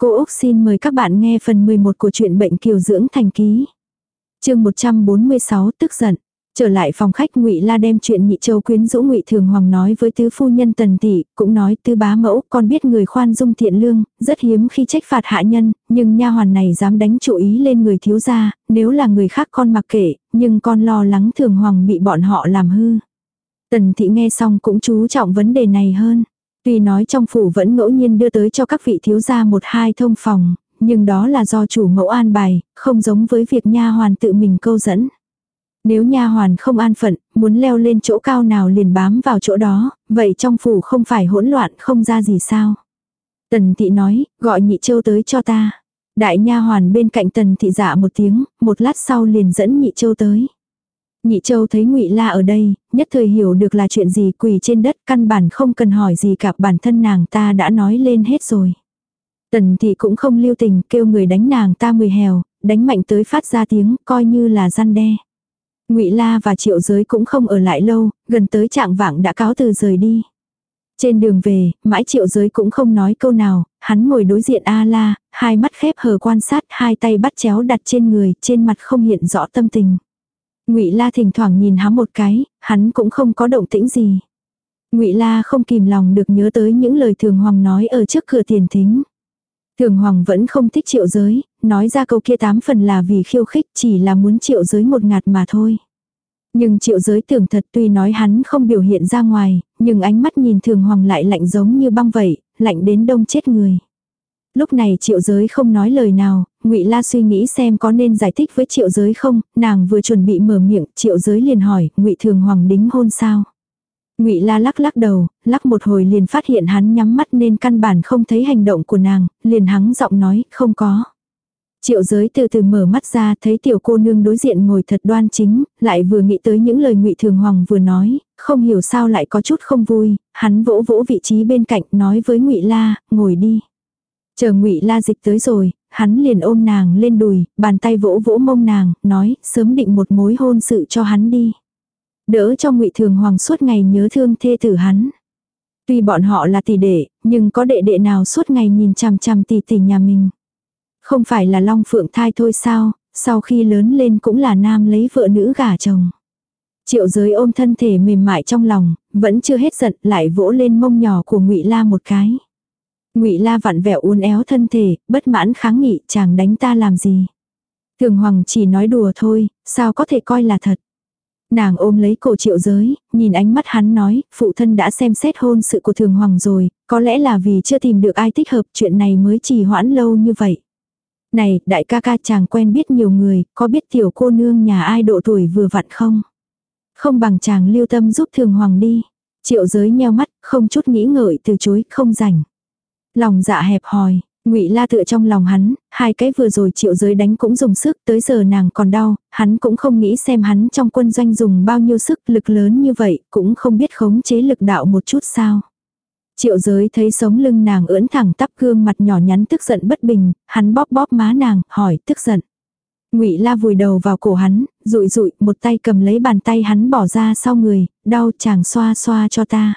Cô Úc xin mời các bạn nghe phần 11 của truyện bệnh kiều dưỡng thành ký. chương 146 tức giận. Trở lại phòng khách ngụy La đem chuyện nhị châu quyến rũ ngụy Thường Hoàng nói với tứ phu nhân tần tỷ, cũng nói tứ bá mẫu, con biết người khoan dung thiện lương, rất hiếm khi trách phạt hạ nhân, nhưng nha hoàn này dám đánh chủ ý lên người thiếu gia, nếu là người khác con mặc kệ, nhưng con lo lắng Thường Hoàng bị bọn họ làm hư. Tần thị nghe xong cũng chú trọng vấn đề này hơn. Tuy nói trong phủ vẫn ngẫu nhiên đưa tới cho các vị thiếu gia một hai thông phòng, nhưng đó là do chủ mẫu an bài, không giống với việc nha hoàn tự mình câu dẫn. Nếu nha hoàn không an phận, muốn leo lên chỗ cao nào liền bám vào chỗ đó, vậy trong phủ không phải hỗn loạn không ra gì sao. Tần thị nói, gọi nhị châu tới cho ta. Đại nha hoàn bên cạnh tần thị dạ một tiếng, một lát sau liền dẫn nhị châu tới. Nhị Châu thấy Ngụy La ở đây, nhất thời hiểu được là chuyện gì quỳ trên đất, căn bản không cần hỏi gì cả, bản thân nàng ta đã nói lên hết rồi. Tần thị cũng không lưu tình, kêu người đánh nàng ta mười hèo, đánh mạnh tới phát ra tiếng, coi như là gian đe. Ngụy La và Triệu Giới cũng không ở lại lâu, gần tới trạng vạng đã cáo từ rời đi. Trên đường về, mãi Triệu Giới cũng không nói câu nào, hắn ngồi đối diện A La, hai mắt khép hờ quan sát, hai tay bắt chéo đặt trên người, trên mặt không hiện rõ tâm tình. Ngụy La thỉnh thoảng nhìn hắn một cái, hắn cũng không có động tĩnh gì. Ngụy La không kìm lòng được nhớ tới những lời Thường Hoàng nói ở trước cửa tiền thính. Thường Hoàng vẫn không thích triệu giới, nói ra câu kia tám phần là vì khiêu khích chỉ là muốn triệu giới một ngạt mà thôi. Nhưng triệu giới tưởng thật tuy nói hắn không biểu hiện ra ngoài, nhưng ánh mắt nhìn Thường Hoàng lại lạnh giống như băng vậy, lạnh đến đông chết người. Lúc này triệu giới không nói lời nào, ngụy La suy nghĩ xem có nên giải thích với triệu giới không, nàng vừa chuẩn bị mở miệng, triệu giới liền hỏi, ngụy thường hoàng đính hôn sao? Ngụy La lắc lắc đầu, lắc một hồi liền phát hiện hắn nhắm mắt nên căn bản không thấy hành động của nàng, liền hắng giọng nói, không có. Triệu giới từ từ mở mắt ra thấy tiểu cô nương đối diện ngồi thật đoan chính, lại vừa nghĩ tới những lời ngụy Thường Hoàng vừa nói, không hiểu sao lại có chút không vui, hắn vỗ vỗ vị trí bên cạnh nói với ngụy La, ngồi đi. Chờ ngụy La dịch tới rồi, hắn liền ôm nàng lên đùi, bàn tay vỗ vỗ mông nàng, nói, sớm định một mối hôn sự cho hắn đi. Đỡ cho ngụy Thường Hoàng suốt ngày nhớ thương thê tử hắn. Tuy bọn họ là tỷ đệ, nhưng có đệ đệ nào suốt ngày nhìn chằm chằm tỷ tỷ nhà mình. Không phải là long phượng thai thôi sao, sau khi lớn lên cũng là nam lấy vợ nữ gả chồng. Triệu giới ôm thân thể mềm mại trong lòng, vẫn chưa hết giận lại vỗ lên mông nhỏ của ngụy La một cái. Ngụy La vặn vẹo uốn éo thân thể, bất mãn kháng nghị, chàng đánh ta làm gì? Thường Hoàng chỉ nói đùa thôi, sao có thể coi là thật? Nàng ôm lấy cổ triệu giới, nhìn ánh mắt hắn nói, phụ thân đã xem xét hôn sự của Thường Hoàng rồi, có lẽ là vì chưa tìm được ai thích hợp chuyện này mới trì hoãn lâu như vậy. Này, đại ca ca chàng quen biết nhiều người, có biết tiểu cô nương nhà ai độ tuổi vừa vặn không? Không bằng chàng lưu tâm giúp Thường Hoàng đi. Triệu giới nheo mắt, không chút nghĩ ngợi từ chối, không rảnh. Lòng dạ hẹp hòi, ngụy La tựa trong lòng hắn, hai cái vừa rồi triệu giới đánh cũng dùng sức, tới giờ nàng còn đau, hắn cũng không nghĩ xem hắn trong quân doanh dùng bao nhiêu sức lực lớn như vậy, cũng không biết khống chế lực đạo một chút sao. Triệu giới thấy sống lưng nàng ưỡn thẳng tắp gương mặt nhỏ nhắn tức giận bất bình, hắn bóp bóp má nàng, hỏi tức giận. Ngụy La vùi đầu vào cổ hắn, rụi rụi, một tay cầm lấy bàn tay hắn bỏ ra sau người, đau chàng xoa xoa cho ta.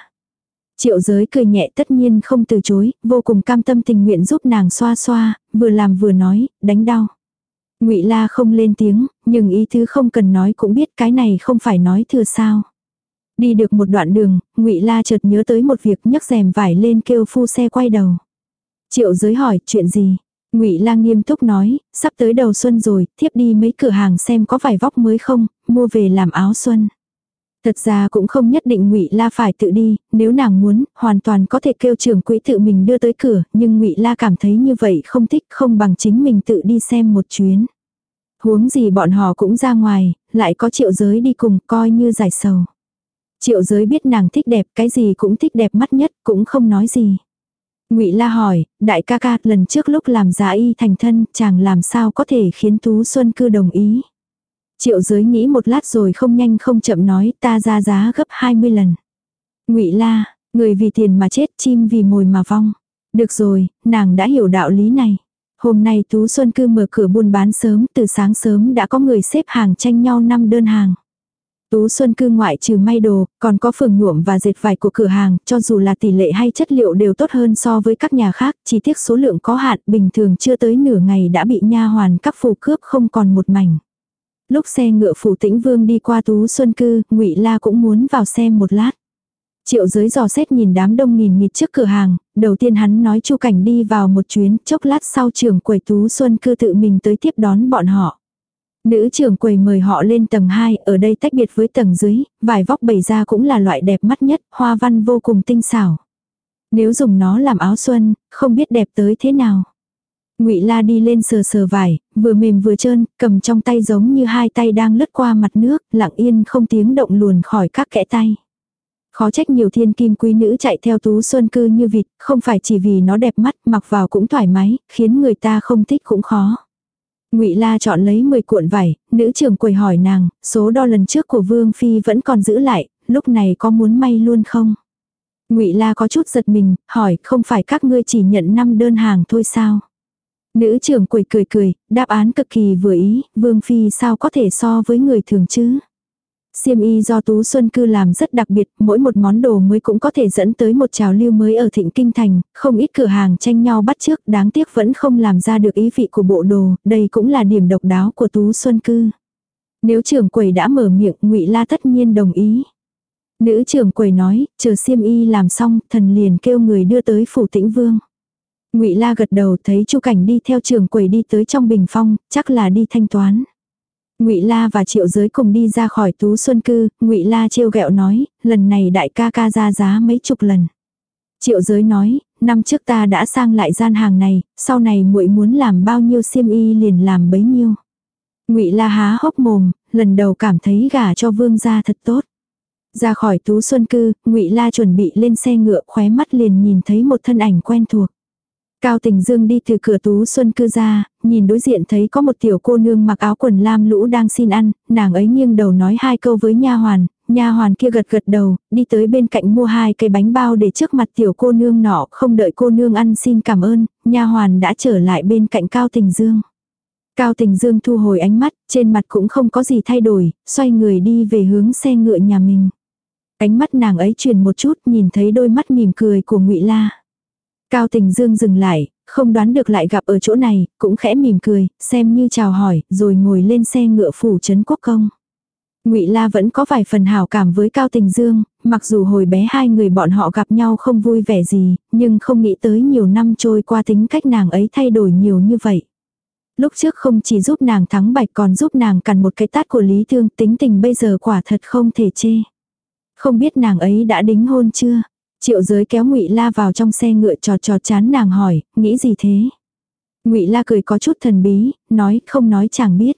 Triệu giới cười nhẹ tất nhiên không từ chối, vô cùng cam tâm tình nguyện giúp nàng xoa xoa, vừa làm vừa nói, đánh đau. ngụy La không lên tiếng, nhưng ý thứ không cần nói cũng biết cái này không phải nói thừa sao. Đi được một đoạn đường, ngụy La chợt nhớ tới một việc nhấc rèm vải lên kêu phu xe quay đầu. Triệu giới hỏi chuyện gì? Ngụy La nghiêm túc nói, sắp tới đầu xuân rồi, thiếp đi mấy cửa hàng xem có vải vóc mới không, mua về làm áo xuân. Thật ra cũng không nhất định Ngụy La phải tự đi, nếu nàng muốn, hoàn toàn có thể kêu trưởng quỹ tự mình đưa tới cửa, nhưng Ngụy La cảm thấy như vậy không thích, không bằng chính mình tự đi xem một chuyến. Huống gì bọn họ cũng ra ngoài, lại có triệu giới đi cùng, coi như giải sầu. Triệu giới biết nàng thích đẹp, cái gì cũng thích đẹp mắt nhất, cũng không nói gì. Ngụy La hỏi, đại ca ca, lần trước lúc làm giả y thành thân, chàng làm sao có thể khiến Tú Xuân cư đồng ý. Triệu giới nghĩ một lát rồi không nhanh không chậm nói ta ra giá gấp 20 lần. ngụy la, người vì tiền mà chết chim vì mồi mà vong. Được rồi, nàng đã hiểu đạo lý này. Hôm nay Tú Xuân Cư mở cửa buôn bán sớm, từ sáng sớm đã có người xếp hàng tranh nhau năm đơn hàng. Tú Xuân cư ngoại trừ may đồ, còn có phường nhuộm và dệt vải của cửa hàng, cho dù là tỷ lệ hay chất liệu đều tốt hơn so với các nhà khác, chỉ tiếc số lượng có hạn, bình thường chưa tới nửa ngày đã bị nha hoàn các phù cướp không còn một mảnh. Lúc xe ngựa phủ tĩnh vương đi qua Tú Xuân cư, ngụy La cũng muốn vào xem một lát. Triệu giới dò xét nhìn đám đông nghìn nghịt trước cửa hàng, đầu tiên hắn nói Chu Cảnh đi vào một chuyến, chốc lát sau trưởng quầy Tú Xuân cư tự mình tới tiếp đón bọn họ. Nữ trưởng quầy mời họ lên tầng 2, ở đây tách biệt với tầng dưới, vải vóc bày ra cũng là loại đẹp mắt nhất, hoa văn vô cùng tinh xảo. Nếu dùng nó làm áo xuân, không biết đẹp tới thế nào. Ngụy La đi lên sờ sờ vải, vừa mềm vừa trơn, cầm trong tay giống như hai tay đang lướt qua mặt nước, lặng yên không tiếng động luồn khỏi các kẽ tay. Khó trách nhiều thiên kim quý nữ chạy theo tú xuân cư như vịt, không phải chỉ vì nó đẹp mắt, mặc vào cũng thoải mái, khiến người ta không thích cũng khó. Ngụy La chọn lấy 10 cuộn vải, nữ trưởng quầy hỏi nàng, số đo lần trước của Vương phi vẫn còn giữ lại, lúc này có muốn may luôn không? Ngụy La có chút giật mình, hỏi, không phải các ngươi chỉ nhận 5 đơn hàng thôi sao? Nữ trưởng quầy cười cười, đáp án cực kỳ vừa ý, Vương phi sao có thể so với người thường chứ? Xiêm y do Tú Xuân Cư làm rất đặc biệt, mỗi một món đồ mới cũng có thể dẫn tới một trào lưu mới ở thịnh kinh thành, không ít cửa hàng tranh nhau bắt trước, đáng tiếc vẫn không làm ra được ý vị của bộ đồ, đây cũng là điểm độc đáo của Tú Xuân Cư. Nếu trưởng quầy đã mở miệng, ngụy La tất nhiên đồng ý. Nữ trưởng quầy nói, chờ xiêm y làm xong, thần liền kêu người đưa tới phủ tĩnh vương. Ngụy La gật đầu thấy Chu Cảnh đi theo trưởng quầy đi tới trong bình phong, chắc là đi thanh toán. Ngụy La và Triệu Giới cùng đi ra khỏi Tú Xuân cư, Ngụy La trêu ghẹo nói, lần này đại ca ca ra giá mấy chục lần. Triệu Giới nói, năm trước ta đã sang lại gian hàng này, sau này muội muốn làm bao nhiêu xiêm y liền làm bấy nhiêu. Ngụy La há hốc mồm, lần đầu cảm thấy gả cho vương gia thật tốt. Ra khỏi Tú Xuân cư, Ngụy La chuẩn bị lên xe ngựa, khóe mắt liền nhìn thấy một thân ảnh quen thuộc. Cao Tình Dương đi từ cửa Tú Xuân cư ra, nhìn đối diện thấy có một tiểu cô nương mặc áo quần lam lũ đang xin ăn, nàng ấy nghiêng đầu nói hai câu với nha hoàn, nha hoàn kia gật gật đầu, đi tới bên cạnh mua hai cây bánh bao để trước mặt tiểu cô nương nọ, không đợi cô nương ăn xin cảm ơn, nha hoàn đã trở lại bên cạnh Cao Tình Dương. Cao Tình Dương thu hồi ánh mắt, trên mặt cũng không có gì thay đổi, xoay người đi về hướng xe ngựa nhà mình. Ánh mắt nàng ấy chuyển một chút, nhìn thấy đôi mắt mỉm cười của Ngụy La. Cao Tình Dương dừng lại, không đoán được lại gặp ở chỗ này, cũng khẽ mỉm cười, xem như chào hỏi, rồi ngồi lên xe ngựa phủ trấn quốc công. Ngụy La vẫn có vài phần hảo cảm với Cao Tình Dương, mặc dù hồi bé hai người bọn họ gặp nhau không vui vẻ gì, nhưng không nghĩ tới nhiều năm trôi qua tính cách nàng ấy thay đổi nhiều như vậy. Lúc trước không chỉ giúp nàng thắng bạch còn giúp nàng cằn một cái tát của Lý Thương tính tình bây giờ quả thật không thể chê. Không biết nàng ấy đã đính hôn chưa? Triệu giới kéo ngụy La vào trong xe ngựa trò trò chán nàng hỏi, nghĩ gì thế? ngụy La cười có chút thần bí, nói không nói chẳng biết.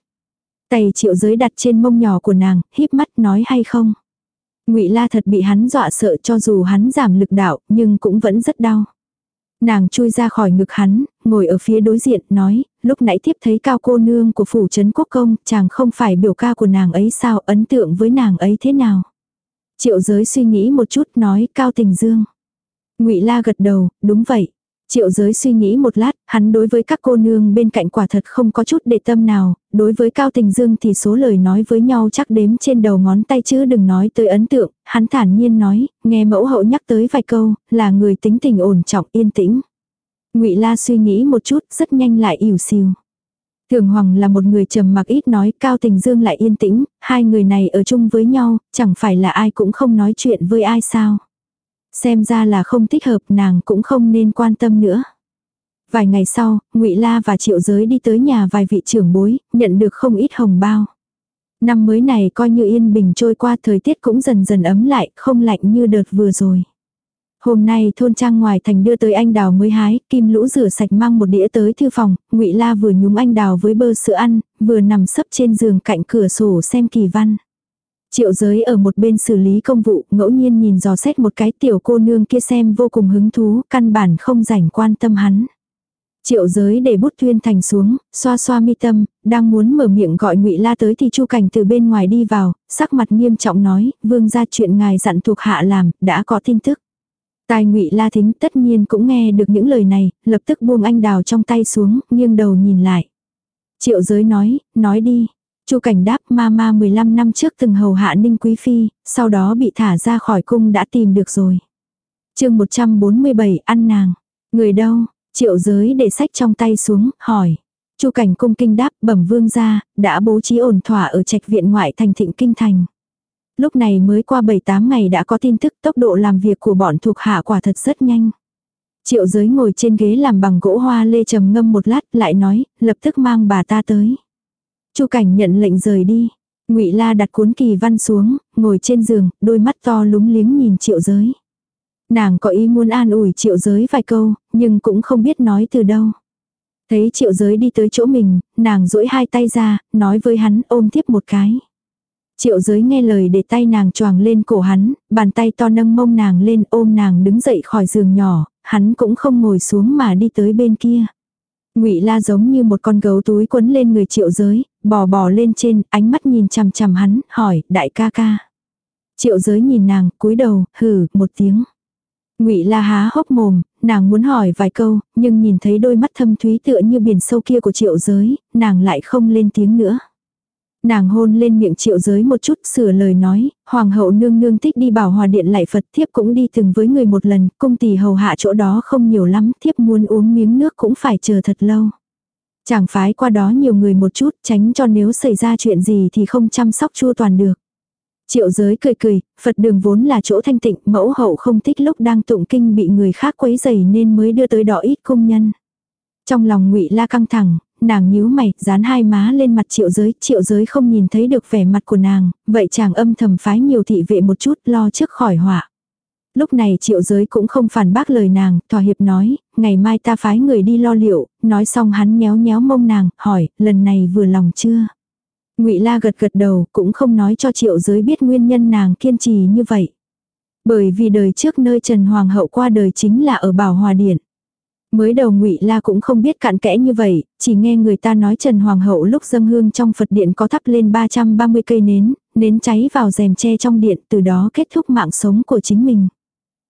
Tay triệu giới đặt trên mông nhỏ của nàng, híp mắt nói hay không? ngụy La thật bị hắn dọa sợ cho dù hắn giảm lực đạo, nhưng cũng vẫn rất đau. Nàng chui ra khỏi ngực hắn, ngồi ở phía đối diện, nói, lúc nãy tiếp thấy cao cô nương của phủ trấn quốc công, chàng không phải biểu ca của nàng ấy sao, ấn tượng với nàng ấy thế nào? Triệu giới suy nghĩ một chút nói cao tình dương. ngụy La gật đầu, đúng vậy. Triệu giới suy nghĩ một lát, hắn đối với các cô nương bên cạnh quả thật không có chút để tâm nào, đối với Cao Tình Dương thì số lời nói với nhau chắc đếm trên đầu ngón tay chứ đừng nói tới ấn tượng, hắn thản nhiên nói, nghe mẫu hậu nhắc tới vài câu, là người tính tình ổn trọng yên tĩnh. ngụy La suy nghĩ một chút, rất nhanh lại ỉu xìu. Thường Hoàng là một người trầm mặc ít nói, Cao Tình Dương lại yên tĩnh, hai người này ở chung với nhau, chẳng phải là ai cũng không nói chuyện với ai sao. Xem ra là không thích hợp nàng cũng không nên quan tâm nữa. Vài ngày sau, ngụy La và Triệu Giới đi tới nhà vài vị trưởng bối, nhận được không ít hồng bao. Năm mới này coi như yên bình trôi qua thời tiết cũng dần dần ấm lại, không lạnh như đợt vừa rồi. Hôm nay thôn trang ngoài thành đưa tới anh đào mới hái, kim lũ rửa sạch mang một đĩa tới thư phòng, ngụy La vừa nhúng anh đào với bơ sữa ăn, vừa nằm sấp trên giường cạnh cửa sổ xem kỳ văn. Triệu giới ở một bên xử lý công vụ, ngẫu nhiên nhìn dò xét một cái tiểu cô nương kia xem vô cùng hứng thú, căn bản không rảnh quan tâm hắn. Triệu giới để bút tuyên thành xuống, xoa xoa mi tâm, đang muốn mở miệng gọi ngụy La tới thì Chu Cảnh từ bên ngoài đi vào, sắc mặt nghiêm trọng nói, vương ra chuyện ngài dặn thuộc hạ làm, đã có tin tức. Tai ngụy La Thính tất nhiên cũng nghe được những lời này, lập tức buông anh đào trong tay xuống, nghiêng đầu nhìn lại. Triệu giới nói, nói đi. Chu Cảnh đáp ma ma 15 năm trước từng hầu hạ Ninh Quý Phi, sau đó bị thả ra khỏi cung đã tìm được rồi. chương 147 ăn nàng. Người đâu? Triệu giới để sách trong tay xuống, hỏi. Chu Cảnh cung kinh đáp bẩm vương ra, đã bố trí ổn thỏa ở trạch viện ngoại thành thịnh kinh thành. Lúc này mới qua 7-8 ngày đã có tin tức tốc độ làm việc của bọn thuộc hạ quả thật rất nhanh. Triệu giới ngồi trên ghế làm bằng gỗ hoa lê trầm ngâm một lát lại nói, lập tức mang bà ta tới. Chu cảnh nhận lệnh rời đi. ngụy La đặt cuốn kỳ văn xuống, ngồi trên giường, đôi mắt to lúng liếng nhìn triệu giới. Nàng có ý muốn an ủi triệu giới vài câu, nhưng cũng không biết nói từ đâu. Thấy triệu giới đi tới chỗ mình, nàng duỗi hai tay ra, nói với hắn ôm tiếp một cái. Triệu giới nghe lời để tay nàng choàng lên cổ hắn, bàn tay to nâng mông nàng lên ôm nàng đứng dậy khỏi giường nhỏ, hắn cũng không ngồi xuống mà đi tới bên kia. Ngụy La giống như một con gấu túi quấn lên người Triệu Giới, bò bò lên trên, ánh mắt nhìn chằm chằm hắn, hỏi, "Đại ca ca?" Triệu Giới nhìn nàng, cúi đầu, hừ, một tiếng. Ngụy La há hốc mồm, nàng muốn hỏi vài câu, nhưng nhìn thấy đôi mắt thâm thúy tựa như biển sâu kia của Triệu Giới, nàng lại không lên tiếng nữa. Nàng hôn lên miệng triệu giới một chút sửa lời nói, hoàng hậu nương nương thích đi bảo hòa điện lại Phật thiếp cũng đi từng với người một lần, cung tỷ hầu hạ chỗ đó không nhiều lắm, thiếp muốn uống miếng nước cũng phải chờ thật lâu. Chàng phái qua đó nhiều người một chút, tránh cho nếu xảy ra chuyện gì thì không chăm sóc chua toàn được. Triệu giới cười cười, Phật đường vốn là chỗ thanh tịnh, mẫu hậu không thích lúc đang tụng kinh bị người khác quấy dày nên mới đưa tới đó ít công nhân. Trong lòng ngụy La căng thẳng, nàng nhíu mày, dán hai má lên mặt triệu giới, triệu giới không nhìn thấy được vẻ mặt của nàng, vậy chàng âm thầm phái nhiều thị vệ một chút lo trước khỏi họa. Lúc này triệu giới cũng không phản bác lời nàng, thỏa hiệp nói, ngày mai ta phái người đi lo liệu, nói xong hắn nhéo nhéo mông nàng, hỏi, lần này vừa lòng chưa? ngụy La gật gật đầu, cũng không nói cho triệu giới biết nguyên nhân nàng kiên trì như vậy. Bởi vì đời trước nơi Trần Hoàng hậu qua đời chính là ở Bảo Hòa Điện. Mới đầu ngụy La cũng không biết cạn kẽ như vậy, chỉ nghe người ta nói Trần Hoàng hậu lúc dâng hương trong Phật điện có thắp lên 330 cây nến, nến cháy vào rèm tre trong điện, từ đó kết thúc mạng sống của chính mình.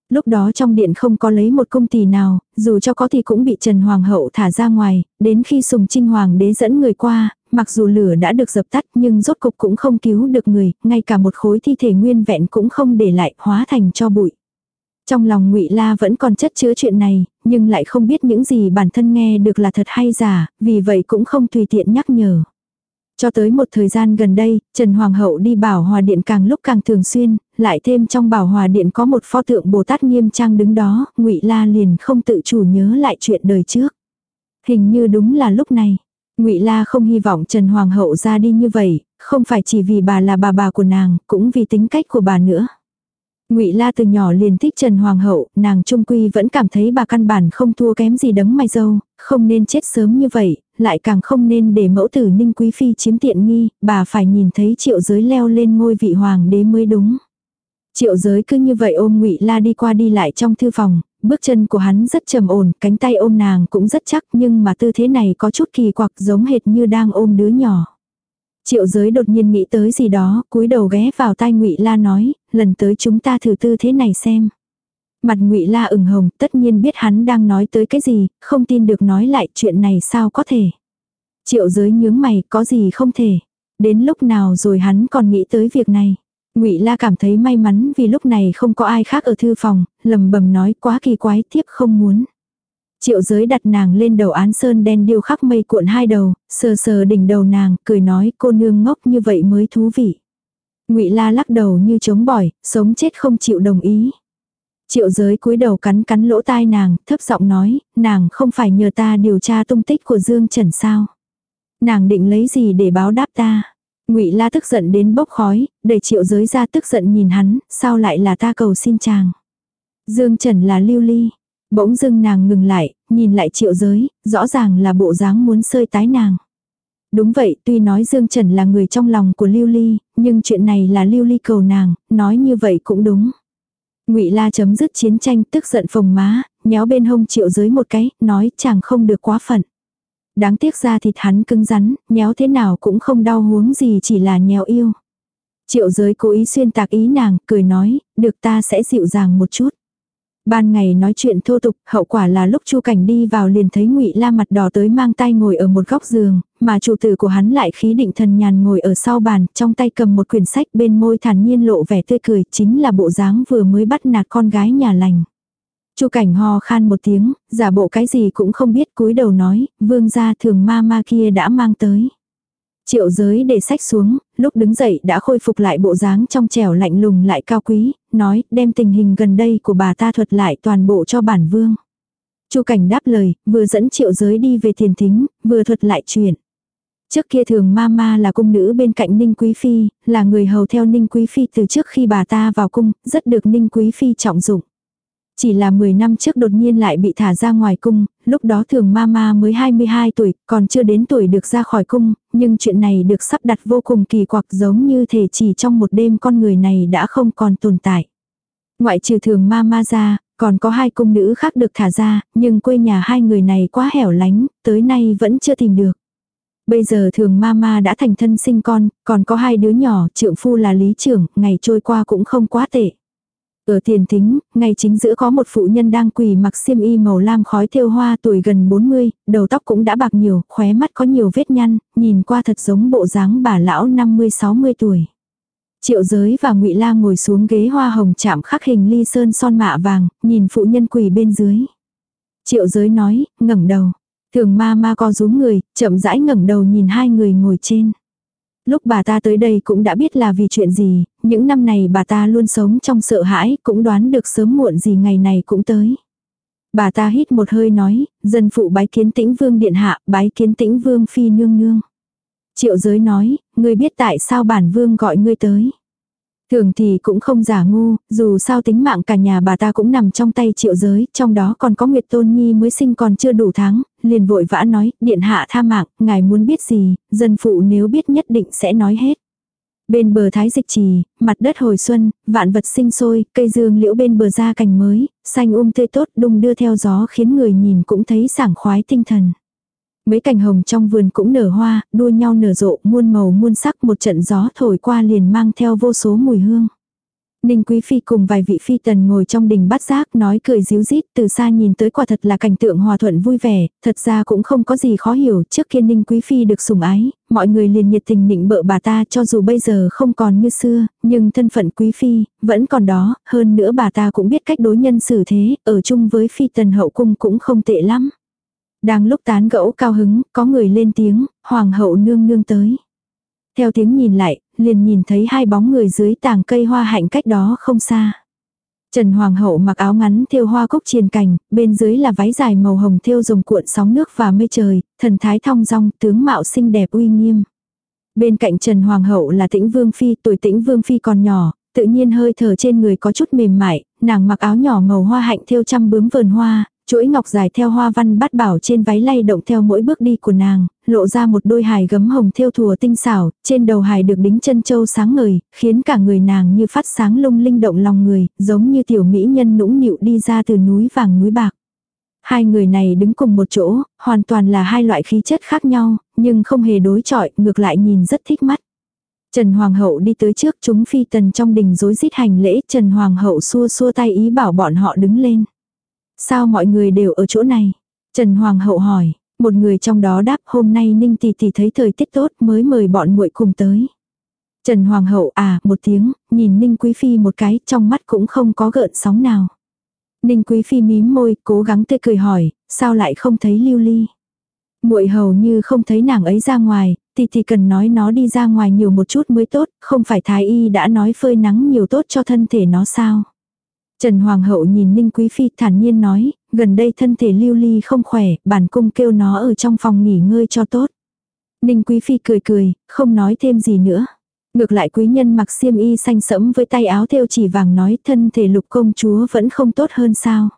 Lúc đó trong điện không có lấy một công tỳ nào, dù cho có thì cũng bị Trần Hoàng hậu thả ra ngoài, đến khi Sùng Trinh Hoàng đế dẫn người qua, mặc dù lửa đã được dập tắt nhưng rốt cục cũng không cứu được người, ngay cả một khối thi thể nguyên vẹn cũng không để lại, hóa thành cho bụi. Trong lòng ngụy La vẫn còn chất chứa chuyện này, nhưng lại không biết những gì bản thân nghe được là thật hay giả, vì vậy cũng không tùy tiện nhắc nhở. Cho tới một thời gian gần đây, Trần Hoàng hậu đi bảo hòa điện càng lúc càng thường xuyên, lại thêm trong bảo hòa điện có một pho tượng Bồ Tát nghiêm trang đứng đó, ngụy La liền không tự chủ nhớ lại chuyện đời trước. Hình như đúng là lúc này, ngụy La không hy vọng Trần Hoàng hậu ra đi như vậy, không phải chỉ vì bà là bà bà của nàng, cũng vì tính cách của bà nữa. Ngụy La từ nhỏ liền thích Trần Hoàng hậu, nàng trung quy vẫn cảm thấy bà căn bản không thua kém gì đấng mày dâu, không nên chết sớm như vậy, lại càng không nên để mẫu tử Ninh quý phi chiếm tiện nghi, bà phải nhìn thấy Triệu Giới leo lên ngôi vị hoàng đế mới đúng. Triệu Giới cứ như vậy ôm Ngụy La đi qua đi lại trong thư phòng, bước chân của hắn rất trầm ổn, cánh tay ôm nàng cũng rất chắc, nhưng mà tư thế này có chút kỳ quặc giống hệt như đang ôm đứa nhỏ. Triệu giới đột nhiên nghĩ tới gì đó, cúi đầu ghé vào tai ngụy La nói, lần tới chúng ta thử tư thế này xem. Mặt ngụy La ửng hồng, tất nhiên biết hắn đang nói tới cái gì, không tin được nói lại chuyện này sao có thể. Triệu giới nhướng mày, có gì không thể. Đến lúc nào rồi hắn còn nghĩ tới việc này. Ngụy La cảm thấy may mắn vì lúc này không có ai khác ở thư phòng, lầm bầm nói quá kỳ quái tiếp không muốn. Triệu giới đặt nàng lên đầu án sơn đen điêu khắc mây cuộn hai đầu, sờ sờ đỉnh đầu nàng, cười nói cô nương ngốc như vậy mới thú vị. ngụy la lắc đầu như chống bỏi, sống chết không chịu đồng ý. Triệu giới cúi đầu cắn cắn lỗ tai nàng, thấp giọng nói, nàng không phải nhờ ta điều tra tung tích của Dương Trần sao. Nàng định lấy gì để báo đáp ta. ngụy la tức giận đến bốc khói, đẩy triệu giới ra tức giận nhìn hắn, sao lại là ta cầu xin chàng. Dương Trần là lưu ly, Bỗng dưng nàng ngừng lại, nhìn lại triệu giới, rõ ràng là bộ dáng muốn sơi tái nàng. Đúng vậy, tuy nói Dương Trần là người trong lòng của Lưu Ly, nhưng chuyện này là Lưu Ly cầu nàng, nói như vậy cũng đúng. Ngụy La chấm dứt chiến tranh, tức giận phồng má, nhéo bên hông Triệu Giới một cái, nói chàng không được quá phận. Đáng tiếc ra thịt hắn cứng rắn, nhéo thế nào cũng không đau huống gì chỉ là nhéo yêu. Triệu Giới cố ý xuyên tạc ý nàng, cười nói, được ta sẽ dịu dàng một chút. Ban ngày nói chuyện thô tục, hậu quả là lúc Chu Cảnh đi vào liền thấy Ngụy La mặt đỏ tới mang tay ngồi ở một góc giường, mà chủ tử của hắn lại khí định thần nhàn ngồi ở sau bàn, trong tay cầm một quyển sách bên môi thản nhiên lộ vẻ tươi cười, chính là bộ dáng vừa mới bắt nạt con gái nhà lành. Chu cảnh ho khan một tiếng, giả bộ cái gì cũng không biết cúi đầu nói, vương gia thường ma ma kia đã mang tới. Triệu giới để sách xuống, lúc đứng dậy đã khôi phục lại bộ dáng trong trẻo lạnh lùng lại cao quý, nói đem tình hình gần đây của bà ta thuật lại toàn bộ cho bản vương. Chu cảnh đáp lời, vừa dẫn triệu giới đi về thiền thính, vừa thuật lại chuyện. Trước kia thường ma ma là cung nữ bên cạnh Ninh Quý Phi, là người hầu theo Ninh Quý Phi từ trước khi bà ta vào cung, rất được Ninh Quý Phi trọng dụng. Chỉ là 10 năm trước đột nhiên lại bị thả ra ngoài cung, lúc đó thường ma ma mới 22 tuổi, còn chưa đến tuổi được ra khỏi cung, nhưng chuyện này được sắp đặt vô cùng kỳ quặc giống như thể chỉ trong một đêm con người này đã không còn tồn tại. Ngoại trừ thường ma ma ra, còn có hai cung nữ khác được thả ra, nhưng quê nhà hai người này quá hẻo lánh, tới nay vẫn chưa tìm được. Bây giờ thường mama đã thành thân sinh con, còn có hai đứa nhỏ, trượng phu là lý trưởng, ngày trôi qua cũng không quá tệ. Ở tiền thính, ngày chính giữa có một phụ nhân đang quỳ mặc xiêm y màu lam khói thêu hoa tuổi gần 40, đầu tóc cũng đã bạc nhiều, khóe mắt có nhiều vết nhăn, nhìn qua thật giống bộ dáng bà lão 50-60 tuổi. Triệu giới và ngụy La ngồi xuống ghế hoa hồng chạm khắc hình ly sơn son mạ vàng, nhìn phụ nhân quỳ bên dưới. Triệu giới nói, ngẩng đầu. Thường ma ma co rúm người, chậm rãi ngẩng đầu nhìn hai người ngồi trên. Lúc bà ta tới đây cũng đã biết là vì chuyện gì, những năm này bà ta luôn sống trong sợ hãi, cũng đoán được sớm muộn gì ngày này cũng tới. Bà ta hít một hơi nói, dân phụ bái kiến tĩnh vương điện hạ, bái kiến tĩnh vương phi nương nương. Triệu giới nói, ngươi biết tại sao bản vương gọi ngươi tới. Thường thì cũng không giả ngu, dù sao tính mạng cả nhà bà ta cũng nằm trong tay triệu giới, trong đó còn có Nguyệt Tôn Nhi mới sinh còn chưa đủ tháng, liền vội vã nói, điện hạ tha mạng, ngài muốn biết gì, dân phụ nếu biết nhất định sẽ nói hết. Bên bờ thái dịch trì, mặt đất hồi xuân, vạn vật sinh sôi, cây dương liễu bên bờ ra cành mới, xanh um tươi tốt đung đưa theo gió khiến người nhìn cũng thấy sảng khoái tinh thần. Mấy cành hồng trong vườn cũng nở hoa, đua nhau nở rộ, muôn màu muôn sắc một trận gió thổi qua liền mang theo vô số mùi hương. Ninh Quý Phi cùng vài vị phi tần ngồi trong đình bát giác nói cười díu dít từ xa nhìn tới quả thật là cảnh tượng hòa thuận vui vẻ, thật ra cũng không có gì khó hiểu trước kia Ninh Quý Phi được sủng ái, mọi người liền nhiệt tình nịnh bợ bà ta cho dù bây giờ không còn như xưa, nhưng thân phận Quý Phi vẫn còn đó, hơn nữa bà ta cũng biết cách đối nhân xử thế, ở chung với phi tần hậu cung cũng không tệ lắm. Đang lúc tán gẫu cao hứng, có người lên tiếng, hoàng hậu nương nương tới. Theo tiếng nhìn lại, liền nhìn thấy hai bóng người dưới tàng cây hoa hạnh cách đó không xa. Trần Hoàng hậu mặc áo ngắn thêu hoa cúc triền cành, bên dưới là váy dài màu hồng thêu rồng cuộn sóng nước và mây trời, thần thái thong dong, tướng mạo xinh đẹp uy nghiêm. Bên cạnh Trần Hoàng hậu là Tĩnh Vương phi, tuổi Tĩnh Vương phi còn nhỏ, tự nhiên hơi thở trên người có chút mềm mại, nàng mặc áo nhỏ màu hoa hạnh thêu trăm bướm vườn hoa, chuỗi ngọc dài theo hoa văn bắt bảo trên váy lay động theo mỗi bước đi của nàng, lộ ra một đôi hài gấm hồng thêu thùa tinh xảo, trên đầu hài được đính chân châu sáng ngời, khiến cả người nàng như phát sáng lung linh động lòng người, giống như tiểu mỹ nhân nũng nịu đi ra từ núi vàng núi bạc. Hai người này đứng cùng một chỗ, hoàn toàn là hai loại khí chất khác nhau, nhưng không hề đối chọi, ngược lại nhìn rất thích mắt. Trần Hoàng hậu đi tới trước chúng phi tần trong đình rối rít hành lễ, Trần Hoàng hậu xua xua tay ý bảo bọn họ đứng lên. Sao mọi người đều ở chỗ này? Trần Hoàng hậu hỏi, một người trong đó đáp hôm nay Ninh tỷ tỷ thấy thời tiết tốt mới mời bọn muội cùng tới. Trần Hoàng hậu à, một tiếng, nhìn Ninh Quý Phi một cái, trong mắt cũng không có gợn sóng nào. Ninh Quý Phi mím môi, cố gắng tươi cười hỏi, sao lại không thấy lưu ly? muội hầu như không thấy nàng ấy ra ngoài, tỷ tỷ cần nói nó đi ra ngoài nhiều một chút mới tốt, không phải thái y đã nói phơi nắng nhiều tốt cho thân thể nó sao? Trần Hoàng hậu nhìn Ninh Quý Phi thản nhiên nói, gần đây thân thể lưu ly không khỏe, bản cung kêu nó ở trong phòng nghỉ ngơi cho tốt. Ninh Quý Phi cười cười, không nói thêm gì nữa. Ngược lại quý nhân mặc xiêm y xanh sẫm với tay áo thêu chỉ vàng nói thân thể lục công chúa vẫn không tốt hơn sao.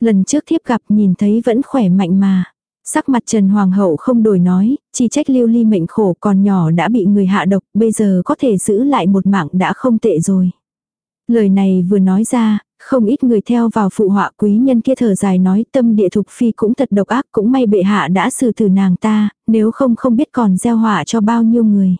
Lần trước thiếp gặp nhìn thấy vẫn khỏe mạnh mà. Sắc mặt Trần Hoàng hậu không đổi nói, chỉ trách lưu ly mệnh khổ còn nhỏ đã bị người hạ độc, bây giờ có thể giữ lại một mạng đã không tệ rồi. Lời này vừa nói ra, không ít người theo vào phụ họa quý nhân kia thở dài nói tâm địa thục phi cũng thật độc ác cũng may bệ hạ đã xử tử nàng ta, nếu không không biết còn gieo họa cho bao nhiêu người.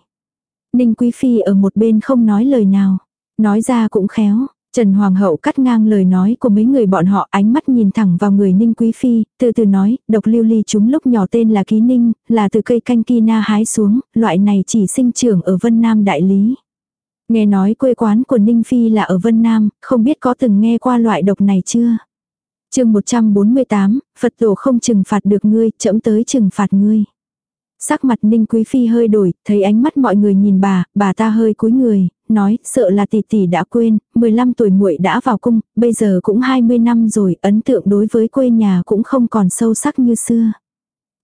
Ninh quý phi ở một bên không nói lời nào, nói ra cũng khéo, Trần Hoàng hậu cắt ngang lời nói của mấy người bọn họ ánh mắt nhìn thẳng vào người Ninh Quý Phi, từ từ nói, độc lưu ly chúng lúc nhỏ tên là Ký Ninh, là từ cây canh Kina hái xuống, loại này chỉ sinh trưởng ở Vân Nam Đại Lý. Nghe nói quê quán của Ninh Phi là ở Vân Nam, không biết có từng nghe qua loại độc này chưa? chương 148, Phật tổ không trừng phạt được ngươi, chậm tới trừng phạt ngươi. Sắc mặt Ninh Quý Phi hơi đổi, thấy ánh mắt mọi người nhìn bà, bà ta hơi cúi người, nói, sợ là tỷ tỷ đã quên, 15 tuổi muội đã vào cung, bây giờ cũng 20 năm rồi, ấn tượng đối với quê nhà cũng không còn sâu sắc như xưa.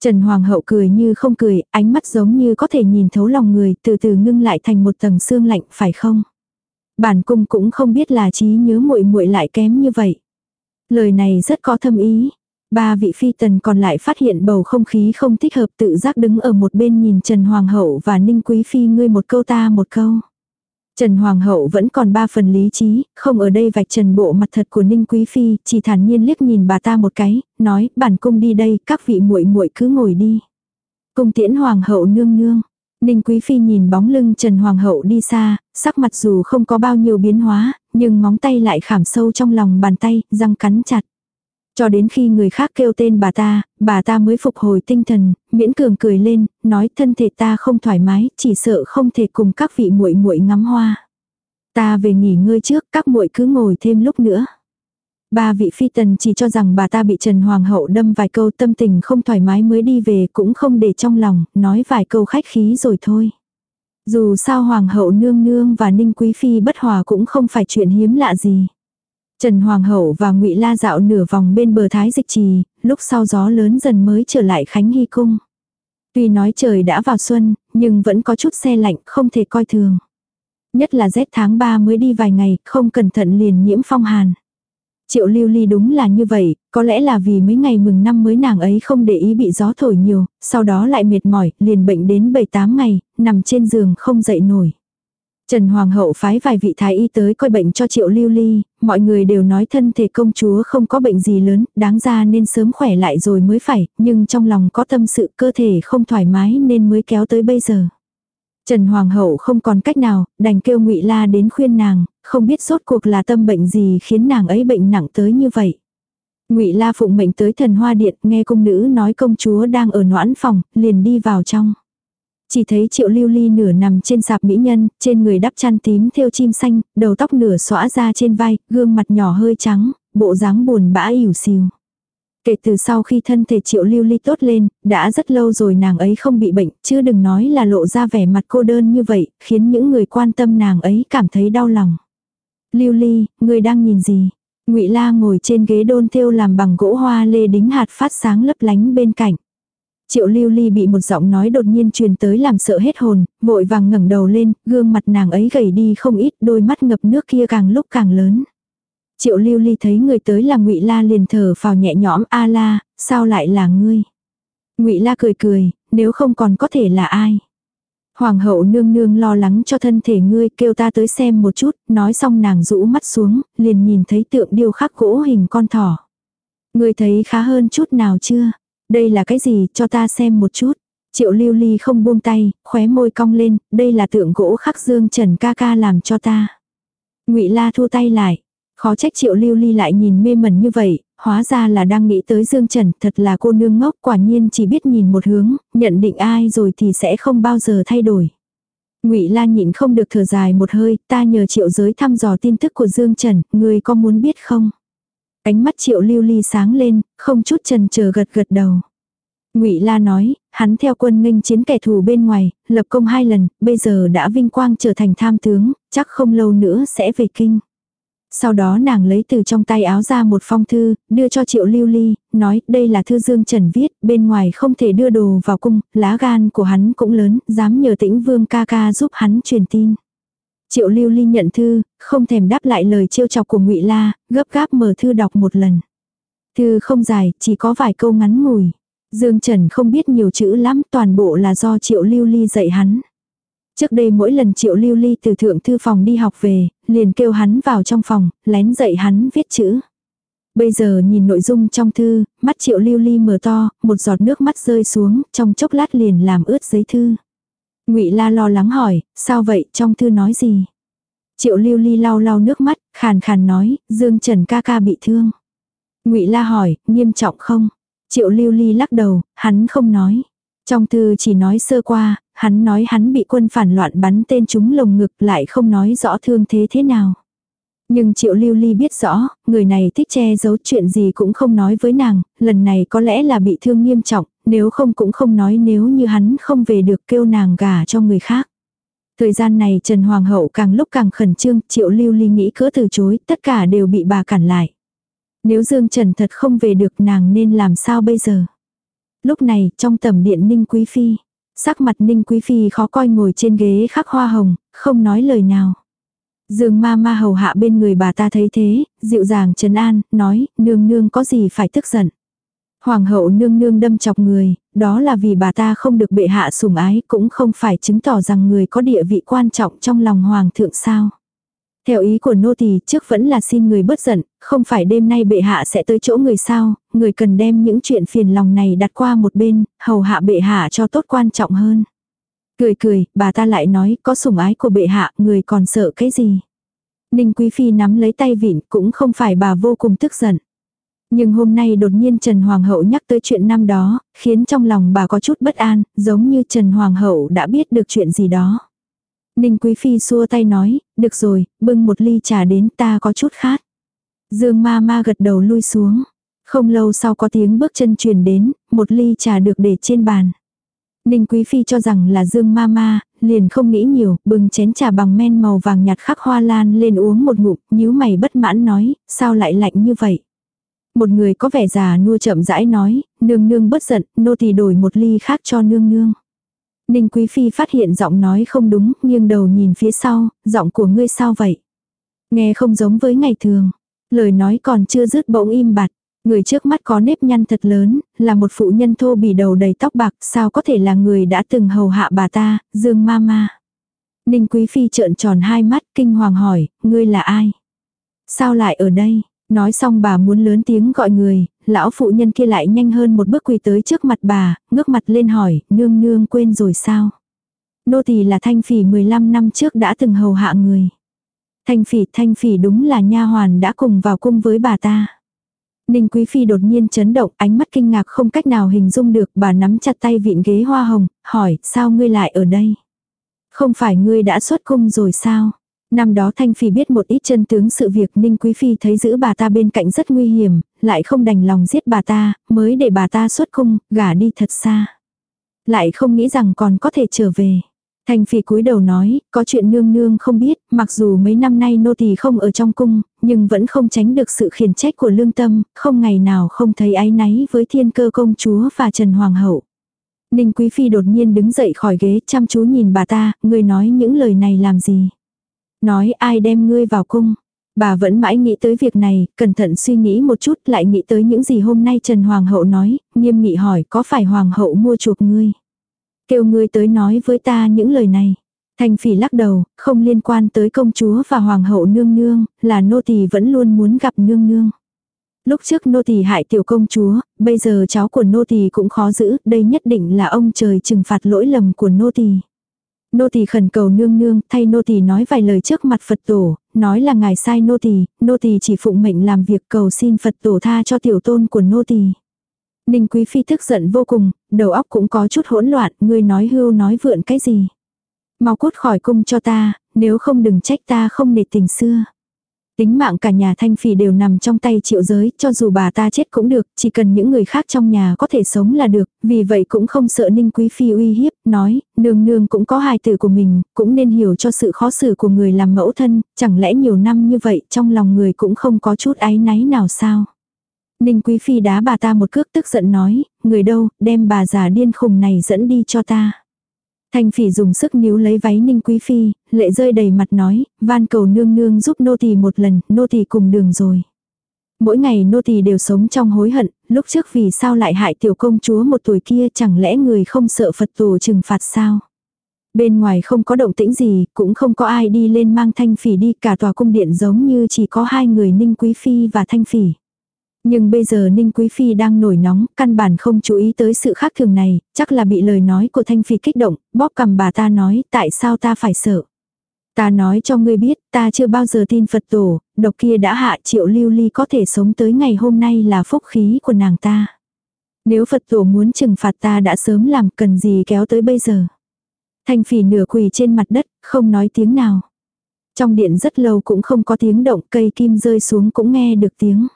Trần Hoàng hậu cười như không cười, ánh mắt giống như có thể nhìn thấu lòng người, từ từ ngưng lại thành một tầng xương lạnh, phải không? Bản cung cũng không biết là trí nhớ muội muội lại kém như vậy. Lời này rất có thâm ý. Ba vị phi tần còn lại phát hiện bầu không khí không thích hợp tự giác đứng ở một bên nhìn Trần Hoàng hậu và Ninh Quý Phi ngươi một câu ta một câu. Trần Hoàng hậu vẫn còn ba phần lý trí, không ở đây vạch trần bộ mặt thật của Ninh Quý Phi, chỉ thản nhiên liếc nhìn bà ta một cái, nói, bản cung đi đây, các vị muội muội cứ ngồi đi. Cung tiễn Hoàng hậu nương nương. Ninh Quý Phi nhìn bóng lưng Trần Hoàng hậu đi xa, sắc mặt dù không có bao nhiêu biến hóa, nhưng móng tay lại khảm sâu trong lòng bàn tay, răng cắn chặt. Cho đến khi người khác kêu tên bà ta, bà ta mới phục hồi tinh thần, miễn cường cười lên, nói thân thể ta không thoải mái, chỉ sợ không thể cùng các vị muội muội ngắm hoa. Ta về nghỉ ngơi trước, các muội cứ ngồi thêm lúc nữa. Ba vị phi tần chỉ cho rằng bà ta bị Trần Hoàng hậu đâm vài câu tâm tình không thoải mái mới đi về cũng không để trong lòng, nói vài câu khách khí rồi thôi. Dù sao Hoàng hậu nương nương và Ninh Quý Phi bất hòa cũng không phải chuyện hiếm lạ gì. Trần Hoàng hậu và Ngụy La dạo nửa vòng bên bờ Thái Dịch Trì, lúc sau gió lớn dần mới trở lại Khánh Hy cung. Tuy nói trời đã vào xuân, nhưng vẫn có chút xe lạnh, không thể coi thường. Nhất là rét tháng 3 mới đi vài ngày, không cẩn thận liền nhiễm phong hàn. Triệu lưu ly đúng là như vậy, có lẽ là vì mấy ngày mừng năm mới nàng ấy không để ý bị gió thổi nhiều, sau đó lại mệt mỏi, liền bệnh đến 7-8 ngày, nằm trên giường không dậy nổi. Trần Hoàng hậu phái vài vị thái y tới coi bệnh cho triệu lưu ly, mọi người đều nói thân thể công chúa không có bệnh gì lớn, đáng ra nên sớm khỏe lại rồi mới phải, nhưng trong lòng có tâm sự cơ thể không thoải mái nên mới kéo tới bây giờ. Trần Hoàng hậu không còn cách nào, đành kêu ngụy La đến khuyên nàng, không biết rốt cuộc là tâm bệnh gì khiến nàng ấy bệnh nặng tới như vậy. Ngụy La phụng mệnh tới thần hoa điện, nghe công nữ nói công chúa đang ở noãn phòng, liền đi vào trong. Chỉ thấy triệu lưu ly nửa nằm trên sạp mỹ nhân, trên người đắp chăn tím thêu chim xanh, đầu tóc nửa xõa ra trên vai, gương mặt nhỏ hơi trắng, bộ dáng buồn bã ỉu xìu. Kể từ sau khi thân thể triệu lưu ly tốt lên, đã rất lâu rồi nàng ấy không bị bệnh, chứ đừng nói là lộ ra vẻ mặt cô đơn như vậy, khiến những người quan tâm nàng ấy cảm thấy đau lòng. Lưu ly, người đang nhìn gì? ngụy La ngồi trên ghế đôn thêu làm bằng gỗ hoa lê đính hạt phát sáng lấp lánh bên cạnh. Triệu lưu ly bị một giọng nói đột nhiên truyền tới làm sợ hết hồn, vội vàng ngẩng đầu lên, gương mặt nàng ấy gầy đi không ít, đôi mắt ngập nước kia càng lúc càng lớn. Triệu lưu ly thấy người tới là ngụy La liền thở vào nhẹ nhõm a la, sao lại là ngươi? ngụy La cười cười, nếu không còn có thể là ai? Hoàng hậu nương nương lo lắng cho thân thể ngươi kêu ta tới xem một chút, nói xong nàng rũ mắt xuống, liền nhìn thấy tượng điêu khắc gỗ hình con thỏ. Ngươi thấy khá hơn chút nào chưa? Đây là cái gì, cho ta xem một chút. Triệu lưu ly không buông tay, khóe môi cong lên, đây là tượng gỗ khắc dương trần ca ca làm cho ta. ngụy la thu tay lại. Khó trách triệu lưu ly lại nhìn mê mẩn như vậy, hóa ra là đang nghĩ tới Dương Trần, thật là cô nương ngốc quả nhiên chỉ biết nhìn một hướng, nhận định ai rồi thì sẽ không bao giờ thay đổi. Ngụy La nhịn không được thở dài một hơi, ta nhờ Triệu Giới thăm dò tin tức của Dương Trần, người có muốn biết không? Ánh mắt Triệu Lưu Ly sáng lên, không chút chần chờ gật gật đầu. Ngụy La nói, hắn theo quân nghênh chiến kẻ thù bên ngoài, lập công hai lần, bây giờ đã vinh quang trở thành tham tướng, chắc không lâu nữa sẽ về kinh. Sau đó nàng lấy từ trong tay áo ra một phong thư, đưa cho triệu lưu ly, nói đây là thư Dương Trần viết, bên ngoài không thể đưa đồ vào cung, lá gan của hắn cũng lớn, dám nhờ tĩnh vương ca ca giúp hắn truyền tin. Triệu lưu ly nhận thư, không thèm đáp lại lời trêu chọc của ngụy La, gấp gáp mở thư đọc một lần. Thư không dài, chỉ có vài câu ngắn ngủi. Dương Trần không biết nhiều chữ lắm, toàn bộ là do triệu lưu ly dạy hắn. Trước đây mỗi lần triệu lưu ly từ thượng thư phòng đi học về, liền kêu hắn vào trong phòng, lén dạy hắn viết chữ. Bây giờ nhìn nội dung trong thư, mắt triệu lưu ly mở to, một giọt nước mắt rơi xuống, trong chốc lát liền làm ướt giấy thư ngụy La lo lắng hỏi, sao vậy, trong thư nói gì? Triệu lưu ly lau lau nước mắt, khàn khàn nói, Dương Trần ca ca bị thương. ngụy La hỏi, nghiêm trọng không? Triệu lưu ly lắc đầu, hắn không nói. Trong thư chỉ nói sơ qua, hắn nói hắn bị quân phản loạn bắn tên trúng lồng ngực lại không nói rõ thương thế thế nào. Nhưng triệu lưu ly biết rõ, người này thích che giấu chuyện gì cũng không nói với nàng, lần này có lẽ là bị thương nghiêm trọng, nếu không cũng không nói nếu như hắn không về được kêu nàng gả cho người khác. Thời gian này Trần Hoàng hậu càng lúc càng khẩn trương, triệu lưu ly nghĩ cỡ từ chối, tất cả đều bị bà cản lại. Nếu Dương Trần thật không về được nàng nên làm sao bây giờ? Lúc này, trong tầm điện Ninh Quý Phi, sắc mặt Ninh Quý Phi khó coi ngồi trên ghế khắc hoa hồng, không nói lời nào. Dương ma ma hầu hạ bên người bà ta thấy thế, dịu dàng trấn an, nói, nương nương có gì phải tức giận. Hoàng hậu nương nương đâm chọc người, đó là vì bà ta không được bệ hạ sủng ái cũng không phải chứng tỏ rằng người có địa vị quan trọng trong lòng hoàng thượng sao. Theo ý của nô tỳ trước vẫn là xin người bớt giận, không phải đêm nay bệ hạ sẽ tới chỗ người sao, người cần đem những chuyện phiền lòng này đặt qua một bên, hầu hạ bệ hạ cho tốt quan trọng hơn. Cười cười, bà ta lại nói, có sủng ái của bệ hạ, người còn sợ cái gì. Ninh Quý Phi nắm lấy tay vịn, cũng không phải bà vô cùng tức giận. Nhưng hôm nay đột nhiên Trần Hoàng hậu nhắc tới chuyện năm đó, khiến trong lòng bà có chút bất an, giống như Trần Hoàng hậu đã biết được chuyện gì đó. Ninh Quý Phi xua tay nói, được rồi, bưng một ly trà đến ta có chút khát. Dương ma ma gật đầu lui xuống. Không lâu sau có tiếng bước chân truyền đến, một ly trà được để trên bàn. Ninh Quý Phi cho rằng là Dương ma ma, liền không nghĩ nhiều, bưng chén trà bằng men màu vàng nhạt khắc hoa lan lên uống một ngụm, nhíu mày bất mãn nói, sao lại lạnh như vậy. Một người có vẻ già nua chậm rãi nói, nương nương bất giận, nô thì đổi một ly khác cho nương nương. Ninh Quý Phi phát hiện giọng nói không đúng, nghiêng đầu nhìn phía sau, giọng của ngươi sao vậy? Nghe không giống với ngày thường. Lời nói còn chưa dứt bỗng im bặt. Người trước mắt có nếp nhăn thật lớn, là một phụ nhân thô bỉ đầu đầy tóc bạc, sao có thể là người đã từng hầu hạ bà ta, Dương ma ma. Ninh Quý Phi trợn tròn hai mắt, kinh hoàng hỏi, ngươi là ai? Sao lại ở đây? Nói xong bà muốn lớn tiếng gọi người, lão phụ nhân kia lại nhanh hơn một bước quỳ tới trước mặt bà, ngước mặt lên hỏi, nương nương quên rồi sao? Nô tỳ là thanh phỉ 15 năm trước đã từng hầu hạ người. Thanh phỉ, thanh phỉ đúng là nha hoàn đã cùng vào cung với bà ta. Ninh Quý Phi đột nhiên chấn động, ánh mắt kinh ngạc không cách nào hình dung được, bà nắm chặt tay vịn ghế hoa hồng, hỏi, sao ngươi lại ở đây? Không phải ngươi đã xuất cung rồi sao? Năm đó Thanh Phi biết một ít chân tướng sự việc Ninh Quý Phi thấy giữ bà ta bên cạnh rất nguy hiểm, lại không đành lòng giết bà ta, mới để bà ta xuất cung, gả đi thật xa. Lại không nghĩ rằng còn có thể trở về. Thanh Phi cúi đầu nói, có chuyện nương nương không biết, mặc dù mấy năm nay nô tỳ không ở trong cung, nhưng vẫn không tránh được sự khiển trách của lương tâm, không ngày nào không thấy ái náy với thiên cơ công chúa và Trần Hoàng hậu. Ninh Quý Phi đột nhiên đứng dậy khỏi ghế chăm chú nhìn bà ta, người nói những lời này làm gì. Nói ai đem ngươi vào cung. Bà vẫn mãi nghĩ tới việc này, cẩn thận suy nghĩ một chút lại nghĩ tới những gì hôm nay Trần Hoàng hậu nói, nghiêm nghị hỏi có phải Hoàng hậu mua chuộc ngươi. Kêu ngươi tới nói với ta những lời này. Thành phỉ lắc đầu, không liên quan tới công chúa và hoàng hậu nương nương, là nô tỳ vẫn luôn muốn gặp nương nương. Lúc trước nô tỳ hại tiểu công chúa, bây giờ cháu của nô tỳ cũng khó giữ, đây nhất định là ông trời trừng phạt lỗi lầm của nô tỳ. Nô tỳ khẩn cầu nương nương, thay nô tỳ nói vài lời trước mặt Phật tổ, nói là ngài sai nô tỳ, nô tỳ chỉ phụng mệnh làm việc cầu xin Phật tổ tha cho tiểu tôn của nô tỳ. Ninh Quý Phi tức giận vô cùng, đầu óc cũng có chút hỗn loạn, ngươi nói hưu nói vượn cái gì. Mau cút khỏi cung cho ta, nếu không đừng trách ta không nể tình xưa. Tính mạng cả nhà thanh phi đều nằm trong tay triệu giới, cho dù bà ta chết cũng được, chỉ cần những người khác trong nhà có thể sống là được, vì vậy cũng không sợ ninh quý phi uy hiếp, nói, nương nương cũng có hài tử của mình, cũng nên hiểu cho sự khó xử của người làm mẫu thân, chẳng lẽ nhiều năm như vậy trong lòng người cũng không có chút áy náy nào sao. Ninh quý phi đá bà ta một cước tức giận nói, người đâu, đem bà già điên khùng này dẫn đi cho ta. Thanh phỉ dùng sức níu lấy váy ninh quý phi, lệ rơi đầy mặt nói, van cầu nương nương giúp nô tỳ một lần, nô tỳ cùng đường rồi. Mỗi ngày nô tỳ đều sống trong hối hận, lúc trước vì sao lại hại tiểu công chúa một tuổi kia chẳng lẽ người không sợ Phật tù trừng phạt sao. Bên ngoài không có động tĩnh gì, cũng không có ai đi lên mang thanh phỉ đi, cả tòa cung điện giống như chỉ có hai người ninh quý phi và thanh phỉ. Nhưng bây giờ Ninh Quý Phi đang nổi nóng, căn bản không chú ý tới sự khác thường này, chắc là bị lời nói của Thanh Phi kích động, bóp cầm bà ta nói tại sao ta phải sợ. Ta nói cho ngươi biết, ta chưa bao giờ tin Phật tổ, độc kia đã hạ triệu lưu ly có thể sống tới ngày hôm nay là phúc khí của nàng ta. Nếu Phật tổ muốn trừng phạt ta đã sớm làm cần gì kéo tới bây giờ. Thanh phỉ nửa quỳ trên mặt đất, không nói tiếng nào. Trong điện rất lâu cũng không có tiếng động, cây kim rơi xuống cũng nghe được tiếng.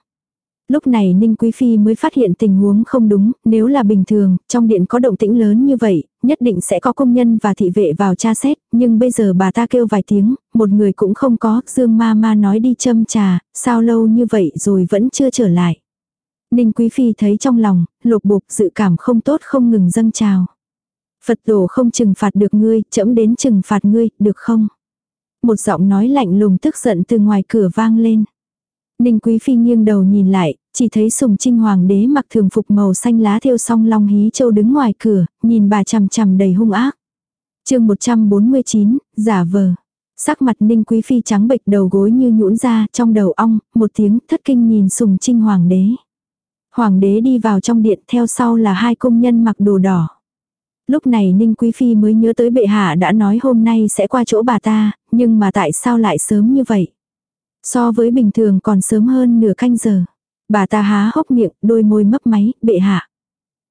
Lúc này Ninh Quý Phi mới phát hiện tình huống không đúng, nếu là bình thường, trong điện có động tĩnh lớn như vậy, nhất định sẽ có công nhân và thị vệ vào tra xét, nhưng bây giờ bà ta kêu vài tiếng, một người cũng không có, Dương ma ma nói đi châm trà, sao lâu như vậy rồi vẫn chưa trở lại. Ninh Quý Phi thấy trong lòng, lục bục dự cảm không tốt không ngừng dâng trào. Phật tổ không trừng phạt được ngươi, chậm đến trừng phạt ngươi, được không? Một giọng nói lạnh lùng tức giận từ ngoài cửa vang lên. Ninh Quý Phi nghiêng đầu nhìn lại, chỉ thấy sùng trinh hoàng đế mặc thường phục màu xanh lá thêu song long hí châu đứng ngoài cửa, nhìn bà chằm chằm đầy hung ác. chương 149, giả vờ. Sắc mặt Ninh Quý Phi trắng bệch đầu gối như nhũn ra trong đầu ong, một tiếng thất kinh nhìn sùng trinh hoàng đế. Hoàng đế đi vào trong điện theo sau là hai công nhân mặc đồ đỏ. Lúc này Ninh Quý Phi mới nhớ tới bệ hạ đã nói hôm nay sẽ qua chỗ bà ta, nhưng mà tại sao lại sớm như vậy? So với bình thường còn sớm hơn nửa canh giờ. Bà ta há hốc miệng, đôi môi mấp máy, bệ hạ.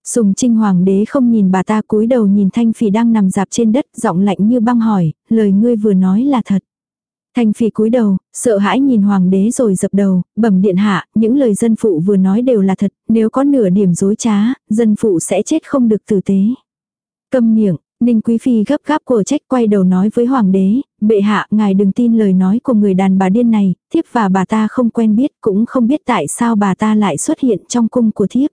Sùng trinh hoàng đế không nhìn bà ta cúi đầu nhìn thanh phỉ đang nằm dạp trên đất, giọng lạnh như băng hỏi, lời ngươi vừa nói là thật. Thanh phỉ cúi đầu, sợ hãi nhìn hoàng đế rồi dập đầu, bẩm điện hạ, những lời dân phụ vừa nói đều là thật, nếu có nửa điểm dối trá, dân phụ sẽ chết không được tử tế. Câm miệng, Ninh Quý Phi gấp gáp của trách quay đầu nói với Hoàng đế, bệ hạ ngài đừng tin lời nói của người đàn bà điên này, thiếp và bà ta không quen biết cũng không biết tại sao bà ta lại xuất hiện trong cung của thiếp.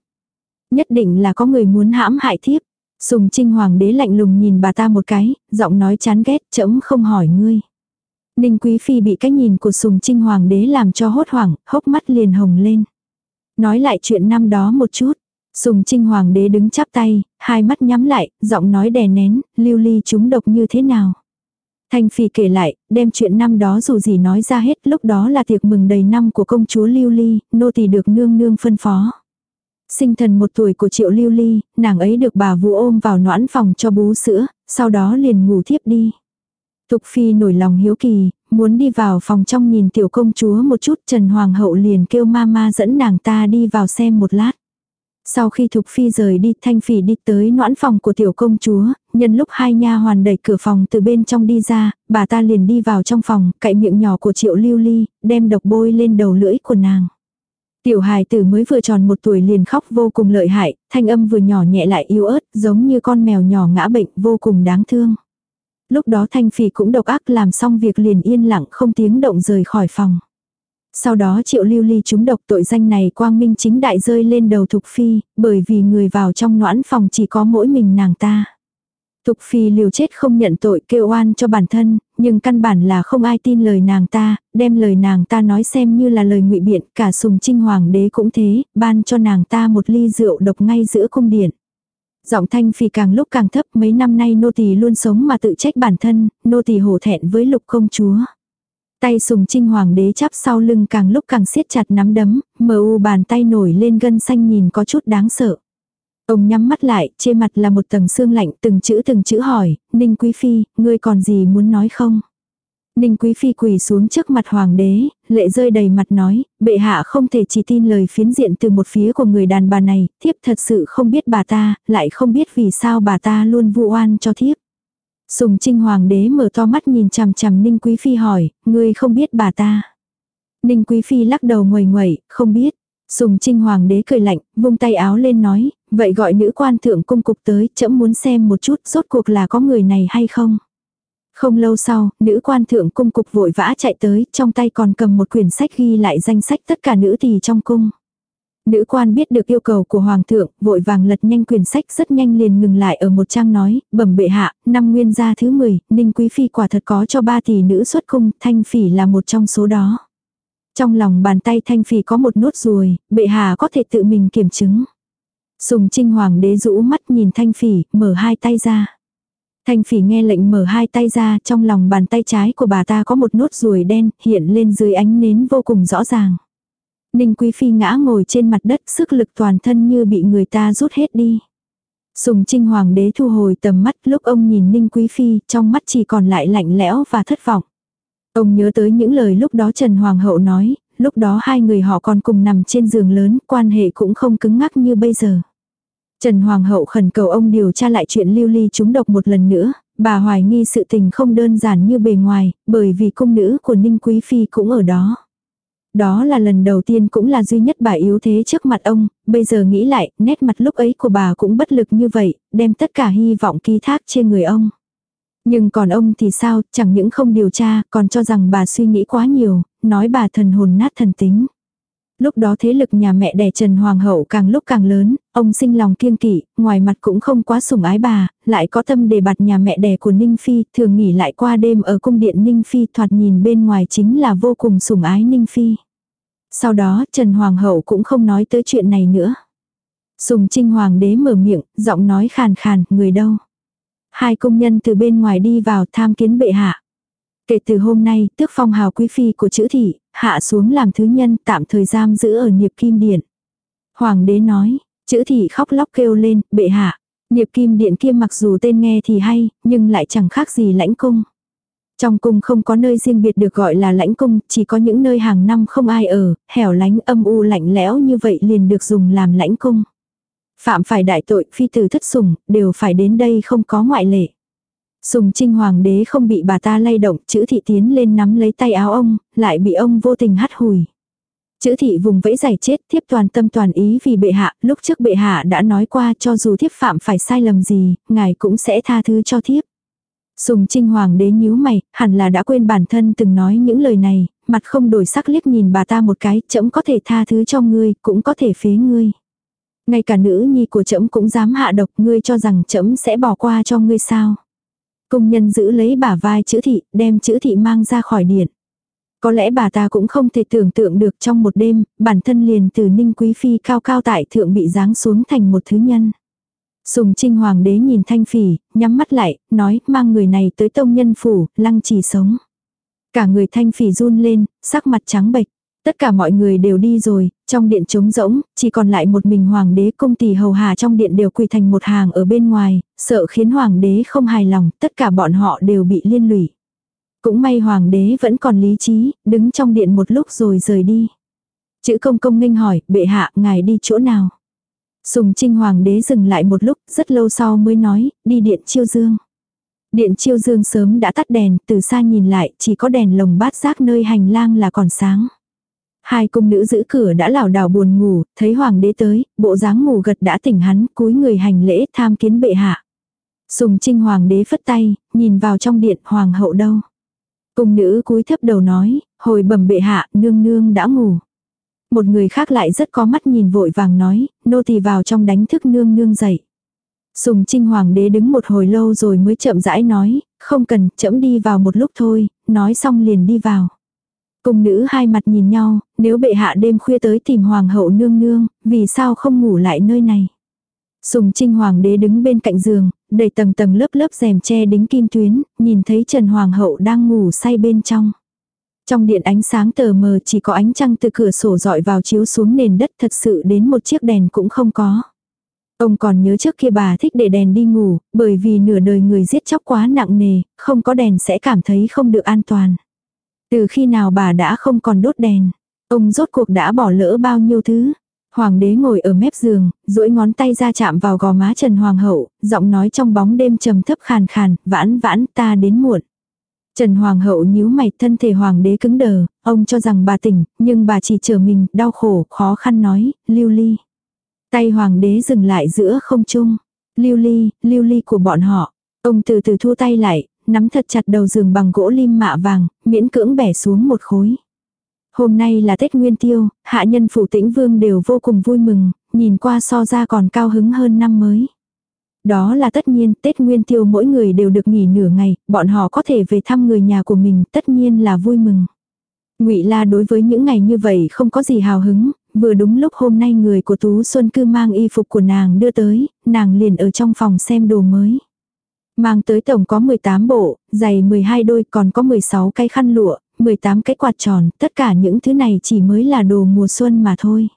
Nhất định là có người muốn hãm hại thiếp. Sùng trinh hoàng đế lạnh lùng nhìn bà ta một cái, giọng nói chán ghét, chấm không hỏi ngươi. Ninh Quý Phi bị cái nhìn của sùng trinh hoàng đế làm cho hốt hoảng, hốc mắt liền hồng lên. Nói lại chuyện năm đó một chút. Sùng trinh hoàng đế đứng chắp tay, hai mắt nhắm lại, giọng nói đè nén, lưu ly chúng độc như thế nào. Thanh Phi kể lại, đem chuyện năm đó dù gì nói ra hết, lúc đó là tiệc mừng đầy năm của công chúa Lưu Ly, nô tỳ được nương nương phân phó. Sinh thần một tuổi của triệu Lưu Ly, nàng ấy được bà vú ôm vào noãn phòng cho bú sữa, sau đó liền ngủ thiếp đi. Tục Phi nổi lòng hiếu kỳ, muốn đi vào phòng trong nhìn tiểu công chúa một chút Trần Hoàng hậu liền kêu mama dẫn nàng ta đi vào xem một lát. Sau khi Thục Phi rời đi, Thanh Phỉ đi tới noãn phòng của tiểu công chúa, nhân lúc hai nha hoàn đẩy cửa phòng từ bên trong đi ra, bà ta liền đi vào trong phòng, cậy miệng nhỏ của triệu lưu ly, đem độc bôi lên đầu lưỡi của nàng. Tiểu hài tử mới vừa tròn một tuổi liền khóc vô cùng lợi hại, thanh âm vừa nhỏ nhẹ lại yếu ớt, giống như con mèo nhỏ ngã bệnh vô cùng đáng thương. Lúc đó thanh phỉ cũng độc ác làm xong việc liền yên lặng không tiếng động rời khỏi phòng. Sau đó triệu lưu ly chúng độc tội danh này quang minh chính đại rơi lên đầu Thục Phi, bởi vì người vào trong noãn phòng chỉ có mỗi mình nàng ta. Thục Phi liều chết không nhận tội kêu oan cho bản thân, nhưng căn bản là không ai tin lời nàng ta, đem lời nàng ta nói xem như là lời ngụy biện, cả sùng trinh hoàng đế cũng thế, ban cho nàng ta một ly rượu độc ngay giữa cung điện. Giọng thanh phi càng lúc càng thấp mấy năm nay nô tỳ luôn sống mà tự trách bản thân, nô tỳ hổ thẹn với lục công chúa. Tay sùng trinh hoàng đế chắp sau lưng càng lúc càng siết chặt nắm đấm, mờ u bàn tay nổi lên gân xanh nhìn có chút đáng sợ. Ông nhắm mắt lại, trên mặt là một tầng xương lạnh từng chữ từng chữ hỏi, Ninh Quý Phi, ngươi còn gì muốn nói không? Ninh Quý Phi quỳ xuống trước mặt hoàng đế, lệ rơi đầy mặt nói, bệ hạ không thể chỉ tin lời phiến diện từ một phía của người đàn bà này, thiếp thật sự không biết bà ta, lại không biết vì sao bà ta luôn vu oan cho thiếp. Sùng trinh hoàng đế mở to mắt nhìn chằm chằm Ninh Quý Phi hỏi, ngươi không biết bà ta. Ninh Quý Phi lắc đầu ngoầy ngoẩy, không biết. Sùng trinh hoàng đế cười lạnh, vung tay áo lên nói, vậy gọi nữ quan thượng cung cục tới, chậm muốn xem một chút rốt cuộc là có người này hay không. Không lâu sau, nữ quan thượng cung cục vội vã chạy tới, trong tay còn cầm một quyển sách ghi lại danh sách tất cả nữ tỳ trong cung. Nữ quan biết được yêu cầu của hoàng thượng, vội vàng lật nhanh quyển sách rất nhanh liền ngừng lại ở một trang nói, bẩm bệ hạ, năm nguyên gia thứ 10, ninh quý phi quả thật có cho ba tỷ nữ xuất cung, thanh phỉ là một trong số đó. Trong lòng bàn tay thanh phỉ có một nốt ruồi, bệ hạ có thể tự mình kiểm chứng. Sùng trinh hoàng đế rũ mắt nhìn thanh phỉ, mở hai tay ra. Thanh phỉ nghe lệnh mở hai tay ra, trong lòng bàn tay trái của bà ta có một nốt ruồi đen, hiện lên dưới ánh nến vô cùng rõ ràng. Ninh Quý Phi ngã ngồi trên mặt đất, sức lực toàn thân như bị người ta rút hết đi. Sùng Trinh Hoàng đế thu hồi tầm mắt lúc ông nhìn Ninh Quý Phi, trong mắt chỉ còn lại lạnh lẽo và thất vọng. Ông nhớ tới những lời lúc đó Trần Hoàng hậu nói, lúc đó hai người họ còn cùng nằm trên giường lớn, quan hệ cũng không cứng ngắc như bây giờ. Trần Hoàng hậu khẩn cầu ông điều tra lại chuyện lưu ly trúng độc một lần nữa, bà hoài nghi sự tình không đơn giản như bề ngoài, bởi vì cung nữ của Ninh Quý Phi cũng ở đó. Đó là lần đầu tiên cũng là duy nhất bà yếu thế trước mặt ông, bây giờ nghĩ lại, nét mặt lúc ấy của bà cũng bất lực như vậy, đem tất cả hy vọng ký thác trên người ông. Nhưng còn ông thì sao, chẳng những không điều tra, còn cho rằng bà suy nghĩ quá nhiều, nói bà thần hồn nát thần tính. Lúc đó thế lực nhà mẹ đẻ Trần Hoàng hậu càng lúc càng lớn, ông sinh lòng kiêng kỵ, ngoài mặt cũng không quá sủng ái bà, lại có tâm đề bạt nhà mẹ đẻ của Ninh Phi, thường nghỉ lại qua đêm ở cung điện Ninh Phi thoạt nhìn bên ngoài chính là vô cùng sủng ái Ninh Phi. Sau đó Trần Hoàng hậu cũng không nói tới chuyện này nữa. Sùng Trinh Hoàng đế mở miệng, giọng nói khàn khàn, người đâu. Hai công nhân từ bên ngoài đi vào tham kiến bệ hạ. Kể từ hôm nay, tước phong hào quý phi của chữ thị, hạ xuống làm thứ nhân tạm thời giam giữ ở niệp kim điện. Hoàng đế nói, chữ thị khóc lóc kêu lên, bệ hạ. Niệp kim điện kia mặc dù tên nghe thì hay, nhưng lại chẳng khác gì lãnh cung. Trong cung không có nơi riêng biệt được gọi là lãnh cung, chỉ có những nơi hàng năm không ai ở, hẻo lánh âm u lạnh lẽo như vậy liền được dùng làm lãnh cung. Phạm phải đại tội, phi tử thất sủng, đều phải đến đây không có ngoại lệ. Sùng trinh hoàng đế không bị bà ta lay động, chữ thị tiến lên nắm lấy tay áo ông, lại bị ông vô tình hắt hùi. Chữ thị vùng vẫy giải chết thiếp toàn tâm toàn ý vì bệ hạ, lúc trước bệ hạ đã nói qua cho dù thiếp phạm phải sai lầm gì, ngài cũng sẽ tha thứ cho thiếp. Sùng trinh hoàng đế nhíu mày, hẳn là đã quên bản thân từng nói những lời này, mặt không đổi sắc liếc nhìn bà ta một cái, chậm có thể tha thứ cho ngươi, cũng có thể phế ngươi. Ngay cả nữ nhi của trẫm cũng dám hạ độc ngươi cho rằng trẫm sẽ bỏ qua cho ngươi sao. Công nhân giữ lấy bả vai chữ thị, đem chữ thị mang ra khỏi điện. Có lẽ bà ta cũng không thể tưởng tượng được trong một đêm, bản thân liền từ ninh quý phi cao cao tại thượng bị giáng xuống thành một thứ nhân. Sùng trinh hoàng đế nhìn thanh phỉ, nhắm mắt lại, nói mang người này tới tông nhân phủ, lăng trì sống. Cả người thanh phỉ run lên, sắc mặt trắng bệch. Tất cả mọi người đều đi rồi, trong điện trống rỗng, chỉ còn lại một mình hoàng đế công tỳ hầu hà trong điện đều quỳ thành một hàng ở bên ngoài, sợ khiến hoàng đế không hài lòng, tất cả bọn họ đều bị liên lụy. Cũng may hoàng đế vẫn còn lý trí, đứng trong điện một lúc rồi rời đi. Chữ công công nghênh hỏi, bệ hạ, ngài đi chỗ nào? Sùng trinh hoàng đế dừng lại một lúc, rất lâu sau mới nói, đi điện chiêu dương. Điện chiêu dương sớm đã tắt đèn, từ xa nhìn lại, chỉ có đèn lồng bát giác nơi hành lang là còn sáng. Hai cung nữ giữ cửa đã lảo đảo buồn ngủ, thấy hoàng đế tới, bộ dáng ngủ gật đã tỉnh hắn, cúi người hành lễ tham kiến bệ hạ. Sùng trinh hoàng đế phất tay, nhìn vào trong điện hoàng hậu đâu. Cung nữ cúi thấp đầu nói, hồi bẩm bệ hạ, nương nương đã ngủ. Một người khác lại rất có mắt nhìn vội vàng nói, nô tỳ vào trong đánh thức nương nương dậy. Sùng trinh hoàng đế đứng một hồi lâu rồi mới chậm rãi nói, không cần, chậm đi vào một lúc thôi, nói xong liền đi vào. Cung nữ hai mặt nhìn nhau, nếu bệ hạ đêm khuya tới tìm hoàng hậu nương nương, vì sao không ngủ lại nơi này. Sùng trinh hoàng đế đứng bên cạnh giường, đầy tầng tầng lớp lớp rèm che đính kim tuyến, nhìn thấy Trần Hoàng hậu đang ngủ say bên trong. Trong điện ánh sáng tờ mờ chỉ có ánh trăng từ cửa sổ dọi vào chiếu xuống nền đất thật sự đến một chiếc đèn cũng không có. Ông còn nhớ trước kia bà thích để đèn đi ngủ, bởi vì nửa đời người giết chóc quá nặng nề, không có đèn sẽ cảm thấy không được an toàn. Từ khi nào bà đã không còn đốt đèn, ông rốt cuộc đã bỏ lỡ bao nhiêu thứ. Hoàng đế ngồi ở mép giường, duỗi ngón tay ra chạm vào gò má Trần Hoàng hậu, giọng nói trong bóng đêm trầm thấp khàn khàn, vãn vãn ta đến muộn. Trần Hoàng hậu nhíu mày thân thể hoàng đế cứng đờ, ông cho rằng bà tỉnh, nhưng bà chỉ chờ mình, đau khổ, khó khăn nói, lưu ly. Tay hoàng đế dừng lại giữa không trung. Lưu ly, lưu ly của bọn họ. Ông từ từ thu tay lại, nắm thật chặt đầu giường bằng gỗ lim mạ vàng, miễn cưỡng bẻ xuống một khối. Hôm nay là Tết Nguyên Tiêu, hạ nhân phủ tĩnh vương đều vô cùng vui mừng, nhìn qua so ra còn cao hứng hơn năm mới. Đó là tất nhiên, Tết Nguyên Tiêu mỗi người đều được nghỉ nửa ngày, bọn họ có thể về thăm người nhà của mình, tất nhiên là vui mừng. Ngụy La đối với những ngày như vậy không có gì hào hứng, vừa đúng lúc hôm nay người của Tú Xuân cư mang y phục của nàng đưa tới, nàng liền ở trong phòng xem đồ mới. Mang tới tổng có 18 bộ, giày 12 đôi còn có 16 cái khăn lụa, 18 cái quạt tròn, tất cả những thứ này chỉ mới là đồ mùa xuân mà thôi.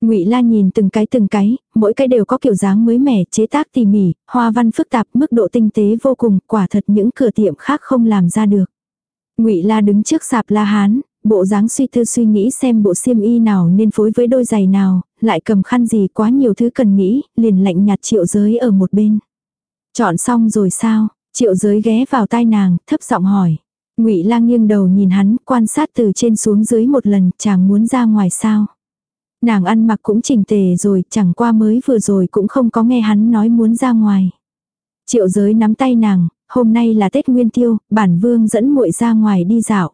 Ngụy La nhìn từng cái từng cái, mỗi cái đều có kiểu dáng mới mẻ, chế tác tỉ mỉ, hoa văn phức tạp, mức độ tinh tế vô cùng, quả thật những cửa tiệm khác không làm ra được. Ngụy La đứng trước sạp La Hán, bộ dáng suy tư suy nghĩ xem bộ xiêm y nào nên phối với đôi giày nào, lại cầm khăn gì quá nhiều thứ cần nghĩ, liền lạnh nhạt triệu giới ở một bên. Chọn xong rồi sao? Triệu giới ghé vào tai nàng, thấp giọng hỏi. Ngụy La nghiêng đầu nhìn hắn, quan sát từ trên xuống dưới một lần, chàng muốn ra ngoài sao? Nàng ăn mặc cũng chỉnh tề rồi, chẳng qua mới vừa rồi cũng không có nghe hắn nói muốn ra ngoài. Triệu giới nắm tay nàng, hôm nay là Tết Nguyên Tiêu, bản vương dẫn muội ra ngoài đi dạo.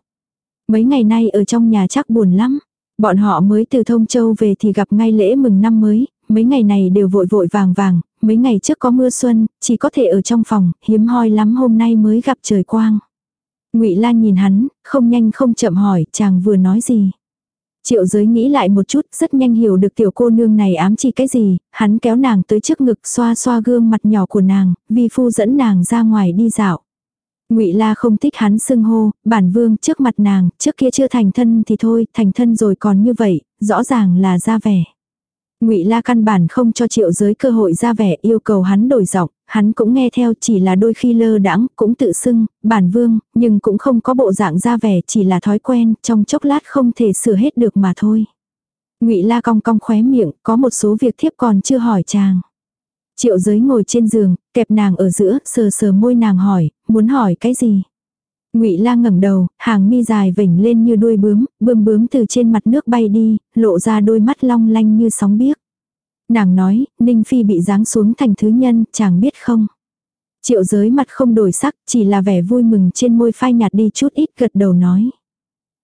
Mấy ngày nay ở trong nhà chắc buồn lắm. Bọn họ mới từ Thông Châu về thì gặp ngay lễ mừng năm mới, mấy ngày này đều vội vội vàng vàng, mấy ngày trước có mưa xuân, chỉ có thể ở trong phòng, hiếm hoi lắm hôm nay mới gặp trời quang. Ngụy Lan nhìn hắn, không nhanh không chậm hỏi, chàng vừa nói gì. Triệu giới nghĩ lại một chút, rất nhanh hiểu được tiểu cô nương này ám chỉ cái gì, hắn kéo nàng tới trước ngực xoa xoa gương mặt nhỏ của nàng, vi phu dẫn nàng ra ngoài đi dạo. Ngụy La không thích hắn xưng hô, bản vương trước mặt nàng, trước kia chưa thành thân thì thôi, thành thân rồi còn như vậy, rõ ràng là ra vẻ. Ngụy La căn bản không cho Triệu Giới cơ hội ra vẻ, yêu cầu hắn đổi giọng, hắn cũng nghe theo, chỉ là đôi khi lơ đãng, cũng tự xưng, bản vương, nhưng cũng không có bộ dạng ra vẻ, chỉ là thói quen, trong chốc lát không thể sửa hết được mà thôi. Ngụy La cong cong khóe miệng, có một số việc thiếp còn chưa hỏi chàng. Triệu Giới ngồi trên giường, kẹp nàng ở giữa, sờ sờ môi nàng hỏi, muốn hỏi cái gì? Ngụy La ngẩng đầu, hàng mi dài vểnh lên như đuôi bướm, bướm bướm từ trên mặt nước bay đi, lộ ra đôi mắt long lanh như sóng biếc. Nàng nói, Ninh Phi bị giáng xuống thành thứ nhân, chàng biết không? Triệu giới mặt không đổi sắc, chỉ là vẻ vui mừng trên môi phai nhạt đi chút ít gật đầu nói.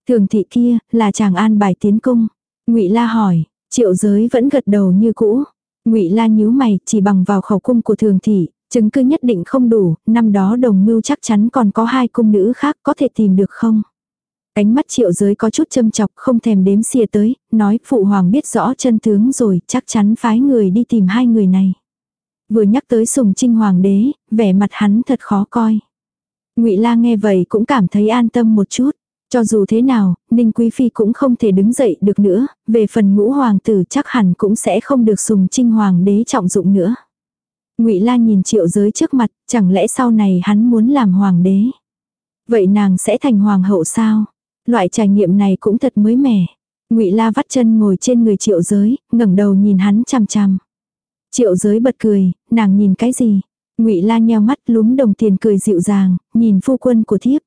Thường thị kia, là chàng an bài tiến cung. Ngụy La hỏi, triệu giới vẫn gật đầu như cũ. Ngụy La nhíu mày, chỉ bằng vào khẩu cung của thường thị, Chứng cứ nhất định không đủ, năm đó đồng mưu chắc chắn còn có hai cung nữ khác có thể tìm được không? Ánh mắt triệu giới có chút châm chọc không thèm đếm xìa tới, nói phụ hoàng biết rõ chân tướng rồi chắc chắn phái người đi tìm hai người này. Vừa nhắc tới sùng trinh hoàng đế, vẻ mặt hắn thật khó coi. ngụy La nghe vậy cũng cảm thấy an tâm một chút. Cho dù thế nào, Ninh Quý Phi cũng không thể đứng dậy được nữa, về phần ngũ hoàng tử chắc hẳn cũng sẽ không được sùng trinh hoàng đế trọng dụng nữa. Ngụy La nhìn Triệu Giới trước mặt, chẳng lẽ sau này hắn muốn làm hoàng đế? Vậy nàng sẽ thành hoàng hậu sao? Loại trải nghiệm này cũng thật mới mẻ. Ngụy La vắt chân ngồi trên người Triệu Giới, ngẩng đầu nhìn hắn chằm chằm. Triệu Giới bật cười, nàng nhìn cái gì? Ngụy La nheo mắt lúm đồng tiền cười dịu dàng, nhìn phu quân của thiếp.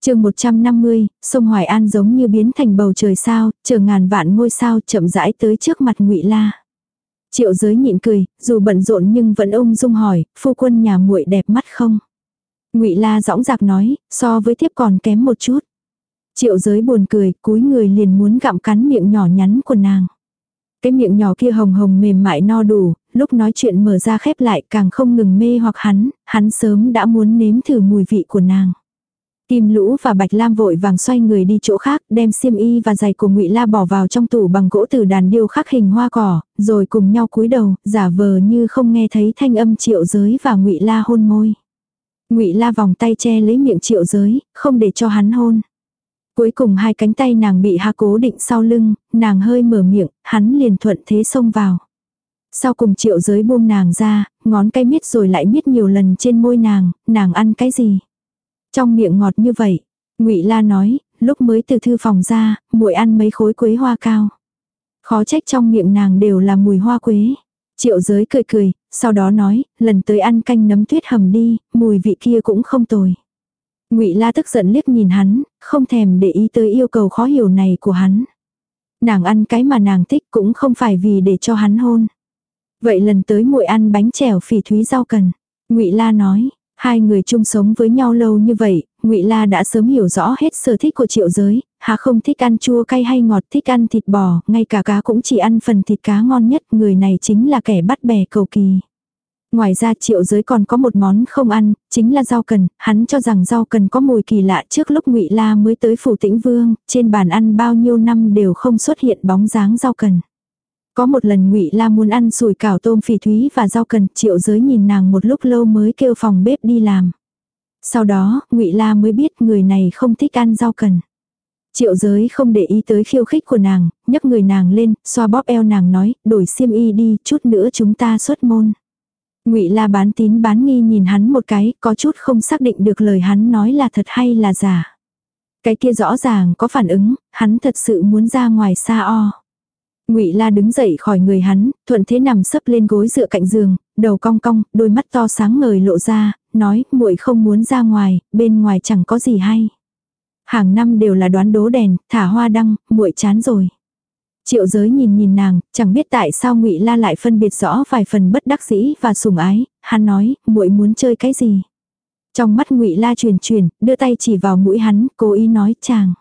Chương 150, sông Hoài An giống như biến thành bầu trời sao, chờ ngàn vạn ngôi sao chậm rãi tới trước mặt Ngụy La. Triệu giới nhịn cười, dù bận rộn nhưng vẫn ung dung hỏi, phu quân nhà muội đẹp mắt không? ngụy La dõng dạc nói, so với thiếp còn kém một chút. Triệu giới buồn cười, cúi người liền muốn gặm cắn miệng nhỏ nhắn của nàng. Cái miệng nhỏ kia hồng hồng mềm mại no đủ, lúc nói chuyện mở ra khép lại càng không ngừng mê hoặc hắn, hắn sớm đã muốn nếm thử mùi vị của nàng. Kim Lũ và Bạch Lam vội vàng xoay người đi chỗ khác, đem xiêm y và giày của Ngụy La bỏ vào trong tủ bằng gỗ từ đàn điêu khắc hình hoa cỏ, rồi cùng nhau cúi đầu, giả vờ như không nghe thấy thanh âm Triệu Giới và Ngụy La hôn môi. Ngụy La vòng tay che lấy miệng Triệu Giới, không để cho hắn hôn. Cuối cùng hai cánh tay nàng bị hạ cố định sau lưng, nàng hơi mở miệng, hắn liền thuận thế xông vào. Sau cùng Triệu Giới buông nàng ra, ngón cái miết rồi lại miết nhiều lần trên môi nàng, nàng ăn cái gì? Trong miệng ngọt như vậy, Ngụy La nói, lúc mới từ thư phòng ra, muội ăn mấy khối quế hoa cao. Khó trách trong miệng nàng đều là mùi hoa quế. Triệu giới cười cười, sau đó nói, lần tới ăn canh nấm tuyết hầm đi, mùi vị kia cũng không tồi. Ngụy La tức giận liếc nhìn hắn, không thèm để ý tới yêu cầu khó hiểu này của hắn. Nàng ăn cái mà nàng thích cũng không phải vì để cho hắn hôn. Vậy lần tới muội ăn bánh chèo phỉ thúy rau cần. Ngụy La nói, Hai người chung sống với nhau lâu như vậy, Ngụy La đã sớm hiểu rõ hết sở thích của Triệu Giới, hà không thích ăn chua cay hay ngọt, thích ăn thịt bò, ngay cả cá cũng chỉ ăn phần thịt cá ngon nhất, người này chính là kẻ bắt bẻ cầu kỳ. Ngoài ra Triệu Giới còn có một món không ăn, chính là rau cần, hắn cho rằng rau cần có mùi kỳ lạ trước lúc Ngụy La mới tới phủ Tĩnh Vương, trên bàn ăn bao nhiêu năm đều không xuất hiện bóng dáng rau cần. Có một lần ngụy La muốn ăn sủi cảo tôm phỉ thúy và rau cần, triệu giới nhìn nàng một lúc lâu mới kêu phòng bếp đi làm. Sau đó, ngụy La mới biết người này không thích ăn rau cần. Triệu giới không để ý tới khiêu khích của nàng, nhấc người nàng lên, xoa bóp eo nàng nói, đổi xiêm y đi, chút nữa chúng ta xuất môn. Ngụy La bán tín bán nghi nhìn hắn một cái, có chút không xác định được lời hắn nói là thật hay là giả. Cái kia rõ ràng có phản ứng, hắn thật sự muốn ra ngoài xa o. Ngụy La đứng dậy khỏi người hắn, thuận thế nằm sấp lên gối dựa cạnh giường, đầu cong cong, đôi mắt to sáng ngời lộ ra, nói, muội không muốn ra ngoài, bên ngoài chẳng có gì hay. Hàng năm đều là đoán đố đèn, thả hoa đăng, muội chán rồi. Triệu giới nhìn nhìn nàng, chẳng biết tại sao ngụy La lại phân biệt rõ vài phần bất đắc dĩ và sủng ái, hắn nói, muội muốn chơi cái gì. Trong mắt ngụy La truyền truyền, đưa tay chỉ vào mũi hắn, cố ý nói chàng.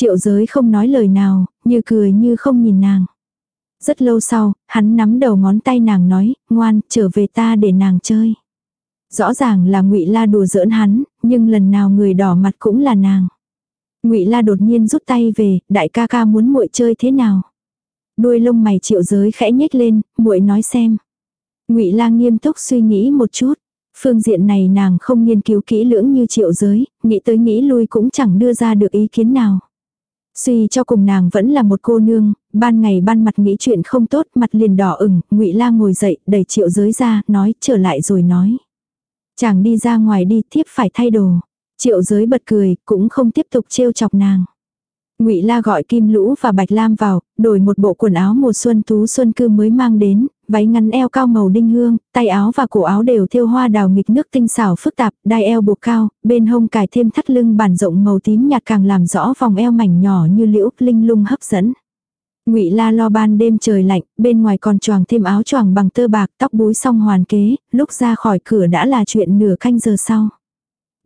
Triệu giới không nói lời nào, như cười như không nhìn nàng. Rất lâu sau, hắn nắm đầu ngón tay nàng nói, ngoan, trở về ta để nàng chơi. Rõ ràng là ngụy La đùa giỡn hắn, nhưng lần nào người đỏ mặt cũng là nàng. Ngụy La đột nhiên rút tay về, đại ca ca muốn muội chơi thế nào? Đuôi lông mày Triệu Giới khẽ nhếch lên, muội nói xem. Ngụy La nghiêm túc suy nghĩ một chút. Phương diện này nàng không nghiên cứu kỹ lưỡng như Triệu Giới, nghĩ tới nghĩ lui cũng chẳng đưa ra được ý kiến nào. Suy cho cùng nàng vẫn là một cô nương, ban ngày ban mặt nghĩ chuyện không tốt, mặt liền đỏ ửng, Ngụy La ngồi dậy, đẩy Triệu Giới ra, nói, trở lại rồi nói. Chàng đi ra ngoài đi, thiếp phải thay đồ. Triệu giới bật cười, cũng không tiếp tục trêu chọc nàng. Ngụy La gọi Kim Lũ và Bạch Lam vào, đổi một bộ quần áo mùa xuân tú xuân cư mới mang đến, váy ngắn eo cao màu đinh hương, tay áo và cổ áo đều thêu hoa đào nghịch nước tinh xảo phức tạp, đai eo buộc cao, bên hông cài thêm thắt lưng bản rộng màu tím nhạt càng làm rõ vòng eo mảnh nhỏ như liễu, linh lung hấp dẫn. Ngụy La lo ban đêm trời lạnh, bên ngoài còn choàng thêm áo choàng bằng tơ bạc, tóc búi xong hoàn kế, lúc ra khỏi cửa đã là chuyện nửa canh giờ sau.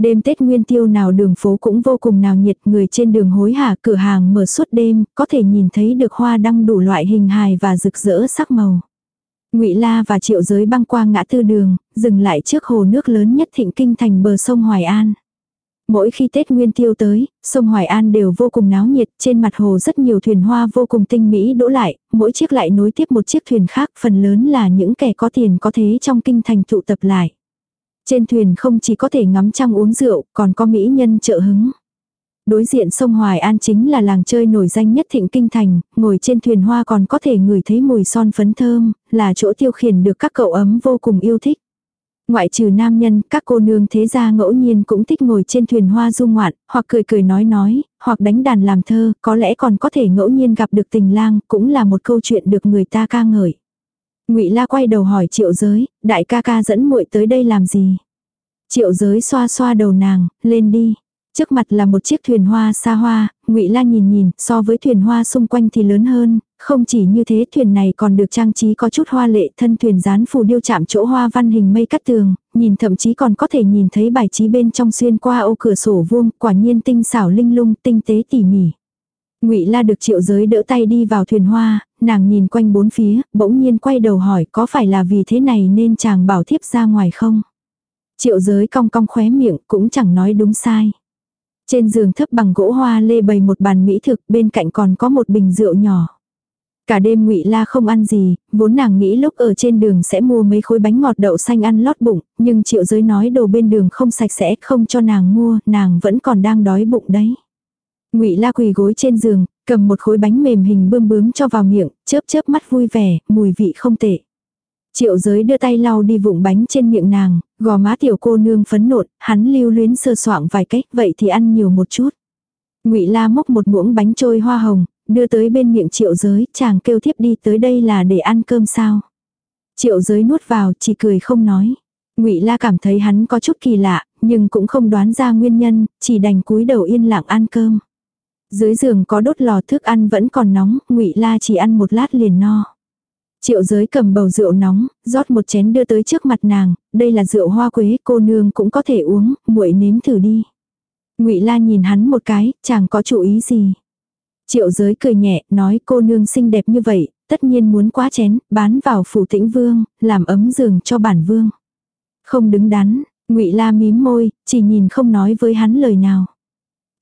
Đêm Tết Nguyên Tiêu nào đường phố cũng vô cùng nào nhiệt, người trên đường hối hả cửa hàng mở suốt đêm, có thể nhìn thấy được hoa đăng đủ loại hình hài và rực rỡ sắc màu. Ngụy La và Triệu Giới băng qua ngã tư đường, dừng lại trước hồ nước lớn nhất thịnh kinh thành bờ sông Hoài An. Mỗi khi Tết Nguyên Tiêu tới, sông Hoài An đều vô cùng náo nhiệt, trên mặt hồ rất nhiều thuyền hoa vô cùng tinh mỹ đỗ lại, mỗi chiếc lại nối tiếp một chiếc thuyền khác, phần lớn là những kẻ có tiền có thế trong kinh thành tụ tập lại. Trên thuyền không chỉ có thể ngắm trăng uống rượu, còn có mỹ nhân trợ hứng. Đối diện sông Hoài An chính là làng chơi nổi danh nhất thịnh kinh thành, ngồi trên thuyền hoa còn có thể ngửi thấy mùi son phấn thơm, là chỗ tiêu khiển được các cậu ấm vô cùng yêu thích. Ngoại trừ nam nhân, các cô nương thế gia ngẫu nhiên cũng thích ngồi trên thuyền hoa du ngoạn, hoặc cười cười nói nói, hoặc đánh đàn làm thơ, có lẽ còn có thể ngẫu nhiên gặp được tình lang, cũng là một câu chuyện được người ta ca ngợi. Ngụy La quay đầu hỏi Triệu Giới, đại ca ca dẫn muội tới đây làm gì? Triệu Giới xoa xoa đầu nàng, lên đi. Trước mặt là một chiếc thuyền hoa xa hoa, Ngụy La nhìn nhìn, so với thuyền hoa xung quanh thì lớn hơn, không chỉ như thế thuyền này còn được trang trí có chút hoa lệ, thân thuyền dán phù điêu chạm chỗ hoa văn hình mây cắt tường, nhìn thậm chí còn có thể nhìn thấy bài trí bên trong xuyên qua ô cửa sổ vuông, quả nhiên tinh xảo linh lung, tinh tế tỉ mỉ. Ngụy La được Triệu Giới đỡ tay đi vào thuyền hoa, nàng nhìn quanh bốn phía, bỗng nhiên quay đầu hỏi có phải là vì thế này nên chàng bảo thiếp ra ngoài không? Triệu Giới cong cong khóe miệng cũng chẳng nói đúng sai. Trên giường thấp bằng gỗ hoa lê bày một bàn mỹ thực, bên cạnh còn có một bình rượu nhỏ. Cả đêm ngụy La không ăn gì, vốn nàng nghĩ lúc ở trên đường sẽ mua mấy khối bánh ngọt đậu xanh ăn lót bụng, nhưng triệu giới nói đồ bên đường không sạch sẽ không cho nàng mua, nàng vẫn còn đang đói bụng đấy. Ngụy La quỳ gối trên giường, cầm một khối bánh mềm hình bươm bướm cho vào miệng, chớp chớp mắt vui vẻ, mùi vị không tệ. Triệu giới đưa tay lau đi vụng bánh trên miệng nàng, gò má tiểu cô nương phấn nộn, hắn lưu luyến sơ soạng vài cách, vậy thì ăn nhiều một chút. Ngụy La múc một muỗng bánh trôi hoa hồng, đưa tới bên miệng triệu giới, chàng kêu thiếp đi tới đây là để ăn cơm sao. Triệu giới nuốt vào, chỉ cười không nói. Ngụy La cảm thấy hắn có chút kỳ lạ, nhưng cũng không đoán ra nguyên nhân, chỉ đành cúi đầu yên lặng ăn cơm. Dưới giường có đốt lò thức ăn vẫn còn nóng, Ngụy La chỉ ăn một lát liền no. Triệu giới cầm bầu rượu nóng, rót một chén đưa tới trước mặt nàng, đây là rượu hoa quế, cô nương cũng có thể uống, muội nếm thử đi. Ngụy La nhìn hắn một cái, chẳng có chủ ý gì? Triệu giới cười nhẹ, nói cô nương xinh đẹp như vậy, tất nhiên muốn quá chén, bán vào phủ tĩnh vương, làm ấm giường cho bản vương. Không đứng đắn, ngụy La mím môi, chỉ nhìn không nói với hắn lời nào.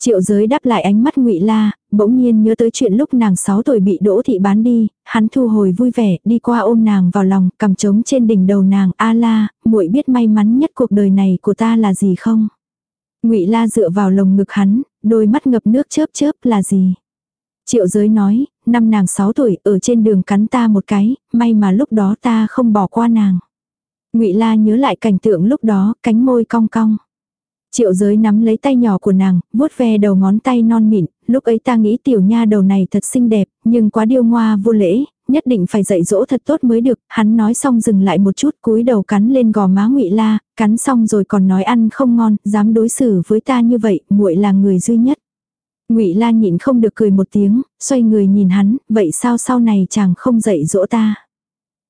Triệu giới đáp lại ánh mắt ngụy La, bỗng nhiên nhớ tới chuyện lúc nàng 6 tuổi bị đỗ thị bán đi, hắn thu hồi vui vẻ, đi qua ôm nàng vào lòng, cầm trống trên đỉnh đầu nàng, a la, muội biết may mắn nhất cuộc đời này của ta là gì không? Ngụy La dựa vào lồng ngực hắn, đôi mắt ngập nước chớp chớp là gì? Triệu giới nói, năm nàng 6 tuổi ở trên đường cắn ta một cái, may mà lúc đó ta không bỏ qua nàng. Ngụy La nhớ lại cảnh tượng lúc đó, cánh môi cong cong. Triệu giới nắm lấy tay nhỏ của nàng, vuốt ve đầu ngón tay non mịn, lúc ấy ta nghĩ tiểu nha đầu này thật xinh đẹp, nhưng quá điêu ngoa vô lễ, nhất định phải dạy dỗ thật tốt mới được, hắn nói xong dừng lại một chút cúi đầu cắn lên gò má ngụy La, cắn xong rồi còn nói ăn không ngon, dám đối xử với ta như vậy, muội là người duy nhất. Ngụy La nhịn không được cười một tiếng, xoay người nhìn hắn, vậy sao sau này chàng không dạy dỗ ta?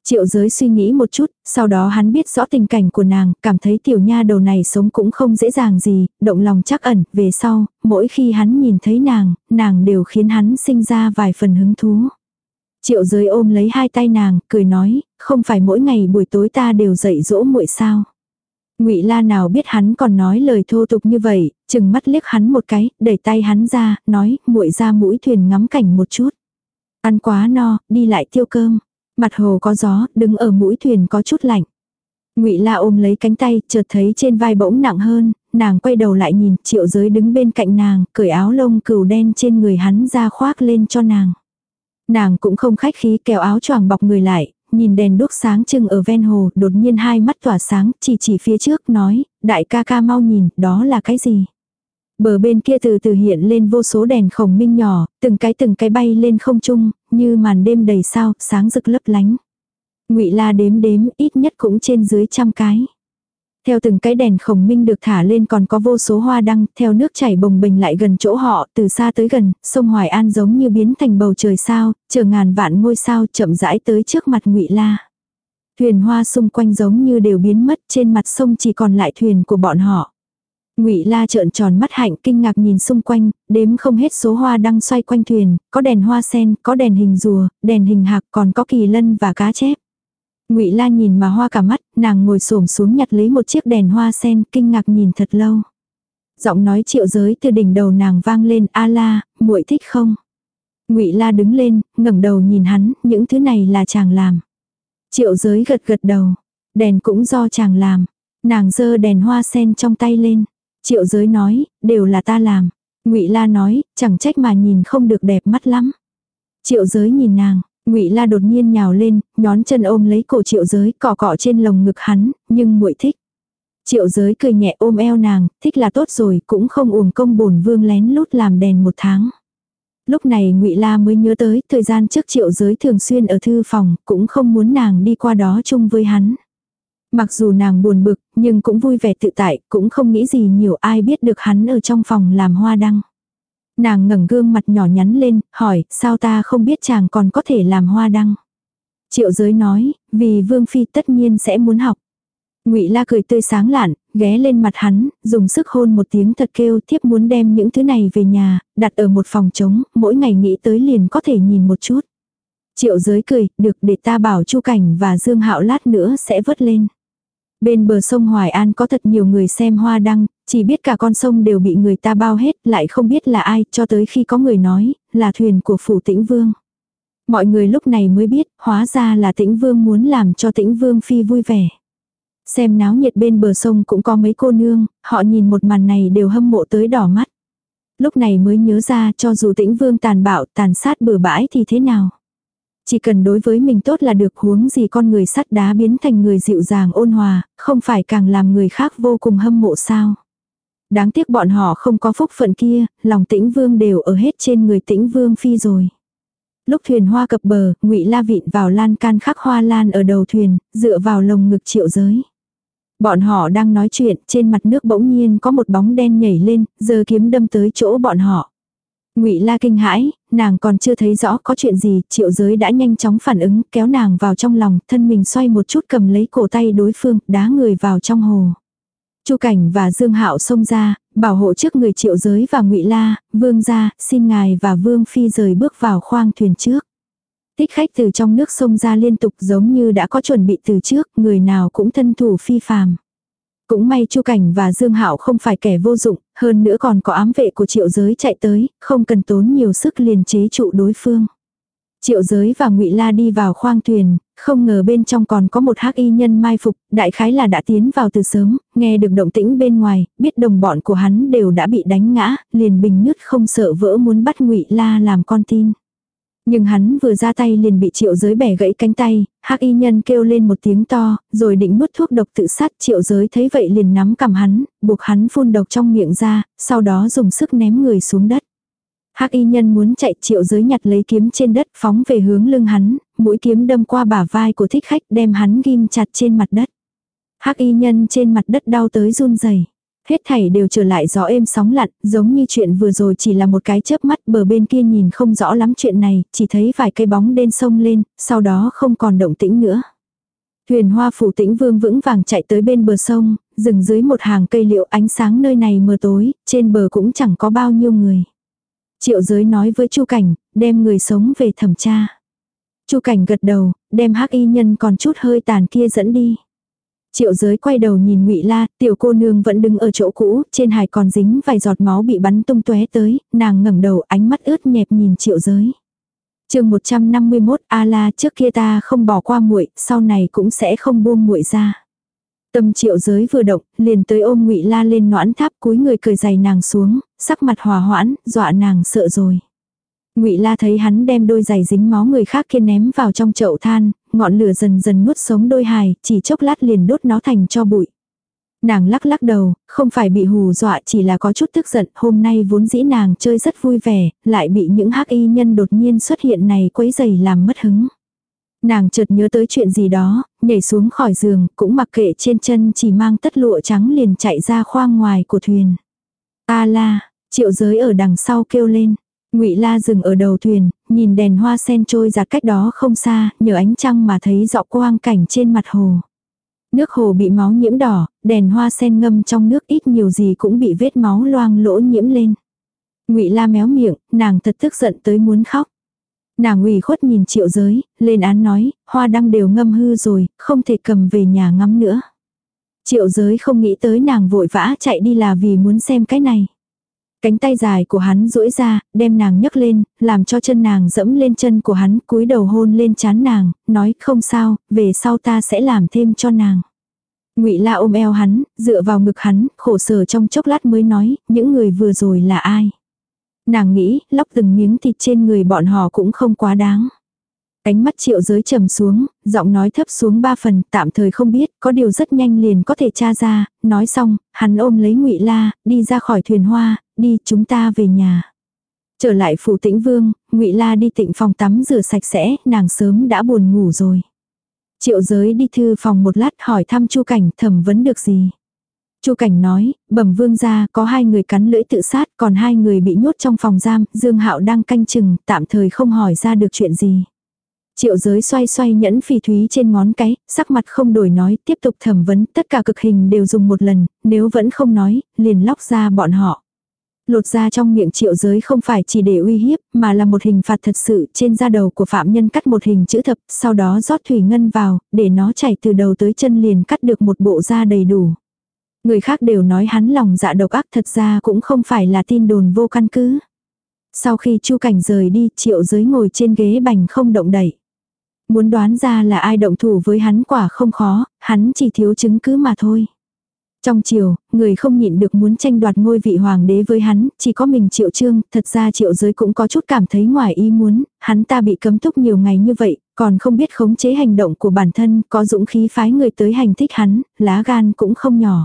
Triệu giới suy nghĩ một chút, sau đó hắn biết rõ tình cảnh của nàng, cảm thấy tiểu nha đầu này sống cũng không dễ dàng gì, động lòng chắc ẩn, về sau, mỗi khi hắn nhìn thấy nàng, nàng đều khiến hắn sinh ra vài phần hứng thú. Triệu giới ôm lấy hai tay nàng, cười nói, không phải mỗi ngày buổi tối ta đều dậy dỗ muội sao. Ngụy La nào biết hắn còn nói lời thô tục như vậy, chừng mắt liếc hắn một cái, đẩy tay hắn ra, nói, muội ra mũi thuyền ngắm cảnh một chút. Ăn quá no, đi lại tiêu cơm. Mặt hồ có gió, đứng ở mũi thuyền có chút lạnh. Ngụy La ôm lấy cánh tay, chợt thấy trên vai bỗng nặng hơn, nàng quay đầu lại nhìn, Triệu Giới đứng bên cạnh nàng, cởi áo lông cừu đen trên người hắn ra khoác lên cho nàng. Nàng cũng không khách khí kéo áo choàng bọc người lại, nhìn đèn đuốc sáng trưng ở ven hồ, đột nhiên hai mắt tỏa sáng, chỉ chỉ phía trước nói, đại ca ca mau nhìn, đó là cái gì? Bờ bên kia từ từ hiện lên vô số đèn khổng minh nhỏ, từng cái từng cái bay lên không trung, như màn đêm đầy sao, sáng rực lấp lánh. Ngụy La đếm đếm, ít nhất cũng trên dưới trăm cái. Theo từng cái đèn khổng minh được thả lên còn có vô số hoa đăng, theo nước chảy bồng bềnh lại gần chỗ họ, từ xa tới gần, sông Hoài An giống như biến thành bầu trời sao, chờ ngàn vạn ngôi sao chậm rãi tới trước mặt Ngụy La. Thuyền hoa xung quanh giống như đều biến mất, trên mặt sông chỉ còn lại thuyền của bọn họ. Ngụy La trợn tròn mắt hạnh kinh ngạc nhìn xung quanh, đếm không hết số hoa đang xoay quanh thuyền, có đèn hoa sen, có đèn hình rùa, đèn hình hạc, còn có kỳ lân và cá chép. Ngụy La nhìn mà hoa cả mắt, nàng ngồi xổm xuống nhặt lấy một chiếc đèn hoa sen, kinh ngạc nhìn thật lâu. Giọng nói triệu giới từ đỉnh đầu nàng vang lên, "A La, muội thích không?" Ngụy La đứng lên, ngẩng đầu nhìn hắn, "Những thứ này là chàng làm." Triệu giới gật gật đầu, "Đèn cũng do chàng làm." Nàng giơ đèn hoa sen trong tay lên. Triệu giới nói, đều là ta làm. Ngụy La nói, chẳng trách mà nhìn không được đẹp mắt lắm. Triệu giới nhìn nàng, Ngụy La đột nhiên nhào lên, nhón chân ôm lấy cổ Triệu Giới, cọ cọ trên lồng ngực hắn, nhưng muội thích. Triệu Giới cười nhẹ ôm eo nàng, thích là tốt rồi, cũng không uổng công bổn vương lén lút làm đèn một tháng. Lúc này Ngụy La mới nhớ tới, thời gian trước Triệu Giới thường xuyên ở thư phòng, cũng không muốn nàng đi qua đó chung với hắn. Mặc dù nàng buồn bực, nhưng cũng vui vẻ tự tại, cũng không nghĩ gì nhiều ai biết được hắn ở trong phòng làm hoa đăng. Nàng ngẩng gương mặt nhỏ nhắn lên, hỏi, sao ta không biết chàng còn có thể làm hoa đăng. Triệu giới nói, vì Vương Phi tất nhiên sẽ muốn học. ngụy La cười tươi sáng lạn, ghé lên mặt hắn, dùng sức hôn một tiếng thật kêu thiếp muốn đem những thứ này về nhà, đặt ở một phòng trống, mỗi ngày nghĩ tới liền có thể nhìn một chút. Triệu giới cười, được để ta bảo Chu Cảnh và Dương Hạo lát nữa sẽ vớt lên. Bên bờ sông Hoài An có thật nhiều người xem hoa đăng, chỉ biết cả con sông đều bị người ta bao hết, lại không biết là ai, cho tới khi có người nói, là thuyền của phủ tĩnh vương. Mọi người lúc này mới biết, hóa ra là tĩnh vương muốn làm cho tĩnh vương phi vui vẻ. Xem náo nhiệt bên bờ sông cũng có mấy cô nương, họ nhìn một màn này đều hâm mộ tới đỏ mắt. Lúc này mới nhớ ra cho dù tĩnh vương tàn bạo, tàn sát bừa bãi thì thế nào. Chỉ cần đối với mình tốt là được huống gì con người sắt đá biến thành người dịu dàng ôn hòa, không phải càng làm người khác vô cùng hâm mộ sao. Đáng tiếc bọn họ không có phúc phận kia, lòng tĩnh vương đều ở hết trên người tĩnh vương phi rồi. Lúc thuyền hoa cập bờ, ngụy La vịn vào lan can khắc hoa lan ở đầu thuyền, dựa vào lồng ngực triệu giới. Bọn họ đang nói chuyện, trên mặt nước bỗng nhiên có một bóng đen nhảy lên, giờ kiếm đâm tới chỗ bọn họ. Ngụy La kinh hãi, nàng còn chưa thấy rõ có chuyện gì, Triệu Giới đã nhanh chóng phản ứng, kéo nàng vào trong lòng, thân mình xoay một chút cầm lấy cổ tay đối phương, đá người vào trong hồ. Chu Cảnh và Dương Hạo xông ra, bảo hộ trước người Triệu Giới và Ngụy La, "Vương gia, xin ngài và Vương phi rời bước vào khoang thuyền trước." Thích khách từ trong nước sông ra liên tục giống như đã có chuẩn bị từ trước, người nào cũng thân thủ phi phàm. Cũng may Chu Cảnh và Dương Hạo không phải kẻ vô dụng, hơn nữa còn có ám vệ của triệu giới chạy tới, không cần tốn nhiều sức liền chế trụ đối phương. Triệu giới và ngụy La đi vào khoang thuyền, không ngờ bên trong còn có một hắc y nhân mai phục, đại khái là đã tiến vào từ sớm, nghe được động tĩnh bên ngoài, biết đồng bọn của hắn đều đã bị đánh ngã, liền bình nứt không sợ vỡ muốn bắt ngụy La làm con tin. Nhưng hắn vừa ra tay liền bị triệu giới bẻ gãy cánh tay, hắc y nhân kêu lên một tiếng to, rồi định nuốt thuốc độc tự sát triệu giới thấy vậy liền nắm cầm hắn, buộc hắn phun độc trong miệng ra, sau đó dùng sức ném người xuống đất. Hắc y nhân muốn chạy triệu giới nhặt lấy kiếm trên đất phóng về hướng lưng hắn, mũi kiếm đâm qua bả vai của thích khách đem hắn ghim chặt trên mặt đất. Hắc y nhân trên mặt đất đau tới run rẩy. Hết thảy đều trở lại gió êm sóng lặn, giống như chuyện vừa rồi chỉ là một cái chớp mắt bờ bên kia nhìn không rõ lắm chuyện này, chỉ thấy vài cây bóng đen sông lên, sau đó không còn động tĩnh nữa. Thuyền hoa phủ tĩnh vương vững vàng chạy tới bên bờ sông, dừng dưới một hàng cây liệu ánh sáng nơi này mờ tối, trên bờ cũng chẳng có bao nhiêu người. Triệu giới nói với Chu Cảnh, đem người sống về thẩm tra. Chu Cảnh gật đầu, đem hắc y nhân còn chút hơi tàn kia dẫn đi. Triệu giới quay đầu nhìn ngụy La, tiểu cô nương vẫn đứng ở chỗ cũ, trên hài còn dính vài giọt máu bị bắn tung tóe tới, nàng ngẩng đầu ánh mắt ướt nhẹp nhìn triệu giới. chương 151 A La trước kia ta không bỏ qua muội sau này cũng sẽ không buông muội ra. Tâm triệu giới vừa động, liền tới ôm ngụy La lên noãn tháp cúi người cười giày nàng xuống, sắc mặt hòa hoãn, dọa nàng sợ rồi. Ngụy La thấy hắn đem đôi giày dính máu người khác kia ném vào trong chậu than, ngọn lửa dần dần nuốt sống đôi hài, chỉ chốc lát liền đốt nó thành cho bụi. Nàng lắc lắc đầu, không phải bị hù dọa chỉ là có chút tức giận, hôm nay vốn dĩ nàng chơi rất vui vẻ, lại bị những hắc y nhân đột nhiên xuất hiện này quấy giày làm mất hứng. Nàng chợt nhớ tới chuyện gì đó, nhảy xuống khỏi giường, cũng mặc kệ trên chân chỉ mang tất lụa trắng liền chạy ra khoang ngoài của thuyền. A la, triệu giới ở đằng sau kêu lên. Ngụy La dừng ở đầu thuyền, nhìn đèn hoa sen trôi giạt cách đó không xa, nhờ ánh trăng mà thấy rõ quang cảnh trên mặt hồ. Nước hồ bị máu nhiễm đỏ, đèn hoa sen ngâm trong nước ít nhiều gì cũng bị vết máu loang lỗ nhiễm lên. Ngụy La méo miệng, nàng thật tức giận tới muốn khóc. Nàng ủy khuất nhìn triệu giới, lên án nói, hoa đăng đều ngâm hư rồi, không thể cầm về nhà ngắm nữa. Triệu giới không nghĩ tới nàng vội vã chạy đi là vì muốn xem cái này. Cánh tay dài của hắn duỗi ra, đem nàng nhấc lên, làm cho chân nàng dẫm lên chân của hắn, cúi đầu hôn lên chán nàng, nói không sao, về sau ta sẽ làm thêm cho nàng. Ngụy La ôm eo hắn, dựa vào ngực hắn, khổ sở trong chốc lát mới nói, những người vừa rồi là ai. Nàng nghĩ, lóc từng miếng thịt trên người bọn họ cũng không quá đáng. Cánh mắt triệu giới trầm xuống, giọng nói thấp xuống ba phần, tạm thời không biết, có điều rất nhanh liền có thể tra ra, nói xong, hắn ôm lấy ngụy La, đi ra khỏi thuyền hoa, đi chúng ta về nhà. Trở lại phủ tĩnh vương, ngụy La đi tịnh phòng tắm rửa sạch sẽ, nàng sớm đã buồn ngủ rồi. Triệu giới đi thư phòng một lát hỏi thăm chu cảnh thẩm vấn được gì. Chu Cảnh nói, bẩm vương gia có hai người cắn lưỡi tự sát, còn hai người bị nhốt trong phòng giam, Dương Hạo đang canh chừng, tạm thời không hỏi ra được chuyện gì. Triệu giới xoay xoay nhẫn phỉ thúy trên ngón cái, sắc mặt không đổi nói, tiếp tục thẩm vấn, tất cả cực hình đều dùng một lần, nếu vẫn không nói, liền lóc ra bọn họ. Lột ra trong miệng triệu giới không phải chỉ để uy hiếp, mà là một hình phạt thật sự trên da đầu của phạm nhân cắt một hình chữ thập, sau đó rót thủy ngân vào, để nó chảy từ đầu tới chân liền cắt được một bộ da đầy đủ. Người khác đều nói hắn lòng dạ độc ác thật ra cũng không phải là tin đồn vô căn cứ. Sau khi chu cảnh rời đi triệu giới ngồi trên ghế bành không động đẩy. Muốn đoán ra là ai động thủ với hắn quả không khó, hắn chỉ thiếu chứng cứ mà thôi. Trong chiều, người không nhịn được muốn tranh đoạt ngôi vị hoàng đế với hắn, chỉ có mình triệu trương, thật ra triệu giới cũng có chút cảm thấy ngoài ý muốn, hắn ta bị cấm túc nhiều ngày như vậy, còn không biết khống chế hành động của bản thân, có dũng khí phái người tới hành thích hắn, lá gan cũng không nhỏ.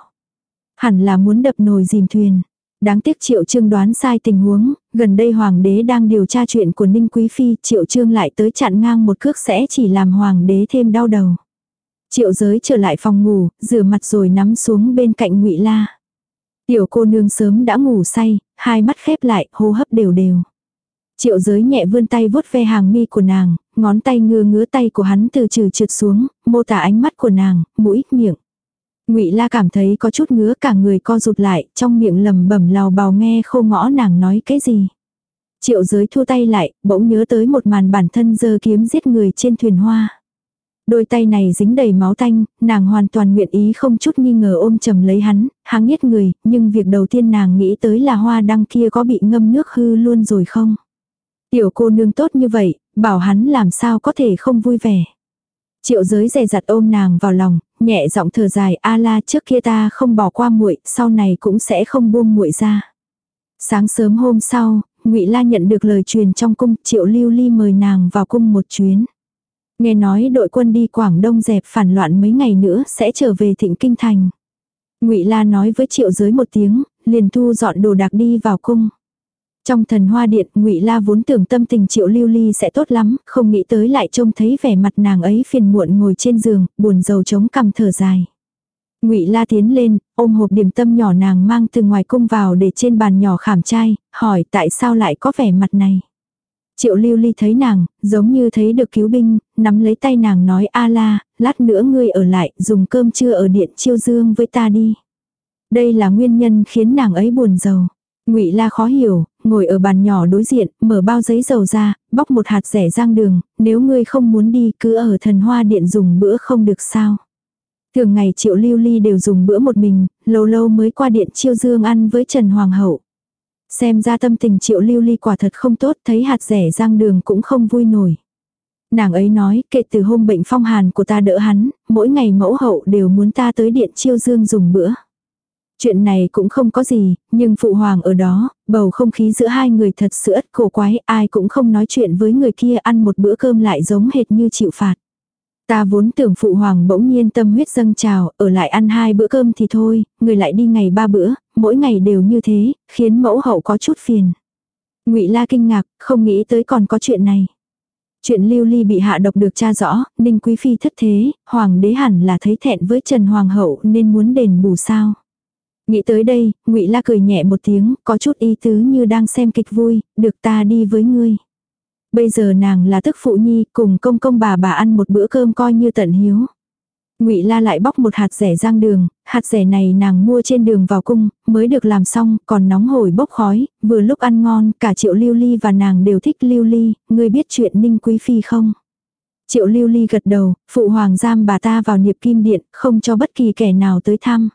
Hẳn là muốn đập nồi dìm thuyền. Đáng tiếc Triệu Trương đoán sai tình huống, gần đây Hoàng đế đang điều tra chuyện của Ninh Quý Phi, Triệu Trương lại tới chặn ngang một cước sẽ chỉ làm Hoàng đế thêm đau đầu. Triệu giới trở lại phòng ngủ, rửa mặt rồi nắm xuống bên cạnh ngụy La. Tiểu cô nương sớm đã ngủ say, hai mắt khép lại, hô hấp đều đều. Triệu giới nhẹ vươn tay vuốt ve hàng mi của nàng, ngón tay ngứa ngứa tay của hắn từ trừ trượt xuống, mô tả ánh mắt của nàng, mũi, miệng. Ngụy La cảm thấy có chút ngứa cả người co rụt lại, trong miệng lầm bẩm lào bào nghe khô ngõ nàng nói cái gì. Triệu giới thua tay lại, bỗng nhớ tới một màn bản thân giờ kiếm giết người trên thuyền hoa. Đôi tay này dính đầy máu tanh, nàng hoàn toàn nguyện ý không chút nghi ngờ ôm chầm lấy hắn, hắn giết người, nhưng việc đầu tiên nàng nghĩ tới là hoa đăng kia có bị ngâm nước hư luôn rồi không. Tiểu cô nương tốt như vậy, bảo hắn làm sao có thể không vui vẻ. Triệu giới dè dặt ôm nàng vào lòng, nhẹ giọng thở dài, a la trước kia ta không bỏ qua muội, sau này cũng sẽ không buông muội ra. Sáng sớm hôm sau, Ngụy La nhận được lời truyền trong cung, Triệu Lưu Ly mời nàng vào cung một chuyến. Nghe nói đội quân đi Quảng Đông dẹp phản loạn mấy ngày nữa sẽ trở về Thịnh Kinh thành. Ngụy La nói với Triệu Giới một tiếng, liền thu dọn đồ đạc đi vào cung. Trong thần hoa điện, Ngụy La vốn tưởng tâm tình Triệu Lưu Ly sẽ tốt lắm, không nghĩ tới lại trông thấy vẻ mặt nàng ấy phiền muộn ngồi trên giường, buồn rầu chống cằm thở dài. Ngụy La tiến lên, ôm hộp điểm tâm nhỏ nàng mang từ ngoài cung vào để trên bàn nhỏ khảm trai, hỏi tại sao lại có vẻ mặt này. Triệu lưu ly thấy nàng, giống như thấy được cứu binh, nắm lấy tay nàng nói a la, lát nữa ngươi ở lại, dùng cơm trưa ở điện chiêu dương với ta đi. Đây là nguyên nhân khiến nàng ấy buồn giàu. Ngụy La khó hiểu, ngồi ở bàn nhỏ đối diện, mở bao giấy dầu ra, bóc một hạt rẻ rang đường, nếu ngươi không muốn đi cứ ở thần hoa điện dùng bữa không được sao. Thường ngày Triệu Lưu Ly đều dùng bữa một mình, lâu lâu mới qua điện chiêu dương ăn với Trần Hoàng hậu. Xem ra tâm tình Triệu Lưu Ly quả thật không tốt, thấy hạt rẻ rang đường cũng không vui nổi. Nàng ấy nói, kể từ hôm bệnh phong hàn của ta đỡ hắn, mỗi ngày mẫu hậu đều muốn ta tới điện chiêu dương dùng bữa. Chuyện này cũng không có gì, nhưng phụ hoàng ở đó, bầu không khí giữa hai người thật sự ất cổ quái, ai cũng không nói chuyện với người kia ăn một bữa cơm lại giống hệt như chịu phạt. Ta vốn tưởng phụ hoàng bỗng nhiên tâm huyết dâng trào, ở lại ăn hai bữa cơm thì thôi, người lại đi ngày ba bữa, mỗi ngày đều như thế, khiến mẫu hậu có chút phiền. ngụy La kinh ngạc, không nghĩ tới còn có chuyện này. Chuyện lưu ly bị hạ độc được tra rõ, ninh quý phi thất thế, hoàng đế hẳn là thấy thẹn với Trần Hoàng hậu nên muốn đền bù sao. Nghĩ tới đây, ngụy La cười nhẹ một tiếng, có chút ý tứ như đang xem kịch vui, được ta đi với ngươi. Bây giờ nàng là tức phụ nhi, cùng công công bà bà ăn một bữa cơm coi như tận hiếu. Ngụy La lại bóc một hạt rẻ rang đường, hạt rẻ này nàng mua trên đường vào cung, mới được làm xong, còn nóng hổi bốc khói, vừa lúc ăn ngon, cả Triệu Lưu Ly và nàng đều thích Lưu Ly, ngươi biết chuyện Ninh Quý phi không? Triệu Lưu Ly gật đầu, phụ hoàng giam bà ta vào niệp kim điện, không cho bất kỳ kẻ nào tới thăm.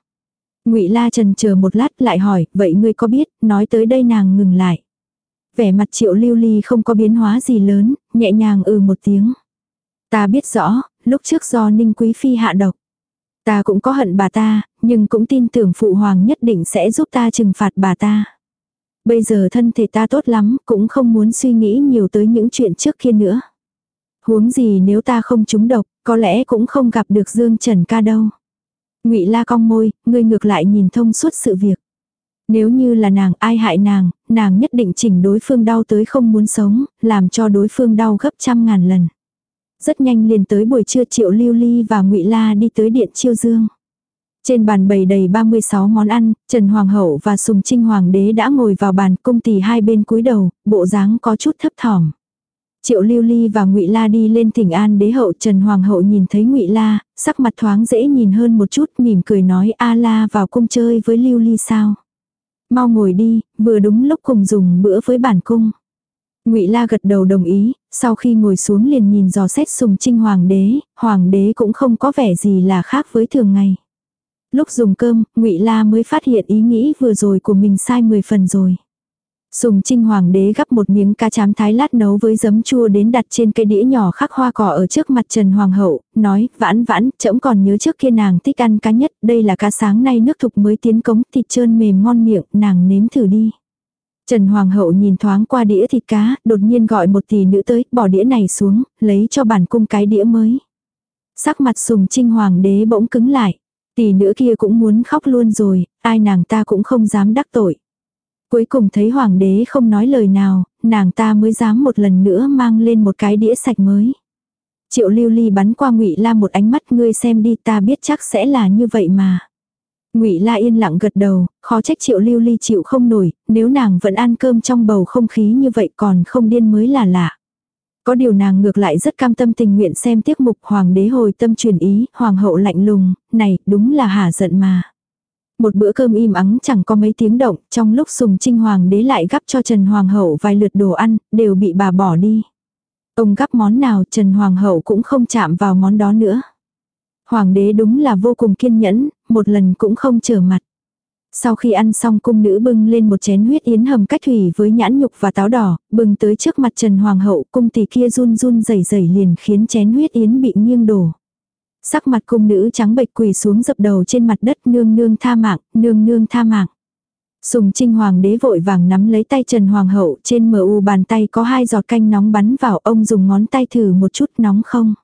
Ngụy La trần chờ một lát lại hỏi, vậy ngươi có biết, nói tới đây nàng ngừng lại. Vẻ mặt triệu lưu ly không có biến hóa gì lớn, nhẹ nhàng ừ một tiếng. Ta biết rõ, lúc trước do Ninh Quý Phi hạ độc. Ta cũng có hận bà ta, nhưng cũng tin tưởng phụ hoàng nhất định sẽ giúp ta trừng phạt bà ta. Bây giờ thân thể ta tốt lắm, cũng không muốn suy nghĩ nhiều tới những chuyện trước kia nữa. Huống gì nếu ta không trúng độc, có lẽ cũng không gặp được Dương Trần ca đâu. Ngụy La cong môi, ngươi ngược lại nhìn thông suốt sự việc. Nếu như là nàng ai hại nàng, nàng nhất định chỉnh đối phương đau tới không muốn sống, làm cho đối phương đau gấp trăm ngàn lần. Rất nhanh liền tới buổi trưa Triệu Lưu Ly và Ngụy La đi tới điện Chiêu Dương. Trên bàn bày đầy 36 món ăn, Trần Hoàng hậu và Sùng Trinh Hoàng đế đã ngồi vào bàn cung tỳ hai bên cúi đầu, bộ dáng có chút thấp thỏm. Triệu Lưu Ly và Ngụy La đi lên thỉnh an đế hậu Trần Hoàng hậu nhìn thấy Ngụy La, sắc mặt thoáng dễ nhìn hơn một chút, mỉm cười nói A La vào cung chơi với Lưu Ly sao? Mau ngồi đi, vừa đúng lúc cùng dùng bữa với bản cung. Ngụy La gật đầu đồng ý, sau khi ngồi xuống liền nhìn dò xét Sùng Trinh hoàng đế, hoàng đế cũng không có vẻ gì là khác với thường ngày. Lúc dùng cơm, Ngụy La mới phát hiện ý nghĩ vừa rồi của mình sai 10 phần rồi. Sùng Trinh Hoàng đế gắp một miếng cá chám thái lát nấu với giấm chua đến đặt trên cây đĩa nhỏ khắc hoa cỏ ở trước mặt Trần Hoàng hậu, nói, vãn vãn, trẫm còn nhớ trước kia nàng thích ăn cá nhất, đây là cá sáng nay nước thục mới tiến cống, thịt trơn mềm ngon miệng, nàng nếm thử đi. Trần Hoàng hậu nhìn thoáng qua đĩa thịt cá, đột nhiên gọi một tỷ nữ tới, bỏ đĩa này xuống, lấy cho bản cung cái đĩa mới. Sắc mặt Sùng Trinh Hoàng đế bỗng cứng lại. Tỷ nữ kia cũng muốn khóc luôn rồi, ai nàng ta cũng không dám đắc tội. Cuối cùng thấy hoàng đế không nói lời nào, nàng ta mới dám một lần nữa mang lên một cái đĩa sạch mới. Triệu lưu ly bắn qua ngụy la một ánh mắt ngươi xem đi ta biết chắc sẽ là như vậy mà. Ngụy La yên lặng gật đầu, khó trách Triệu Lưu Ly chịu không nổi, nếu nàng vẫn ăn cơm trong bầu không khí như vậy còn không điên mới là lạ. Có điều nàng ngược lại rất cam tâm tình nguyện xem tiết mục hoàng đế hồi tâm truyền ý, hoàng hậu lạnh lùng, này, đúng là hả giận mà. Một bữa cơm im ắng chẳng có mấy tiếng động, trong lúc sùng trinh hoàng đế lại gắp cho Trần Hoàng hậu vài lượt đồ ăn, đều bị bà bỏ đi. Ông gắp món nào Trần Hoàng hậu cũng không chạm vào món đó nữa. Hoàng đế đúng là vô cùng kiên nhẫn, một lần cũng không trở mặt. Sau khi ăn xong cung nữ bưng lên một chén huyết yến hầm cách thủy với nhãn nhục và táo đỏ, bưng tới trước mặt Trần Hoàng hậu cung tỷ kia run run rẩy rẩy liền khiến chén huyết yến bị nghiêng đổ. Sắc mặt cung nữ trắng bệch quỳ xuống dập đầu trên mặt đất nương nương tha mạng, nương nương tha mạng. Sùng Trinh Hoàng đế vội vàng nắm lấy tay Trần Hoàng hậu, trên mờ u bàn tay có hai giọt canh nóng bắn vào, ông dùng ngón tay thử một chút nóng không?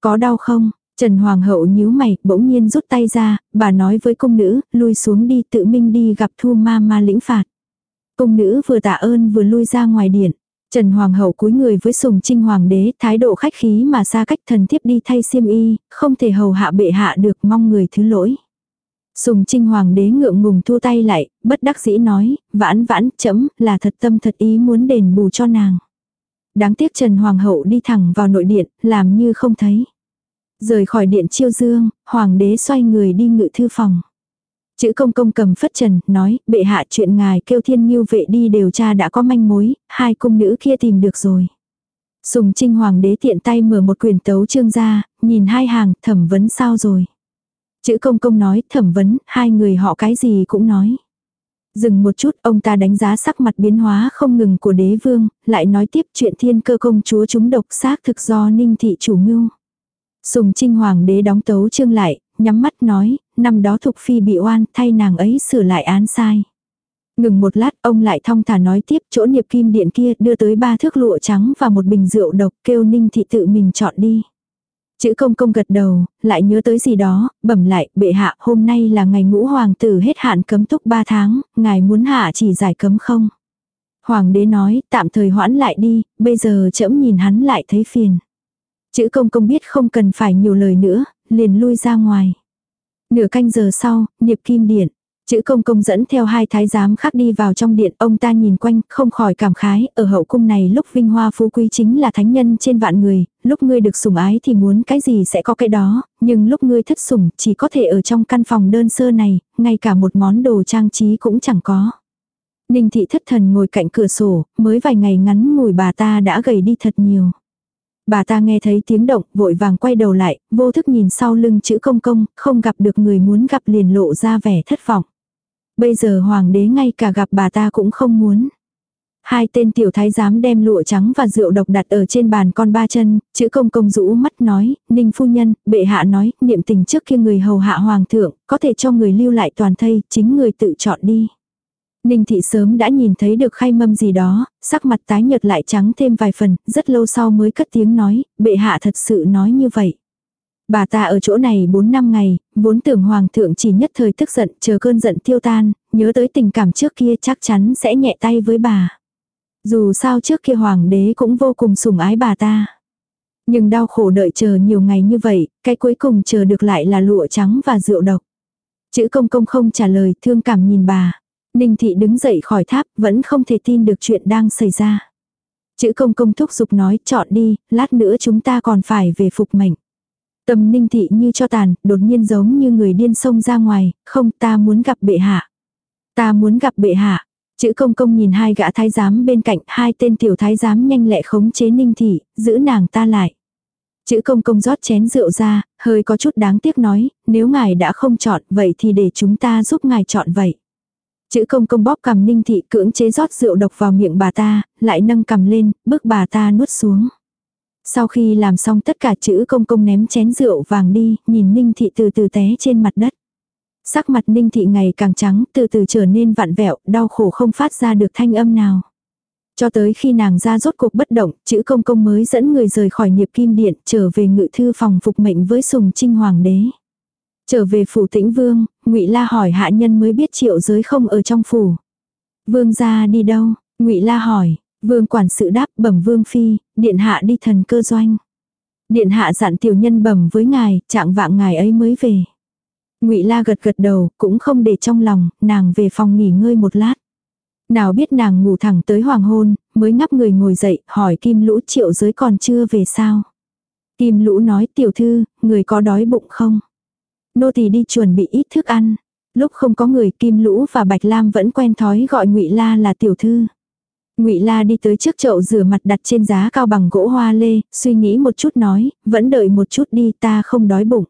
Có đau không? Trần Hoàng hậu nhíu mày, bỗng nhiên rút tay ra, bà nói với công nữ, lui xuống đi tự minh đi gặp thu ma ma lĩnh phạt. Công nữ vừa tạ ơn vừa lui ra ngoài điện. Trần Hoàng hậu cúi người với sùng trinh hoàng đế, thái độ khách khí mà xa cách thần tiếp đi thay xiêm y, không thể hầu hạ bệ hạ được mong người thứ lỗi. Sùng trinh hoàng đế ngượng ngùng thu tay lại, bất đắc dĩ nói, vãn vãn, chấm, là thật tâm thật ý muốn đền bù cho nàng. Đáng tiếc Trần Hoàng hậu đi thẳng vào nội điện, làm như không thấy. Rời khỏi điện chiêu dương, hoàng đế xoay người đi ngự thư phòng. Chữ công công cầm phất trần, nói, bệ hạ chuyện ngài kêu thiên nghiêu vệ đi điều tra đã có manh mối, hai cung nữ kia tìm được rồi. Sùng trinh hoàng đế tiện tay mở một quyển tấu chương ra, nhìn hai hàng, thẩm vấn sao rồi. Chữ công công nói, thẩm vấn, hai người họ cái gì cũng nói. Dừng một chút, ông ta đánh giá sắc mặt biến hóa không ngừng của đế vương, lại nói tiếp chuyện thiên cơ công chúa chúng độc xác thực do ninh thị chủ mưu. Sùng trinh hoàng đế đóng tấu chương lại, nhắm mắt nói, năm đó Thục Phi bị oan, thay nàng ấy sửa lại án sai. Ngừng một lát, ông lại thong thả nói tiếp chỗ niệp kim điện kia đưa tới ba thước lụa trắng và một bình rượu độc kêu ninh thị tự mình chọn đi. Chữ công công gật đầu, lại nhớ tới gì đó, bẩm lại, bệ hạ, hôm nay là ngày ngũ hoàng tử hết hạn cấm túc ba tháng, ngài muốn hạ chỉ giải cấm không? Hoàng đế nói, tạm thời hoãn lại đi, bây giờ trẫm nhìn hắn lại thấy phiền. Chữ công công biết không cần phải nhiều lời nữa, liền lui ra ngoài. Nửa canh giờ sau, niệp kim điện. Chữ công công dẫn theo hai thái giám khác đi vào trong điện, ông ta nhìn quanh, không khỏi cảm khái, ở hậu cung này lúc vinh hoa phú quý chính là thánh nhân trên vạn người, lúc ngươi được sủng ái thì muốn cái gì sẽ có cái đó, nhưng lúc ngươi thất sủng chỉ có thể ở trong căn phòng đơn sơ này, ngay cả một món đồ trang trí cũng chẳng có. Ninh thị thất thần ngồi cạnh cửa sổ, mới vài ngày ngắn ngủi bà ta đã gầy đi thật nhiều. Bà ta nghe thấy tiếng động, vội vàng quay đầu lại, vô thức nhìn sau lưng chữ công công, không gặp được người muốn gặp liền lộ ra vẻ thất vọng. Bây giờ hoàng đế ngay cả gặp bà ta cũng không muốn. Hai tên tiểu thái giám đem lụa trắng và rượu độc đặt ở trên bàn con ba chân, chữ công công rũ mắt nói, ninh phu nhân, bệ hạ nói, niệm tình trước kia người hầu hạ hoàng thượng, có thể cho người lưu lại toàn thây, chính người tự chọn đi. Ninh thị sớm đã nhìn thấy được khay mâm gì đó, sắc mặt tái nhợt lại trắng thêm vài phần, rất lâu sau mới cất tiếng nói, bệ hạ thật sự nói như vậy. Bà ta ở chỗ này 4 năm ngày, vốn tưởng hoàng thượng chỉ nhất thời tức giận, chờ cơn giận tiêu tan, nhớ tới tình cảm trước kia chắc chắn sẽ nhẹ tay với bà. Dù sao trước kia hoàng đế cũng vô cùng sủng ái bà ta. Nhưng đau khổ đợi chờ nhiều ngày như vậy, cái cuối cùng chờ được lại là lụa trắng và rượu độc. Chữ công công không trả lời, thương cảm nhìn bà. Ninh thị đứng dậy khỏi tháp, vẫn không thể tin được chuyện đang xảy ra. Chữ công công thúc giục nói, chọn đi, lát nữa chúng ta còn phải về phục mệnh. Tâm ninh thị như cho tàn, đột nhiên giống như người điên xông ra ngoài, không ta muốn gặp bệ hạ. Ta muốn gặp bệ hạ. Chữ công công nhìn hai gã thái giám bên cạnh, hai tên tiểu thái giám nhanh lẹ khống chế ninh thị, giữ nàng ta lại. Chữ công công rót chén rượu ra, hơi có chút đáng tiếc nói, nếu ngài đã không chọn, vậy thì để chúng ta giúp ngài chọn vậy. Chữ công công bóp cầm ninh thị cưỡng chế rót rượu độc vào miệng bà ta, lại nâng cầm lên, bước bà ta nuốt xuống. Sau khi làm xong tất cả chữ công công ném chén rượu vàng đi, nhìn ninh thị từ từ té trên mặt đất. Sắc mặt ninh thị ngày càng trắng, từ từ trở nên vặn vẹo, đau khổ không phát ra được thanh âm nào. Cho tới khi nàng ra rốt cuộc bất động, chữ công công mới dẫn người rời khỏi nghiệp kim điện, trở về ngự thư phòng phục mệnh với sùng trinh hoàng đế. Trở về phủ tĩnh vương, ngụy La hỏi hạ nhân mới biết triệu giới không ở trong phủ. Vương gia đi đâu? ngụy La hỏi. Vương quản sự đáp bẩm vương phi, điện hạ đi thần cơ doanh. Điện hạ dặn tiểu nhân bẩm với ngài, trạng vạng ngài ấy mới về. ngụy La gật gật đầu, cũng không để trong lòng, nàng về phòng nghỉ ngơi một lát. Nào biết nàng ngủ thẳng tới hoàng hôn, mới ngắp người ngồi dậy, hỏi kim lũ triệu giới còn chưa về sao. Kim lũ nói tiểu thư, người có đói bụng không? Nô tỳ đi chuẩn bị ít thức ăn. Lúc không có người Kim Lũ và Bạch Lam vẫn quen thói gọi Ngụy La là tiểu thư. Ngụy La đi tới trước chậu rửa mặt đặt trên giá cao bằng gỗ hoa lê, suy nghĩ một chút nói, vẫn đợi một chút đi ta không đói bụng.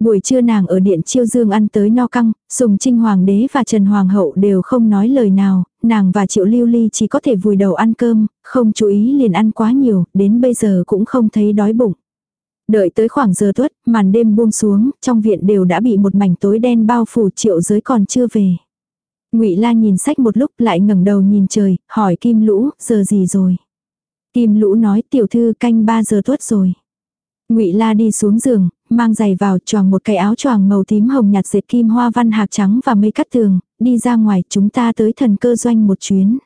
Buổi trưa nàng ở điện chiêu dương ăn tới no căng, Sùng Trinh Hoàng đế và Trần Hoàng hậu đều không nói lời nào, nàng và Triệu Lưu Ly chỉ có thể vùi đầu ăn cơm, không chú ý liền ăn quá nhiều, đến bây giờ cũng không thấy đói bụng. Đợi tới khoảng giờ tuất, màn đêm buông xuống, trong viện đều đã bị một mảnh tối đen bao phủ triệu giới còn chưa về. Ngụy La nhìn sách một lúc lại ngẩng đầu nhìn trời, hỏi Kim Lũ, giờ gì rồi? Kim Lũ nói tiểu thư canh 3 giờ tuất rồi. Ngụy La đi xuống giường, mang giày vào choàng một cái áo choàng màu tím hồng nhạt dệt kim hoa văn hạc trắng và mây cắt tường, đi ra ngoài chúng ta tới thần cơ doanh một chuyến.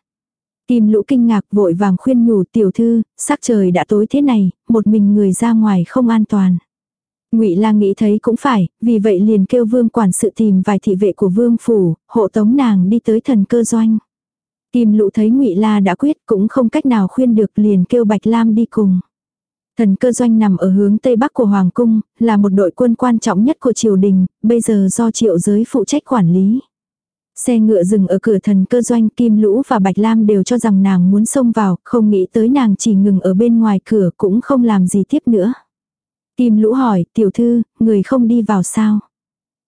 Kim lũ kinh ngạc vội vàng khuyên nhủ tiểu thư, sắc trời đã tối thế này, một mình người ra ngoài không an toàn. Ngụy lang nghĩ thấy cũng phải, vì vậy liền kêu vương quản sự tìm vài thị vệ của vương phủ, hộ tống nàng đi tới thần cơ doanh. Kim lũ thấy Ngụy La đã quyết cũng không cách nào khuyên được liền kêu Bạch Lam đi cùng. Thần cơ doanh nằm ở hướng tây bắc của Hoàng cung, là một đội quân quan trọng nhất của triều đình, bây giờ do triệu giới phụ trách quản lý. Xe ngựa dừng ở cửa thần cơ doanh Kim Lũ và Bạch Lam đều cho rằng nàng muốn xông vào, không nghĩ tới nàng chỉ ngừng ở bên ngoài cửa cũng không làm gì tiếp nữa. Kim Lũ hỏi, tiểu thư, người không đi vào sao?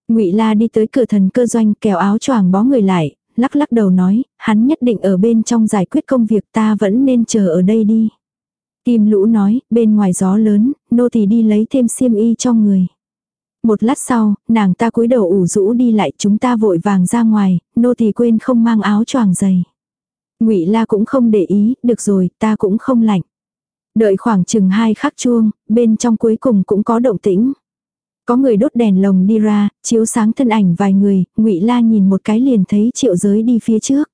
ngụy La đi tới cửa thần cơ doanh kéo áo choàng bó người lại, lắc lắc đầu nói, hắn nhất định ở bên trong giải quyết công việc ta vẫn nên chờ ở đây đi. Kim Lũ nói, bên ngoài gió lớn, nô tỳ đi lấy thêm xiêm y cho người. Một lát sau, nàng ta cúi đầu ủ rũ đi lại chúng ta vội vàng ra ngoài, nô thì quên không mang áo choàng dày. ngụy La cũng không để ý, được rồi, ta cũng không lạnh. Đợi khoảng chừng hai khắc chuông, bên trong cuối cùng cũng có động tĩnh. Có người đốt đèn lồng đi ra, chiếu sáng thân ảnh vài người, ngụy La nhìn một cái liền thấy triệu giới đi phía trước.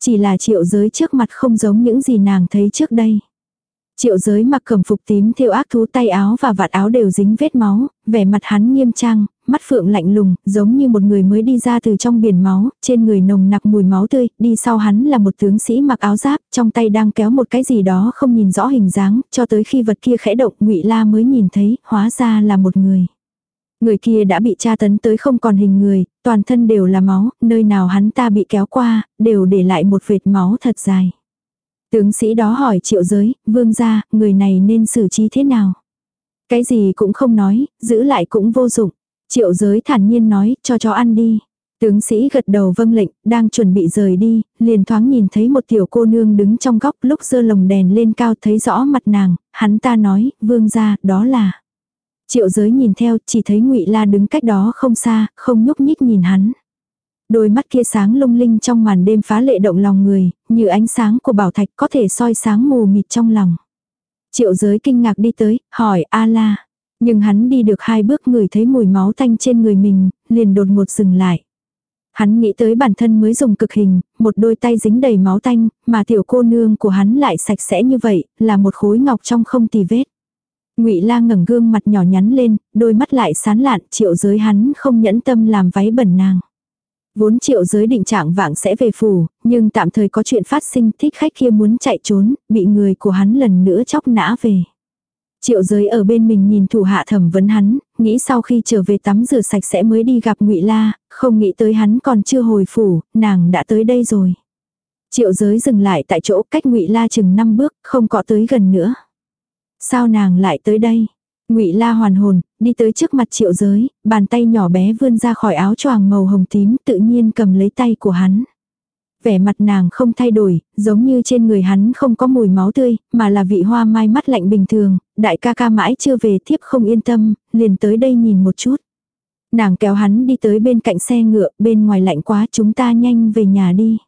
Chỉ là triệu giới trước mặt không giống những gì nàng thấy trước đây. Triệu giới mặc cẩm phục tím theo ác thú tay áo và vạt áo đều dính vết máu, vẻ mặt hắn nghiêm trang, mắt phượng lạnh lùng, giống như một người mới đi ra từ trong biển máu, trên người nồng nặc mùi máu tươi, đi sau hắn là một tướng sĩ mặc áo giáp, trong tay đang kéo một cái gì đó không nhìn rõ hình dáng, cho tới khi vật kia khẽ động ngụy La mới nhìn thấy, hóa ra là một người. Người kia đã bị tra tấn tới không còn hình người, toàn thân đều là máu, nơi nào hắn ta bị kéo qua, đều để lại một vệt máu thật dài. Tướng sĩ đó hỏi triệu giới, vương gia, người này nên xử trí thế nào? Cái gì cũng không nói, giữ lại cũng vô dụng. Triệu giới thản nhiên nói, cho chó ăn đi. Tướng sĩ gật đầu vâng lệnh, đang chuẩn bị rời đi, liền thoáng nhìn thấy một tiểu cô nương đứng trong góc lúc dơ lồng đèn lên cao thấy rõ mặt nàng, hắn ta nói, vương gia, đó là. Triệu giới nhìn theo, chỉ thấy ngụy La đứng cách đó không xa, không nhúc nhích nhìn hắn. Đôi mắt kia sáng lung linh trong màn đêm phá lệ động lòng người, như ánh sáng của bảo thạch có thể soi sáng mù mịt trong lòng. Triệu giới kinh ngạc đi tới, hỏi A la. Nhưng hắn đi được hai bước người thấy mùi máu tanh trên người mình, liền đột ngột dừng lại. Hắn nghĩ tới bản thân mới dùng cực hình, một đôi tay dính đầy máu tanh, mà tiểu cô nương của hắn lại sạch sẽ như vậy, là một khối ngọc trong không tì vết. Ngụy La ngẩng gương mặt nhỏ nhắn lên, đôi mắt lại sán lạn, triệu giới hắn không nhẫn tâm làm váy bẩn nàng. Vốn triệu giới định trạng vạng sẽ về phủ, nhưng tạm thời có chuyện phát sinh thích khách kia muốn chạy trốn, bị người của hắn lần nữa chóc nã về. Triệu giới ở bên mình nhìn thủ hạ thẩm vấn hắn, nghĩ sau khi trở về tắm rửa sạch sẽ mới đi gặp ngụy La, không nghĩ tới hắn còn chưa hồi phủ, nàng đã tới đây rồi. Triệu giới dừng lại tại chỗ cách ngụy La chừng 5 bước, không có tới gần nữa. Sao nàng lại tới đây? Ngụy La hoàn hồn, đi tới trước mặt Triệu Giới, bàn tay nhỏ bé vươn ra khỏi áo choàng màu hồng tím, tự nhiên cầm lấy tay của hắn. Vẻ mặt nàng không thay đổi, giống như trên người hắn không có mùi máu tươi, mà là vị hoa mai mắt lạnh bình thường, đại ca ca mãi chưa về tiếp không yên tâm, liền tới đây nhìn một chút. Nàng kéo hắn đi tới bên cạnh xe ngựa, bên ngoài lạnh quá chúng ta nhanh về nhà đi.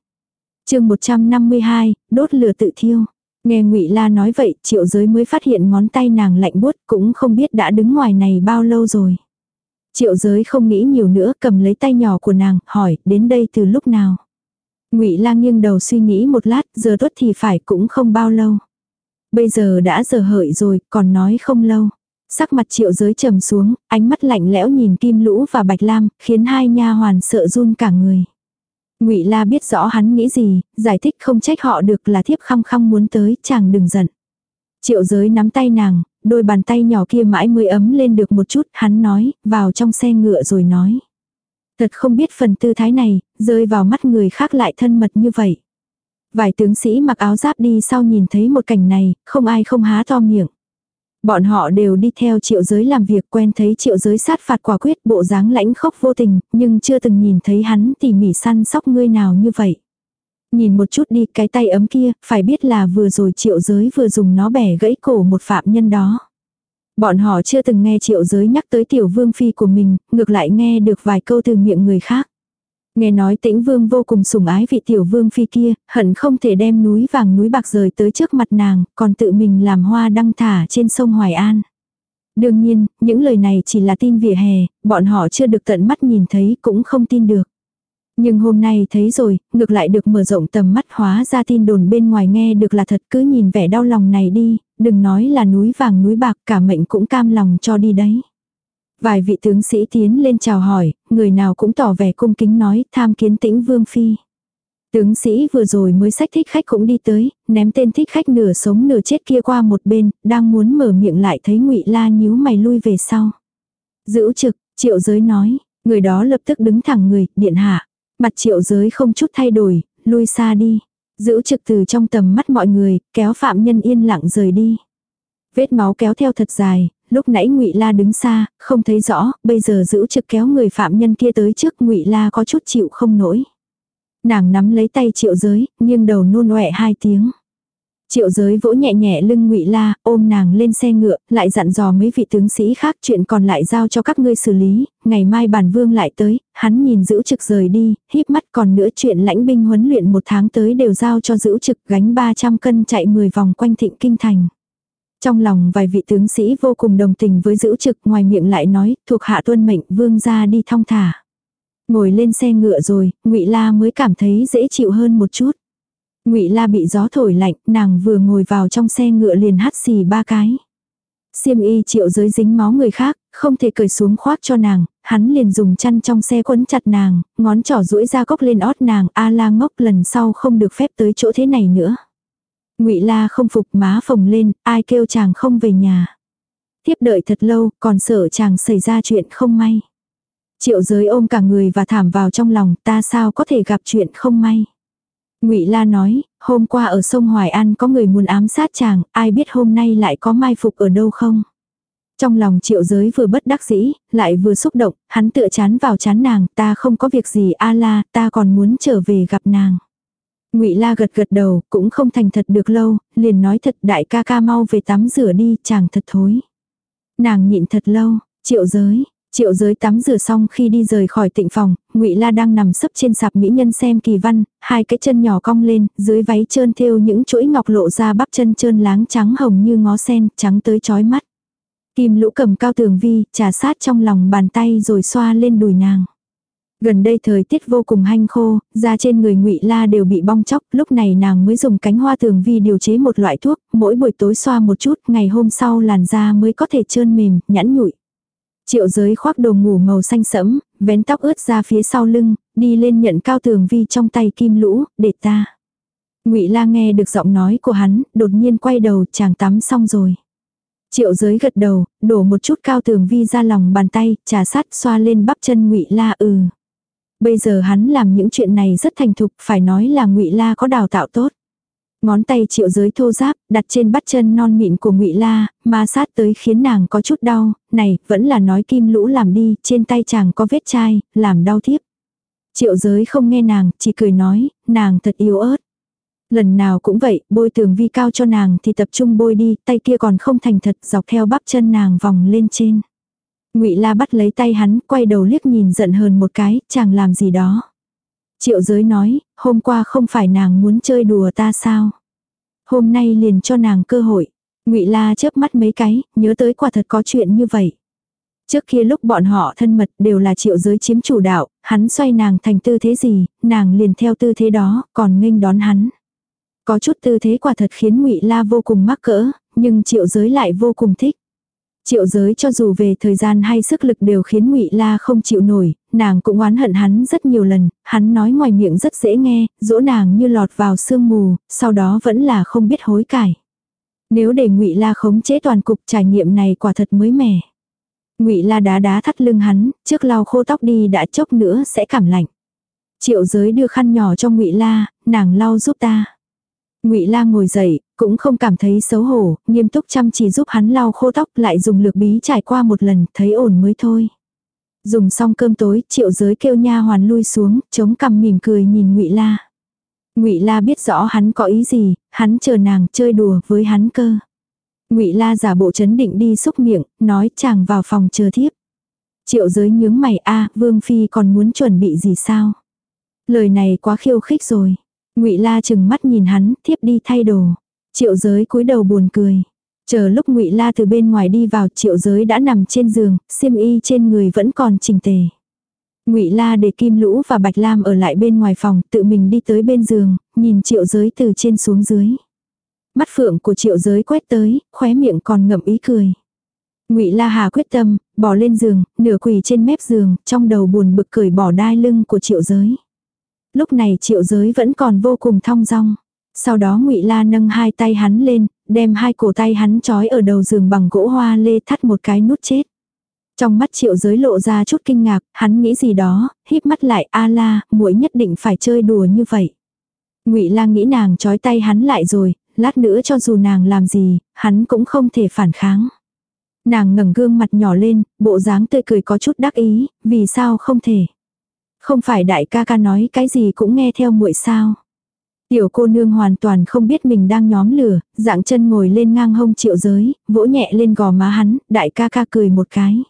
chương 152, đốt lửa tự thiêu. Nghe ngụy La nói vậy, triệu giới mới phát hiện ngón tay nàng lạnh buốt cũng không biết đã đứng ngoài này bao lâu rồi. Triệu giới không nghĩ nhiều nữa cầm lấy tay nhỏ của nàng, hỏi, đến đây từ lúc nào. ngụy La nghiêng đầu suy nghĩ một lát, giờ tuất thì phải cũng không bao lâu. Bây giờ đã giờ hợi rồi, còn nói không lâu. Sắc mặt triệu giới trầm xuống, ánh mắt lạnh lẽo nhìn Kim Lũ và Bạch Lam, khiến hai nha hoàn sợ run cả người. Ngụy La biết rõ hắn nghĩ gì, giải thích không trách họ được là thiếp khăng khăng muốn tới, chàng đừng giận. Triệu giới nắm tay nàng, đôi bàn tay nhỏ kia mãi mới ấm lên được một chút, hắn nói, vào trong xe ngựa rồi nói. Thật không biết phần tư thái này, rơi vào mắt người khác lại thân mật như vậy. Vài tướng sĩ mặc áo giáp đi sau nhìn thấy một cảnh này, không ai không há to miệng. Bọn họ đều đi theo triệu giới làm việc quen thấy triệu giới sát phạt quả quyết bộ dáng lãnh khốc vô tình, nhưng chưa từng nhìn thấy hắn tỉ mỉ săn sóc ngươi nào như vậy. Nhìn một chút đi cái tay ấm kia, phải biết là vừa rồi triệu giới vừa dùng nó bẻ gãy cổ một phạm nhân đó. Bọn họ chưa từng nghe triệu giới nhắc tới tiểu vương phi của mình, ngược lại nghe được vài câu từ miệng người khác. Nghe nói tĩnh vương vô cùng sủng ái vị tiểu vương phi kia, hận không thể đem núi vàng núi bạc rời tới trước mặt nàng, còn tự mình làm hoa đăng thả trên sông Hoài An. Đương nhiên, những lời này chỉ là tin vỉa hè, bọn họ chưa được tận mắt nhìn thấy cũng không tin được. Nhưng hôm nay thấy rồi, ngược lại được mở rộng tầm mắt hóa ra tin đồn bên ngoài nghe được là thật cứ nhìn vẻ đau lòng này đi, đừng nói là núi vàng núi bạc cả mệnh cũng cam lòng cho đi đấy. Vài vị tướng sĩ tiến lên chào hỏi, người nào cũng tỏ vẻ cung kính nói tham kiến tĩnh vương phi. Tướng sĩ vừa rồi mới sách thích khách cũng đi tới, ném tên thích khách nửa sống nửa chết kia qua một bên, đang muốn mở miệng lại thấy ngụy La nhíu mày lui về sau. Giữ trực, triệu giới nói, người đó lập tức đứng thẳng người, điện hạ. Mặt triệu giới không chút thay đổi, lui xa đi. Giữ trực từ trong tầm mắt mọi người, kéo phạm nhân yên lặng rời đi. Vết máu kéo theo thật dài, lúc nãy ngụy La đứng xa, không thấy rõ, bây giờ giữ trực kéo người phạm nhân kia tới trước ngụy La có chút chịu không nổi. Nàng nắm lấy tay triệu giới, nghiêng đầu nôn ọe hai tiếng. Triệu giới vỗ nhẹ nhẹ lưng ngụy La, ôm nàng lên xe ngựa, lại dặn dò mấy vị tướng sĩ khác chuyện còn lại giao cho các ngươi xử lý, ngày mai bản vương lại tới, hắn nhìn giữ trực rời đi, híp mắt còn nữa chuyện lãnh binh huấn luyện một tháng tới đều giao cho giữ trực gánh 300 cân chạy 10 vòng quanh thịnh kinh thành. Trong lòng vài vị tướng sĩ vô cùng đồng tình với giữ trực ngoài miệng lại nói, thuộc hạ tuân mệnh vương ra đi thong thả. Ngồi lên xe ngựa rồi, ngụy La mới cảm thấy dễ chịu hơn một chút. Ngụy La bị gió thổi lạnh, nàng vừa ngồi vào trong xe ngựa liền hắt xì ba cái. Xiêm y triệu giới dính máu người khác, không thể cởi xuống khoác cho nàng, hắn liền dùng chăn trong xe quấn chặt nàng, ngón trỏ duỗi ra góc lên ót nàng, a la ngốc lần sau không được phép tới chỗ thế này nữa. Ngụy La không phục má phồng lên, ai kêu chàng không về nhà. Tiếp đợi thật lâu, còn sợ chàng xảy ra chuyện không may. Triệu giới ôm cả người và thảm vào trong lòng, ta sao có thể gặp chuyện không may. Ngụy La nói, hôm qua ở sông Hoài An có người muốn ám sát chàng, ai biết hôm nay lại có mai phục ở đâu không? Trong lòng triệu giới vừa bất đắc dĩ, lại vừa xúc động, hắn tựa chán vào chán nàng, ta không có việc gì a la, ta còn muốn trở về gặp nàng. Ngụy La gật gật đầu, cũng không thành thật được lâu, liền nói thật đại ca ca mau về tắm rửa đi, chàng thật thối. Nàng nhịn thật lâu, triệu giới, Triệu giới tắm rửa xong khi đi rời khỏi tịnh phòng, ngụy La đang nằm sấp trên sạp mỹ nhân xem kỳ văn, hai cái chân nhỏ cong lên, dưới váy trơn thêu những chuỗi ngọc lộ ra bắp chân trơn láng trắng hồng như ngó sen, trắng tới chói mắt. Kim lũ cầm cao tường vi, trà sát trong lòng bàn tay rồi xoa lên đùi nàng. Gần đây thời tiết vô cùng hanh khô, da trên người ngụy La đều bị bong chóc, lúc này nàng mới dùng cánh hoa tường vi điều chế một loại thuốc, mỗi buổi tối xoa một chút, ngày hôm sau làn da mới có thể trơn mềm, nhẵn nhụi. Triệu giới khoác đồ ngủ màu xanh sẫm, vén tóc ướt ra phía sau lưng, đi lên nhận cao tường vi trong tay kim lũ, để ta. ngụy la nghe được giọng nói của hắn, đột nhiên quay đầu chàng tắm xong rồi. Triệu giới gật đầu, đổ một chút cao tường vi ra lòng bàn tay, trà sát xoa lên bắp chân ngụy la ừ. Bây giờ hắn làm những chuyện này rất thành thục, phải nói là ngụy la có đào tạo tốt. Ngón tay triệu giới thô giáp, đặt trên bắp chân non mịn của ngụy La, ma sát tới khiến nàng có chút đau, này, vẫn là nói kim lũ làm đi, trên tay chàng có vết chai, làm đau tiếp. Triệu giới không nghe nàng, chỉ cười nói, nàng thật yếu ớt. Lần nào cũng vậy, bôi tường vi cao cho nàng thì tập trung bôi đi, tay kia còn không thành thật dọc theo bắp chân nàng vòng lên trên. Ngụy La bắt lấy tay hắn, quay đầu liếc nhìn giận hơn một cái, chàng làm gì đó. Triệu giới nói, hôm qua không phải nàng muốn chơi đùa ta sao? Hôm nay liền cho nàng cơ hội. Ngụy La chớp mắt mấy cái, nhớ tới quả thật có chuyện như vậy. Trước kia lúc bọn họ thân mật đều là triệu giới chiếm chủ đạo, hắn xoay nàng thành tư thế gì, nàng liền theo tư thế đó, còn nghênh đón hắn. Có chút tư thế quả thật khiến Ngụy La vô cùng mắc cỡ, nhưng triệu giới lại vô cùng thích. Triệu giới cho dù về thời gian hay sức lực đều khiến ngụy La không chịu nổi, nàng cũng oán hận hắn rất nhiều lần, hắn nói ngoài miệng rất dễ nghe, dỗ nàng như lọt vào sương mù, sau đó vẫn là không biết hối cải. Nếu để ngụy La khống chế toàn cục trải nghiệm này quả thật mới mẻ. Ngụy La đá đá thắt lưng hắn, trước lau khô tóc đi đã chốc nữa sẽ cảm lạnh. Triệu giới đưa khăn nhỏ cho Ngụy La, nàng lau giúp ta. Ngụy Lang ngồi dậy, cũng không cảm thấy xấu hổ, nghiêm túc chăm chỉ giúp hắn lau khô tóc lại dùng lược bí trải qua một lần, thấy ổn mới thôi. Dùng xong cơm tối, triệu giới kêu nha hoàn lui xuống, chống cằm mỉm cười nhìn ngụy La. Ngụy La biết rõ hắn có ý gì, hắn chờ nàng chơi đùa với hắn cơ. Ngụy La giả bộ chấn định đi xúc miệng, nói chàng vào phòng chờ thiếp. Triệu giới nhướng mày a, Vương phi còn muốn chuẩn bị gì sao? Lời này quá khiêu khích rồi. Ngụy La chừng mắt nhìn hắn, thiếp đi thay đồ. Triệu giới cúi đầu buồn cười. Chờ lúc Ngụy La từ bên ngoài đi vào, Triệu Giới đã nằm trên giường, xiêm y trên người vẫn còn chỉnh tề. Ngụy La để Kim Lũ và Bạch Lam ở lại bên ngoài phòng, tự mình đi tới bên giường, nhìn Triệu Giới từ trên xuống dưới. Mắt phượng của Triệu Giới quét tới, khóe miệng còn ngậm ý cười. Ngụy La Hà quyết tâm, bỏ lên giường, nửa quỳ trên mép giường, trong đầu buồn bực cởi bỏ đai lưng của Triệu Giới. Lúc này Triệu Giới vẫn còn vô cùng thong dong. Sau đó Ngụy La nâng hai tay hắn lên, đem hai cổ tay hắn trói ở đầu giường bằng gỗ hoa lê thắt một cái nút chết. Trong mắt triệu giới lộ ra chút kinh ngạc, hắn nghĩ gì đó, híp mắt lại, a la, muội nhất định phải chơi đùa như vậy. ngụy lang nghĩ nàng trói tay hắn lại rồi, lát nữa cho dù nàng làm gì, hắn cũng không thể phản kháng. Nàng ngẩng gương mặt nhỏ lên, bộ dáng tươi cười có chút đắc ý, vì sao không thể. Không phải đại ca ca nói cái gì cũng nghe theo muội sao. Tiểu cô nương hoàn toàn không biết mình đang nhóm lửa, dạng chân ngồi lên ngang hông triệu giới, vỗ nhẹ lên gò má hắn, đại ca ca cười một cái.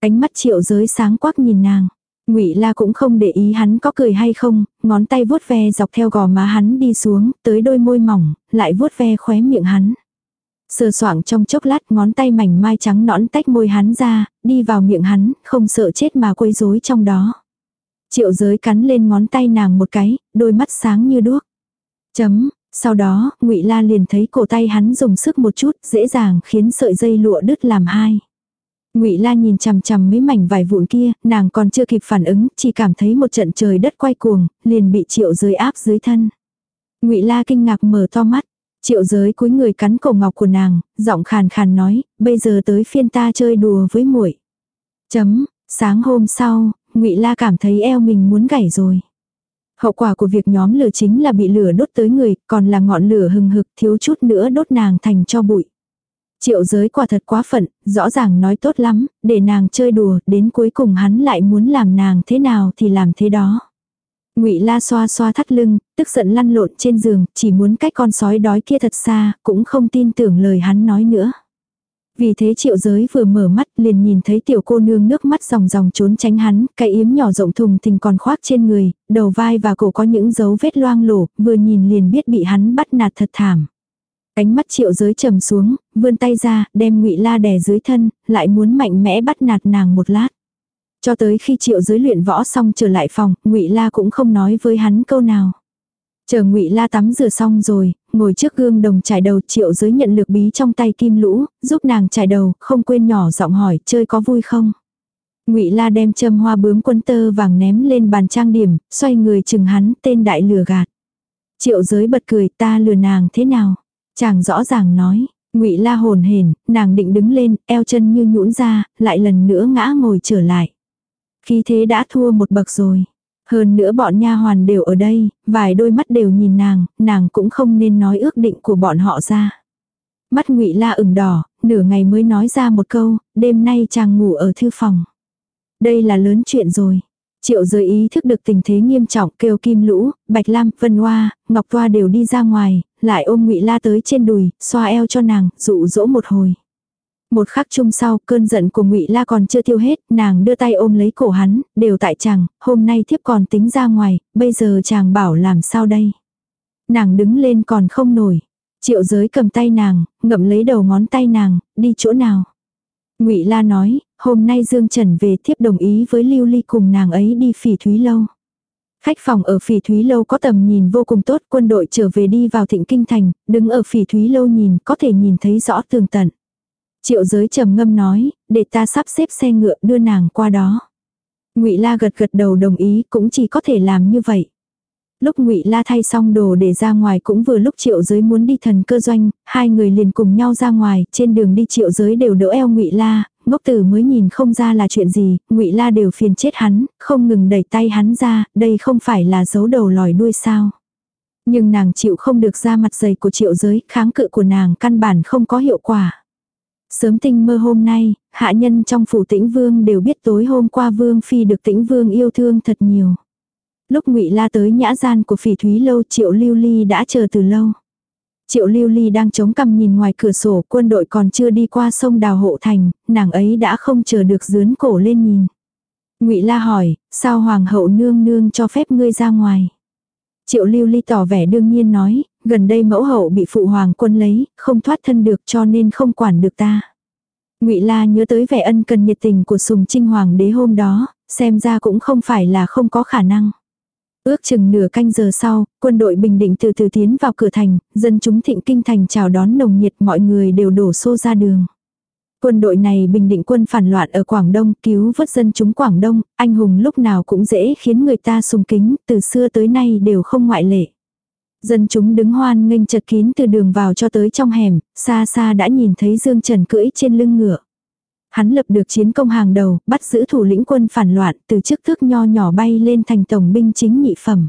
Ánh mắt triệu giới sáng quắc nhìn nàng. Ngụy La cũng không để ý hắn có cười hay không, ngón tay vuốt ve dọc theo gò má hắn đi xuống, tới đôi môi mỏng, lại vuốt ve khóe miệng hắn. Sờ soạng trong chốc lát ngón tay mảnh mai trắng nõn tách môi hắn ra, đi vào miệng hắn, không sợ chết mà quấy rối trong đó. Triệu giới cắn lên ngón tay nàng một cái, đôi mắt sáng như đuốc. Chấm, sau đó, ngụy La liền thấy cổ tay hắn dùng sức một chút, dễ dàng khiến sợi dây lụa đứt làm hai. Ngụy La nhìn chằm chằm mấy mảnh vải vụn kia, nàng còn chưa kịp phản ứng, chỉ cảm thấy một trận trời đất quay cuồng, liền bị Triệu Giới áp dưới thân. Ngụy La kinh ngạc mở to mắt, Triệu Giới cúi người cắn cổ ngọc của nàng, giọng khàn khàn nói, bây giờ tới phiên ta chơi đùa với muội. Chấm, sáng hôm sau, Ngụy La cảm thấy eo mình muốn gãy rồi. Hậu quả của việc nhóm lửa chính là bị lửa đốt tới người, còn là ngọn lửa hừng hực thiếu chút nữa đốt nàng thành cho bụi. Triệu giới quả thật quá phận, rõ ràng nói tốt lắm, để nàng chơi đùa, đến cuối cùng hắn lại muốn làm nàng thế nào thì làm thế đó. Ngụy La xoa xoa thắt lưng, tức giận lăn lộn trên giường, chỉ muốn cách con sói đói kia thật xa, cũng không tin tưởng lời hắn nói nữa. Vì thế triệu giới vừa mở mắt liền nhìn thấy tiểu cô nương nước mắt ròng ròng trốn tránh hắn, cái yếm nhỏ rộng thùng thình còn khoác trên người, đầu vai và cổ có những dấu vết loang lổ, vừa nhìn liền biết bị hắn bắt nạt thật thảm. Cánh mắt triệu giới trầm xuống, vươn tay ra, đem ngụy la đè dưới thân, lại muốn mạnh mẽ bắt nạt nàng một lát. Cho tới khi triệu giới luyện võ xong trở lại phòng, ngụy la cũng không nói với hắn câu nào. Chờ ngụy la tắm rửa xong rồi, ngồi trước gương đồng trải đầu triệu giới nhận lược bí trong tay kim lũ, giúp nàng trải đầu, không quên nhỏ giọng hỏi chơi có vui không. ngụy la đem châm hoa bướm quân tơ vàng ném lên bàn trang điểm, xoay người chừng hắn tên đại lừa gạt. Triệu giới bật cười ta lừa nàng thế nào. Chàng rõ ràng nói, ngụy la hồn hển, nàng định đứng lên, eo chân như nhũn ra, lại lần nữa ngã ngồi trở lại. Khi thế đã thua một bậc rồi. Hơn nữa bọn nha hoàn đều ở đây, vài đôi mắt đều nhìn nàng, nàng cũng không nên nói ước định của bọn họ ra. Mắt ngụy la ửng đỏ, nửa ngày mới nói ra một câu, đêm nay chàng ngủ ở thư phòng. Đây là lớn chuyện rồi. Triệu giới ý thức được tình thế nghiêm trọng kêu kim lũ, bạch lam, vân hoa, ngọc toa đều đi ra ngoài, lại ôm ngụy la tới trên đùi, xoa eo cho nàng, dụ dỗ một hồi. Một khắc chung sau, cơn giận của ngụy La còn chưa tiêu hết, nàng đưa tay ôm lấy cổ hắn, đều tại chàng, hôm nay thiếp còn tính ra ngoài, bây giờ chàng bảo làm sao đây. Nàng đứng lên còn không nổi. Triệu giới cầm tay nàng, ngậm lấy đầu ngón tay nàng, đi chỗ nào. ngụy La nói, hôm nay Dương Trần về thiếp đồng ý với Lưu Ly cùng nàng ấy đi phỉ thúy lâu. Khách phòng ở phỉ thúy lâu có tầm nhìn vô cùng tốt, quân đội trở về đi vào thịnh kinh thành, đứng ở phỉ thúy lâu nhìn, có thể nhìn thấy rõ tường tận. Triệu giới trầm ngâm nói, để ta sắp xếp xe ngựa đưa nàng qua đó. Ngụy La gật gật đầu đồng ý, cũng chỉ có thể làm như vậy. Lúc Ngụy La thay xong đồ để ra ngoài cũng vừa lúc Triệu Giới muốn đi thần cơ doanh, hai người liền cùng nhau ra ngoài, trên đường đi Triệu Giới đều đỡ eo Ngụy La, ngốc tử mới nhìn không ra là chuyện gì, Ngụy La đều phiền chết hắn, không ngừng đẩy tay hắn ra, đây không phải là dấu đầu lòi đuôi sao? Nhưng nàng chịu không được ra mặt dày của Triệu Giới, kháng cự của nàng căn bản không có hiệu quả. Sớm tinh mơ hôm nay, hạ nhân trong phủ tĩnh vương đều biết tối hôm qua vương phi được tĩnh vương yêu thương thật nhiều. Lúc ngụy la tới nhã gian của phỉ thúy lâu triệu lưu ly đã chờ từ lâu. Triệu lưu ly đang chống cằm nhìn ngoài cửa sổ quân đội còn chưa đi qua sông đào hộ thành, nàng ấy đã không chờ được dướn cổ lên nhìn. Ngụy La hỏi, sao hoàng hậu nương nương cho phép ngươi ra ngoài? Triệu Lưu Ly tỏ vẻ đương nhiên nói, gần đây mẫu hậu bị phụ hoàng quân lấy, không thoát thân được cho nên không quản được ta. Ngụy La nhớ tới vẻ ân cần nhiệt tình của Sùng Trinh hoàng đế hôm đó, xem ra cũng không phải là không có khả năng. Ước chừng nửa canh giờ sau, quân đội Bình Định từ từ tiến vào cửa thành, dân chúng thịnh kinh thành chào đón nồng nhiệt mọi người đều đổ xô ra đường. Quân đội này bình định quân phản loạn ở Quảng Đông cứu vớt dân chúng Quảng Đông, anh hùng lúc nào cũng dễ khiến người ta sùng kính, từ xưa tới nay đều không ngoại lệ. Dân chúng đứng hoan nghênh chật kín từ đường vào cho tới trong hẻm, xa xa đã nhìn thấy Dương Trần cưỡi trên lưng ngựa. Hắn lập được chiến công hàng đầu, bắt giữ thủ lĩnh quân phản loạn, từ chức thước nho nhỏ bay lên thành tổng binh chính nhị phẩm.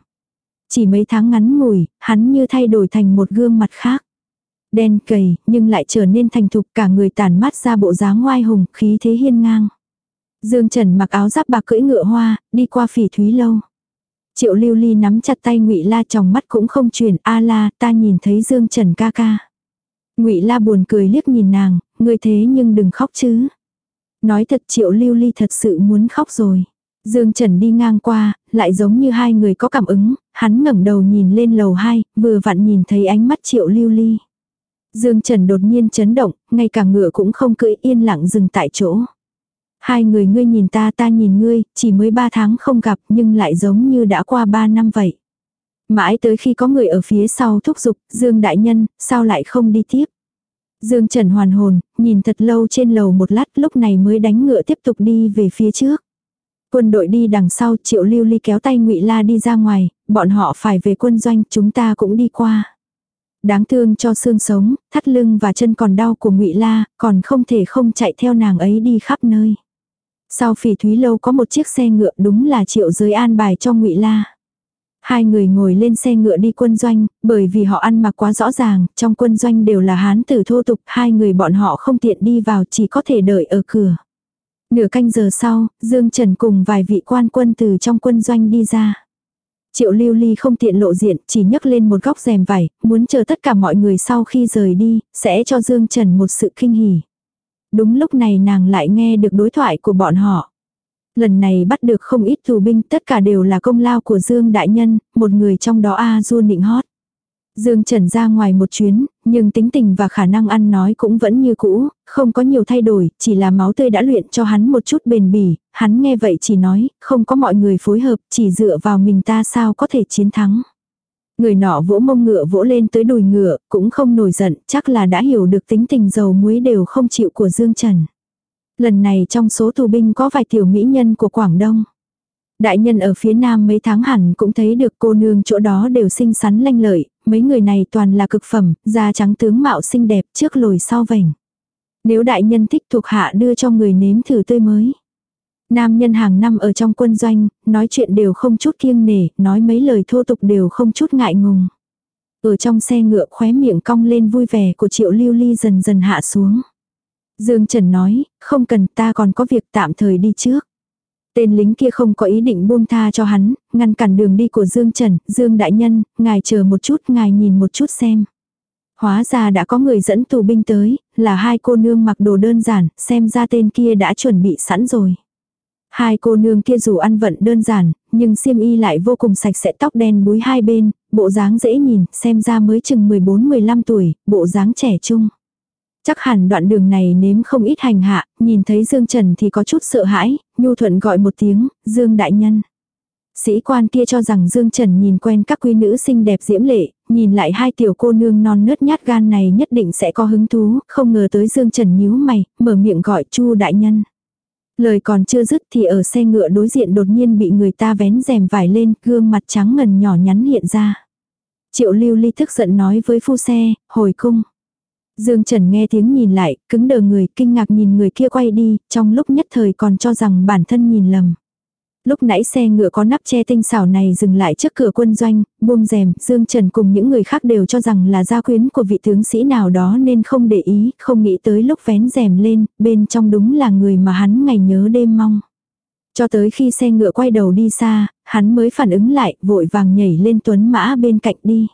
Chỉ mấy tháng ngắn ngủi, hắn như thay đổi thành một gương mặt khác. Đen cầy, nhưng lại trở nên thành thục cả người tàn mát ra bộ dáng ngoai hùng, khí thế hiên ngang. Dương Trần mặc áo giáp bạc cưỡi ngựa hoa, đi qua phỉ thúy lâu. Triệu lưu ly nắm chặt tay ngụy La trong mắt cũng không chuyển, a la, ta nhìn thấy Dương Trần ca ca. ngụy La buồn cười liếc nhìn nàng, ngươi thế nhưng đừng khóc chứ. Nói thật triệu lưu ly thật sự muốn khóc rồi. Dương Trần đi ngang qua, lại giống như hai người có cảm ứng, hắn ngẩng đầu nhìn lên lầu hai, vừa vặn nhìn thấy ánh mắt triệu lưu ly. Dương Trần đột nhiên chấn động, ngay cả ngựa cũng không cưỡi yên lặng dừng tại chỗ. Hai người ngươi nhìn ta ta nhìn ngươi, chỉ mới ba tháng không gặp nhưng lại giống như đã qua ba năm vậy. Mãi tới khi có người ở phía sau thúc giục, Dương Đại Nhân, sao lại không đi tiếp? Dương Trần hoàn hồn, nhìn thật lâu trên lầu một lát lúc này mới đánh ngựa tiếp tục đi về phía trước. Quân đội đi đằng sau triệu lưu ly kéo tay ngụy La đi ra ngoài, bọn họ phải về quân doanh chúng ta cũng đi qua. Đáng thương cho xương sống, thắt lưng và chân còn đau của ngụy La, còn không thể không chạy theo nàng ấy đi khắp nơi. Sau phỉ thúy lâu có một chiếc xe ngựa đúng là triệu giới an bài cho ngụy La. Hai người ngồi lên xe ngựa đi quân doanh, bởi vì họ ăn mặc quá rõ ràng, trong quân doanh đều là hán tử thô tục, hai người bọn họ không tiện đi vào chỉ có thể đợi ở cửa. Nửa canh giờ sau, Dương Trần cùng vài vị quan quân từ trong quân doanh đi ra. Triệu lưu ly không tiện lộ diện, chỉ nhấc lên một góc rèm vải, muốn chờ tất cả mọi người sau khi rời đi, sẽ cho Dương Trần một sự kinh hỉ. Đúng lúc này nàng lại nghe được đối thoại của bọn họ. Lần này bắt được không ít tù binh tất cả đều là công lao của Dương Đại Nhân, một người trong đó A Du nịnh hót. Dương Trần ra ngoài một chuyến, nhưng tính tình và khả năng ăn nói cũng vẫn như cũ, không có nhiều thay đổi, chỉ là máu tươi đã luyện cho hắn một chút bền bỉ, hắn nghe vậy chỉ nói, không có mọi người phối hợp, chỉ dựa vào mình ta sao có thể chiến thắng. Người nọ vỗ mông ngựa vỗ lên tới đùi ngựa, cũng không nổi giận, chắc là đã hiểu được tính tình dầu muối đều không chịu của Dương Trần. Lần này trong số tù binh có vài tiểu mỹ nhân của Quảng Đông. Đại nhân ở phía nam mấy tháng hẳn cũng thấy được cô nương chỗ đó đều xinh xắn lanh lợi, mấy người này toàn là cực phẩm, da trắng tướng mạo xinh đẹp trước lồi sau vành. Nếu đại nhân thích thuộc hạ đưa cho người nếm thử tươi mới. Nam nhân hàng năm ở trong quân doanh, nói chuyện đều không chút kiêng nể, nói mấy lời thô tục đều không chút ngại ngùng. Ở trong xe ngựa khóe miệng cong lên vui vẻ của triệu lưu ly dần dần hạ xuống. Dương Trần nói, không cần ta còn có việc tạm thời đi trước. Tên lính kia không có ý định buông tha cho hắn, ngăn cản đường đi của Dương Trần, Dương Đại Nhân, ngài chờ một chút, ngài nhìn một chút xem. Hóa ra đã có người dẫn tù binh tới, là hai cô nương mặc đồ đơn giản, xem ra tên kia đã chuẩn bị sẵn rồi. Hai cô nương kia dù ăn vận đơn giản, nhưng xiêm y lại vô cùng sạch sẽ tóc đen búi hai bên, bộ dáng dễ nhìn, xem ra mới chừng 14-15 tuổi, bộ dáng trẻ trung. Chắc hẳn đoạn đường này nếm không ít hành hạ, nhìn thấy Dương Trần thì có chút sợ hãi, nhu thuận gọi một tiếng, Dương Đại Nhân. Sĩ quan kia cho rằng Dương Trần nhìn quen các quý nữ xinh đẹp diễm lệ, nhìn lại hai tiểu cô nương non nớt nhát gan này nhất định sẽ có hứng thú, không ngờ tới Dương Trần nhíu mày, mở miệng gọi Chu Đại Nhân. Lời còn chưa dứt thì ở xe ngựa đối diện đột nhiên bị người ta vén rèm vải lên, gương mặt trắng ngần nhỏ nhắn hiện ra. Triệu lưu ly tức giận nói với phu xe, hồi cung. Dương Trần nghe tiếng nhìn lại, cứng đờ người, kinh ngạc nhìn người kia quay đi, trong lúc nhất thời còn cho rằng bản thân nhìn lầm. Lúc nãy xe ngựa có nắp che tinh xảo này dừng lại trước cửa quân doanh, buông rèm, Dương Trần cùng những người khác đều cho rằng là gia quyến của vị tướng sĩ nào đó nên không để ý, không nghĩ tới lúc vén rèm lên, bên trong đúng là người mà hắn ngày nhớ đêm mong. Cho tới khi xe ngựa quay đầu đi xa, hắn mới phản ứng lại, vội vàng nhảy lên tuấn mã bên cạnh đi.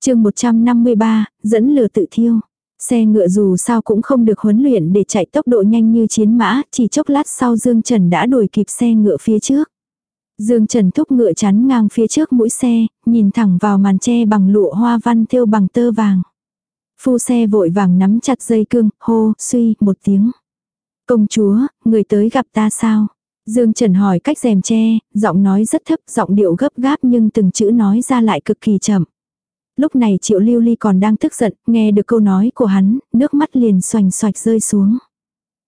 chương 153, dẫn lửa tự thiêu. Xe ngựa dù sao cũng không được huấn luyện để chạy tốc độ nhanh như chiến mã, chỉ chốc lát sau Dương Trần đã đuổi kịp xe ngựa phía trước. Dương Trần thúc ngựa chắn ngang phía trước mũi xe, nhìn thẳng vào màn tre bằng lụa hoa văn thêu bằng tơ vàng. Phu xe vội vàng nắm chặt dây cương, hô, suy, một tiếng. Công chúa, người tới gặp ta sao? Dương Trần hỏi cách rèm tre, giọng nói rất thấp, giọng điệu gấp gáp nhưng từng chữ nói ra lại cực kỳ chậm. Lúc này Triệu Lưu Ly còn đang tức giận, nghe được câu nói của hắn, nước mắt liền xoành xoạch rơi xuống.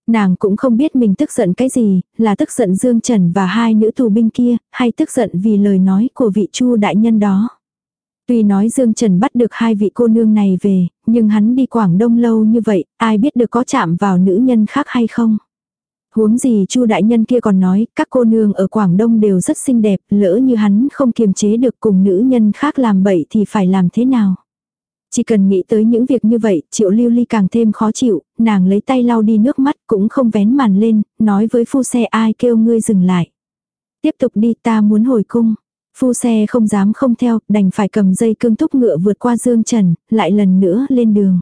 Nàng cũng không biết mình tức giận cái gì, là tức giận Dương Trần và hai nữ tù binh kia, hay tức giận vì lời nói của vị chu đại nhân đó. Tuy nói Dương Trần bắt được hai vị cô nương này về, nhưng hắn đi Quảng Đông lâu như vậy, ai biết được có chạm vào nữ nhân khác hay không. Huống gì Chu đại nhân kia còn nói, các cô nương ở Quảng Đông đều rất xinh đẹp, lỡ như hắn không kiềm chế được cùng nữ nhân khác làm bậy thì phải làm thế nào. Chỉ cần nghĩ tới những việc như vậy, triệu lưu ly càng thêm khó chịu, nàng lấy tay lau đi nước mắt cũng không vén màn lên, nói với phu xe ai kêu ngươi dừng lại. Tiếp tục đi ta muốn hồi cung. Phu xe không dám không theo, đành phải cầm dây cương túc ngựa vượt qua Dương Trần, lại lần nữa lên đường.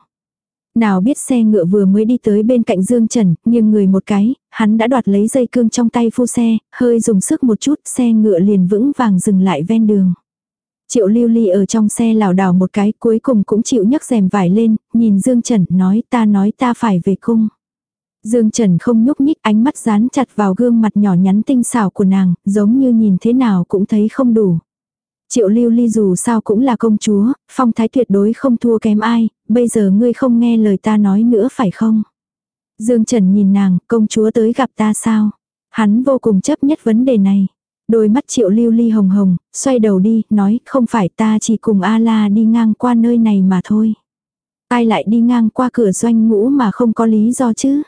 Nào biết xe ngựa vừa mới đi tới bên cạnh Dương Trần, nhưng người một cái, hắn đã đoạt lấy dây cương trong tay phu xe, hơi dùng sức một chút, xe ngựa liền vững vàng dừng lại ven đường. Triệu lưu ly ở trong xe lảo đảo một cái cuối cùng cũng chịu nhấc rèm vải lên, nhìn Dương Trần nói ta nói ta phải về cung. Dương Trần không nhúc nhích ánh mắt dán chặt vào gương mặt nhỏ nhắn tinh xảo của nàng, giống như nhìn thế nào cũng thấy không đủ. Triệu lưu ly dù sao cũng là công chúa, phong thái tuyệt đối không thua kém ai, bây giờ ngươi không nghe lời ta nói nữa phải không? Dương Trần nhìn nàng, công chúa tới gặp ta sao? Hắn vô cùng chấp nhất vấn đề này. Đôi mắt triệu lưu ly hồng hồng, xoay đầu đi, nói không phải ta chỉ cùng A-la đi ngang qua nơi này mà thôi. Ai lại đi ngang qua cửa doanh ngũ mà không có lý do chứ?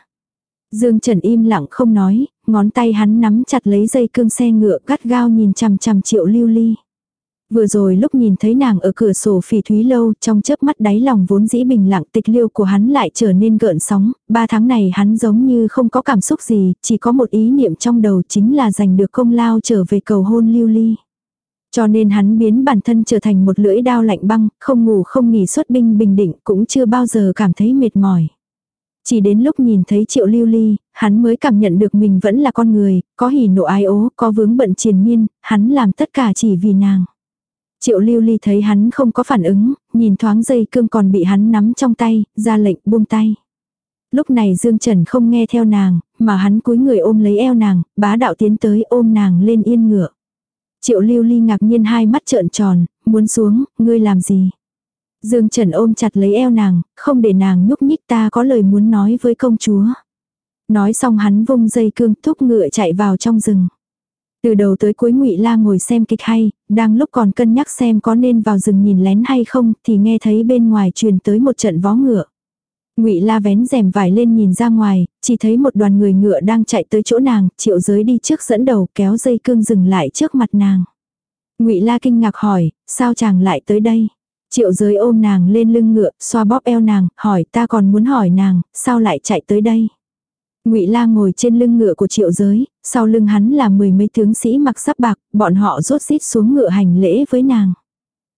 Dương Trần im lặng không nói, ngón tay hắn nắm chặt lấy dây cương xe ngựa gắt gao nhìn chằm chằm triệu lưu ly. Vừa rồi lúc nhìn thấy nàng ở cửa sổ phỉ thúy lâu, trong chớp mắt đáy lòng vốn dĩ bình lặng tịch liêu của hắn lại trở nên gợn sóng, ba tháng này hắn giống như không có cảm xúc gì, chỉ có một ý niệm trong đầu chính là giành được công lao trở về cầu hôn lưu ly. Cho nên hắn biến bản thân trở thành một lưỡi đao lạnh băng, không ngủ không nghỉ xuất binh bình định cũng chưa bao giờ cảm thấy mệt mỏi. Chỉ đến lúc nhìn thấy triệu lưu ly, hắn mới cảm nhận được mình vẫn là con người, có hỉ nộ ai ố, có vướng bận triền miên, hắn làm tất cả chỉ vì nàng. Triệu lưu ly thấy hắn không có phản ứng, nhìn thoáng dây cương còn bị hắn nắm trong tay, ra lệnh buông tay. Lúc này Dương Trần không nghe theo nàng, mà hắn cúi người ôm lấy eo nàng, bá đạo tiến tới ôm nàng lên yên ngựa. Triệu lưu ly ngạc nhiên hai mắt trợn tròn, muốn xuống, ngươi làm gì? Dương Trần ôm chặt lấy eo nàng, không để nàng nhúc nhích ta có lời muốn nói với công chúa. Nói xong hắn vung dây cương thúc ngựa chạy vào trong rừng. Từ đầu tới cuối Ngụy La ngồi xem kịch hay, đang lúc còn cân nhắc xem có nên vào rừng nhìn lén hay không, thì nghe thấy bên ngoài truyền tới một trận vó ngựa. Ngụy La vén rèm vải lên nhìn ra ngoài, chỉ thấy một đoàn người ngựa đang chạy tới chỗ nàng, Triệu Giới đi trước dẫn đầu, kéo dây cương dừng lại trước mặt nàng. Ngụy La kinh ngạc hỏi, sao chàng lại tới đây? Triệu Giới ôm nàng lên lưng ngựa, xoa bóp eo nàng, hỏi ta còn muốn hỏi nàng, sao lại chạy tới đây? Ngụy La ngồi trên lưng ngựa của Triệu Giới, sau lưng hắn là mười mấy tướng sĩ mặc giáp bạc, bọn họ rốt rít xuống ngựa hành lễ với nàng.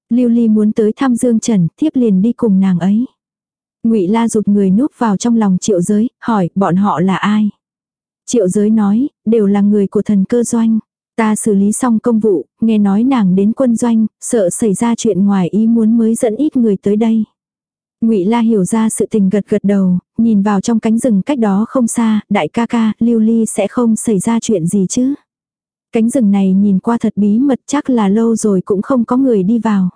Lưu Ly muốn tới thăm Dương Trần, tiếp liền đi cùng nàng ấy. Ngụy La rụt người núp vào trong lòng Triệu Giới, hỏi, bọn họ là ai? Triệu Giới nói, đều là người của thần cơ doanh. Ta xử lý xong công vụ, nghe nói nàng đến quân doanh, sợ xảy ra chuyện ngoài ý muốn mới dẫn ít người tới đây. Ngụy La hiểu ra sự tình gật gật đầu, nhìn vào trong cánh rừng cách đó không xa, đại ca ca, Lưu Ly sẽ không xảy ra chuyện gì chứ. Cánh rừng này nhìn qua thật bí mật chắc là lâu rồi cũng không có người đi vào.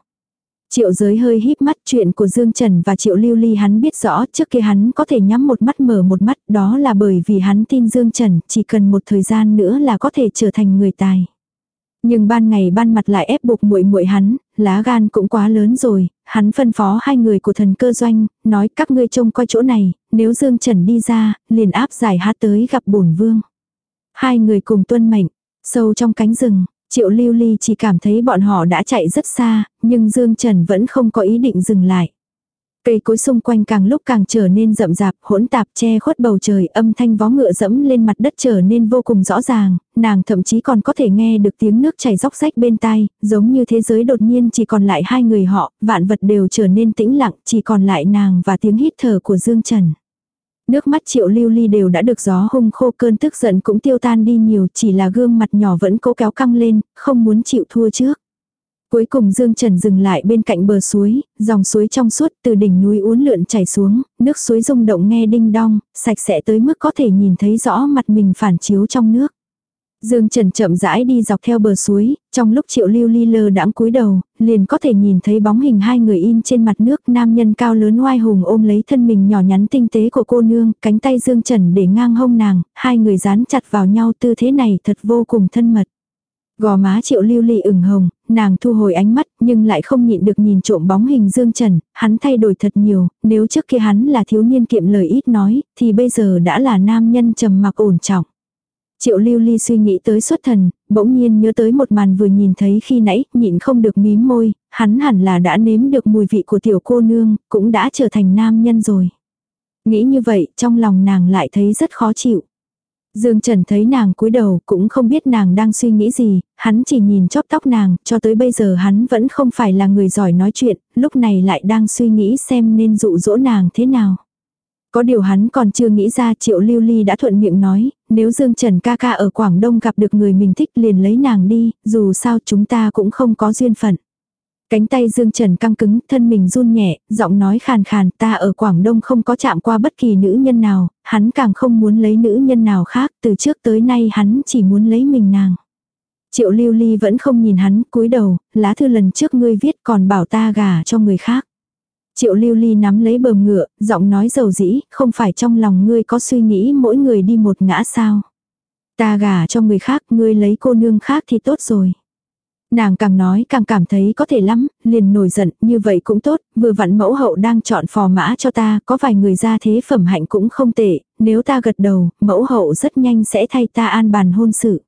Triệu giới hơi híp mắt chuyện của Dương Trần và Triệu Lưu Ly hắn biết rõ trước kia hắn có thể nhắm một mắt mở một mắt đó là bởi vì hắn tin Dương Trần chỉ cần một thời gian nữa là có thể trở thành người tài. Nhưng ban ngày ban mặt lại ép buộc muội muội hắn, lá gan cũng quá lớn rồi, hắn phân phó hai người của thần cơ doanh, nói các ngươi trông coi chỗ này, nếu Dương Trần đi ra, liền áp giải hát tới gặp bổn vương. Hai người cùng tuân mệnh, sâu trong cánh rừng, triệu lưu ly chỉ cảm thấy bọn họ đã chạy rất xa, nhưng Dương Trần vẫn không có ý định dừng lại. Cây cối xung quanh càng lúc càng trở nên rậm rạp, hỗn tạp che khuất bầu trời, âm thanh vó ngựa dẫm lên mặt đất trở nên vô cùng rõ ràng, nàng thậm chí còn có thể nghe được tiếng nước chảy róc rách bên tai, giống như thế giới đột nhiên chỉ còn lại hai người họ, vạn vật đều trở nên tĩnh lặng, chỉ còn lại nàng và tiếng hít thở của Dương Trần. Nước mắt triệu lưu ly đều đã được gió hung khô cơn tức giận cũng tiêu tan đi nhiều, chỉ là gương mặt nhỏ vẫn cố kéo căng lên, không muốn chịu thua trước. Cuối cùng Dương Trần dừng lại bên cạnh bờ suối, dòng suối trong suốt từ đỉnh núi uốn lượn chảy xuống, nước suối rung động nghe đinh đong, sạch sẽ tới mức có thể nhìn thấy rõ mặt mình phản chiếu trong nước. Dương Trần chậm rãi đi dọc theo bờ suối, trong lúc triệu lưu ly lơ đãng cúi đầu, liền có thể nhìn thấy bóng hình hai người in trên mặt nước nam nhân cao lớn oai hùng ôm lấy thân mình nhỏ nhắn tinh tế của cô nương, cánh tay Dương Trần để ngang hông nàng, hai người dán chặt vào nhau tư thế này thật vô cùng thân mật. Gò má triệu lưu ly ửng hồng, nàng thu hồi ánh mắt nhưng lại không nhịn được nhìn trộm bóng hình Dương Trần, hắn thay đổi thật nhiều, nếu trước kia hắn là thiếu niên kiệm lời ít nói, thì bây giờ đã là nam nhân trầm mặc ổn trọng. Triệu lưu ly suy nghĩ tới xuất thần, bỗng nhiên nhớ tới một màn vừa nhìn thấy khi nãy, nhịn không được mím môi, hắn hẳn là đã nếm được mùi vị của tiểu cô nương, cũng đã trở thành nam nhân rồi. Nghĩ như vậy, trong lòng nàng lại thấy rất khó chịu. Dương Trần thấy nàng cúi đầu cũng không biết nàng đang suy nghĩ gì, hắn chỉ nhìn chóp tóc nàng, cho tới bây giờ hắn vẫn không phải là người giỏi nói chuyện, lúc này lại đang suy nghĩ xem nên dụ dỗ nàng thế nào. Có điều hắn còn chưa nghĩ ra triệu lưu ly đã thuận miệng nói, nếu Dương Trần ca ca ở Quảng Đông gặp được người mình thích liền lấy nàng đi, dù sao chúng ta cũng không có duyên phận. Cánh tay Dương Trần căng cứng, thân mình run nhẹ, giọng nói khàn khàn, ta ở Quảng Đông không có chạm qua bất kỳ nữ nhân nào, hắn càng không muốn lấy nữ nhân nào khác, từ trước tới nay hắn chỉ muốn lấy mình nàng. Triệu lưu ly vẫn không nhìn hắn, cúi đầu, lá thư lần trước ngươi viết còn bảo ta gả cho người khác. Triệu lưu ly nắm lấy bờm ngựa, giọng nói dầu dĩ, không phải trong lòng ngươi có suy nghĩ mỗi người đi một ngã sao. Ta gả cho người khác, ngươi lấy cô nương khác thì tốt rồi. Nàng càng nói càng cảm thấy có thể lắm, liền nổi giận, như vậy cũng tốt, vừa vặn mẫu hậu đang chọn phò mã cho ta, có vài người ra thế phẩm hạnh cũng không tệ, nếu ta gật đầu, mẫu hậu rất nhanh sẽ thay ta an bàn hôn sự.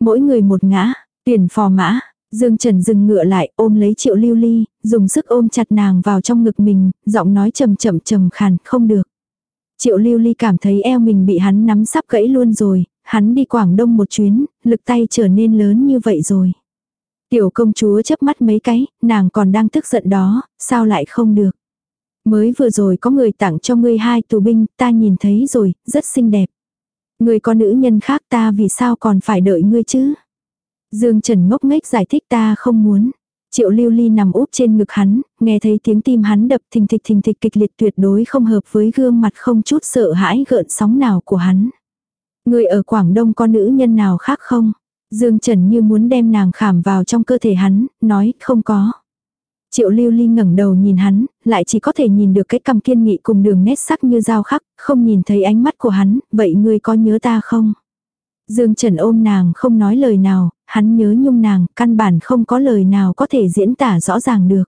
Mỗi người một ngã, tuyển phò mã, Dương Trần dừng ngựa lại, ôm lấy Triệu Lưu Ly, dùng sức ôm chặt nàng vào trong ngực mình, giọng nói trầm chậm trầm khàn, không được. Triệu Lưu Ly cảm thấy eo mình bị hắn nắm sắp gãy luôn rồi, hắn đi Quảng Đông một chuyến, lực tay trở nên lớn như vậy rồi. Tiểu công chúa chớp mắt mấy cái, nàng còn đang tức giận đó, sao lại không được. Mới vừa rồi có người tặng cho ngươi hai tù binh, ta nhìn thấy rồi, rất xinh đẹp. Người có nữ nhân khác ta vì sao còn phải đợi ngươi chứ? Dương Trần ngốc nghếch giải thích ta không muốn. Triệu lưu ly nằm úp trên ngực hắn, nghe thấy tiếng tim hắn đập thình thịch thình thịch kịch liệt tuyệt đối không hợp với gương mặt không chút sợ hãi gợn sóng nào của hắn. Người ở Quảng Đông có nữ nhân nào khác không? Dương Trần như muốn đem nàng khảm vào trong cơ thể hắn, nói không có. Triệu lưu ly ngẩng đầu nhìn hắn, lại chỉ có thể nhìn được cái cằm kiên nghị cùng đường nét sắc như dao khắc, không nhìn thấy ánh mắt của hắn, vậy ngươi có nhớ ta không? Dương Trần ôm nàng không nói lời nào, hắn nhớ nhung nàng, căn bản không có lời nào có thể diễn tả rõ ràng được.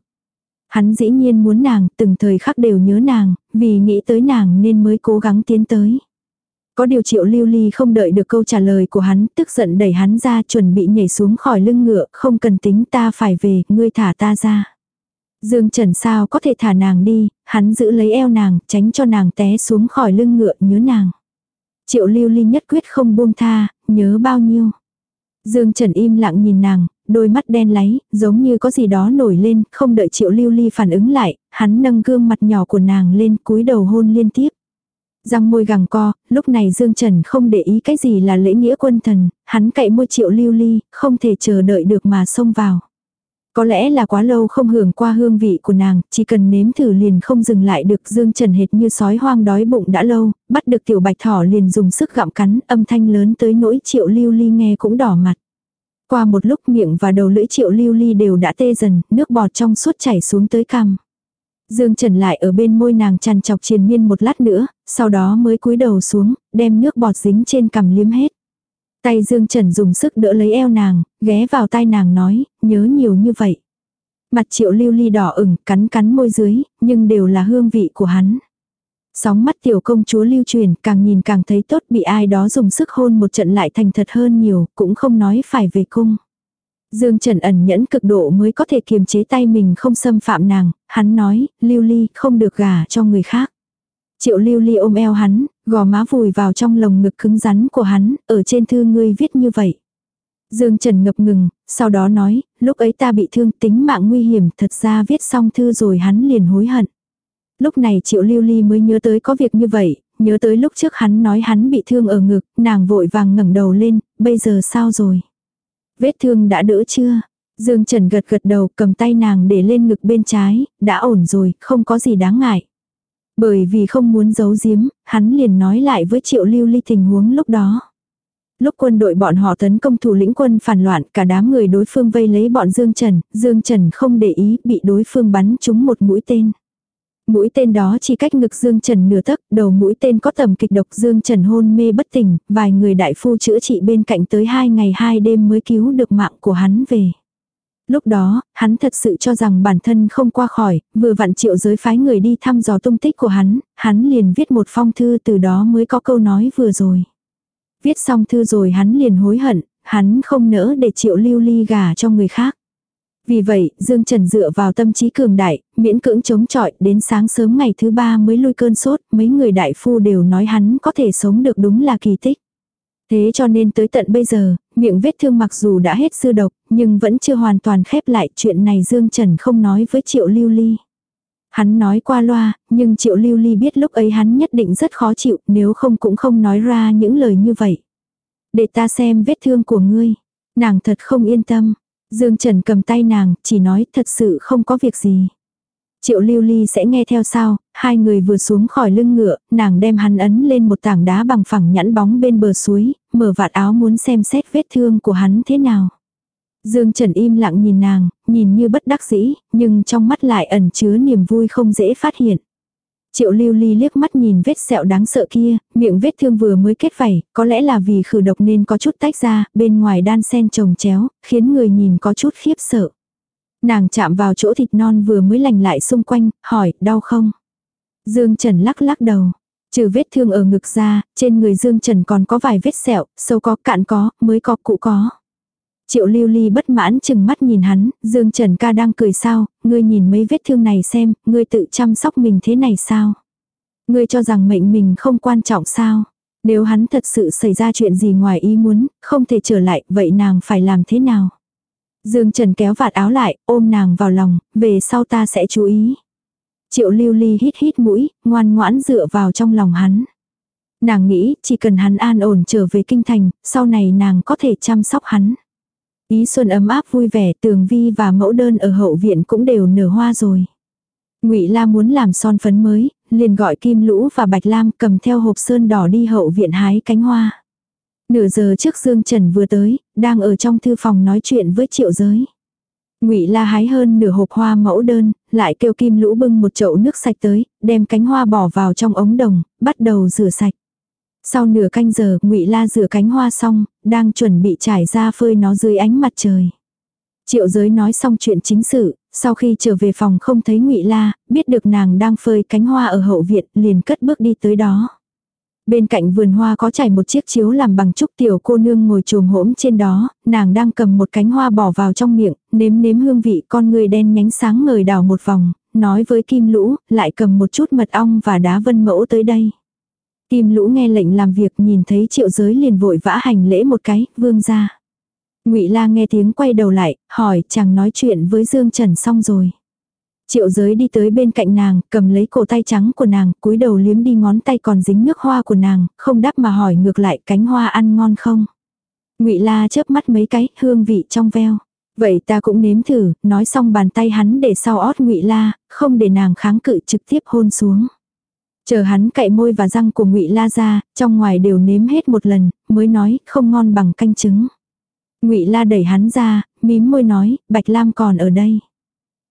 Hắn dĩ nhiên muốn nàng, từng thời khắc đều nhớ nàng, vì nghĩ tới nàng nên mới cố gắng tiến tới. Có điều triệu lưu ly không đợi được câu trả lời của hắn, tức giận đẩy hắn ra chuẩn bị nhảy xuống khỏi lưng ngựa, không cần tính ta phải về, ngươi thả ta ra. Dương Trần sao có thể thả nàng đi, hắn giữ lấy eo nàng, tránh cho nàng té xuống khỏi lưng ngựa nhớ nàng. Triệu lưu ly nhất quyết không buông tha, nhớ bao nhiêu. Dương Trần im lặng nhìn nàng, đôi mắt đen láy, giống như có gì đó nổi lên, không đợi triệu lưu ly phản ứng lại, hắn nâng gương mặt nhỏ của nàng lên cúi đầu hôn liên tiếp. Răng môi gằng co, lúc này Dương Trần không để ý cái gì là lễ nghĩa quân thần, hắn cậy môi triệu lưu ly, không thể chờ đợi được mà xông vào. Có lẽ là quá lâu không hưởng qua hương vị của nàng, chỉ cần nếm thử liền không dừng lại được Dương Trần hệt như sói hoang đói bụng đã lâu, bắt được tiểu bạch thỏ liền dùng sức gặm cắn, âm thanh lớn tới nỗi triệu lưu ly nghe cũng đỏ mặt. Qua một lúc miệng và đầu lưỡi triệu lưu ly đều đã tê dần, nước bọt trong suốt chảy xuống tới cằm. Dương Trần lại ở bên môi nàng chằn chọc triền miên một lát nữa, sau đó mới cúi đầu xuống, đem nước bọt dính trên cằm liếm hết. Tay Dương Trần dùng sức đỡ lấy eo nàng, ghé vào tai nàng nói, nhớ nhiều như vậy. Mặt triệu lưu ly đỏ ửng, cắn cắn môi dưới, nhưng đều là hương vị của hắn. Sóng mắt tiểu công chúa lưu truyền, càng nhìn càng thấy tốt bị ai đó dùng sức hôn một trận lại thành thật hơn nhiều, cũng không nói phải về cung. Dương Trần ẩn nhẫn cực độ mới có thể kiềm chế tay mình không xâm phạm nàng, hắn nói, lưu ly không được gả cho người khác. Triệu lưu ly ôm eo hắn, gò má vùi vào trong lồng ngực cứng rắn của hắn, ở trên thư ngươi viết như vậy. Dương Trần ngập ngừng, sau đó nói, lúc ấy ta bị thương tính mạng nguy hiểm, thật ra viết xong thư rồi hắn liền hối hận. Lúc này Triệu Lưu Ly mới nhớ tới có việc như vậy, nhớ tới lúc trước hắn nói hắn bị thương ở ngực, nàng vội vàng ngẩng đầu lên, bây giờ sao rồi? Vết thương đã đỡ chưa? Dương Trần gật gật đầu cầm tay nàng để lên ngực bên trái, đã ổn rồi, không có gì đáng ngại. Bởi vì không muốn giấu giếm, hắn liền nói lại với Triệu Lưu Ly tình huống lúc đó. Lúc quân đội bọn họ tấn công thủ lĩnh quân phản loạn, cả đám người đối phương vây lấy bọn Dương Trần, Dương Trần không để ý, bị đối phương bắn trúng một mũi tên. Mũi tên đó chỉ cách ngực Dương Trần nửa tấc, đầu mũi tên có tầm kịch độc Dương Trần hôn mê bất tỉnh, vài người đại phu chữa trị bên cạnh tới hai ngày hai đêm mới cứu được mạng của hắn về. Lúc đó, hắn thật sự cho rằng bản thân không qua khỏi, vừa vặn triệu giới phái người đi thăm dò tung tích của hắn, hắn liền viết một phong thư từ đó mới có câu nói vừa rồi. Viết xong thư rồi hắn liền hối hận, hắn không nỡ để triệu lưu ly gà cho người khác. Vì vậy, Dương Trần dựa vào tâm trí cường đại, miễn cưỡng chống chọi, đến sáng sớm ngày thứ ba mới lui cơn sốt, mấy người đại phu đều nói hắn có thể sống được đúng là kỳ tích. Thế cho nên tới tận bây giờ, miệng vết thương mặc dù đã hết sư độc, nhưng vẫn chưa hoàn toàn khép lại chuyện này Dương Trần không nói với Triệu Lưu Ly. Hắn nói qua loa, nhưng Triệu Lưu Ly biết lúc ấy hắn nhất định rất khó chịu, nếu không cũng không nói ra những lời như vậy. Để ta xem vết thương của ngươi. Nàng thật không yên tâm. Dương Trần cầm tay nàng, chỉ nói thật sự không có việc gì. Triệu lưu ly sẽ nghe theo sao, hai người vừa xuống khỏi lưng ngựa, nàng đem hắn ấn lên một tảng đá bằng phẳng nhẵn bóng bên bờ suối, mở vạt áo muốn xem xét vết thương của hắn thế nào. Dương Trần im lặng nhìn nàng, nhìn như bất đắc dĩ, nhưng trong mắt lại ẩn chứa niềm vui không dễ phát hiện. Triệu lưu ly liếc mắt nhìn vết sẹo đáng sợ kia, miệng vết thương vừa mới kết vảy, có lẽ là vì khử độc nên có chút tách ra, bên ngoài đan sen trồng chéo, khiến người nhìn có chút khiếp sợ. Nàng chạm vào chỗ thịt non vừa mới lành lại xung quanh, hỏi, đau không? Dương Trần lắc lắc đầu. Trừ vết thương ở ngực ra, trên người Dương Trần còn có vài vết sẹo, sâu có, cạn có, mới có, cụ có. Triệu lưu ly bất mãn chừng mắt nhìn hắn, Dương Trần ca đang cười sao, ngươi nhìn mấy vết thương này xem, ngươi tự chăm sóc mình thế này sao? Ngươi cho rằng mệnh mình không quan trọng sao? Nếu hắn thật sự xảy ra chuyện gì ngoài ý muốn, không thể trở lại, vậy nàng phải làm thế nào? Dương Trần kéo vạt áo lại, ôm nàng vào lòng, về sau ta sẽ chú ý. Triệu lưu ly hít hít mũi, ngoan ngoãn dựa vào trong lòng hắn. Nàng nghĩ, chỉ cần hắn an ổn trở về kinh thành, sau này nàng có thể chăm sóc hắn. Ý xuân ấm áp vui vẻ, tường vi và mẫu đơn ở hậu viện cũng đều nở hoa rồi. Ngụy La muốn làm son phấn mới, liền gọi Kim Lũ và Bạch Lam cầm theo hộp sơn đỏ đi hậu viện hái cánh hoa. Nửa giờ trước Dương Trần vừa tới, đang ở trong thư phòng nói chuyện với Triệu Giới. Ngụy La hái hơn nửa hộp hoa mẫu đơn, lại kêu Kim Lũ bưng một chậu nước sạch tới, đem cánh hoa bỏ vào trong ống đồng, bắt đầu rửa sạch. Sau nửa canh giờ, Ngụy La rửa cánh hoa xong, đang chuẩn bị trải ra phơi nó dưới ánh mặt trời. Triệu Giới nói xong chuyện chính sự, sau khi trở về phòng không thấy Ngụy La, biết được nàng đang phơi cánh hoa ở hậu viện, liền cất bước đi tới đó. Bên cạnh vườn hoa có trải một chiếc chiếu làm bằng trúc tiểu cô nương ngồi trồm hỗn trên đó, nàng đang cầm một cánh hoa bỏ vào trong miệng, nếm nếm hương vị con người đen nhánh sáng ngời đào một vòng, nói với kim lũ, lại cầm một chút mật ong và đá vân mẫu tới đây. Kim lũ nghe lệnh làm việc nhìn thấy triệu giới liền vội vã hành lễ một cái, vương ra. ngụy la nghe tiếng quay đầu lại, hỏi chàng nói chuyện với Dương Trần xong rồi. Triệu giới đi tới bên cạnh nàng, cầm lấy cổ tay trắng của nàng, cúi đầu liếm đi ngón tay còn dính nước hoa của nàng, không đáp mà hỏi ngược lại cánh hoa ăn ngon không. ngụy la chớp mắt mấy cái, hương vị trong veo. Vậy ta cũng nếm thử, nói xong bàn tay hắn để sau ót ngụy la, không để nàng kháng cự trực tiếp hôn xuống. Chờ hắn cậy môi và răng của ngụy La ra, trong ngoài đều nếm hết một lần, mới nói, không ngon bằng canh trứng. Ngụy La đẩy hắn ra, mím môi nói, Bạch Lam còn ở đây.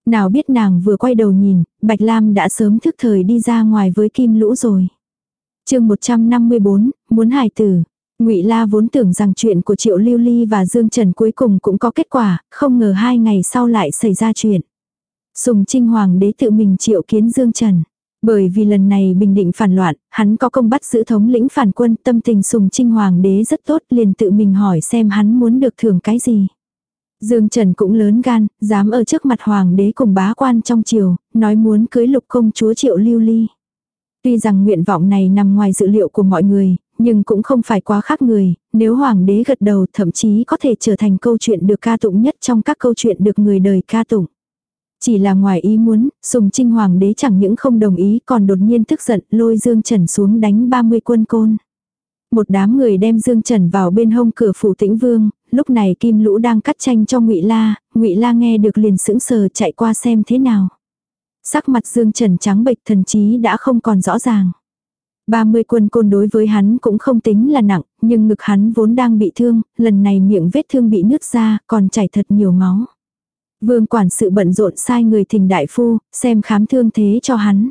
Nào biết nàng vừa quay đầu nhìn, Bạch Lam đã sớm thức thời đi ra ngoài với Kim Lũ rồi. Chương 154, muốn hài tử. Ngụy La vốn tưởng rằng chuyện của Triệu Lưu Ly và Dương Trần cuối cùng cũng có kết quả, không ngờ hai ngày sau lại xảy ra chuyện. Sùng Trinh Hoàng đế tự mình triệu kiến Dương Trần. Bởi vì lần này bình định phản loạn, hắn có công bắt giữ thống lĩnh phản quân tâm tình sùng trinh hoàng đế rất tốt liền tự mình hỏi xem hắn muốn được thưởng cái gì. Dương Trần cũng lớn gan, dám ở trước mặt hoàng đế cùng bá quan trong triều, nói muốn cưới lục công chúa triệu lưu ly. Tuy rằng nguyện vọng này nằm ngoài dự liệu của mọi người, nhưng cũng không phải quá khác người, nếu hoàng đế gật đầu thậm chí có thể trở thành câu chuyện được ca tụng nhất trong các câu chuyện được người đời ca tụng. Chỉ là ngoài ý muốn, Sùng Trinh Hoàng đế chẳng những không đồng ý còn đột nhiên tức giận lôi Dương Trần xuống đánh 30 quân côn. Một đám người đem Dương Trần vào bên hông cửa phủ tĩnh vương, lúc này Kim Lũ đang cắt tranh cho ngụy La, ngụy La nghe được liền sững sờ chạy qua xem thế nào. Sắc mặt Dương Trần trắng bệch thần chí đã không còn rõ ràng. 30 quân côn đối với hắn cũng không tính là nặng, nhưng ngực hắn vốn đang bị thương, lần này miệng vết thương bị nứt ra, còn chảy thật nhiều máu. Vương quản sự bận rộn sai người thỉnh đại phu, xem khám thương thế cho hắn.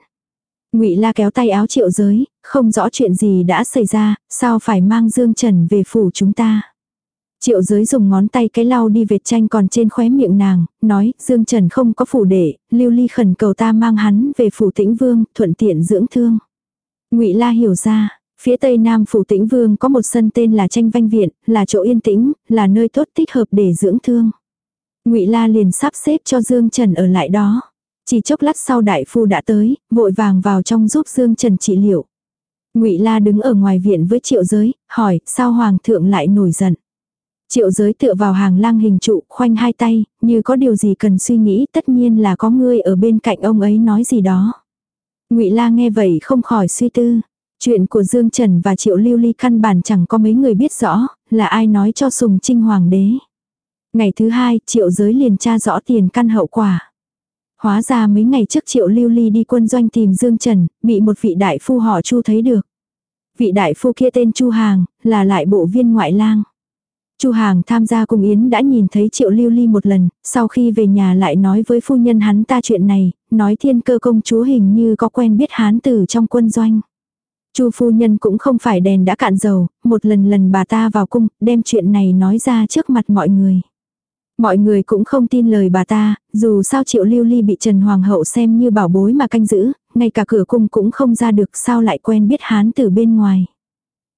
Ngụy La kéo tay áo Triệu Giới, không rõ chuyện gì đã xảy ra, sao phải mang Dương Trần về phủ chúng ta. Triệu Giới dùng ngón tay cái lau đi vệt tranh còn trên khóe miệng nàng, nói, Dương Trần không có phủ để, Lưu Ly khẩn cầu ta mang hắn về phủ Tĩnh Vương, thuận tiện dưỡng thương. Ngụy La hiểu ra, phía tây nam phủ Tĩnh Vương có một sân tên là Tranh Vanh Viện, là chỗ yên tĩnh, là nơi tốt thích hợp để dưỡng thương. Ngụy La liền sắp xếp cho Dương Trần ở lại đó. Chỉ chốc lát sau đại phu đã tới, vội vàng vào trong giúp Dương Trần trị liệu. Ngụy La đứng ở ngoài viện với Triệu Giới, hỏi, sao hoàng thượng lại nổi giận? Triệu Giới tựa vào hàng lang hình trụ, khoanh hai tay, như có điều gì cần suy nghĩ, tất nhiên là có ngươi ở bên cạnh ông ấy nói gì đó. Ngụy La nghe vậy không khỏi suy tư. Chuyện của Dương Trần và Triệu Lưu Ly căn bản chẳng có mấy người biết rõ, là ai nói cho Sùng Trinh Hoàng đế. Ngày thứ hai, Triệu Giới liền tra rõ tiền căn hậu quả. Hóa ra mấy ngày trước Triệu Lưu Ly đi quân doanh tìm Dương Trần, bị một vị đại phu họ Chu thấy được. Vị đại phu kia tên Chu Hàng, là lại bộ viên ngoại lang. Chu Hàng tham gia cùng Yến đã nhìn thấy Triệu Lưu Ly một lần, sau khi về nhà lại nói với phu nhân hắn ta chuyện này, nói thiên cơ công chúa hình như có quen biết hán tử trong quân doanh. Chu phu nhân cũng không phải đèn đã cạn dầu, một lần lần bà ta vào cung, đem chuyện này nói ra trước mặt mọi người. Mọi người cũng không tin lời bà ta, dù sao triệu lưu ly bị Trần Hoàng hậu xem như bảo bối mà canh giữ, ngay cả cửa cung cũng không ra được sao lại quen biết hán từ bên ngoài.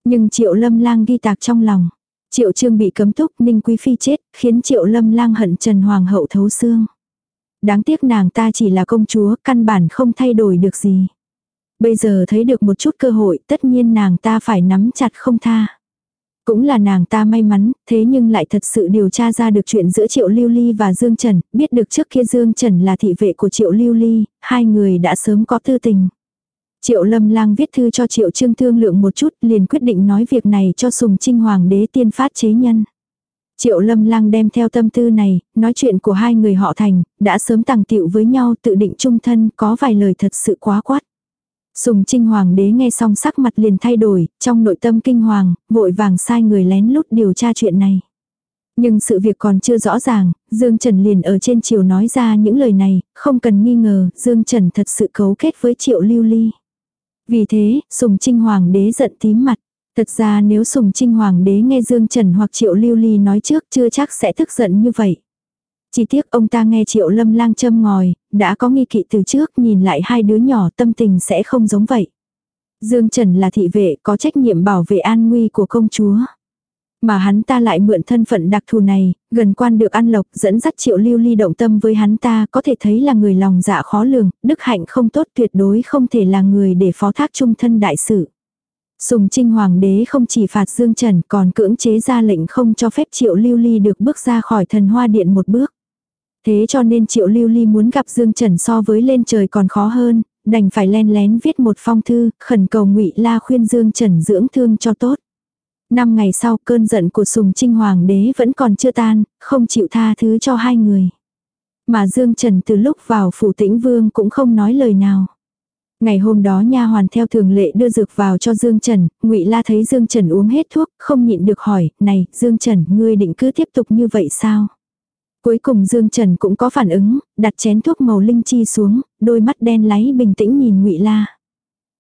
Nhưng triệu lâm lang ghi tạc trong lòng. Triệu trương bị cấm túc ninh quý phi chết, khiến triệu lâm lang hận Trần Hoàng hậu thấu xương. Đáng tiếc nàng ta chỉ là công chúa, căn bản không thay đổi được gì. Bây giờ thấy được một chút cơ hội, tất nhiên nàng ta phải nắm chặt không tha. Cũng là nàng ta may mắn, thế nhưng lại thật sự điều tra ra được chuyện giữa Triệu Lưu Ly và Dương Trần, biết được trước kia Dương Trần là thị vệ của Triệu Lưu Ly, hai người đã sớm có tư tình. Triệu Lâm Lang viết thư cho Triệu Trương thương lượng một chút, liền quyết định nói việc này cho Sùng Trinh Hoàng đế tiên phát chế nhân. Triệu Lâm Lang đem theo tâm tư này, nói chuyện của hai người họ thành, đã sớm tàng tiệu với nhau tự định chung thân, có vài lời thật sự quá quát. Sùng Trinh Hoàng đế nghe xong sắc mặt liền thay đổi, trong nội tâm kinh hoàng, vội vàng sai người lén lút điều tra chuyện này. Nhưng sự việc còn chưa rõ ràng, Dương Trần liền ở trên triều nói ra những lời này, không cần nghi ngờ, Dương Trần thật sự cấu kết với Triệu Lưu Ly. Vì thế, Sùng Trinh Hoàng đế giận tím mặt. Thật ra nếu Sùng Trinh Hoàng đế nghe Dương Trần hoặc Triệu Lưu Ly nói trước chưa chắc sẽ tức giận như vậy. Chỉ tiếc ông ta nghe triệu lâm lang châm ngòi, đã có nghi kỵ từ trước nhìn lại hai đứa nhỏ tâm tình sẽ không giống vậy. Dương Trần là thị vệ có trách nhiệm bảo vệ an nguy của công chúa. Mà hắn ta lại mượn thân phận đặc thù này, gần quan được an lộc dẫn dắt triệu lưu ly động tâm với hắn ta có thể thấy là người lòng dạ khó lường, đức hạnh không tốt tuyệt đối không thể là người để phó thác trung thân đại sự. Sùng Trinh Hoàng đế không chỉ phạt Dương Trần còn cưỡng chế ra lệnh không cho phép triệu lưu ly được bước ra khỏi thần hoa điện một bước. Thế cho nên Triệu Lưu Ly muốn gặp Dương Trần so với lên trời còn khó hơn, đành phải len lén viết một phong thư, khẩn cầu Ngụy La khuyên Dương Trần dưỡng thương cho tốt. Năm ngày sau cơn giận của Sùng Trinh Hoàng đế vẫn còn chưa tan, không chịu tha thứ cho hai người. Mà Dương Trần từ lúc vào phủ tĩnh vương cũng không nói lời nào. Ngày hôm đó nha hoàn theo thường lệ đưa dược vào cho Dương Trần, Ngụy La thấy Dương Trần uống hết thuốc, không nhịn được hỏi, "Này, Dương Trần, ngươi định cứ tiếp tục như vậy sao?" Cuối cùng Dương Trần cũng có phản ứng, đặt chén thuốc màu linh chi xuống, đôi mắt đen láy bình tĩnh nhìn Ngụy La.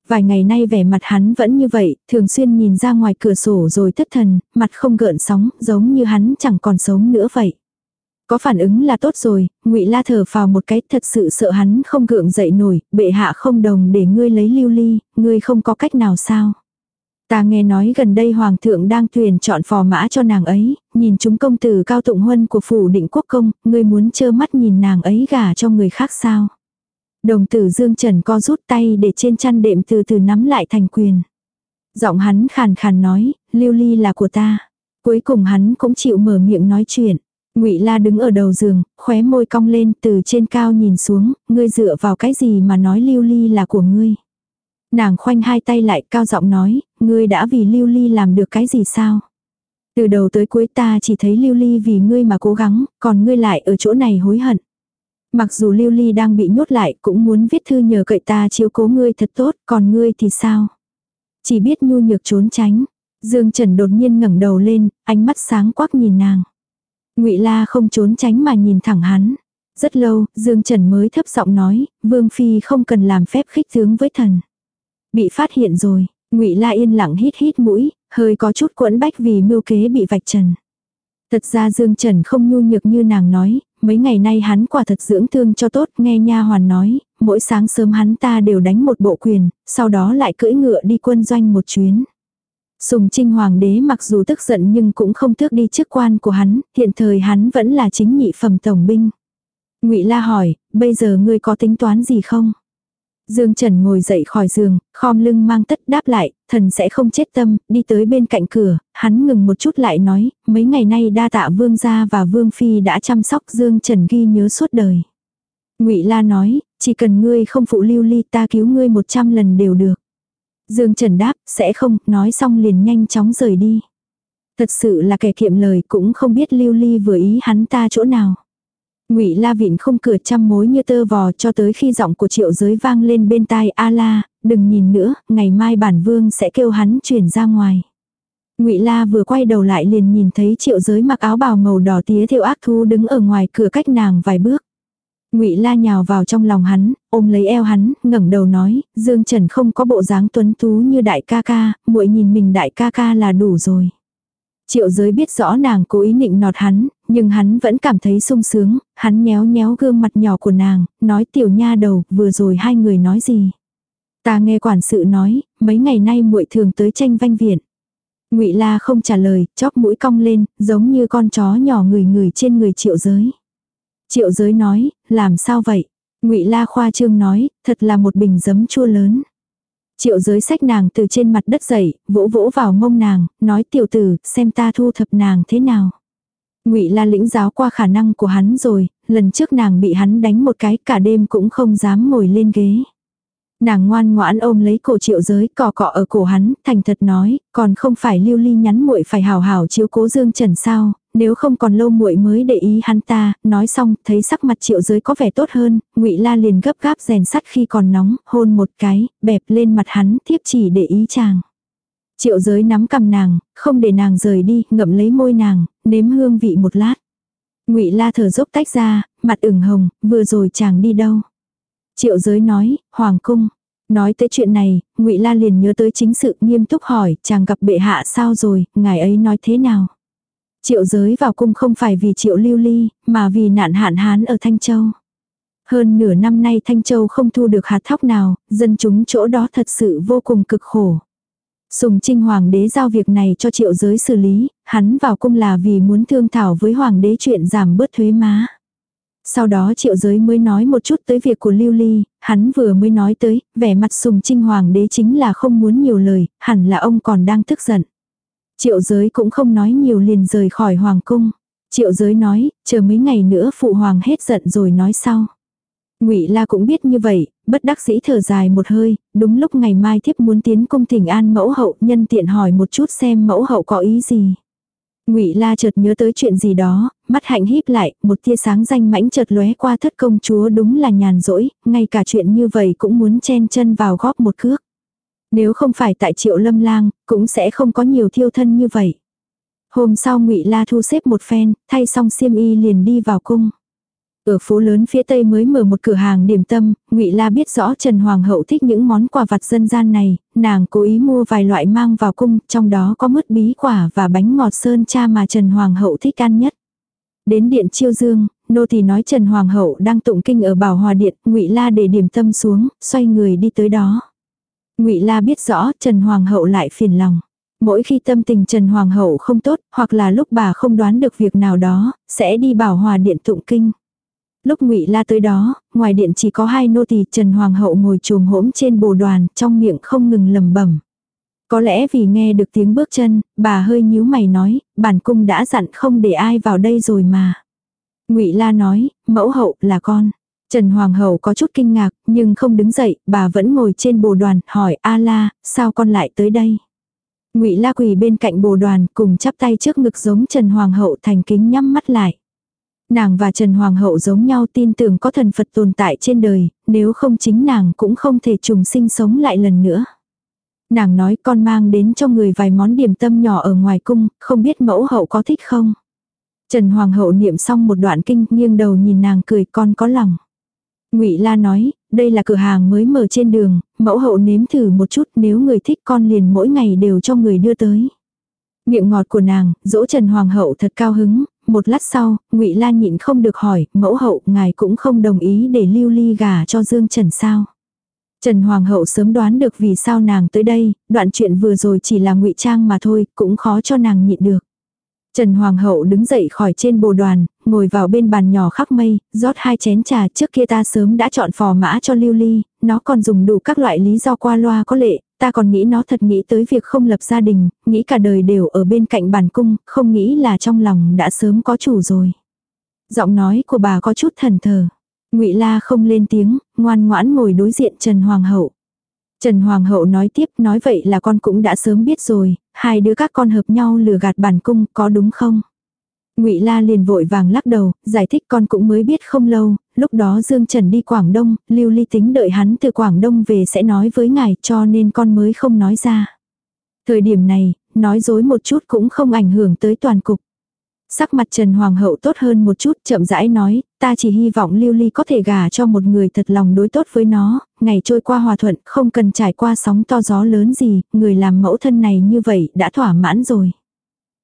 Vài ngày nay vẻ mặt hắn vẫn như vậy, thường xuyên nhìn ra ngoài cửa sổ rồi thất thần, mặt không gợn sóng, giống như hắn chẳng còn sống nữa vậy. Có phản ứng là tốt rồi, Ngụy La thở phào một cái, thật sự sợ hắn không gượng dậy nổi, bệ hạ không đồng để ngươi lấy lưu ly, ngươi không có cách nào sao? Ta nghe nói gần đây hoàng thượng đang tuyển chọn phò mã cho nàng ấy, nhìn chúng công tử cao tụng huân của phủ định quốc công, ngươi muốn trơ mắt nhìn nàng ấy gả cho người khác sao? Đồng tử Dương Trần co rút tay để trên chăn đệm từ từ nắm lại thành quyền. Giọng hắn khàn khàn nói, lưu ly là của ta. Cuối cùng hắn cũng chịu mở miệng nói chuyện. Ngụy La đứng ở đầu giường, khóe môi cong lên từ trên cao nhìn xuống, ngươi dựa vào cái gì mà nói lưu ly là của ngươi. Nàng khoanh hai tay lại cao giọng nói, ngươi đã vì lưu ly làm được cái gì sao? Từ đầu tới cuối ta chỉ thấy lưu ly vì ngươi mà cố gắng, còn ngươi lại ở chỗ này hối hận. Mặc dù lưu ly đang bị nhốt lại cũng muốn viết thư nhờ cậy ta chiếu cố ngươi thật tốt, còn ngươi thì sao? Chỉ biết nhu nhược trốn tránh. Dương Trần đột nhiên ngẩng đầu lên, ánh mắt sáng quắc nhìn nàng. Ngụy La không trốn tránh mà nhìn thẳng hắn. Rất lâu, Dương Trần mới thấp giọng nói, Vương Phi không cần làm phép khích tướng với thần. Bị phát hiện rồi, Ngụy La yên lặng hít hít mũi, hơi có chút quẫn bách vì mưu kế bị vạch trần. Thật ra Dương Trần không nhu nhược như nàng nói, mấy ngày nay hắn quả thật dưỡng thương cho tốt, nghe nha hoàn nói, mỗi sáng sớm hắn ta đều đánh một bộ quyền, sau đó lại cưỡi ngựa đi quân doanh một chuyến. Sùng Trinh Hoàng đế mặc dù tức giận nhưng cũng không tước đi chức quan của hắn, hiện thời hắn vẫn là chính nhị phẩm tổng binh. Ngụy La hỏi, bây giờ ngươi có tính toán gì không? Dương Trần ngồi dậy khỏi giường, khom lưng mang tất đáp lại, thần sẽ không chết tâm, đi tới bên cạnh cửa, hắn ngừng một chút lại nói, mấy ngày nay đa tạ vương gia và vương phi đã chăm sóc Dương Trần ghi nhớ suốt đời. Ngụy La nói, chỉ cần ngươi không phụ lưu ly ta cứu ngươi một trăm lần đều được. Dương Trần đáp, sẽ không, nói xong liền nhanh chóng rời đi. Thật sự là kẻ kiệm lời cũng không biết lưu ly vừa ý hắn ta chỗ nào. Ngụy La Vịn không cửa trăm mối như tơ vò cho tới khi giọng của Triệu Giới vang lên bên tai A La, đừng nhìn nữa, ngày mai bản vương sẽ kêu hắn chuyển ra ngoài. Ngụy La vừa quay đầu lại liền nhìn thấy Triệu Giới mặc áo bào màu đỏ tía theo ác thú đứng ở ngoài cửa cách nàng vài bước. Ngụy La nhào vào trong lòng hắn, ôm lấy eo hắn, ngẩng đầu nói, Dương Trần không có bộ dáng tuấn tú như đại ca ca, muội nhìn mình đại ca ca là đủ rồi. Triệu giới biết rõ nàng cố ý nịnh nọt hắn, nhưng hắn vẫn cảm thấy sung sướng, hắn nhéo nhéo gương mặt nhỏ của nàng, nói tiểu nha đầu, vừa rồi hai người nói gì. Ta nghe quản sự nói, mấy ngày nay muội thường tới tranh vanh viện. Ngụy La không trả lời, chóp mũi cong lên, giống như con chó nhỏ người người trên người triệu giới. Triệu giới nói, làm sao vậy? Ngụy La khoa trương nói, thật là một bình giấm chua lớn. Triệu giới sách nàng từ trên mặt đất dậy, vỗ vỗ vào mông nàng, nói tiểu tử, xem ta thu thập nàng thế nào. Ngụy La lĩnh giáo qua khả năng của hắn rồi, lần trước nàng bị hắn đánh một cái cả đêm cũng không dám ngồi lên ghế. Nàng ngoan ngoãn ôm lấy cổ triệu giới cỏ cọ ở cổ hắn, thành thật nói, còn không phải lưu ly nhắn muội phải hào hào chiếu cố dương trần sao, nếu không còn lâu muội mới để ý hắn ta, nói xong, thấy sắc mặt triệu giới có vẻ tốt hơn, ngụy la liền gấp gáp rèn sắt khi còn nóng, hôn một cái, bẹp lên mặt hắn, tiếp chỉ để ý chàng. Triệu giới nắm cầm nàng, không để nàng rời đi, ngậm lấy môi nàng, nếm hương vị một lát. Ngụy La thở dốc tách ra, mặt ửng hồng, vừa rồi chàng đi đâu? Triệu giới nói, hoàng cung. Nói tới chuyện này, ngụy La liền nhớ tới chính sự nghiêm túc hỏi, chàng gặp bệ hạ sao rồi, ngài ấy nói thế nào? Triệu giới vào cung không phải vì triệu lưu ly, mà vì nạn hạn hán ở Thanh Châu. Hơn nửa năm nay Thanh Châu không thu được hạt thóc nào, dân chúng chỗ đó thật sự vô cùng cực khổ. Sùng Trinh Hoàng đế giao việc này cho triệu giới xử lý, hắn vào cung là vì muốn thương thảo với Hoàng đế chuyện giảm bớt thuế má. Sau đó triệu giới mới nói một chút tới việc của Lưu Ly, hắn vừa mới nói tới, vẻ mặt sùng trinh hoàng đế chính là không muốn nhiều lời, hẳn là ông còn đang tức giận. Triệu giới cũng không nói nhiều liền rời khỏi hoàng cung. Triệu giới nói, chờ mấy ngày nữa phụ hoàng hết giận rồi nói sau. Ngụy La cũng biết như vậy, bất đắc dĩ thở dài một hơi, đúng lúc ngày mai thiếp muốn tiến cung thỉnh an mẫu hậu, nhân tiện hỏi một chút xem mẫu hậu có ý gì. Ngụy La chợt nhớ tới chuyện gì đó, mắt hạnh híp lại, một tia sáng danh mãnh chợt lóe qua thất công chúa đúng là nhàn rỗi, ngay cả chuyện như vậy cũng muốn chen chân vào góp một cước. Nếu không phải tại Triệu Lâm Lang, cũng sẽ không có nhiều thiêu thân như vậy. Hôm sau Ngụy La thu xếp một phen, thay xong xiêm y liền đi vào cung. Ở phố lớn phía tây mới mở một cửa hàng điểm tâm, Ngụy La biết rõ Trần Hoàng hậu thích những món quà vặt dân gian này, nàng cố ý mua vài loại mang vào cung, trong đó có mứt bí quả và bánh ngọt sơn cha mà Trần Hoàng hậu thích ăn nhất. Đến điện Chiêu Dương, nô thì nói Trần Hoàng hậu đang tụng kinh ở Bảo Hòa điện, Ngụy La để điểm tâm xuống, xoay người đi tới đó. Ngụy La biết rõ Trần Hoàng hậu lại phiền lòng. Mỗi khi tâm tình Trần Hoàng hậu không tốt, hoặc là lúc bà không đoán được việc nào đó, sẽ đi bảo hòa điện tụng kinh. Lúc Ngụy La tới đó, ngoài điện chỉ có hai nô tỳ, Trần Hoàng hậu ngồi chuồng hổm trên bồ đoàn, trong miệng không ngừng lẩm bẩm. Có lẽ vì nghe được tiếng bước chân, bà hơi nhíu mày nói, bản cung đã dặn không để ai vào đây rồi mà. Ngụy La nói, mẫu hậu là con. Trần Hoàng hậu có chút kinh ngạc, nhưng không đứng dậy, bà vẫn ngồi trên bồ đoàn, hỏi A La, sao con lại tới đây? Ngụy La quỳ bên cạnh bồ đoàn, cùng chắp tay trước ngực giống Trần Hoàng hậu thành kính nhắm mắt lại. Nàng và Trần Hoàng hậu giống nhau tin tưởng có thần Phật tồn tại trên đời, nếu không chính nàng cũng không thể trùng sinh sống lại lần nữa. Nàng nói con mang đến cho người vài món điểm tâm nhỏ ở ngoài cung, không biết mẫu hậu có thích không? Trần Hoàng hậu niệm xong một đoạn kinh nghiêng đầu nhìn nàng cười con có lòng ngụy La nói, đây là cửa hàng mới mở trên đường, mẫu hậu nếm thử một chút nếu người thích con liền mỗi ngày đều cho người đưa tới. Miệng ngọt của nàng, dỗ Trần Hoàng hậu thật cao hứng, một lát sau, ngụy La nhịn không được hỏi, mẫu hậu ngài cũng không đồng ý để lưu ly gà cho Dương Trần sao. Trần Hoàng hậu sớm đoán được vì sao nàng tới đây, đoạn chuyện vừa rồi chỉ là ngụy trang mà thôi, cũng khó cho nàng nhịn được. Trần Hoàng hậu đứng dậy khỏi trên bồ đoàn, ngồi vào bên bàn nhỏ khắc mây, rót hai chén trà trước kia ta sớm đã chọn phò mã cho lưu ly, nó còn dùng đủ các loại lý do qua loa có lệ, ta còn nghĩ nó thật nghĩ tới việc không lập gia đình, nghĩ cả đời đều ở bên cạnh bàn cung, không nghĩ là trong lòng đã sớm có chủ rồi. Giọng nói của bà có chút thần thờ. Ngụy La không lên tiếng, ngoan ngoãn ngồi đối diện Trần Hoàng hậu. Trần Hoàng hậu nói tiếp, nói vậy là con cũng đã sớm biết rồi, hai đứa các con hợp nhau lừa gạt bản cung, có đúng không? Ngụy La liền vội vàng lắc đầu, giải thích con cũng mới biết không lâu, lúc đó Dương Trần đi Quảng Đông, Lưu Ly tính đợi hắn từ Quảng Đông về sẽ nói với ngài, cho nên con mới không nói ra. Thời điểm này, nói dối một chút cũng không ảnh hưởng tới toàn cục. Sắc mặt Trần Hoàng hậu tốt hơn một chút, chậm rãi nói, ta chỉ hy vọng Lưu Ly có thể gả cho một người thật lòng đối tốt với nó, ngày trôi qua hòa thuận, không cần trải qua sóng to gió lớn gì, người làm mẫu thân này như vậy đã thỏa mãn rồi.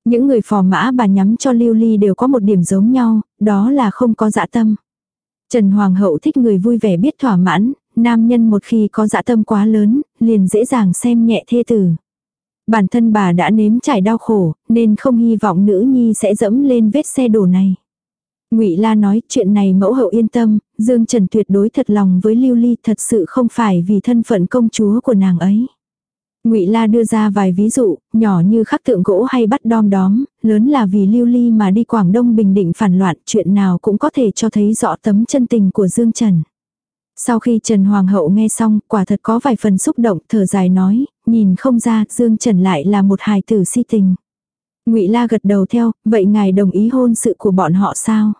Những người phò mã bà nhắm cho Lưu Ly đều có một điểm giống nhau, đó là không có dạ tâm. Trần Hoàng hậu thích người vui vẻ biết thỏa mãn, nam nhân một khi có dạ tâm quá lớn, liền dễ dàng xem nhẹ thê tử. Bản thân bà đã nếm trải đau khổ, nên không hy vọng nữ nhi sẽ dẫm lên vết xe đổ này. Ngụy La nói chuyện này mẫu hậu yên tâm, Dương Trần tuyệt đối thật lòng với Lưu Ly thật sự không phải vì thân phận công chúa của nàng ấy. Ngụy La đưa ra vài ví dụ, nhỏ như khắc tượng gỗ hay bắt đom đóm, lớn là vì Lưu Ly mà đi Quảng Đông Bình Định phản loạn, chuyện nào cũng có thể cho thấy rõ tấm chân tình của Dương Trần. Sau khi Trần Hoàng hậu nghe xong, quả thật có vài phần xúc động, thở dài nói, nhìn không ra, Dương Trần lại là một hài tử si tình. Ngụy La gật đầu theo, vậy ngài đồng ý hôn sự của bọn họ sao?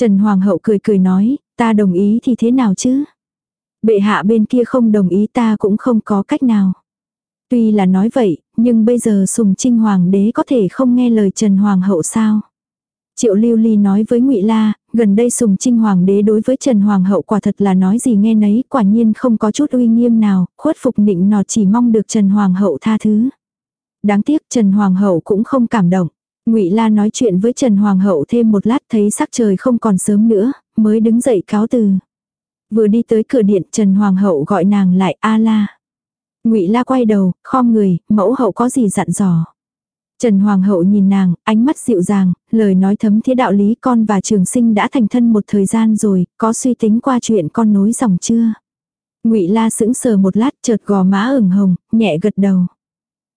Trần Hoàng hậu cười cười nói, ta đồng ý thì thế nào chứ? Bệ hạ bên kia không đồng ý ta cũng không có cách nào. Tuy là nói vậy, nhưng bây giờ Sùng Trinh Hoàng đế có thể không nghe lời Trần Hoàng hậu sao? Triệu Lưu Ly nói với Ngụy La, gần đây Sùng Trinh Hoàng đế đối với Trần Hoàng hậu quả thật là nói gì nghe nấy, quả nhiên không có chút uy nghiêm nào, khuất phục nịnh nọt chỉ mong được Trần Hoàng hậu tha thứ. Đáng tiếc Trần Hoàng hậu cũng không cảm động. Ngụy La nói chuyện với Trần Hoàng hậu thêm một lát thấy sắc trời không còn sớm nữa, mới đứng dậy cáo từ. Vừa đi tới cửa điện Trần Hoàng hậu gọi nàng lại A La. Ngụy La quay đầu, khom người, mẫu hậu có gì dặn dò. Trần Hoàng hậu nhìn nàng, ánh mắt dịu dàng, lời nói thấm thiết đạo lý con và trường sinh đã thành thân một thời gian rồi, có suy tính qua chuyện con nối dòng chưa? Ngụy La sững sờ một lát chợt gò má ửng hồng, nhẹ gật đầu.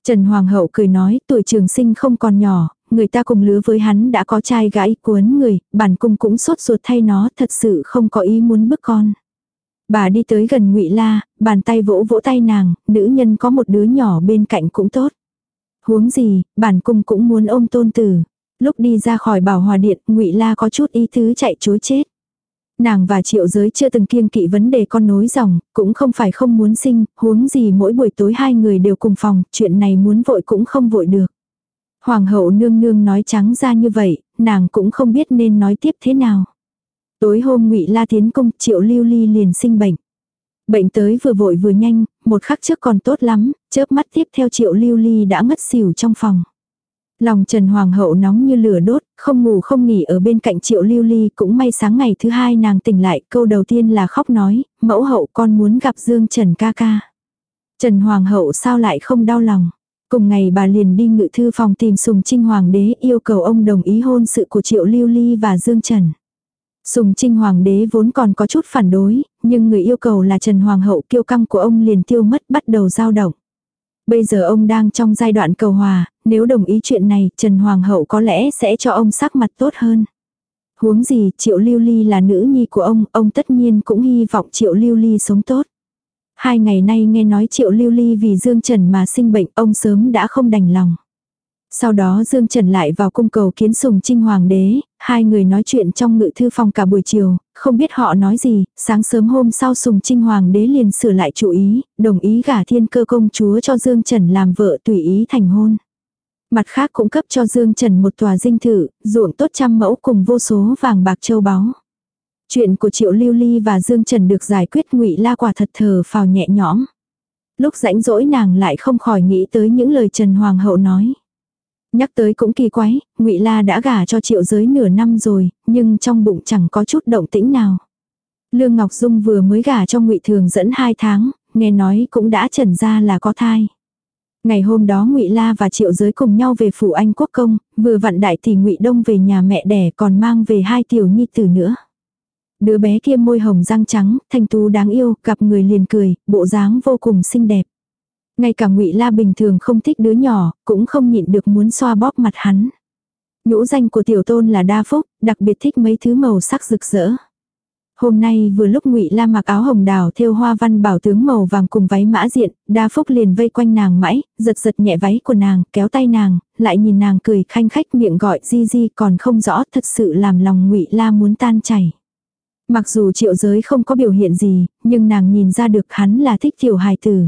Trần Hoàng hậu cười nói, tuổi trường sinh không còn nhỏ, người ta cùng lứa với hắn đã có trai gái cuốn người, bản cung cũng sốt ruột thay nó, thật sự không có ý muốn bức con. Bà đi tới gần Ngụy La, bàn tay vỗ vỗ tay nàng, nữ nhân có một đứa nhỏ bên cạnh cũng tốt. Huống gì, bản cung cũng muốn ôm tôn tử. Lúc đi ra khỏi bảo hòa điện, ngụy La có chút ý tứ chạy chối chết. Nàng và triệu giới chưa từng kiêng kỵ vấn đề con nối dòng, cũng không phải không muốn sinh, huống gì mỗi buổi tối hai người đều cùng phòng, chuyện này muốn vội cũng không vội được. Hoàng hậu nương nương nói trắng ra như vậy, nàng cũng không biết nên nói tiếp thế nào. Tối hôm ngụy La tiến công, triệu lưu ly liền sinh bệnh. Bệnh tới vừa vội vừa nhanh, một khắc trước còn tốt lắm, chớp mắt tiếp theo triệu lưu ly đã ngất xỉu trong phòng. Lòng Trần Hoàng hậu nóng như lửa đốt, không ngủ không nghỉ ở bên cạnh triệu lưu ly cũng may sáng ngày thứ hai nàng tỉnh lại câu đầu tiên là khóc nói, mẫu hậu con muốn gặp Dương Trần ca ca. Trần Hoàng hậu sao lại không đau lòng. Cùng ngày bà liền đi ngự thư phòng tìm Sùng Trinh Hoàng đế yêu cầu ông đồng ý hôn sự của Triệu Lưu Ly và Dương Trần. Sùng Trinh Hoàng đế vốn còn có chút phản đối, nhưng người yêu cầu là Trần Hoàng hậu kiêu căng của ông liền tiêu mất bắt đầu dao động. Bây giờ ông đang trong giai đoạn cầu hòa, nếu đồng ý chuyện này Trần Hoàng hậu có lẽ sẽ cho ông sắc mặt tốt hơn. Huống gì Triệu Lưu Ly là nữ nhi của ông, ông tất nhiên cũng hy vọng Triệu Lưu Ly sống tốt. Hai ngày nay nghe nói Triệu Lưu Ly vì Dương Trần mà sinh bệnh, ông sớm đã không đành lòng. Sau đó Dương Trần lại vào cung cầu kiến sùng trinh hoàng đế, hai người nói chuyện trong ngự thư phòng cả buổi chiều, không biết họ nói gì, sáng sớm hôm sau sùng trinh hoàng đế liền sửa lại chủ ý, đồng ý gả thiên cơ công chúa cho Dương Trần làm vợ tùy ý thành hôn. Mặt khác cũng cấp cho Dương Trần một tòa dinh thự, ruộng tốt trăm mẫu cùng vô số vàng bạc châu báu. Chuyện của Triệu Lưu Ly và Dương Trần được giải quyết ngụy La quả thật thờ phào nhẹ nhõm. Lúc rãnh rỗi nàng lại không khỏi nghĩ tới những lời Trần Hoàng hậu nói. Nhắc tới cũng kỳ quái, ngụy La đã gả cho Triệu Giới nửa năm rồi, nhưng trong bụng chẳng có chút động tĩnh nào. Lương Ngọc Dung vừa mới gả cho ngụy Thường dẫn hai tháng, nghe nói cũng đã trần ra là có thai. Ngày hôm đó Ngụy La và Triệu Giới cùng nhau về phủ Anh Quốc công, vừa vặn đại tỷ Ngụy Đông về nhà mẹ đẻ còn mang về hai tiểu nhi tử nữa. Đứa bé kia môi hồng răng trắng, thanh tú đáng yêu, gặp người liền cười, bộ dáng vô cùng xinh đẹp. Ngay cả ngụy La bình thường không thích đứa nhỏ, cũng không nhịn được muốn xoa bóp mặt hắn. Nhũ danh của tiểu tôn là đa phúc, đặc biệt thích mấy thứ màu sắc rực rỡ. Hôm nay vừa lúc ngụy La mặc áo hồng đào thêu hoa văn bảo tướng màu vàng cùng váy mã diện, đa phúc liền vây quanh nàng mãi, giật giật nhẹ váy của nàng, kéo tay nàng, lại nhìn nàng cười khanh khách miệng gọi di di còn không rõ thật sự làm lòng ngụy La muốn tan chảy. Mặc dù triệu giới không có biểu hiện gì, nhưng nàng nhìn ra được hắn là thích tiểu hài tử.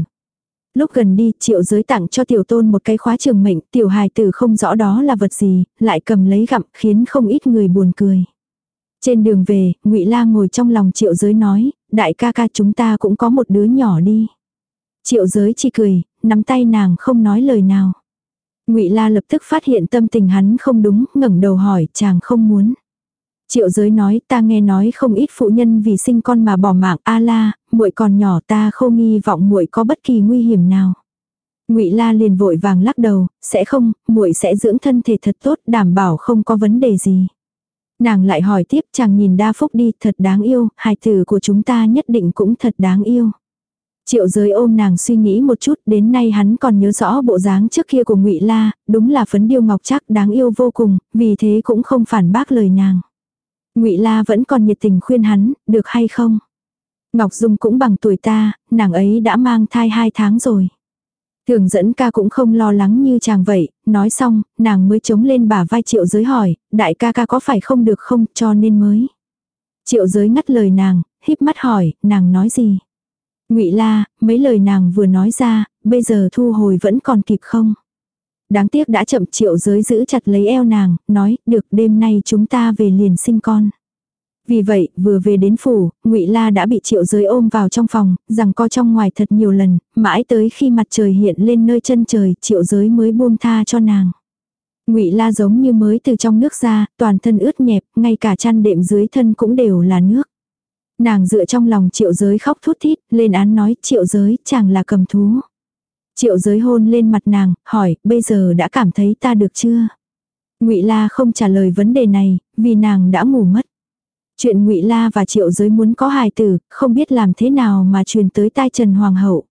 Lúc gần đi, triệu giới tặng cho tiểu tôn một cái khóa trường mệnh, tiểu hài tử không rõ đó là vật gì, lại cầm lấy gặm, khiến không ít người buồn cười. Trên đường về, ngụy La ngồi trong lòng triệu giới nói, đại ca ca chúng ta cũng có một đứa nhỏ đi. Triệu giới chỉ cười, nắm tay nàng không nói lời nào. Ngụy La lập tức phát hiện tâm tình hắn không đúng, ngẩng đầu hỏi, chàng không muốn. Triệu giới nói ta nghe nói không ít phụ nhân vì sinh con mà bỏ mạng a la, muội còn nhỏ ta không nghi vọng muội có bất kỳ nguy hiểm nào. Ngụy La liền vội vàng lắc đầu, sẽ không, muội sẽ dưỡng thân thể thật tốt, đảm bảo không có vấn đề gì. Nàng lại hỏi tiếp chàng nhìn đa phúc đi, thật đáng yêu, hài tử của chúng ta nhất định cũng thật đáng yêu. Triệu giới ôm nàng suy nghĩ một chút, đến nay hắn còn nhớ rõ bộ dáng trước kia của ngụy La, đúng là phấn điêu ngọc chắc đáng yêu vô cùng, vì thế cũng không phản bác lời nàng. Ngụy La vẫn còn nhiệt tình khuyên hắn, được hay không? Ngọc Dung cũng bằng tuổi ta, nàng ấy đã mang thai hai tháng rồi. Thường dẫn ca cũng không lo lắng như chàng vậy, nói xong, nàng mới chống lên bả vai triệu giới hỏi, đại ca ca có phải không được không cho nên mới. Triệu giới ngắt lời nàng, híp mắt hỏi, nàng nói gì? ngụy la, mấy lời nàng vừa nói ra, bây giờ thu hồi vẫn còn kịp không? Đáng tiếc đã chậm triệu giới giữ chặt lấy eo nàng, nói, được đêm nay chúng ta về liền sinh con. Vì vậy, vừa về đến phủ, ngụy La đã bị triệu giới ôm vào trong phòng, rằng co trong ngoài thật nhiều lần, mãi tới khi mặt trời hiện lên nơi chân trời, triệu giới mới buông tha cho nàng. Ngụy La giống như mới từ trong nước ra, toàn thân ướt nhẹp, ngay cả chăn đệm dưới thân cũng đều là nước. Nàng dựa trong lòng triệu giới khóc thút thít, lên án nói triệu giới chàng là cầm thú. Triệu giới hôn lên mặt nàng, hỏi, bây giờ đã cảm thấy ta được chưa? ngụy La không trả lời vấn đề này, vì nàng đã ngủ mất. Chuyện ngụy La và Triệu giới muốn có hài tử, không biết làm thế nào mà truyền tới tai Trần Hoàng hậu.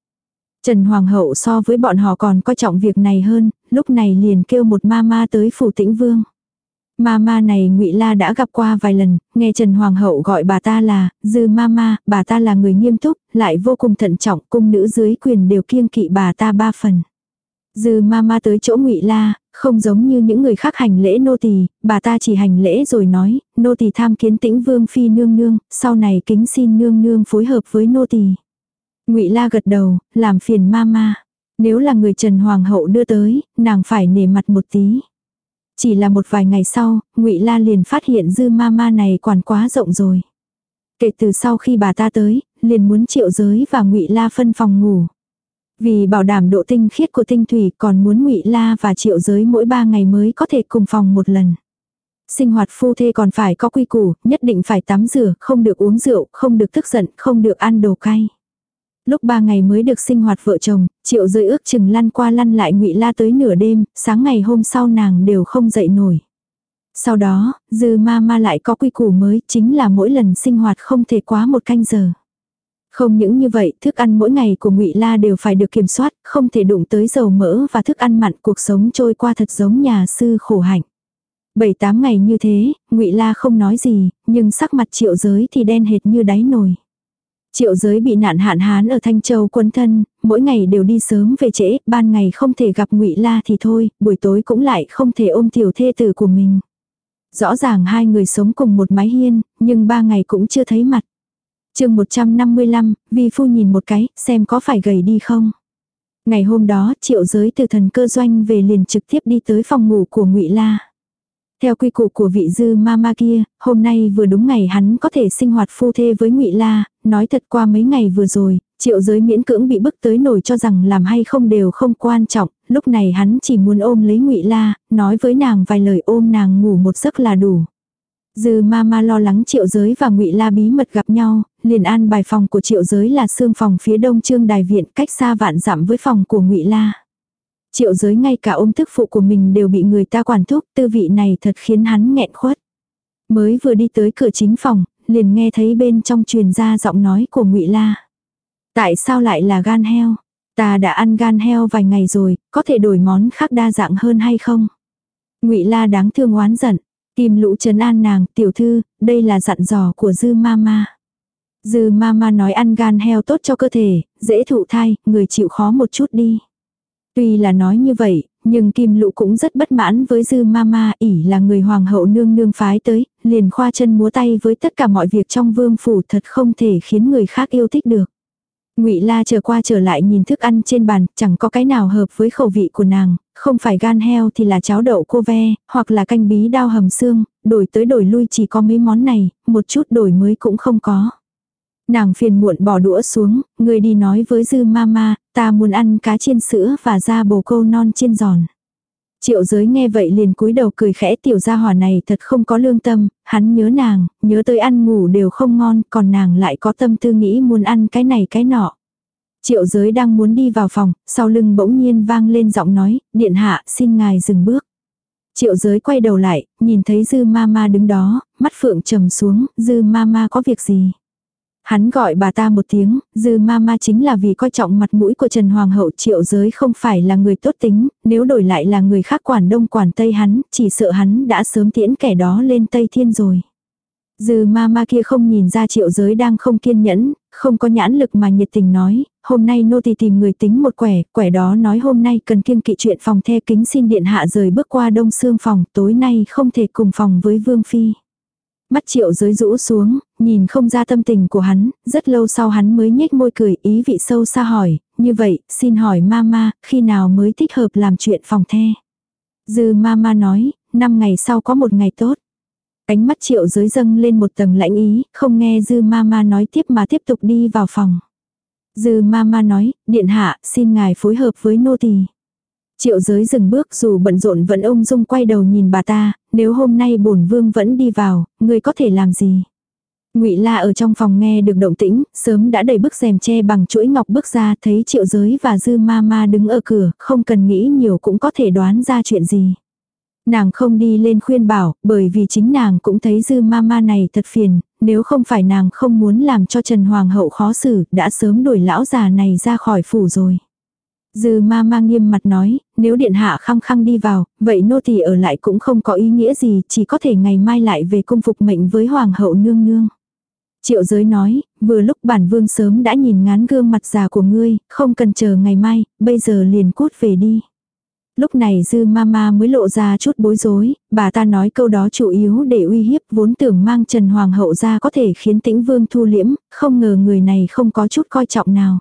Trần Hoàng hậu so với bọn họ còn coi trọng việc này hơn, lúc này liền kêu một ma ma tới phủ tĩnh vương. Mama này ngụy La đã gặp qua vài lần, nghe Trần Hoàng hậu gọi bà ta là Dư Mama, bà ta là người nghiêm túc, lại vô cùng thận trọng, cung nữ dưới quyền đều kiêng kỵ bà ta ba phần. Dư Mama tới chỗ ngụy La, không giống như những người khác hành lễ nô tỳ, bà ta chỉ hành lễ rồi nói, nô tỳ tham kiến Tĩnh Vương phi nương nương, sau này kính xin nương nương phối hợp với nô tỳ. Ngụy La gật đầu, làm phiền Mama. Nếu là người Trần Hoàng hậu đưa tới, nàng phải nể mặt một tí. Chỉ là một vài ngày sau, ngụy La liền phát hiện dư ma ma này quản quá rộng rồi. Kể từ sau khi bà ta tới, liền muốn triệu giới và ngụy La phân phòng ngủ. Vì bảo đảm độ tinh khiết của tinh thủy còn muốn ngụy La và triệu giới mỗi ba ngày mới có thể cùng phòng một lần. Sinh hoạt phu thê còn phải có quy củ, nhất định phải tắm rửa, không được uống rượu, không được tức giận, không được ăn đồ cay. Lúc ba ngày mới được sinh hoạt vợ chồng, triệu giới ước chừng lăn qua lăn lại ngụy la tới nửa đêm, sáng ngày hôm sau nàng đều không dậy nổi. Sau đó, dư ma ma lại có quy củ mới, chính là mỗi lần sinh hoạt không thể quá một canh giờ. Không những như vậy, thức ăn mỗi ngày của Ngụy La đều phải được kiểm soát, không thể đụng tới dầu mỡ và thức ăn mặn, cuộc sống trôi qua thật giống nhà sư khổ hạnh. Bảy tám ngày như thế, Ngụy La không nói gì, nhưng sắc mặt Triệu Giới thì đen hệt như đáy nồi. Triệu Giới bị nạn hạn hán ở Thanh Châu quân thân, mỗi ngày đều đi sớm về trễ, ban ngày không thể gặp Ngụy La thì thôi, buổi tối cũng lại không thể ôm tiểu thê tử của mình. Rõ ràng hai người sống cùng một mái hiên, nhưng ba ngày cũng chưa thấy mặt chương 155, vi phu nhìn một cái, xem có phải gầy đi không. Ngày hôm đó, triệu giới từ thần cơ doanh về liền trực tiếp đi tới phòng ngủ của ngụy La. Theo quy củ của vị dư mama kia, hôm nay vừa đúng ngày hắn có thể sinh hoạt phu thê với ngụy La, nói thật qua mấy ngày vừa rồi, triệu giới miễn cưỡng bị bức tới nổi cho rằng làm hay không đều không quan trọng, lúc này hắn chỉ muốn ôm lấy ngụy La, nói với nàng vài lời ôm nàng ngủ một giấc là đủ. Dư ma ma lo lắng triệu giới và ngụy La bí mật gặp nhau, liền an bài phòng của triệu giới là xương phòng phía đông trương đài viện cách xa vạn dặm với phòng của ngụy La. Triệu giới ngay cả ôm thức phụ của mình đều bị người ta quản thúc, tư vị này thật khiến hắn nghẹn khuất. Mới vừa đi tới cửa chính phòng, liền nghe thấy bên trong truyền ra giọng nói của ngụy La. Tại sao lại là gan heo? Ta đã ăn gan heo vài ngày rồi, có thể đổi món khác đa dạng hơn hay không? Ngụy La đáng thương oán giận. Kim lũ trấn an nàng, tiểu thư, đây là dặn dò của dư mama. Dư mama nói ăn gan heo tốt cho cơ thể, dễ thụ thai, người chịu khó một chút đi. Tuy là nói như vậy, nhưng Kim Lũ cũng rất bất mãn với Dư Mama, ỉ là người hoàng hậu nương nương phái tới, liền khoa chân múa tay với tất cả mọi việc trong vương phủ thật không thể khiến người khác yêu thích được. Ngụy La trở qua trở lại nhìn thức ăn trên bàn, chẳng có cái nào hợp với khẩu vị của nàng, không phải gan heo thì là cháo đậu cô ve, hoặc là canh bí đao hầm xương, đổi tới đổi lui chỉ có mấy món này, một chút đổi mới cũng không có. Nàng phiền muộn bỏ đũa xuống, người đi nói với dư mama, ta muốn ăn cá chiên sữa và da bồ câu non chiên giòn. Triệu giới nghe vậy liền cúi đầu cười khẽ tiểu gia hỏa này thật không có lương tâm, hắn nhớ nàng, nhớ tới ăn ngủ đều không ngon, còn nàng lại có tâm tư nghĩ muốn ăn cái này cái nọ. Triệu giới đang muốn đi vào phòng, sau lưng bỗng nhiên vang lên giọng nói, điện hạ xin ngài dừng bước. Triệu giới quay đầu lại, nhìn thấy dư ma ma đứng đó, mắt phượng trầm xuống, dư ma ma có việc gì. Hắn gọi bà ta một tiếng, dư ma ma chính là vì coi trọng mặt mũi của Trần Hoàng hậu triệu giới không phải là người tốt tính, nếu đổi lại là người khác quản đông quản tây hắn, chỉ sợ hắn đã sớm tiễn kẻ đó lên tây thiên rồi. Dư ma ma kia không nhìn ra triệu giới đang không kiên nhẫn, không có nhãn lực mà nhiệt tình nói, hôm nay nô tỳ tìm người tính một quẻ, quẻ đó nói hôm nay cần kiêng kỵ chuyện phòng the kính xin điện hạ rời bước qua đông xương phòng, tối nay không thể cùng phòng với vương phi. Mắt triệu giới rũ xuống, nhìn không ra tâm tình của hắn, rất lâu sau hắn mới nhếch môi cười ý vị sâu xa hỏi, như vậy, xin hỏi mama, khi nào mới thích hợp làm chuyện phòng the. Dư mama nói, năm ngày sau có một ngày tốt. Ánh mắt triệu giới dâng lên một tầng lãnh ý, không nghe dư mama nói tiếp mà tiếp tục đi vào phòng. Dư mama nói, điện hạ, xin ngài phối hợp với nô tỳ. Triệu giới dừng bước dù bận rộn vẫn ông dung quay đầu nhìn bà ta, nếu hôm nay bổn vương vẫn đi vào, người có thể làm gì? Ngụy La ở trong phòng nghe được động tĩnh, sớm đã đẩy bức rèm che bằng chuỗi ngọc bước ra, thấy Triệu Giới và Dư Ma Ma đứng ở cửa, không cần nghĩ nhiều cũng có thể đoán ra chuyện gì. Nàng không đi lên khuyên bảo, bởi vì chính nàng cũng thấy Dư Ma Ma này thật phiền, nếu không phải nàng không muốn làm cho Trần Hoàng hậu khó xử, đã sớm đuổi lão già này ra khỏi phủ rồi. Dư ma mang nghiêm mặt nói, nếu điện hạ khăng khăng đi vào, vậy nô tỳ ở lại cũng không có ý nghĩa gì, chỉ có thể ngày mai lại về cung phục mệnh với hoàng hậu nương nương. Triệu giới nói, vừa lúc bản vương sớm đã nhìn ngán gương mặt già của ngươi, không cần chờ ngày mai, bây giờ liền cút về đi. Lúc này dư mama mới lộ ra chút bối rối, bà ta nói câu đó chủ yếu để uy hiếp vốn tưởng mang Trần Hoàng hậu ra có thể khiến tĩnh vương thu liễm, không ngờ người này không có chút coi trọng nào.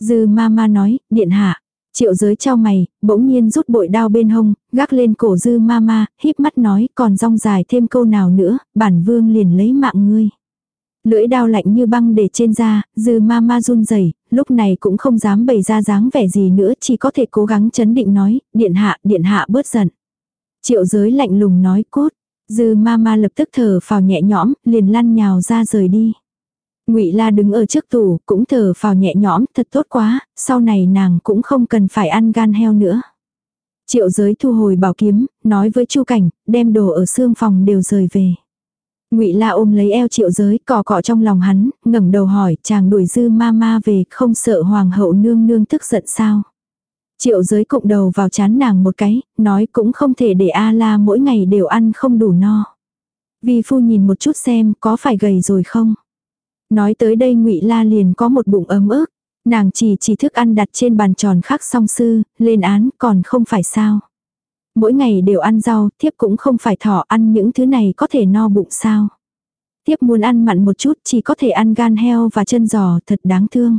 Dư ma ma nói, điện hạ. Triệu giới trao mày, bỗng nhiên rút bội đao bên hông, gác lên cổ dư ma ma, híp mắt nói còn rong dài thêm câu nào nữa, bản vương liền lấy mạng ngươi. Lưỡi đao lạnh như băng để trên da, dư ma ma run rẩy lúc này cũng không dám bày ra dáng vẻ gì nữa chỉ có thể cố gắng chấn định nói, điện hạ, điện hạ bớt giận. Triệu giới lạnh lùng nói cốt, dư ma ma lập tức thở phào nhẹ nhõm, liền lăn nhào ra rời đi. Ngụy La đứng ở trước tủ, cũng thở phào nhẹ nhõm, thật tốt quá, sau này nàng cũng không cần phải ăn gan heo nữa. Triệu giới thu hồi bảo kiếm, nói với Chu Cảnh, đem đồ ở xương phòng đều rời về. Ngụy La ôm lấy eo Triệu giới, cọ cọ trong lòng hắn, ngẩng đầu hỏi, chàng đuổi dư ma ma về, không sợ hoàng hậu nương nương tức giận sao? Triệu giới cụng đầu vào chán nàng một cái, nói cũng không thể để A La mỗi ngày đều ăn không đủ no. Vi phu nhìn một chút xem có phải gầy rồi không. Nói tới đây ngụy La liền có một bụng ấm ức. Nàng chỉ chỉ thức ăn đặt trên bàn tròn khắc song sư, lên án còn không phải sao. Mỗi ngày đều ăn rau, thiếp cũng không phải thỏ ăn những thứ này có thể no bụng sao. Thiếp muốn ăn mặn một chút chỉ có thể ăn gan heo và chân giò thật đáng thương.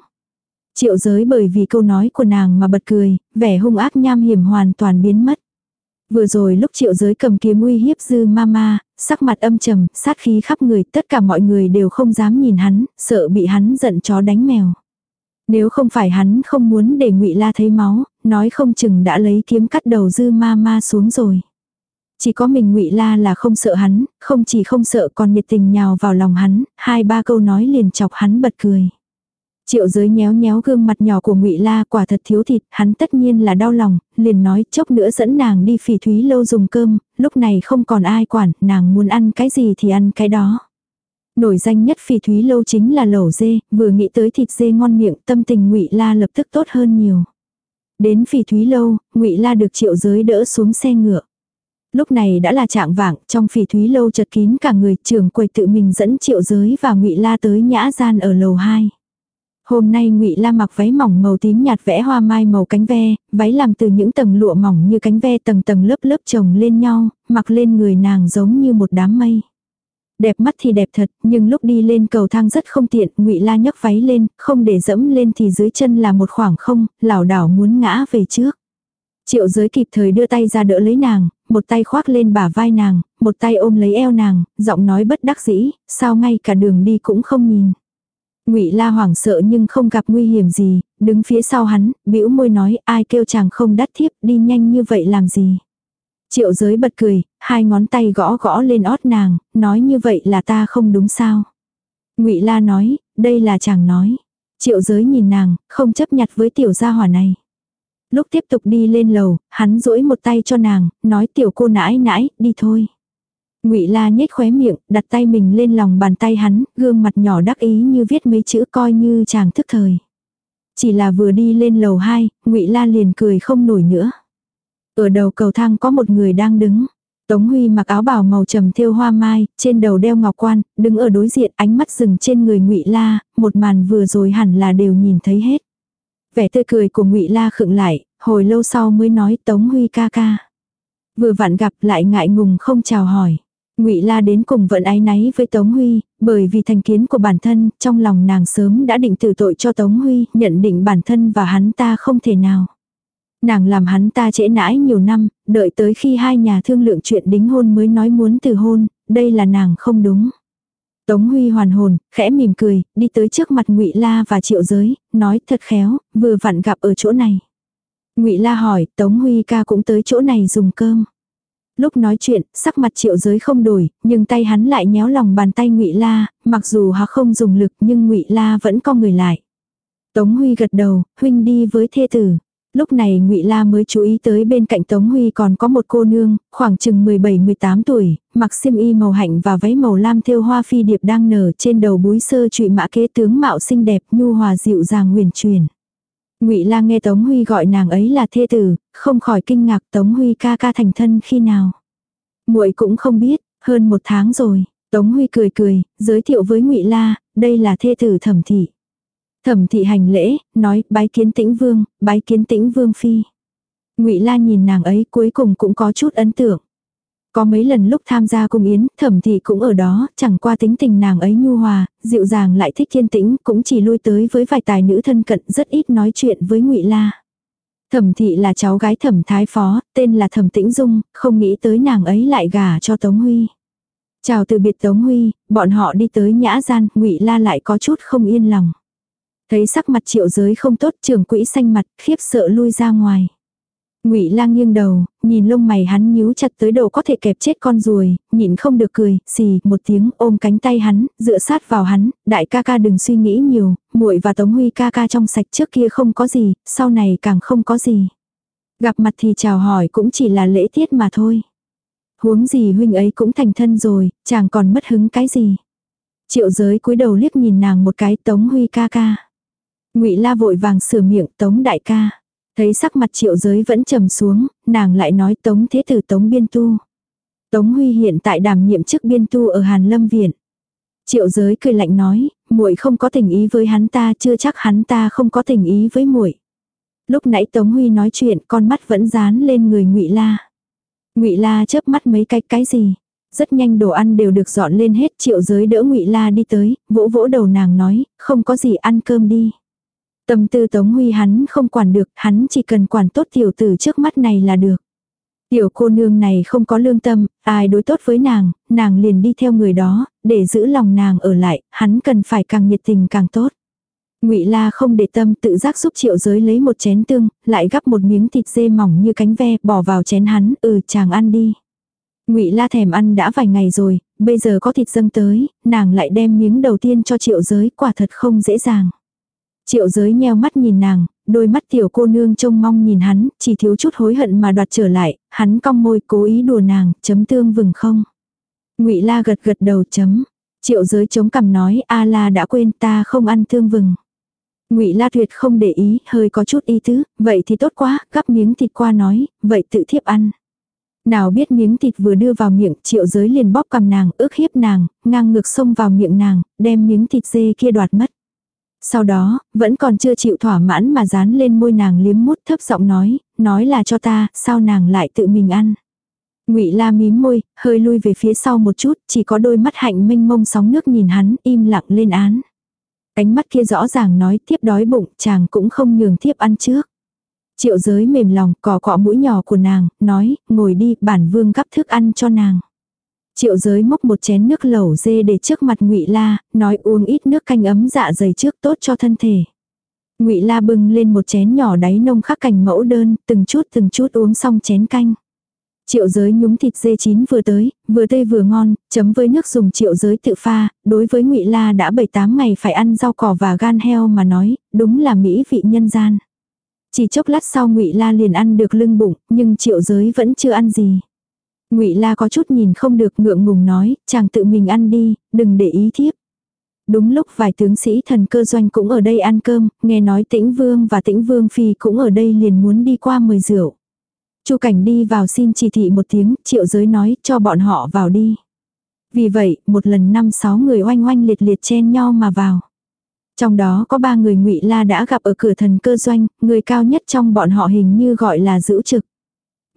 Triệu giới bởi vì câu nói của nàng mà bật cười, vẻ hung ác nham hiểm hoàn toàn biến mất. Vừa rồi lúc triệu giới cầm kiếm uy hiếp dư mama, sắc mặt âm trầm, sát khí khắp người, tất cả mọi người đều không dám nhìn hắn, sợ bị hắn giận chó đánh mèo. Nếu không phải hắn không muốn để ngụy La thấy máu, nói không chừng đã lấy kiếm cắt đầu dư ma ma xuống rồi. Chỉ có mình ngụy La là không sợ hắn, không chỉ không sợ còn nhiệt tình nhào vào lòng hắn, hai ba câu nói liền chọc hắn bật cười. Triệu giới nhéo nhéo gương mặt nhỏ của ngụy La quả thật thiếu thịt, hắn tất nhiên là đau lòng, liền nói chốc nữa dẫn nàng đi phỉ thúy lâu dùng cơm, lúc này không còn ai quản, nàng muốn ăn cái gì thì ăn cái đó. Nổi danh nhất phỉ thúy lâu chính là lẩu dê, vừa nghĩ tới thịt dê ngon miệng, tâm tình ngụy La lập tức tốt hơn nhiều. Đến phỉ thúy lâu, ngụy La được triệu giới đỡ xuống xe ngựa. Lúc này đã là trạng vạng, trong phỉ thúy lâu chật kín cả người, trưởng quầy tự mình dẫn triệu giới và ngụy La tới nhã gian ở lầu 2. Hôm nay Ngụy La mặc váy mỏng màu tím nhạt vẽ hoa mai màu cánh ve, váy làm từ những tầng lụa mỏng như cánh ve tầng tầng lớp lớp chồng lên nhau, mặc lên người nàng giống như một đám mây. Đẹp mắt thì đẹp thật, nhưng lúc đi lên cầu thang rất không tiện, Ngụy La nhấc váy lên, không để dẫm lên thì dưới chân là một khoảng không, lảo đảo muốn ngã về trước. Triệu giới kịp thời đưa tay ra đỡ lấy nàng, một tay khoác lên bả vai nàng, một tay ôm lấy eo nàng, giọng nói bất đắc dĩ, sao ngay cả đường đi cũng không nhìn. Ngụy La hoảng sợ nhưng không gặp nguy hiểm gì, đứng phía sau hắn, bĩu môi nói, ai kêu chàng không đắt thiếp, đi nhanh như vậy làm gì? Triệu Giới bật cười, hai ngón tay gõ gõ lên ót nàng, nói như vậy là ta không đúng sao? Ngụy La nói, đây là chàng nói. Triệu Giới nhìn nàng, không chấp nhặt với tiểu gia hỏa này. Lúc tiếp tục đi lên lầu, hắn duỗi một tay cho nàng, nói tiểu cô nãi nãi, đi thôi. Ngụy La nhếch khóe miệng, đặt tay mình lên lòng bàn tay hắn, gương mặt nhỏ đắc ý như viết mấy chữ coi như chàng thức thời. Chỉ là vừa đi lên lầu 2, Ngụy La liền cười không nổi nữa. Ở đầu cầu thang có một người đang đứng. Tống Huy mặc áo bào màu trầm thêu hoa mai, trên đầu đeo ngọc quan, đứng ở đối diện, ánh mắt dừng trên người Ngụy La, một màn vừa rồi hẳn là đều nhìn thấy hết. Vẻ tươi cười của Ngụy La khựng lại, hồi lâu sau mới nói Tống Huy ca ca. Vừa vặn gặp lại ngại ngùng không chào hỏi. Ngụy La đến cùng vẫn ái náy với Tống Huy, bởi vì thành kiến của bản thân, trong lòng nàng sớm đã định tử tội cho Tống Huy, nhận định bản thân và hắn ta không thể nào. Nàng làm hắn ta trễ nãi nhiều năm, đợi tới khi hai nhà thương lượng chuyện đính hôn mới nói muốn từ hôn, đây là nàng không đúng. Tống Huy hoàn hồn, khẽ mỉm cười, đi tới trước mặt Ngụy La và Triệu Giới, nói thật khéo, vừa vặn gặp ở chỗ này. Ngụy La hỏi, Tống Huy ca cũng tới chỗ này dùng cơm. Lúc nói chuyện, sắc mặt triệu giới không đổi, nhưng tay hắn lại nhéo lòng bàn tay ngụy La, mặc dù họ không dùng lực nhưng ngụy La vẫn co người lại. Tống Huy gật đầu, huynh đi với thê tử. Lúc này Ngụy La mới chú ý tới bên cạnh Tống Huy còn có một cô nương, khoảng chừng 17-18 tuổi, mặc xiêm y màu hạnh và váy màu lam thêu hoa phi điệp đang nở trên đầu búi sơ trụy mã kế tướng mạo xinh đẹp nhu hòa dịu dàng huyền truyền. Ngụy La nghe Tống Huy gọi nàng ấy là thê tử, không khỏi kinh ngạc Tống Huy ca ca thành thân khi nào. Muội cũng không biết, hơn một tháng rồi. Tống Huy cười cười, giới thiệu với Ngụy La, đây là thê tử Thẩm thị. Thẩm thị hành lễ, nói, bái kiến Tĩnh Vương, bái kiến Tĩnh Vương phi. Ngụy La nhìn nàng ấy cuối cùng cũng có chút ấn tượng. Có mấy lần lúc tham gia cung yến, thẩm thị cũng ở đó, chẳng qua tính tình nàng ấy nhu hòa, dịu dàng lại thích thiên tĩnh, cũng chỉ lui tới với vài tài nữ thân cận rất ít nói chuyện với ngụy La. Thẩm thị là cháu gái thẩm thái phó, tên là thẩm tĩnh dung, không nghĩ tới nàng ấy lại gả cho Tống Huy. Chào từ biệt Tống Huy, bọn họ đi tới nhã gian, ngụy La lại có chút không yên lòng. Thấy sắc mặt triệu giới không tốt trường quỹ xanh mặt, khiếp sợ lui ra ngoài. Ngụy Lang nghiêng đầu, nhìn lông mày hắn nhíu chặt tới độ có thể kẹp chết con ruồi, nhịn không được cười, xì một tiếng ôm cánh tay hắn, dựa sát vào hắn, đại ca ca đừng suy nghĩ nhiều, muội và Tống Huy ca ca trong sạch trước kia không có gì, sau này càng không có gì. Gặp mặt thì chào hỏi cũng chỉ là lễ tiết mà thôi. Huống gì huynh ấy cũng thành thân rồi, chàng còn mất hứng cái gì. Triệu giới cúi đầu liếc nhìn nàng một cái Tống Huy ca ca. Ngụy La vội vàng sửa miệng Tống đại ca. Thấy sắc mặt triệu giới vẫn trầm xuống, nàng lại nói Tống thế tử Tống biên tu. Tống Huy hiện tại đảm nhiệm chức biên tu ở Hàn Lâm Viện. Triệu giới cười lạnh nói, muội không có tình ý với hắn ta chưa chắc hắn ta không có tình ý với muội. Lúc nãy Tống Huy nói chuyện con mắt vẫn dán lên người ngụy La. ngụy La chớp mắt mấy cái cái gì. Rất nhanh đồ ăn đều được dọn lên hết triệu giới đỡ ngụy La đi tới, vỗ vỗ đầu nàng nói, không có gì ăn cơm đi. Tâm tư Tống Huy hắn không quản được, hắn chỉ cần quản tốt tiểu tử trước mắt này là được. Tiểu cô nương này không có lương tâm, ai đối tốt với nàng, nàng liền đi theo người đó, để giữ lòng nàng ở lại, hắn cần phải càng nhiệt tình càng tốt. Ngụy La không để tâm tự giác giúp Triệu Giới lấy một chén tương, lại gắp một miếng thịt dê mỏng như cánh ve, bỏ vào chén hắn, "Ừ, chàng ăn đi." Ngụy La thèm ăn đã vài ngày rồi, bây giờ có thịt dâng tới, nàng lại đem miếng đầu tiên cho Triệu Giới, quả thật không dễ dàng. Triệu Giới nheo mắt nhìn nàng, đôi mắt tiểu cô nương trông mong nhìn hắn, chỉ thiếu chút hối hận mà đoạt trở lại, hắn cong môi cố ý đùa nàng, chấm tương vừng không. Ngụy La gật gật đầu chấm. Triệu Giới chống cằm nói, "A La đã quên ta không ăn tương vừng." Ngụy La Tuyệt không để ý, hơi có chút ý tứ, vậy thì tốt quá, gắp miếng thịt qua nói, vậy tự thiếp ăn. Nào biết miếng thịt vừa đưa vào miệng, triệu giới liền bóp cầm nàng, ước hiếp nàng, ngang ngược xông vào miệng nàng, đem miếng thịt dê kia đoạt mất. Sau đó, vẫn còn chưa chịu thỏa mãn mà dán lên môi nàng liếm mút thấp giọng nói, nói là cho ta, sao nàng lại tự mình ăn. Ngụy La mím môi, hơi lui về phía sau một chút, chỉ có đôi mắt hạnh mênh mông sóng nước nhìn hắn, im lặng lên án. Ánh mắt kia rõ ràng nói tiếp đói bụng, chàng cũng không nhường tiếp ăn trước. Triệu giới mềm lòng, cỏ cọ mũi nhỏ của nàng, nói, ngồi đi, bản vương gắp thức ăn cho nàng. Triệu giới mốc một chén nước lẩu dê để trước mặt ngụy La, nói uống ít nước canh ấm dạ dày trước tốt cho thân thể. Ngụy La bưng lên một chén nhỏ đáy nông khắc cành mẫu đơn, từng chút từng chút uống xong chén canh. Triệu giới nhúng thịt dê chín vừa tới, vừa tươi vừa ngon, chấm với nước dùng triệu giới tự pha, đối với ngụy La đã 7-8 ngày phải ăn rau cỏ và gan heo mà nói, đúng là mỹ vị nhân gian. Chỉ chốc lát sau ngụy La liền ăn được lưng bụng, nhưng triệu giới vẫn chưa ăn gì. Ngụy La có chút nhìn không được ngượng ngùng nói, chàng tự mình ăn đi, đừng để ý thiếp. Đúng lúc vài tướng sĩ thần cơ doanh cũng ở đây ăn cơm, nghe nói tĩnh vương và tĩnh vương phi cũng ở đây liền muốn đi qua mời rượu. Chu cảnh đi vào xin chỉ thị một tiếng, triệu giới nói cho bọn họ vào đi. Vì vậy, một lần năm sáu người oanh oanh liệt liệt chen nhau mà vào. Trong đó có ba người ngụy La đã gặp ở cửa thần cơ doanh, người cao nhất trong bọn họ hình như gọi là giữ trực.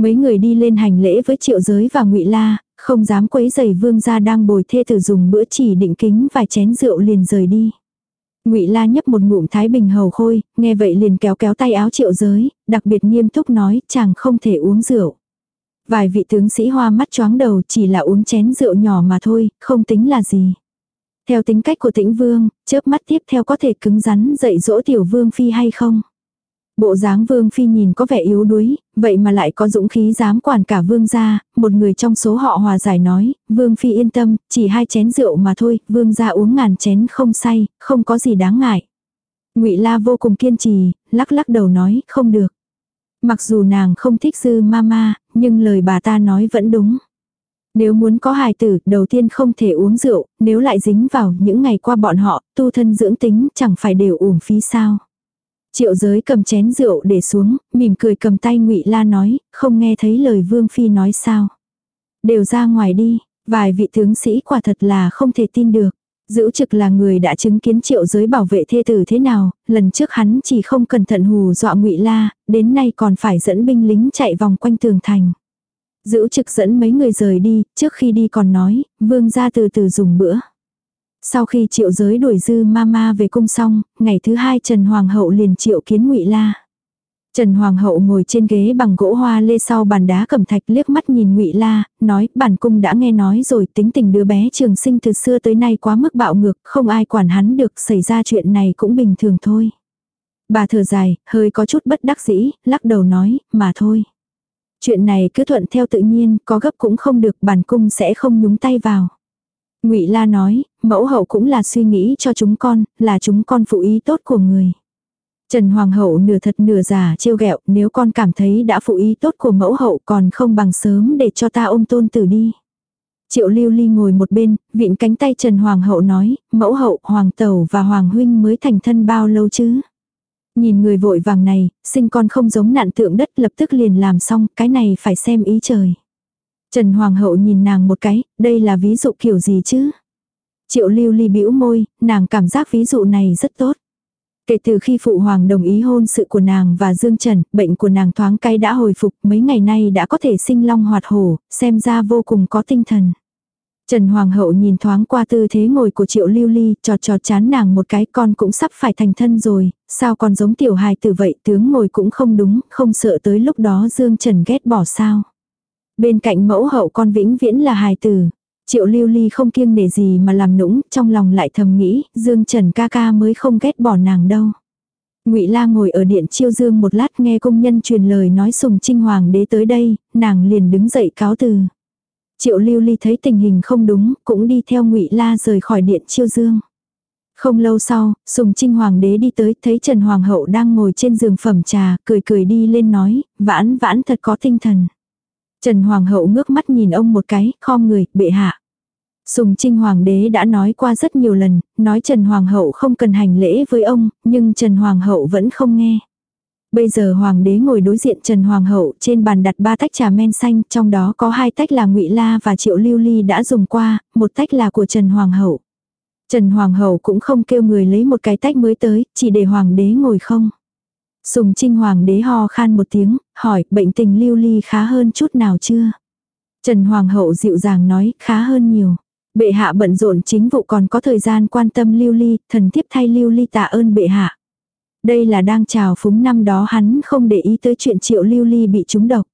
Mấy người đi lên hành lễ với triệu giới và ngụy La, không dám quấy giày vương gia đang bồi thê tử dùng bữa chỉ định kính vài chén rượu liền rời đi. Ngụy La nhấp một ngụm thái bình hầu khôi, nghe vậy liền kéo kéo tay áo triệu giới, đặc biệt nghiêm túc nói chàng không thể uống rượu. Vài vị tướng sĩ hoa mắt choáng đầu chỉ là uống chén rượu nhỏ mà thôi, không tính là gì. Theo tính cách của tĩnh vương, chớp mắt tiếp theo có thể cứng rắn dạy dỗ tiểu vương phi hay không? Bộ dáng vương phi nhìn có vẻ yếu đuối, vậy mà lại có dũng khí dám quản cả vương gia, một người trong số họ hòa giải nói, vương phi yên tâm, chỉ hai chén rượu mà thôi, vương gia uống ngàn chén không say, không có gì đáng ngại. ngụy La vô cùng kiên trì, lắc lắc đầu nói, không được. Mặc dù nàng không thích dư mama, nhưng lời bà ta nói vẫn đúng. Nếu muốn có hài tử, đầu tiên không thể uống rượu, nếu lại dính vào những ngày qua bọn họ, tu thân dưỡng tính chẳng phải đều uổng phí sao. Triệu giới cầm chén rượu để xuống, mỉm cười cầm tay ngụy La nói, không nghe thấy lời Vương Phi nói sao. Đều ra ngoài đi, vài vị tướng sĩ quả thật là không thể tin được. Giữ trực là người đã chứng kiến triệu giới bảo vệ thê tử thế nào, lần trước hắn chỉ không cẩn thận hù dọa ngụy La, đến nay còn phải dẫn binh lính chạy vòng quanh tường thành. Giữ trực dẫn mấy người rời đi, trước khi đi còn nói, vương ra từ từ dùng bữa. Sau khi triệu giới đuổi dư mama về cung xong, ngày thứ hai Trần Hoàng hậu liền triệu kiến ngụy La. Trần Hoàng hậu ngồi trên ghế bằng gỗ hoa lê sau bàn đá cẩm thạch liếc mắt nhìn Ngụy La, nói, bản cung đã nghe nói rồi, tính tình đứa bé trường sinh từ xưa tới nay quá mức bạo ngược, không ai quản hắn được, xảy ra chuyện này cũng bình thường thôi. Bà thở dài, hơi có chút bất đắc dĩ, lắc đầu nói, mà thôi. Chuyện này cứ thuận theo tự nhiên, có gấp cũng không được, bản cung sẽ không nhúng tay vào. Ngụy La nói, mẫu hậu cũng là suy nghĩ cho chúng con, là chúng con phụ ý tốt của người. Trần Hoàng hậu nửa thật nửa giả trêu ghẹo, nếu con cảm thấy đã phụ ý tốt của mẫu hậu còn không bằng sớm để cho ta ôm tôn tử đi. Triệu lưu ly ngồi một bên, vịn cánh tay Trần Hoàng hậu nói, mẫu hậu, hoàng tẩu và hoàng huynh mới thành thân bao lâu chứ? Nhìn người vội vàng này, sinh con không giống nạn tượng đất lập tức liền làm xong, cái này phải xem ý trời. Trần Hoàng hậu nhìn nàng một cái, đây là ví dụ kiểu gì chứ? Triệu lưu ly bĩu môi, nàng cảm giác ví dụ này rất tốt. Kể từ khi phụ hoàng đồng ý hôn sự của nàng và Dương Trần, bệnh của nàng thoáng cay đã hồi phục, mấy ngày nay đã có thể sinh long hoạt hổ, xem ra vô cùng có tinh thần. Trần Hoàng hậu nhìn thoáng qua tư thế ngồi của Triệu Lưu Ly, trọt trọt chán nàng một cái con cũng sắp phải thành thân rồi, sao còn giống tiểu hài tử vậy, tướng ngồi cũng không đúng, không sợ tới lúc đó Dương Trần ghét bỏ sao. Bên cạnh mẫu hậu con vĩnh viễn là hài tử. Triệu lưu ly không kiêng nể gì mà làm nũng, trong lòng lại thầm nghĩ, Dương Trần ca ca mới không ghét bỏ nàng đâu. Ngụy La ngồi ở điện chiêu dương một lát nghe công nhân truyền lời nói sùng trinh hoàng đế tới đây, nàng liền đứng dậy cáo từ. Triệu lưu ly thấy tình hình không đúng, cũng đi theo Ngụy La rời khỏi điện chiêu dương. Không lâu sau, Sùng Trinh Hoàng đế đi tới, thấy Trần Hoàng hậu đang ngồi trên giường phẩm trà, cười cười đi lên nói, vãn vãn thật có tinh thần. Trần Hoàng hậu ngước mắt nhìn ông một cái, khom người, bệ hạ. Sùng Trinh Hoàng đế đã nói qua rất nhiều lần, nói Trần Hoàng hậu không cần hành lễ với ông, nhưng Trần Hoàng hậu vẫn không nghe. Bây giờ Hoàng đế ngồi đối diện Trần Hoàng hậu, trên bàn đặt ba tách trà men xanh, trong đó có hai tách là Ngụy La và Triệu Lưu Ly đã dùng qua, một tách là của Trần Hoàng hậu. Trần Hoàng hậu cũng không kêu người lấy một cái tách mới tới, chỉ để Hoàng đế ngồi không. Sùng Trinh Hoàng đế ho khan một tiếng, hỏi bệnh tình lưu ly khá hơn chút nào chưa? Trần Hoàng hậu dịu dàng nói khá hơn nhiều. Bệ hạ bận rộn chính vụ còn có thời gian quan tâm lưu ly, thần thiếp thay lưu ly tạ ơn bệ hạ. Đây là đang chào phúng năm đó hắn không để ý tới chuyện triệu lưu ly bị trúng độc.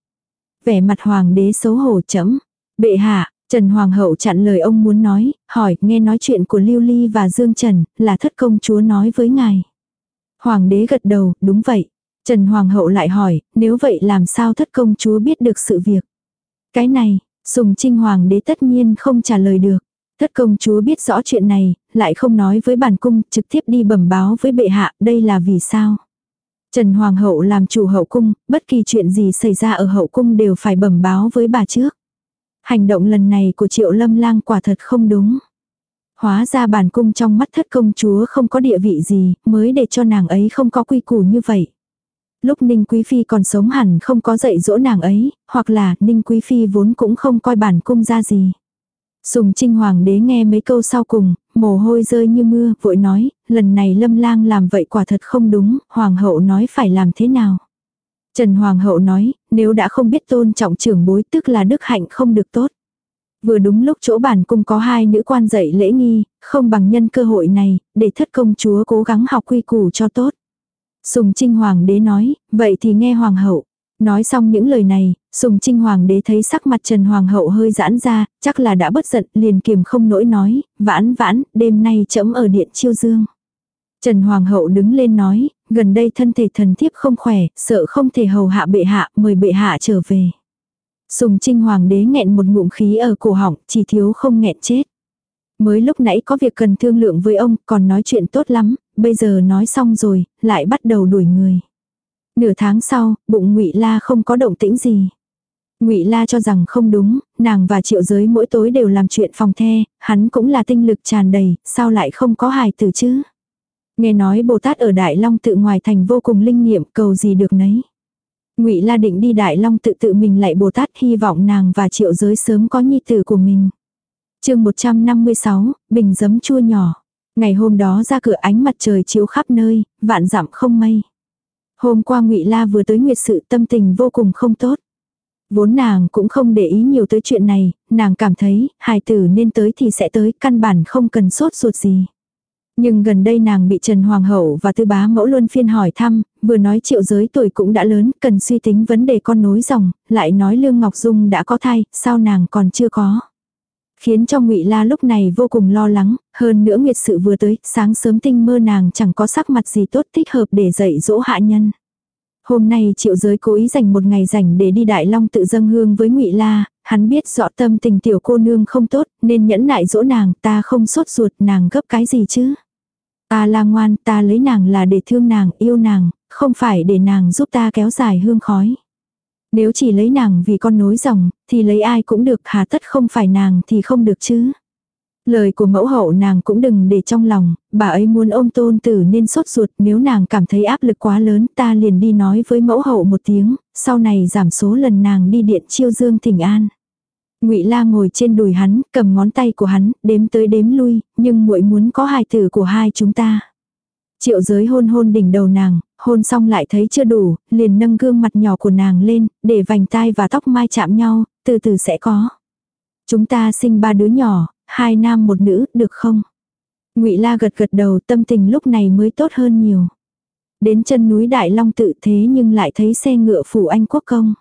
Vẻ mặt hoàng đế xấu hổ chấm. Bệ hạ, Trần Hoàng hậu chặn lời ông muốn nói, hỏi nghe nói chuyện của lưu ly và Dương Trần, là thất công chúa nói với ngài. Hoàng đế gật đầu, đúng vậy. Trần Hoàng hậu lại hỏi, nếu vậy làm sao thất công chúa biết được sự việc? Cái này, Sùng Trinh Hoàng đế tất nhiên không trả lời được. Thất công chúa biết rõ chuyện này, lại không nói với bản cung, trực tiếp đi bẩm báo với bệ hạ, đây là vì sao? Trần Hoàng hậu làm chủ hậu cung, bất kỳ chuyện gì xảy ra ở hậu cung đều phải bẩm báo với bà trước. Hành động lần này của Triệu Lâm Lang quả thật không đúng. Hóa ra bản cung trong mắt thất công chúa không có địa vị gì, mới để cho nàng ấy không có quy củ như vậy. Lúc Ninh Quý Phi còn sống hẳn không có dạy dỗ nàng ấy, hoặc là Ninh Quý Phi vốn cũng không coi bản cung ra gì. Sùng Trinh Hoàng đế nghe mấy câu sau cùng, mồ hôi rơi như mưa, vội nói, lần này lâm lang làm vậy quả thật không đúng, Hoàng hậu nói phải làm thế nào. Trần Hoàng hậu nói, nếu đã không biết tôn trọng trưởng bối tức là đức hạnh không được tốt. Vừa đúng lúc chỗ bản cung có hai nữ quan dạy lễ nghi, không bằng nhân cơ hội này, để thất công chúa cố gắng học quy củ cho tốt. Sùng Trinh Hoàng đế nói, vậy thì nghe Hoàng hậu. Nói xong những lời này, Sùng Trinh Hoàng đế thấy sắc mặt Trần Hoàng hậu hơi giãn ra, chắc là đã bất giận, liền kiềm không nỗi nói, vãn vãn, đêm nay chấm ở điện chiêu dương. Trần Hoàng hậu đứng lên nói, gần đây thân thể thần thiếp không khỏe, sợ không thể hầu hạ bệ hạ, mời bệ hạ trở về. Sùng Trinh Hoàng đế nghẹn một ngụm khí ở cổ họng, chỉ thiếu không nghẹn chết. Mới lúc nãy có việc cần thương lượng với ông, còn nói chuyện tốt lắm, bây giờ nói xong rồi, lại bắt đầu đuổi người. Nửa tháng sau, bụng ngụy La không có động tĩnh gì. Ngụy La cho rằng không đúng, nàng và Triệu Giới mỗi tối đều làm chuyện phòng the, hắn cũng là tinh lực tràn đầy, sao lại không có hài tử chứ? Nghe nói Bồ Tát ở Đại Long tự ngoài thành vô cùng linh nghiệm, cầu gì được nấy. Ngụy La định đi Đại Long tự tự mình lại Bồ Tát hy vọng nàng và Triệu Giới sớm có nhi tử của mình. Chương 156, bình giấm chua nhỏ. Ngày hôm đó ra cửa ánh mặt trời chiếu khắp nơi, vạn dặm không mây. Hôm qua Ngụy La vừa tới nguyệt sự tâm tình vô cùng không tốt. Vốn nàng cũng không để ý nhiều tới chuyện này, nàng cảm thấy, hài tử nên tới thì sẽ tới, căn bản không cần sốt ruột gì. Nhưng gần đây nàng bị Trần Hoàng hậu và tư bá mẫu luôn phiên hỏi thăm, vừa nói triệu giới tuổi cũng đã lớn, cần suy tính vấn đề con nối dòng, lại nói Lương Ngọc Dung đã có thai, sao nàng còn chưa có. Khiến cho ngụy La lúc này vô cùng lo lắng, hơn nữa nguyệt sự vừa tới, sáng sớm tinh mơ nàng chẳng có sắc mặt gì tốt thích hợp để dạy dỗ hạ nhân. Hôm nay triệu giới cố ý dành một ngày rảnh để đi Đại Long tự dâng hương với ngụy La, hắn biết rõ tâm tình tiểu cô nương không tốt, nên nhẫn nại dỗ nàng, ta không sốt ruột nàng gấp cái gì chứ. Ta là ngoan, ta lấy nàng là để thương nàng, yêu nàng, không phải để nàng giúp ta kéo dài hương khói. Nếu chỉ lấy nàng vì con nối dòng, thì lấy ai cũng được, hà tất không phải nàng thì không được chứ. Lời của mẫu hậu nàng cũng đừng để trong lòng, bà ấy muốn ôm tôn tử nên sốt ruột nếu nàng cảm thấy áp lực quá lớn ta liền đi nói với mẫu hậu một tiếng, sau này giảm số lần nàng đi điện chiêu dương thỉnh an. Ngụy La ngồi trên đùi hắn, cầm ngón tay của hắn, đếm tới đếm lui, nhưng muội muốn có hài tử của hai chúng ta. Triệu giới hôn hôn đỉnh đầu nàng, hôn xong lại thấy chưa đủ, liền nâng gương mặt nhỏ của nàng lên, để vành tai và tóc mai chạm nhau, từ từ sẽ có. Chúng ta sinh ba đứa nhỏ, hai nam một nữ, được không? Ngụy La gật gật đầu, tâm tình lúc này mới tốt hơn nhiều. Đến chân núi Đại Long tự thế nhưng lại thấy xe ngựa phủ anh quốc công.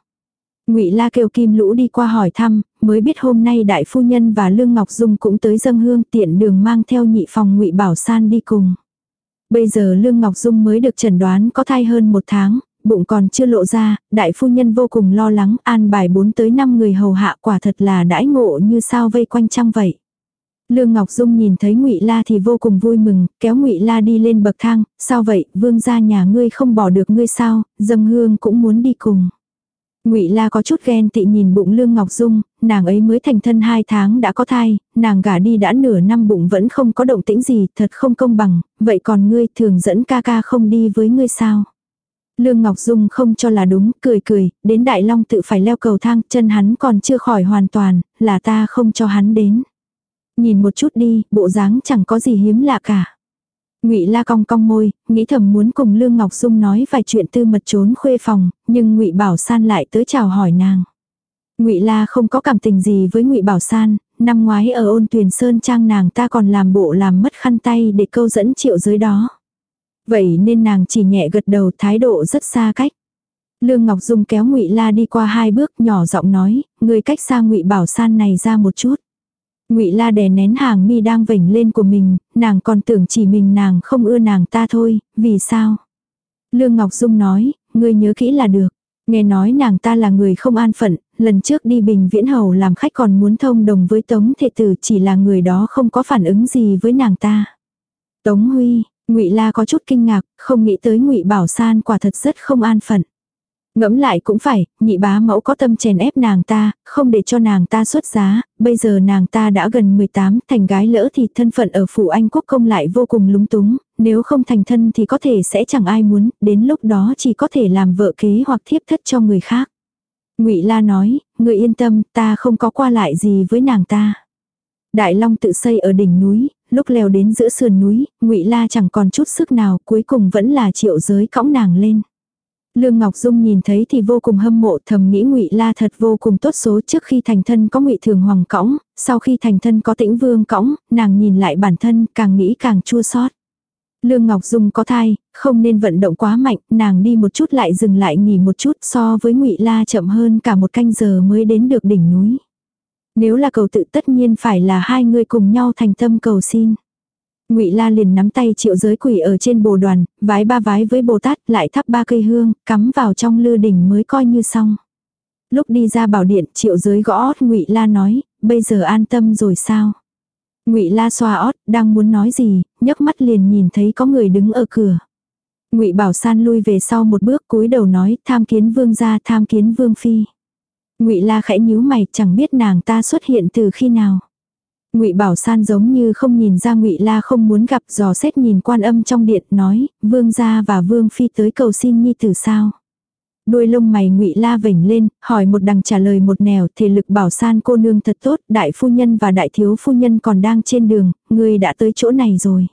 Ngụy La kêu Kim Lũ đi qua hỏi thăm, mới biết hôm nay đại phu nhân và Lương Ngọc Dung cũng tới dâng hương tiện đường mang theo nhị phòng Ngụy Bảo San đi cùng. Bây giờ Lương Ngọc Dung mới được chẩn đoán có thai hơn một tháng, bụng còn chưa lộ ra, đại phu nhân vô cùng lo lắng, an bài 4 tới 5 người hầu hạ quả thật là đãi ngộ như sao vây quanh trăng vậy. Lương Ngọc Dung nhìn thấy Ngụy La thì vô cùng vui mừng, kéo Ngụy La đi lên bậc thang, "Sao vậy, vương gia nhà ngươi không bỏ được ngươi sao, Dâm Hương cũng muốn đi cùng." Ngụy La có chút ghen tị nhìn bụng Lương Ngọc Dung, nàng ấy mới thành thân 2 tháng đã có thai, nàng gả đi đã nửa năm bụng vẫn không có động tĩnh gì, thật không công bằng, vậy còn ngươi thường dẫn ca ca không đi với ngươi sao? Lương Ngọc Dung không cho là đúng, cười cười, đến Đại Long tự phải leo cầu thang, chân hắn còn chưa khỏi hoàn toàn, là ta không cho hắn đến. Nhìn một chút đi, bộ dáng chẳng có gì hiếm lạ cả. Ngụy La cong cong môi, nghĩ thầm muốn cùng Lương Ngọc Dung nói vài chuyện tư mật trốn khuê phòng, nhưng Ngụy Bảo San lại tới chào hỏi nàng. Ngụy La không có cảm tình gì với Ngụy Bảo San, năm ngoái ở Ôn Tuyền Sơn trang nàng ta còn làm bộ làm mất khăn tay để câu dẫn Triệu Giới đó. Vậy nên nàng chỉ nhẹ gật đầu, thái độ rất xa cách. Lương Ngọc Dung kéo Ngụy La đi qua hai bước, nhỏ giọng nói, người cách xa Ngụy Bảo San này ra một chút. Ngụy La đè nén hàng mi đang vểnh lên của mình, nàng còn tưởng chỉ mình nàng không ưa nàng ta thôi, vì sao? Lương Ngọc Dung nói, ngươi nhớ kỹ là được. Nghe nói nàng ta là người không an phận, lần trước đi Bình Viễn Hầu làm khách còn muốn thông đồng với Tống Thệ Tử chỉ là người đó không có phản ứng gì với nàng ta. Tống Huy, Ngụy La có chút kinh ngạc, không nghĩ tới Ngụy Bảo San quả thật rất không an phận. Ngẫm lại cũng phải, nhị bá mẫu có tâm chèn ép nàng ta, không để cho nàng ta xuất giá, bây giờ nàng ta đã gần 18, thành gái lỡ thì thân phận ở phủ Anh quốc công lại vô cùng lúng túng, nếu không thành thân thì có thể sẽ chẳng ai muốn, đến lúc đó chỉ có thể làm vợ kế hoặc thiếp thất cho người khác. Ngụy La nói, người yên tâm, ta không có qua lại gì với nàng ta. Đại Long tự xây ở đỉnh núi, lúc leo đến giữa sườn núi, Ngụy La chẳng còn chút sức nào, cuối cùng vẫn là Triệu Giới cõng nàng lên. Lương Ngọc Dung nhìn thấy thì vô cùng hâm mộ thầm nghĩ ngụy La thật vô cùng tốt số trước khi thành thân có ngụy Thường Hoàng cõng, sau khi thành thân có tĩnh vương cõng, nàng nhìn lại bản thân càng nghĩ càng chua xót. Lương Ngọc Dung có thai, không nên vận động quá mạnh, nàng đi một chút lại dừng lại nghỉ một chút so với ngụy La chậm hơn cả một canh giờ mới đến được đỉnh núi. Nếu là cầu tự tất nhiên phải là hai người cùng nhau thành tâm cầu xin. Ngụy La liền nắm tay Triệu Giới quỷ ở trên bồ đoàn, vái ba vái với Bồ Tát, lại thắp ba cây hương, cắm vào trong lư đỉnh mới coi như xong. Lúc đi ra bảo điện, Triệu Giới gõ ót Ngụy La nói, bây giờ an tâm rồi sao? Ngụy La xoa ót, đang muốn nói gì, nhấc mắt liền nhìn thấy có người đứng ở cửa. Ngụy Bảo San lui về sau một bước cúi đầu nói, tham kiến vương gia, tham kiến vương phi. Ngụy La khẽ nhíu mày, chẳng biết nàng ta xuất hiện từ khi nào. Ngụy Bảo San giống như không nhìn ra Ngụy La không muốn gặp, dò xét nhìn quan âm trong điện, nói, vương gia và vương phi tới cầu xin nhi tử sao. Đuôi lông mày Ngụy La vểnh lên, hỏi một đằng trả lời một nẻo, thể lực Bảo San cô nương thật tốt, đại phu nhân và đại thiếu phu nhân còn đang trên đường, người đã tới chỗ này rồi.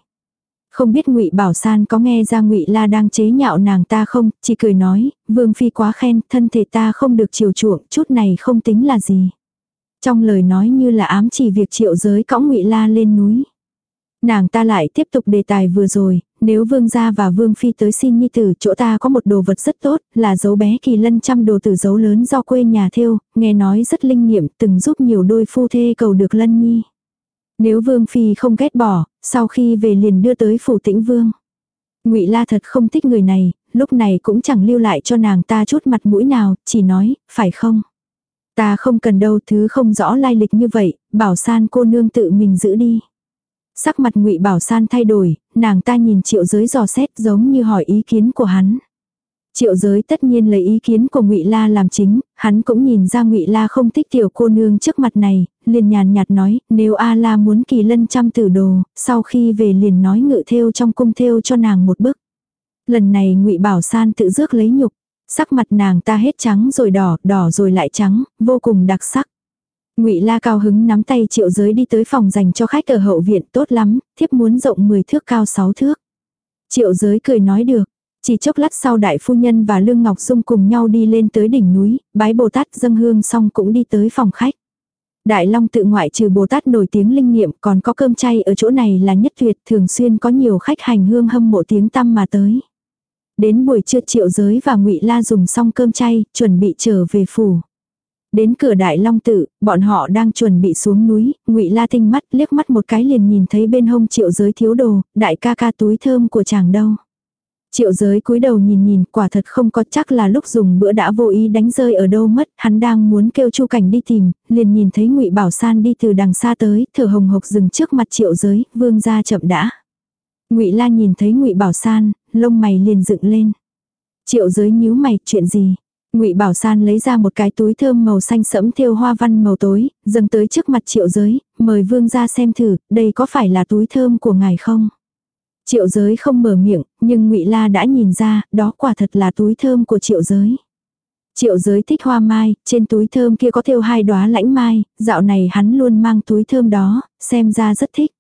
Không biết Ngụy Bảo San có nghe ra Ngụy La đang chế nhạo nàng ta không, chỉ cười nói, vương phi quá khen, thân thể ta không được chiều chuộng, chút này không tính là gì. Trong lời nói như là ám chỉ việc triệu giới cõng ngụy La lên núi. Nàng ta lại tiếp tục đề tài vừa rồi, nếu vương gia và vương phi tới xin nhi tử chỗ ta có một đồ vật rất tốt, là dấu bé kỳ lân trăm đồ tử dấu lớn do quê nhà thêu, nghe nói rất linh nghiệm, từng giúp nhiều đôi phu thê cầu được lân nhi. Nếu vương phi không ghét bỏ, sau khi về liền đưa tới phủ tĩnh vương. Ngụy La thật không thích người này, lúc này cũng chẳng lưu lại cho nàng ta chút mặt mũi nào, chỉ nói, phải không? Ta không cần đâu thứ không rõ lai lịch như vậy, bảo san cô nương tự mình giữ đi. Sắc mặt ngụy Bảo San thay đổi, nàng ta nhìn triệu giới dò xét giống như hỏi ý kiến của hắn. Triệu giới tất nhiên lấy ý kiến của ngụy La làm chính, hắn cũng nhìn ra ngụy La không thích tiểu cô nương trước mặt này, liền nhàn nhạt nói, nếu A La muốn kỳ lân trăm tử đồ, sau khi về liền nói ngự theo trong cung theo cho nàng một bức. Lần này ngụy Bảo San tự rước lấy nhục, sắc mặt nàng ta hết trắng rồi đỏ, đỏ rồi lại trắng, vô cùng đặc sắc. Ngụy La cao hứng nắm tay Triệu Giới đi tới phòng dành cho khách ở hậu viện, tốt lắm, thiếp muốn rộng 10 thước cao 6 thước. Triệu Giới cười nói được. Chỉ chốc lát sau đại phu nhân và Lương Ngọc Dung cùng nhau đi lên tới đỉnh núi, bái Bồ Tát dâng hương xong cũng đi tới phòng khách. Đại Long tự ngoại trừ Bồ Tát nổi tiếng linh nghiệm còn có cơm chay ở chỗ này là nhất tuyệt thường xuyên có nhiều khách hành hương hâm mộ tiếng tăm mà tới. Đến buổi trưa triệu giới và ngụy La dùng xong cơm chay, chuẩn bị trở về phủ. Đến cửa đại long tự, bọn họ đang chuẩn bị xuống núi, ngụy La tinh mắt liếc mắt một cái liền nhìn thấy bên hông triệu giới thiếu đồ, đại ca ca túi thơm của chàng đâu. Triệu giới cúi đầu nhìn nhìn, quả thật không có chắc là lúc dùng bữa đã vô ý đánh rơi ở đâu mất, hắn đang muốn kêu Chu Cảnh đi tìm, liền nhìn thấy Ngụy Bảo San đi từ đằng xa tới, thở hồng hộc dừng trước mặt Triệu giới, vương gia chậm đã. Ngụy La nhìn thấy Ngụy Bảo San, lông mày liền dựng lên. Triệu giới nhíu mày, chuyện gì? Ngụy Bảo San lấy ra một cái túi thơm màu xanh sẫm thêu hoa văn màu tối, dâng tới trước mặt Triệu Giới, mời vương gia xem thử, đây có phải là túi thơm của ngài không? Triệu Giới không mở miệng, nhưng Ngụy La đã nhìn ra, đó quả thật là túi thơm của Triệu Giới. Triệu Giới thích hoa mai, trên túi thơm kia có thêu hai đóa lãnh mai, dạo này hắn luôn mang túi thơm đó, xem ra rất thích.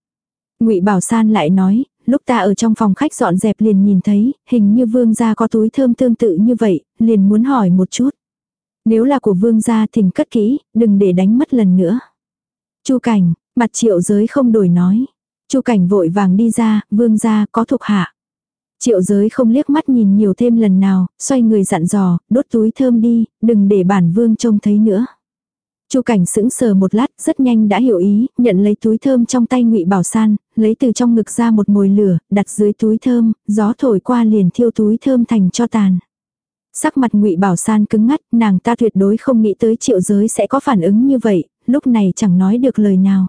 Ngụy Bảo San lại nói, lúc ta ở trong phòng khách dọn dẹp liền nhìn thấy, hình như vương gia có túi thơm tương tự như vậy, liền muốn hỏi một chút. Nếu là của vương gia thỉnh cất kỹ, đừng để đánh mất lần nữa. Chu cảnh, mặt triệu giới không đổi nói. Chu cảnh vội vàng đi ra, vương gia có thuộc hạ. Triệu giới không liếc mắt nhìn nhiều thêm lần nào, xoay người dặn dò, đốt túi thơm đi, đừng để bản vương trông thấy nữa. Chu cảnh sững sờ một lát, rất nhanh đã hiểu ý, nhận lấy túi thơm trong tay ngụy Bảo San, lấy từ trong ngực ra một mồi lửa, đặt dưới túi thơm, gió thổi qua liền thiêu túi thơm thành cho tàn. Sắc mặt ngụy Bảo San cứng ngắt, nàng ta tuyệt đối không nghĩ tới triệu giới sẽ có phản ứng như vậy, lúc này chẳng nói được lời nào.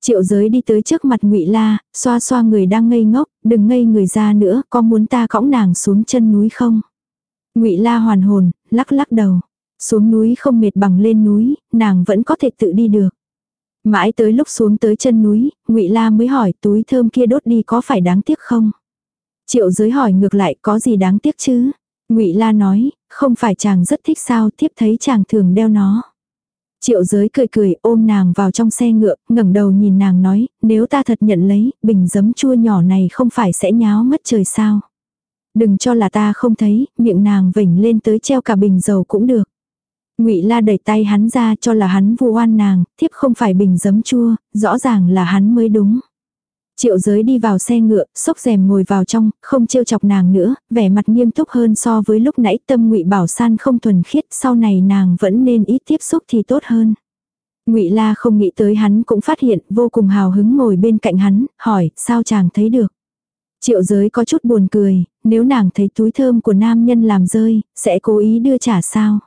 Triệu giới đi tới trước mặt ngụy La, xoa xoa người đang ngây ngốc, đừng ngây người ra nữa, có muốn ta cõng nàng xuống chân núi không? ngụy La hoàn hồn, lắc lắc đầu. Xuống núi không mệt bằng lên núi, nàng vẫn có thể tự đi được. Mãi tới lúc xuống tới chân núi, ngụy La mới hỏi túi thơm kia đốt đi có phải đáng tiếc không? Triệu giới hỏi ngược lại có gì đáng tiếc chứ? ngụy La nói, không phải chàng rất thích sao thiếp thấy chàng thường đeo nó. Triệu giới cười cười ôm nàng vào trong xe ngựa, ngẩng đầu nhìn nàng nói, nếu ta thật nhận lấy, bình giấm chua nhỏ này không phải sẽ nháo mất trời sao. Đừng cho là ta không thấy, miệng nàng vỉnh lên tới treo cả bình dầu cũng được. Ngụy La đẩy tay hắn ra cho là hắn vu oan nàng, thiếp không phải bình giấm chua, rõ ràng là hắn mới đúng. Triệu giới đi vào xe ngựa, xốc rèm ngồi vào trong, không trêu chọc nàng nữa, vẻ mặt nghiêm túc hơn so với lúc nãy tâm ngụy bảo san không thuần khiết, sau này nàng vẫn nên ít tiếp xúc thì tốt hơn. Ngụy La không nghĩ tới hắn cũng phát hiện, vô cùng hào hứng ngồi bên cạnh hắn, hỏi, sao chàng thấy được. Triệu giới có chút buồn cười, nếu nàng thấy túi thơm của nam nhân làm rơi, sẽ cố ý đưa trả sao.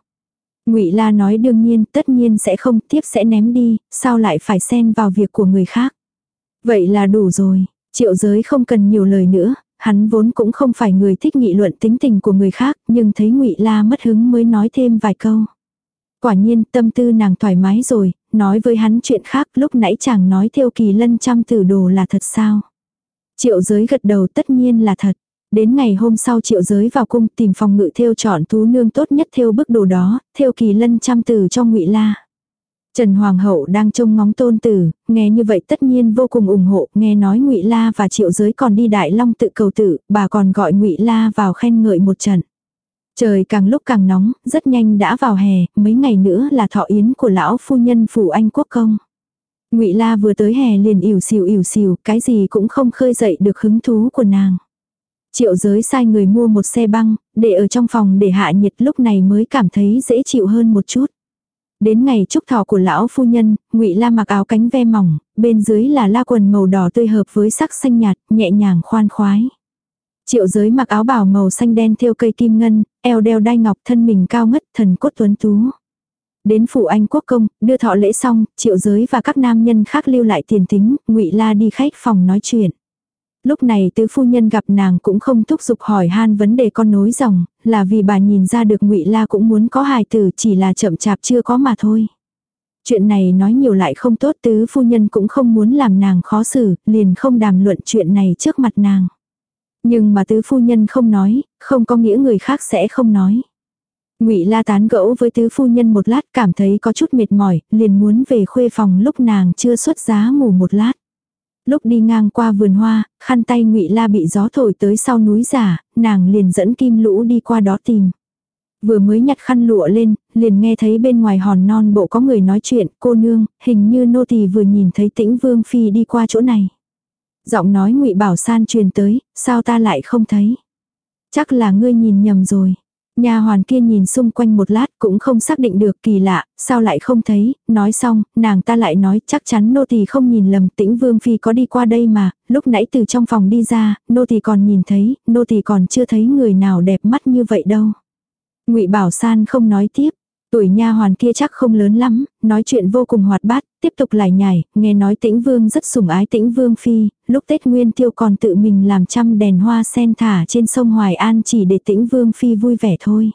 Ngụy La nói đương nhiên, tất nhiên sẽ không, tiếp sẽ ném đi, sao lại phải xen vào việc của người khác. Vậy là đủ rồi, triệu giới không cần nhiều lời nữa, hắn vốn cũng không phải người thích nghị luận tính tình của người khác, nhưng thấy Ngụy La mất hứng mới nói thêm vài câu. Quả nhiên tâm tư nàng thoải mái rồi, nói với hắn chuyện khác lúc nãy chàng nói theo kỳ lân trăm tử đồ là thật sao. Triệu giới gật đầu tất nhiên là thật. Đến ngày hôm sau triệu giới vào cung tìm phòng ngự theo chọn tú nương tốt nhất theo bức đồ đó, theo kỳ lân trăm từ trong ngụy la. Trần Hoàng hậu đang trông ngóng tôn tử, nghe như vậy tất nhiên vô cùng ủng hộ, nghe nói Ngụy La và Triệu Giới còn đi Đại Long tự cầu tử, bà còn gọi Ngụy La vào khen ngợi một trận. Trời càng lúc càng nóng, rất nhanh đã vào hè, mấy ngày nữa là thọ yến của lão phu nhân phủ Anh quốc công. Ngụy La vừa tới hè liền ỉu xìu ỉu xìu, cái gì cũng không khơi dậy được hứng thú của nàng. Triệu giới sai người mua một xe băng, để ở trong phòng để hạ nhiệt lúc này mới cảm thấy dễ chịu hơn một chút. Đến ngày chúc thọ của lão phu nhân, ngụy La mặc áo cánh ve mỏng, bên dưới là la quần màu đỏ tươi hợp với sắc xanh nhạt, nhẹ nhàng khoan khoái. Triệu giới mặc áo bào màu xanh đen thêu cây kim ngân, eo đeo đai ngọc thân mình cao ngất thần cốt tuấn tú. Đến phủ anh quốc công, đưa thọ lễ xong, triệu giới và các nam nhân khác lưu lại tiền tính, ngụy la đi khách phòng nói chuyện. Lúc này tứ phu nhân gặp nàng cũng không thúc giục hỏi han vấn đề con nối dòng, là vì bà nhìn ra được ngụy La cũng muốn có hài tử chỉ là chậm chạp chưa có mà thôi. Chuyện này nói nhiều lại không tốt tứ phu nhân cũng không muốn làm nàng khó xử, liền không đàm luận chuyện này trước mặt nàng. Nhưng mà tứ phu nhân không nói, không có nghĩa người khác sẽ không nói. Ngụy La tán gẫu với tứ phu nhân một lát cảm thấy có chút mệt mỏi, liền muốn về khuê phòng lúc nàng chưa xuất giá ngủ một lát. Lúc đi ngang qua vườn hoa, khăn tay ngụy La bị gió thổi tới sau núi giả, nàng liền dẫn kim lũ đi qua đó tìm. Vừa mới nhặt khăn lụa lên, liền nghe thấy bên ngoài hòn non bộ có người nói chuyện, cô nương, hình như nô tỳ vừa nhìn thấy tĩnh vương phi đi qua chỗ này. Giọng nói ngụy Bảo San truyền tới, sao ta lại không thấy? Chắc là ngươi nhìn nhầm rồi. Nhà hoàn kia nhìn xung quanh một lát cũng không xác định được kỳ lạ, sao lại không thấy, nói xong, nàng ta lại nói chắc chắn nô tỳ không nhìn lầm tĩnh vương phi có đi qua đây mà, lúc nãy từ trong phòng đi ra, nô tỳ còn nhìn thấy, nô tỳ còn chưa thấy người nào đẹp mắt như vậy đâu. ngụy Bảo San không nói tiếp, Tuổi nha hoàn kia chắc không lớn lắm, nói chuyện vô cùng hoạt bát, tiếp tục lải nhải, nghe nói tĩnh vương rất sủng ái tĩnh vương phi, lúc Tết Nguyên Tiêu còn tự mình làm trăm đèn hoa sen thả trên sông Hoài An chỉ để tĩnh vương phi vui vẻ thôi.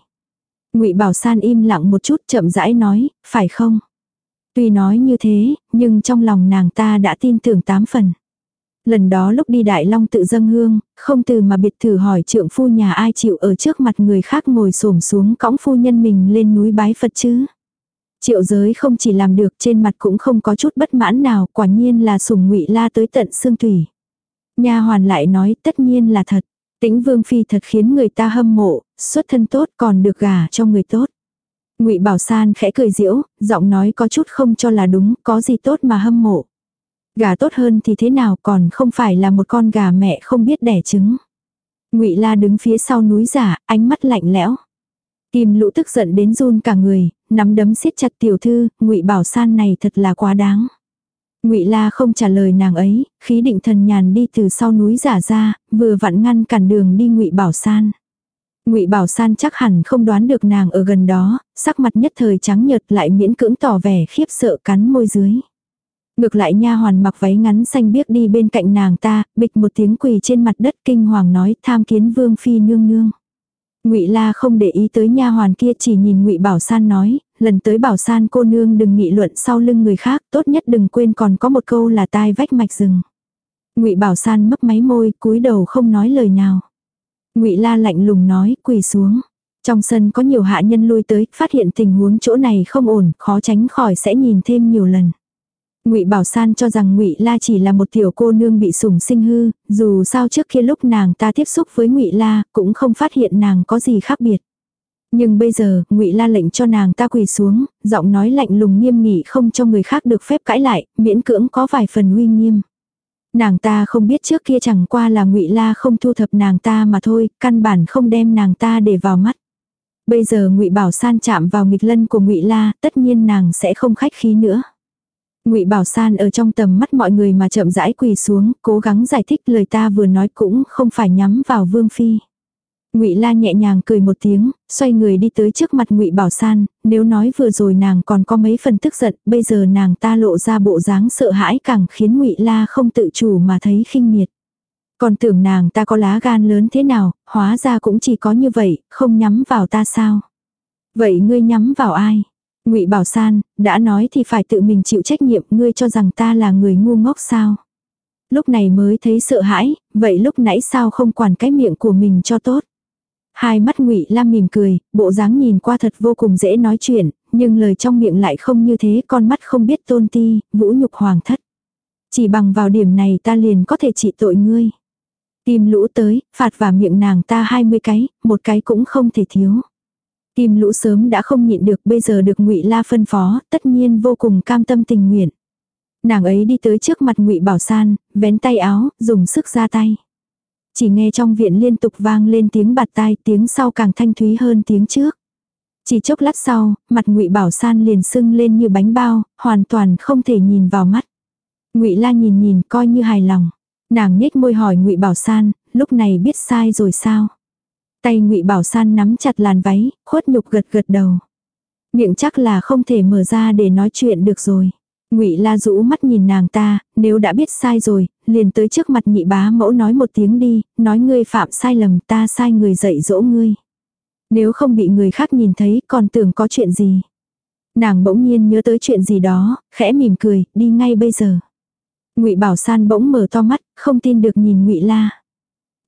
ngụy Bảo San im lặng một chút chậm rãi nói, phải không? Tuy nói như thế, nhưng trong lòng nàng ta đã tin tưởng tám phần. Lần đó lúc đi Đại Long tự dâng hương, không từ mà biệt thử hỏi trượng phu nhà ai chịu ở trước mặt người khác ngồi xổm xuống cõng phu nhân mình lên núi bái Phật chứ. Triệu giới không chỉ làm được trên mặt cũng không có chút bất mãn nào, quả nhiên là sùng ngụy la tới tận xương tủy. Nha hoàn lại nói tất nhiên là thật. Tĩnh vương phi thật khiến người ta hâm mộ, xuất thân tốt còn được gả cho người tốt. Ngụy Bảo San khẽ cười diễu, giọng nói có chút không cho là đúng, có gì tốt mà hâm mộ. Gà tốt hơn thì thế nào còn không phải là một con gà mẹ không biết đẻ trứng. ngụy La đứng phía sau núi giả, ánh mắt lạnh lẽo. Kim lũ tức giận đến run cả người, nắm đấm siết chặt tiểu thư, ngụy Bảo San này thật là quá đáng. Ngụy La không trả lời nàng ấy, khí định thần nhàn đi từ sau núi giả ra, vừa vặn ngăn cản đường đi Ngụy Bảo San. Ngụy Bảo San chắc hẳn không đoán được nàng ở gần đó, sắc mặt nhất thời trắng nhợt lại miễn cưỡng tỏ vẻ khiếp sợ cắn môi dưới. Ngược lại nha hoàn mặc váy ngắn xanh biếc đi bên cạnh nàng ta, bịch một tiếng quỳ trên mặt đất kinh hoàng nói tham kiến vương phi nương nương. Ngụy La không để ý tới nha hoàn kia chỉ nhìn Ngụy Bảo San nói, lần tới Bảo San cô nương đừng nghị luận sau lưng người khác, tốt nhất đừng quên còn có một câu là tai vách mạch rừng. Ngụy Bảo San mấp máy môi, cúi đầu không nói lời nào. Ngụy La lạnh lùng nói, quỳ xuống. Trong sân có nhiều hạ nhân lui tới, phát hiện tình huống chỗ này không ổn, khó tránh khỏi sẽ nhìn thêm nhiều lần. Ngụy Bảo San cho rằng Ngụy La chỉ là một tiểu cô nương bị sủng sinh hư, dù sao trước kia lúc nàng ta tiếp xúc với Ngụy La, cũng không phát hiện nàng có gì khác biệt. Nhưng bây giờ, Ngụy La lệnh cho nàng ta quỳ xuống, giọng nói lạnh lùng nghiêm nghị không cho người khác được phép cãi lại, miễn cưỡng có vài phần uy nghiêm. Nàng ta không biết trước kia chẳng qua là Ngụy La không thu thập nàng ta mà thôi, căn bản không đem nàng ta để vào mắt. Bây giờ Ngụy Bảo San chạm vào nghịch lân của Ngụy La, tất nhiên nàng sẽ không khách khí nữa. Ngụy Bảo San ở trong tầm mắt mọi người mà chậm rãi quỳ xuống, cố gắng giải thích lời ta vừa nói cũng không phải nhắm vào Vương phi. Ngụy La nhẹ nhàng cười một tiếng, xoay người đi tới trước mặt Ngụy Bảo San, nếu nói vừa rồi nàng còn có mấy phần tức giận, bây giờ nàng ta lộ ra bộ dáng sợ hãi càng khiến Ngụy La không tự chủ mà thấy khinh miệt. Còn tưởng nàng ta có lá gan lớn thế nào, hóa ra cũng chỉ có như vậy, không nhắm vào ta sao? Vậy ngươi nhắm vào ai? Ngụy Bảo San, đã nói thì phải tự mình chịu trách nhiệm, ngươi cho rằng ta là người ngu ngốc sao? Lúc này mới thấy sợ hãi, vậy lúc nãy sao không quản cái miệng của mình cho tốt? Hai mắt Ngụy Lam mỉm cười, bộ dáng nhìn qua thật vô cùng dễ nói chuyện, nhưng lời trong miệng lại không như thế, con mắt không biết tôn ti, vũ nhục hoàng thất. Chỉ bằng vào điểm này ta liền có thể trị tội ngươi. Tìm lũ tới, phạt vào miệng nàng ta 20 cái, một cái cũng không thể thiếu. Kim lũ sớm đã không nhịn được bây giờ được ngụy La phân phó, tất nhiên vô cùng cam tâm tình nguyện. Nàng ấy đi tới trước mặt ngụy Bảo San, vén tay áo, dùng sức ra tay. Chỉ nghe trong viện liên tục vang lên tiếng bạt tai, tiếng sau càng thanh thúy hơn tiếng trước. Chỉ chốc lát sau, mặt ngụy Bảo San liền sưng lên như bánh bao, hoàn toàn không thể nhìn vào mắt. Ngụy La nhìn nhìn coi như hài lòng. Nàng nhếch môi hỏi ngụy Bảo San, lúc này biết sai rồi sao? Tay ngụy Bảo San nắm chặt làn váy, khuất nhục gật gật đầu. Miệng chắc là không thể mở ra để nói chuyện được rồi. Ngụy La rũ mắt nhìn nàng ta, nếu đã biết sai rồi, liền tới trước mặt nhị bá mẫu nói một tiếng đi, nói ngươi phạm sai lầm ta sai người dạy dỗ ngươi. Nếu không bị người khác nhìn thấy còn tưởng có chuyện gì. Nàng bỗng nhiên nhớ tới chuyện gì đó, khẽ mỉm cười, đi ngay bây giờ. Ngụy Bảo San bỗng mở to mắt, không tin được nhìn Ngụy La.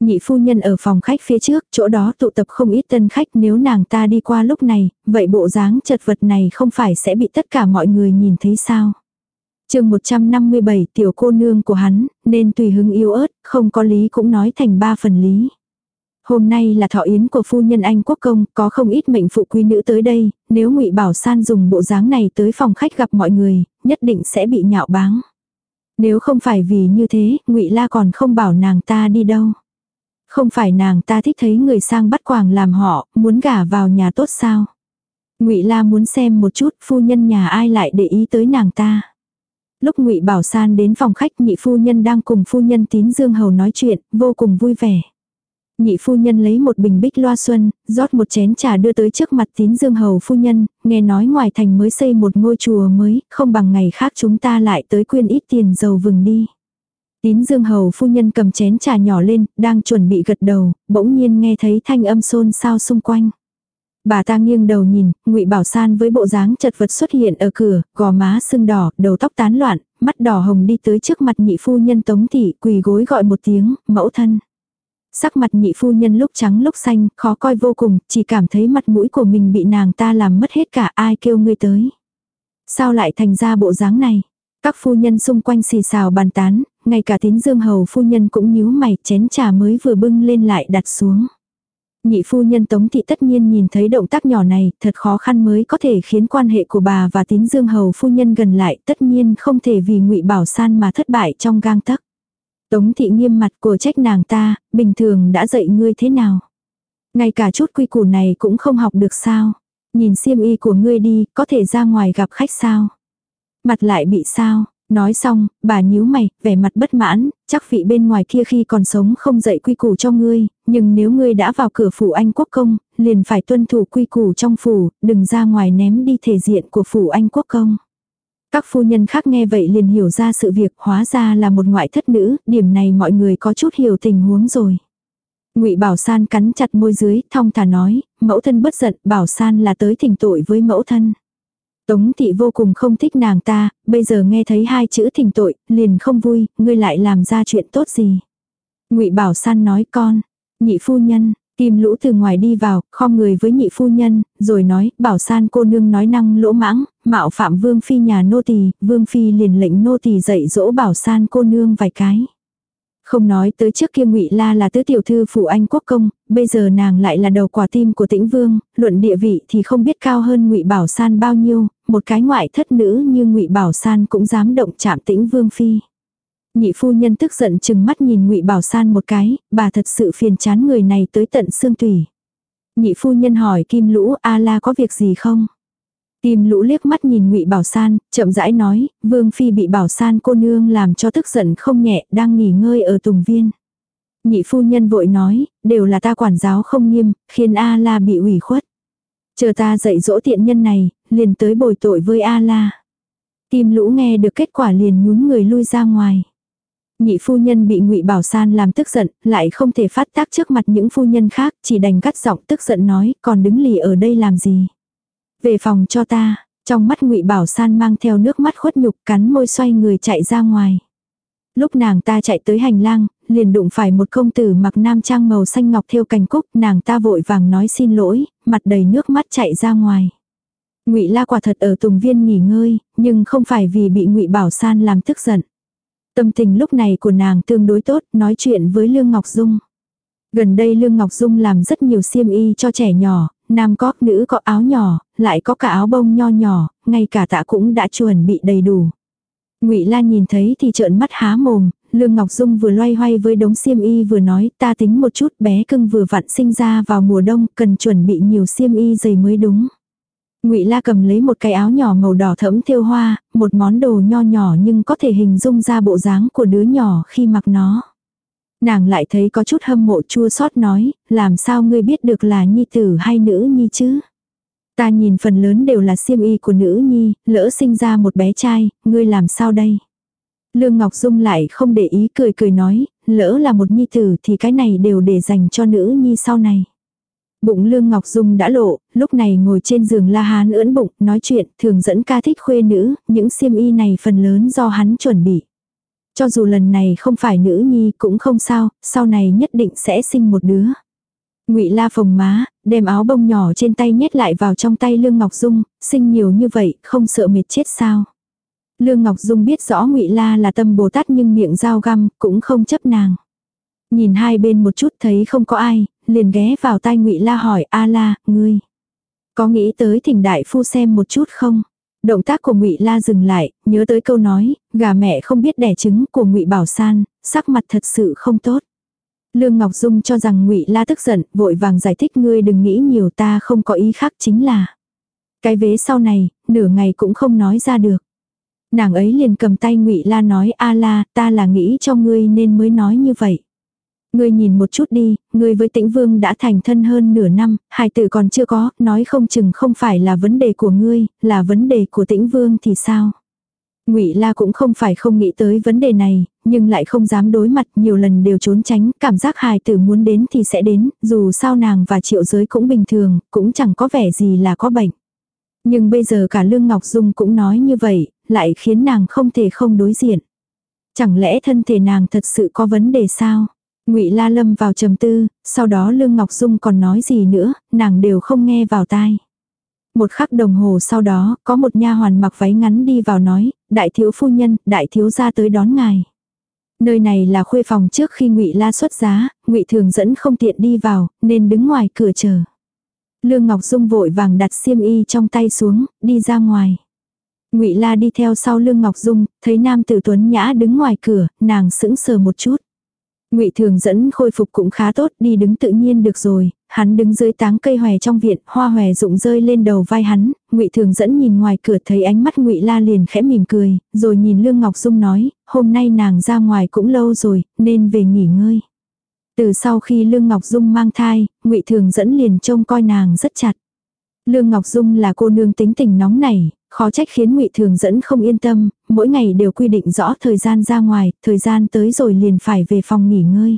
Nhị phu nhân ở phòng khách phía trước, chỗ đó tụ tập không ít tân khách nếu nàng ta đi qua lúc này, vậy bộ dáng chật vật này không phải sẽ bị tất cả mọi người nhìn thấy sao. chương 157 tiểu cô nương của hắn, nên tùy hứng yêu ớt, không có lý cũng nói thành ba phần lý. Hôm nay là thọ yến của phu nhân Anh Quốc Công, có không ít mệnh phụ quý nữ tới đây, nếu ngụy Bảo San dùng bộ dáng này tới phòng khách gặp mọi người, nhất định sẽ bị nhạo báng. Nếu không phải vì như thế, ngụy La còn không bảo nàng ta đi đâu. Không phải nàng ta thích thấy người sang bắt quàng làm họ, muốn gả vào nhà tốt sao? Ngụy La muốn xem một chút phu nhân nhà ai lại để ý tới nàng ta. Lúc Ngụy Bảo San đến phòng khách nhị phu nhân đang cùng phu nhân Tín Dương Hầu nói chuyện, vô cùng vui vẻ. Nhị phu nhân lấy một bình bích loa xuân, rót một chén trà đưa tới trước mặt Tín Dương Hầu phu nhân, nghe nói ngoài thành mới xây một ngôi chùa mới, không bằng ngày khác chúng ta lại tới quyên ít tiền dầu vừng đi. Tín Dương Hầu phu nhân cầm chén trà nhỏ lên, đang chuẩn bị gật đầu, bỗng nhiên nghe thấy thanh âm xôn xao xung quanh. Bà ta nghiêng đầu nhìn, Ngụy Bảo San với bộ dáng chật vật xuất hiện ở cửa, gò má sưng đỏ, đầu tóc tán loạn, mắt đỏ hồng đi tới trước mặt nhị phu nhân Tống thị, quỳ gối gọi một tiếng, mẫu thân. Sắc mặt nhị phu nhân lúc trắng lúc xanh, khó coi vô cùng, chỉ cảm thấy mặt mũi của mình bị nàng ta làm mất hết cả ai kêu ngươi tới. Sao lại thành ra bộ dáng này? Các phu nhân xung quanh xì xào bàn tán, ngay cả tín dương hầu phu nhân cũng nhíu mày chén trà mới vừa bưng lên lại đặt xuống. Nhị phu nhân Tống Thị tất nhiên nhìn thấy động tác nhỏ này, thật khó khăn mới có thể khiến quan hệ của bà và tín dương hầu phu nhân gần lại, tất nhiên không thể vì ngụy Bảo San mà thất bại trong gang tấc. Tống Thị nghiêm mặt của trách nàng ta, bình thường đã dạy ngươi thế nào. Ngay cả chút quy củ này cũng không học được sao. Nhìn xiêm y của ngươi đi, có thể ra ngoài gặp khách sao. Mặt lại bị sao, Nói xong, bà nhíu mày, vẻ mặt bất mãn, chắc vị bên ngoài kia khi còn sống không dạy quy củ cho ngươi, nhưng nếu ngươi đã vào cửa phủ anh quốc công, liền phải tuân thủ quy củ trong phủ, đừng ra ngoài ném đi thể diện của phủ anh quốc công. Các phu nhân khác nghe vậy liền hiểu ra sự việc hóa ra là một ngoại thất nữ, điểm này mọi người có chút hiểu tình huống rồi. ngụy Bảo San cắn chặt môi dưới, thong thả nói, mẫu thân bất giận, Bảo San là tới thỉnh tội với mẫu thân. Tống thị vô cùng không thích nàng ta, bây giờ nghe thấy hai chữ thỉnh tội, liền không vui, ngươi lại làm ra chuyện tốt gì. ngụy Bảo San nói con, nhị phu nhân, Kim lũ từ ngoài đi vào, khom người với nhị phu nhân, rồi nói, bảo san cô nương nói năng lỗ mãng, mạo phạm vương phi nhà nô tỳ, vương phi liền lệnh nô tỳ dạy dỗ bảo san cô nương vài cái. Không nói tới trước kia ngụy La là tứ tiểu thư phủ anh quốc công, bây giờ nàng lại là đầu quả tim của tĩnh vương, luận địa vị thì không biết cao hơn ngụy Bảo San bao nhiêu, một cái ngoại thất nữ như ngụy Bảo San cũng dám động chạm tĩnh vương phi. Nhị phu nhân tức giận chừng mắt nhìn ngụy Bảo San một cái, bà thật sự phiền chán người này tới tận xương tủy. Nhị phu nhân hỏi Kim Lũ A La có việc gì không? Kim lũ liếc mắt nhìn ngụy Bảo San, chậm rãi nói, Vương Phi bị Bảo San cô nương làm cho tức giận không nhẹ, đang nghỉ ngơi ở Tùng Viên. Nhị phu nhân vội nói, đều là ta quản giáo không nghiêm, khiến A-la bị ủy khuất. Chờ ta dạy dỗ tiện nhân này, liền tới bồi tội với A-la. Kim lũ nghe được kết quả liền nhún người lui ra ngoài. Nhị phu nhân bị ngụy Bảo San làm tức giận, lại không thể phát tác trước mặt những phu nhân khác, chỉ đành cắt giọng tức giận nói, còn đứng lì ở đây làm gì. Về phòng cho ta, trong mắt ngụy Bảo San mang theo nước mắt khuất nhục cắn môi xoay người chạy ra ngoài. Lúc nàng ta chạy tới hành lang, liền đụng phải một công tử mặc nam trang màu xanh ngọc theo cành cúc, nàng ta vội vàng nói xin lỗi, mặt đầy nước mắt chạy ra ngoài. Ngụy La quả thật ở Tùng Viên nghỉ ngơi, nhưng không phải vì bị Ngụy Bảo San làm tức giận. Tâm tình lúc này của nàng tương đối tốt, nói chuyện với Lương Ngọc Dung. Gần đây Lương Ngọc Dung làm rất nhiều xiêm y cho trẻ nhỏ, nam có, nữ có áo nhỏ, lại có cả áo bông nho nhỏ, ngay cả tạ cũng đã chuẩn bị đầy đủ. Ngụy Lan nhìn thấy thì trợn mắt há mồm, Lương Ngọc Dung vừa loay hoay với đống xiêm y vừa nói, ta tính một chút, bé cưng vừa vặn sinh ra vào mùa đông, cần chuẩn bị nhiều xiêm y dày mới đúng. Ngụy La cầm lấy một cái áo nhỏ màu đỏ thẫm thêu hoa, một món đồ nho nhỏ nhưng có thể hình dung ra bộ dáng của đứa nhỏ khi mặc nó. Nàng lại thấy có chút hâm mộ chua xót nói, làm sao ngươi biết được là nhi tử hay nữ nhi chứ? Ta nhìn phần lớn đều là xiêm y của nữ nhi, lỡ sinh ra một bé trai, ngươi làm sao đây? Lương Ngọc Dung lại không để ý cười cười nói, lỡ là một nhi tử thì cái này đều để dành cho nữ nhi sau này. Bụng Lương Ngọc Dung đã lộ, lúc này ngồi trên giường La Hán ưỡn bụng, nói chuyện, thường dẫn ca thích khuê nữ, những xiêm y này phần lớn do hắn chuẩn bị. Cho dù lần này không phải nữ nhi cũng không sao, sau này nhất định sẽ sinh một đứa. Ngụy La phồng má, đem áo bông nhỏ trên tay nhét lại vào trong tay Lương Ngọc Dung, sinh nhiều như vậy, không sợ mệt chết sao. Lương Ngọc Dung biết rõ Ngụy La là tâm Bồ Tát nhưng miệng dao găm, cũng không chấp nàng. Nhìn hai bên một chút thấy không có ai, liền ghé vào tai Ngụy La hỏi: "A La, ngươi có nghĩ tới Thỉnh đại phu xem một chút không?" Động tác của Ngụy La dừng lại, nhớ tới câu nói, gà mẹ không biết đẻ trứng của Ngụy Bảo San, sắc mặt thật sự không tốt. Lương Ngọc Dung cho rằng Ngụy La tức giận, vội vàng giải thích ngươi đừng nghĩ nhiều ta không có ý khác chính là. Cái vế sau này, nửa ngày cũng không nói ra được. Nàng ấy liền cầm tay Ngụy La nói a la, ta là nghĩ cho ngươi nên mới nói như vậy. Ngươi nhìn một chút đi, ngươi với tĩnh vương đã thành thân hơn nửa năm, hài tử còn chưa có, nói không chừng không phải là vấn đề của ngươi, là vấn đề của tĩnh vương thì sao? Ngụy La cũng không phải không nghĩ tới vấn đề này, nhưng lại không dám đối mặt, nhiều lần đều trốn tránh, cảm giác hài tử muốn đến thì sẽ đến, dù sao nàng và triệu giới cũng bình thường, cũng chẳng có vẻ gì là có bệnh. Nhưng bây giờ cả Lương Ngọc Dung cũng nói như vậy, lại khiến nàng không thể không đối diện. Chẳng lẽ thân thể nàng thật sự có vấn đề sao? Ngụy La lâm vào trầm tư, sau đó Lương Ngọc Dung còn nói gì nữa, nàng đều không nghe vào tai. Một khắc đồng hồ sau đó, có một nha hoàn mặc váy ngắn đi vào nói, đại thiếu phu nhân, đại thiếu gia tới đón ngài. Nơi này là khuê phòng trước khi Ngụy La xuất giá, Ngụy Thường dẫn không tiện đi vào, nên đứng ngoài cửa chờ. Lương Ngọc Dung vội vàng đặt xiêm y trong tay xuống, đi ra ngoài. Ngụy La đi theo sau Lương Ngọc Dung, thấy nam tử tuấn nhã đứng ngoài cửa, nàng sững sờ một chút. Ngụy Thường dẫn khôi phục cũng khá tốt, đi đứng tự nhiên được rồi, hắn đứng dưới táng cây hòe trong viện, hoa hòe rụng rơi lên đầu vai hắn, Ngụy Thường dẫn nhìn ngoài cửa thấy ánh mắt Ngụy La liền khẽ mỉm cười, rồi nhìn Lương Ngọc Dung nói, hôm nay nàng ra ngoài cũng lâu rồi, nên về nghỉ ngơi. Từ sau khi Lương Ngọc Dung mang thai, Ngụy Thường dẫn liền trông coi nàng rất chặt. Lương Ngọc Dung là cô nương tính tình nóng nảy, khó trách khiến Ngụy Thường dẫn không yên tâm, mỗi ngày đều quy định rõ thời gian ra ngoài, thời gian tới rồi liền phải về phòng nghỉ ngơi.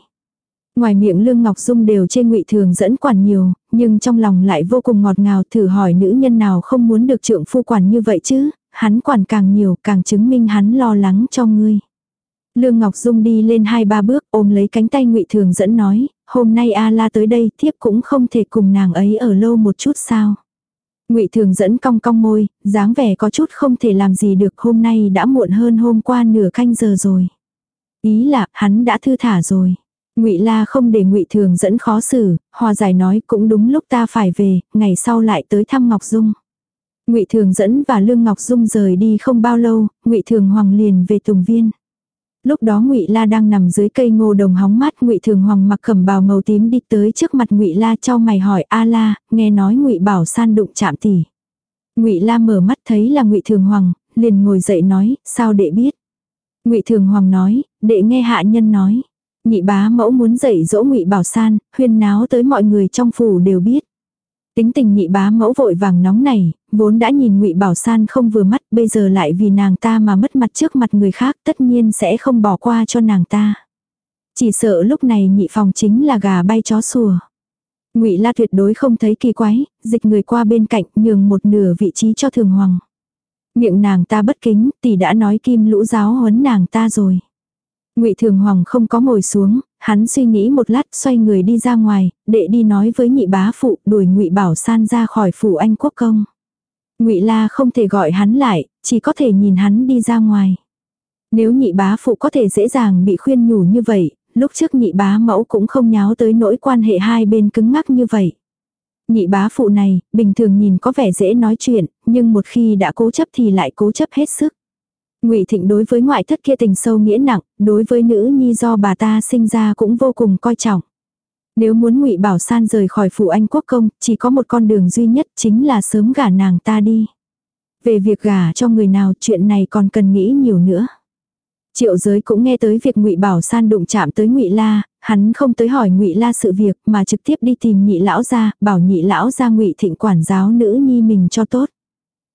Ngoài miệng Lương Ngọc Dung đều trên Ngụy Thường dẫn quản nhiều, nhưng trong lòng lại vô cùng ngọt ngào thử hỏi nữ nhân nào không muốn được trượng phu quản như vậy chứ, hắn quản càng nhiều càng chứng minh hắn lo lắng cho ngươi. Lương Ngọc Dung đi lên hai ba bước ôm lấy cánh tay Ngụy Thường dẫn nói, hôm nay A La tới đây thiếp cũng không thể cùng nàng ấy ở lâu một chút sao. Ngụy Thường dẫn cong cong môi, dáng vẻ có chút không thể làm gì được hôm nay đã muộn hơn hôm qua nửa canh giờ rồi. Ý là hắn đã thư thả rồi. Ngụy La không để Ngụy Thường dẫn khó xử, hòa giải nói cũng đúng lúc ta phải về, ngày sau lại tới thăm Ngọc Dung. Ngụy Thường dẫn và Lương Ngọc Dung rời đi không bao lâu, Ngụy Thường Hoàng liền về Tùng Viên. Lúc đó Ngụy La đang nằm dưới cây ngô đồng hóng mát, Ngụy Thường Hoàng mặc cẩm bào màu tím đi tới trước mặt Ngụy La cho mày hỏi: "A La, nghe nói Ngụy Bảo San đụng chạm tỷ." Ngụy La mở mắt thấy là Ngụy Thường Hoàng, liền ngồi dậy nói: "Sao đệ biết?" Ngụy Thường Hoàng nói: "Đệ nghe hạ nhân nói." Nhị bá mẫu muốn dạy dỗ Ngụy Bảo San, huyên náo tới mọi người trong phủ đều biết. Tính tình nhị bá mẫu vội vàng nóng này, vốn đã nhìn ngụy Bảo San không vừa mắt, bây giờ lại vì nàng ta mà mất mặt trước mặt người khác tất nhiên sẽ không bỏ qua cho nàng ta. Chỉ sợ lúc này nhị phòng chính là gà bay chó sủa. Ngụy La tuyệt đối không thấy kỳ quái, dịch người qua bên cạnh nhường một nửa vị trí cho thường hoàng. Miệng nàng ta bất kính, tỷ đã nói kim lũ giáo huấn nàng ta rồi. Ngụy Thường Hoàng không có ngồi xuống, hắn suy nghĩ một lát xoay người đi ra ngoài, đệ đi nói với nhị bá phụ đuổi Ngụy Bảo San ra khỏi phủ anh quốc công. Ngụy La không thể gọi hắn lại, chỉ có thể nhìn hắn đi ra ngoài. Nếu nhị bá phụ có thể dễ dàng bị khuyên nhủ như vậy, lúc trước nhị bá mẫu cũng không nháo tới nỗi quan hệ hai bên cứng ngắc như vậy. Nhị bá phụ này, bình thường nhìn có vẻ dễ nói chuyện, nhưng một khi đã cố chấp thì lại cố chấp hết sức. Ngụy Thịnh đối với ngoại thất kia tình sâu nghĩa nặng, đối với nữ nhi do bà ta sinh ra cũng vô cùng coi trọng. Nếu muốn Ngụy Bảo San rời khỏi phủ Anh quốc công, chỉ có một con đường duy nhất chính là sớm gả nàng ta đi. Về việc gả cho người nào chuyện này còn cần nghĩ nhiều nữa. Triệu giới cũng nghe tới việc ngụy Bảo San đụng chạm tới ngụy La, hắn không tới hỏi ngụy La sự việc mà trực tiếp đi tìm nhị lão gia bảo nhị lão gia ngụy thịnh quản giáo nữ nhi mình cho tốt.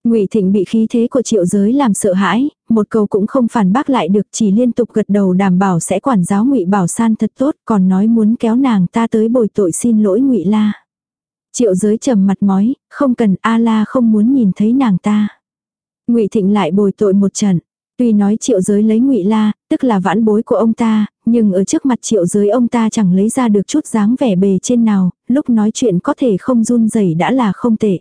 Ngụy Thịnh bị khí thế của Triệu Giới làm sợ hãi, một câu cũng không phản bác lại được, chỉ liên tục gật đầu đảm bảo sẽ quản giáo Ngụy Bảo San thật tốt, còn nói muốn kéo nàng ta tới bồi tội xin lỗi Ngụy La. Triệu Giới trầm mặt mói, không cần A La không muốn nhìn thấy nàng ta. Ngụy Thịnh lại bồi tội một trận. Tuy nói triệu giới lấy ngụy la, tức là vãn bối của ông ta, nhưng ở trước mặt triệu giới ông ta chẳng lấy ra được chút dáng vẻ bề trên nào, lúc nói chuyện có thể không run rẩy đã là không tệ.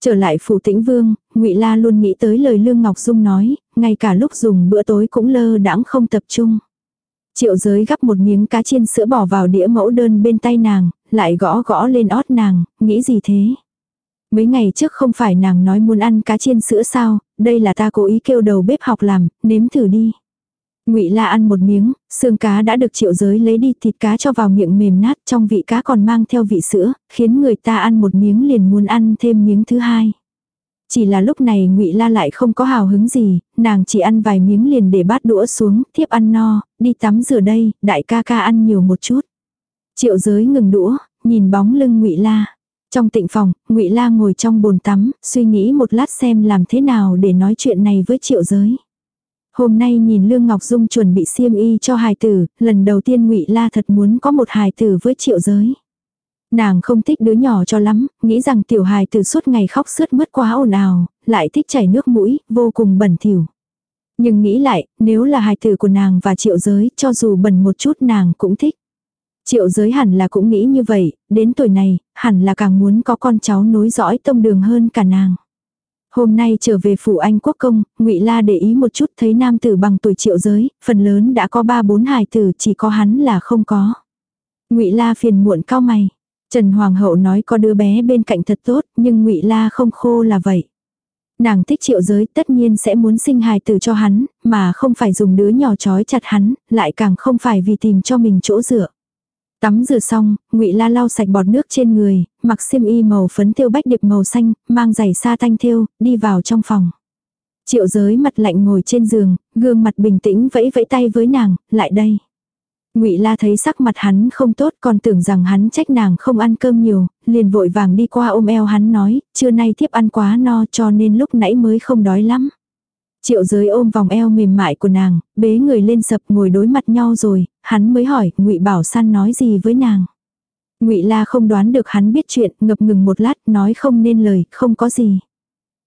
Trở lại phủ tĩnh vương, ngụy La luôn nghĩ tới lời Lương Ngọc Dung nói, ngay cả lúc dùng bữa tối cũng lơ đãng không tập trung. Triệu giới gắp một miếng cá chiên sữa bỏ vào đĩa mẫu đơn bên tay nàng, lại gõ gõ lên ót nàng, nghĩ gì thế? Mấy ngày trước không phải nàng nói muốn ăn cá chiên sữa sao, đây là ta cố ý kêu đầu bếp học làm, nếm thử đi. Ngụy La ăn một miếng, xương cá đã được triệu giới lấy đi thịt cá cho vào miệng mềm nát trong vị cá còn mang theo vị sữa, khiến người ta ăn một miếng liền muốn ăn thêm miếng thứ hai. Chỉ là lúc này Ngụy La lại không có hào hứng gì, nàng chỉ ăn vài miếng liền để bát đũa xuống, thiếp ăn no, đi tắm rửa đây, đại ca ca ăn nhiều một chút. Triệu giới ngừng đũa, nhìn bóng lưng Ngụy La. Trong tịnh phòng, Ngụy La ngồi trong bồn tắm, suy nghĩ một lát xem làm thế nào để nói chuyện này với Triệu giới. Hôm nay nhìn Lương Ngọc Dung chuẩn bị xiêm y cho hài tử, lần đầu tiên Ngụy La thật muốn có một hài tử với Triệu giới. Nàng không thích đứa nhỏ cho lắm, nghĩ rằng tiểu hài tử suốt ngày khóc sướt mướt quá ồn ào, lại thích chảy nước mũi, vô cùng bẩn thỉu. Nhưng nghĩ lại, nếu là hài tử của nàng và triệu giới, cho dù bẩn một chút nàng cũng thích. Triệu giới hẳn là cũng nghĩ như vậy, đến tuổi này, hẳn là càng muốn có con cháu nối dõi tông đường hơn cả nàng. Hôm nay trở về phủ Anh quốc công, Ngụy La để ý một chút thấy nam tử bằng tuổi triệu giới, phần lớn đã có ba bốn hài tử, chỉ có hắn là không có. Ngụy La phiền muộn cao mày. Trần Hoàng hậu nói có đứa bé bên cạnh thật tốt, nhưng Ngụy La không khô là vậy. Nàng thích triệu giới tất nhiên sẽ muốn sinh hài tử cho hắn, mà không phải dùng đứa nhỏ trói chặt hắn, lại càng không phải vì tìm cho mình chỗ dựa. Tắm rửa xong, Ngụy La lau sạch bọt nước trên người, mặc xiêm y màu phấn tiêu bách điệp màu xanh, mang giày sa thanh thêu, đi vào trong phòng. Triệu giới mặt lạnh ngồi trên giường, gương mặt bình tĩnh vẫy vẫy tay với nàng, lại đây. Ngụy La thấy sắc mặt hắn không tốt còn tưởng rằng hắn trách nàng không ăn cơm nhiều, liền vội vàng đi qua ôm eo hắn nói, trưa nay thiếp ăn quá no cho nên lúc nãy mới không đói lắm. Triệu giới ôm vòng eo mềm mại của nàng, bế người lên sập ngồi đối mặt nhau rồi, hắn mới hỏi, ngụy Bảo San nói gì với nàng. ngụy La không đoán được hắn biết chuyện, ngập ngừng một lát, nói không nên lời, không có gì.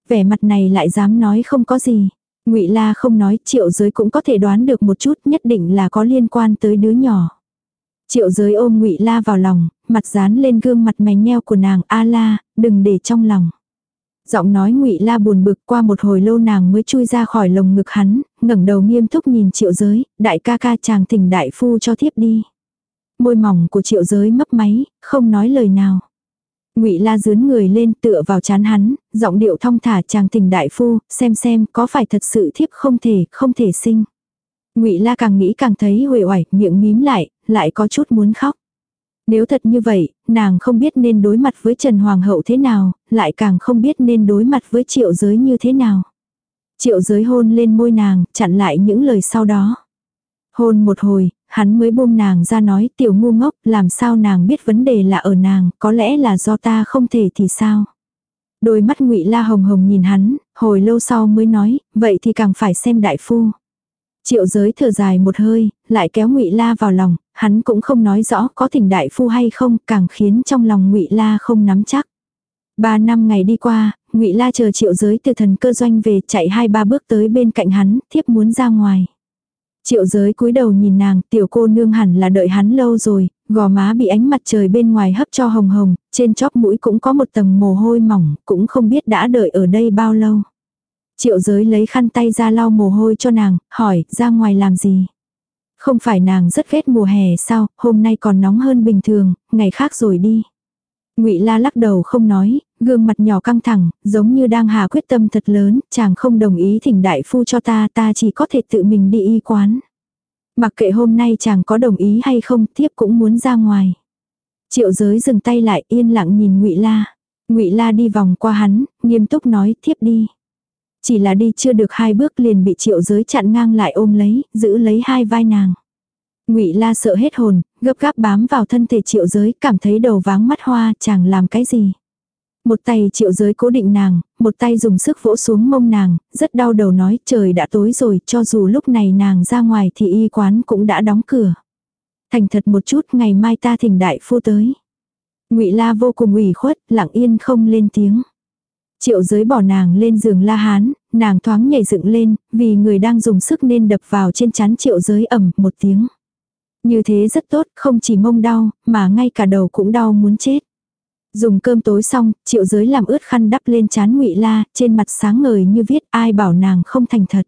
Vẻ mặt này lại dám nói không có gì ngụy La không nói, triệu giới cũng có thể đoán được một chút, nhất định là có liên quan tới đứa nhỏ. Triệu giới ôm ngụy La vào lòng, mặt dán lên gương mặt mày nheo của nàng, A La, đừng để trong lòng. Giọng nói ngụy La buồn bực qua một hồi lâu nàng mới chui ra khỏi lồng ngực hắn, ngẩng đầu nghiêm túc nhìn triệu giới, đại ca ca chàng thỉnh đại phu cho thiếp đi. Môi mỏng của triệu giới mấp máy, không nói lời nào. Ngụy La dướn người lên tựa vào chán hắn, giọng điệu thong thả chàng tình đại phu, xem xem có phải thật sự thiếp không thể, không thể sinh. Ngụy La càng nghĩ càng thấy huệ oải, miệng mím lại, lại có chút muốn khóc. Nếu thật như vậy, nàng không biết nên đối mặt với Trần Hoàng hậu thế nào, lại càng không biết nên đối mặt với triệu giới như thế nào. Triệu giới hôn lên môi nàng, chặn lại những lời sau đó. Hôn một hồi, hắn mới buông nàng ra nói tiểu ngu ngốc, làm sao nàng biết vấn đề là ở nàng, có lẽ là do ta không thể thì sao. Đôi mắt ngụy la hồng hồng nhìn hắn, hồi lâu sau mới nói, vậy thì càng phải xem đại phu. Triệu giới thở dài một hơi, lại kéo ngụy La vào lòng, hắn cũng không nói rõ có thỉnh đại phu hay không, càng khiến trong lòng ngụy La không nắm chắc. Ba năm ngày đi qua, ngụy La chờ triệu giới từ thần cơ doanh về chạy hai ba bước tới bên cạnh hắn, thiếp muốn ra ngoài. Triệu giới cúi đầu nhìn nàng, tiểu cô nương hẳn là đợi hắn lâu rồi, gò má bị ánh mặt trời bên ngoài hấp cho hồng hồng, trên chóp mũi cũng có một tầng mồ hôi mỏng, cũng không biết đã đợi ở đây bao lâu. Triệu giới lấy khăn tay ra lau mồ hôi cho nàng, hỏi, ra ngoài làm gì? Không phải nàng rất ghét mùa hè sao, hôm nay còn nóng hơn bình thường, ngày khác rồi đi. Ngụy La lắc đầu không nói, gương mặt nhỏ căng thẳng, giống như đang hà quyết tâm thật lớn, chàng không đồng ý thỉnh đại phu cho ta, ta chỉ có thể tự mình đi y quán. Mặc kệ hôm nay chàng có đồng ý hay không, thiếp cũng muốn ra ngoài. Triệu giới dừng tay lại yên lặng nhìn Ngụy La. Ngụy La đi vòng qua hắn, nghiêm túc nói, thiếp đi. Chỉ là đi chưa được hai bước liền bị triệu giới chặn ngang lại ôm lấy, giữ lấy hai vai nàng. ngụy la sợ hết hồn, gấp gáp bám vào thân thể triệu giới, cảm thấy đầu váng mắt hoa, chàng làm cái gì. Một tay triệu giới cố định nàng, một tay dùng sức vỗ xuống mông nàng, rất đau đầu nói trời đã tối rồi, cho dù lúc này nàng ra ngoài thì y quán cũng đã đóng cửa. Thành thật một chút, ngày mai ta thỉnh đại phu tới. ngụy la vô cùng ủy khuất, lặng yên không lên tiếng. Triệu giới bỏ nàng lên giường la hán, nàng thoáng nhảy dựng lên, vì người đang dùng sức nên đập vào trên chán triệu giới ẩm một tiếng. Như thế rất tốt, không chỉ mông đau, mà ngay cả đầu cũng đau muốn chết. Dùng cơm tối xong, triệu giới làm ướt khăn đắp lên chán ngụy la, trên mặt sáng ngời như viết ai bảo nàng không thành thật.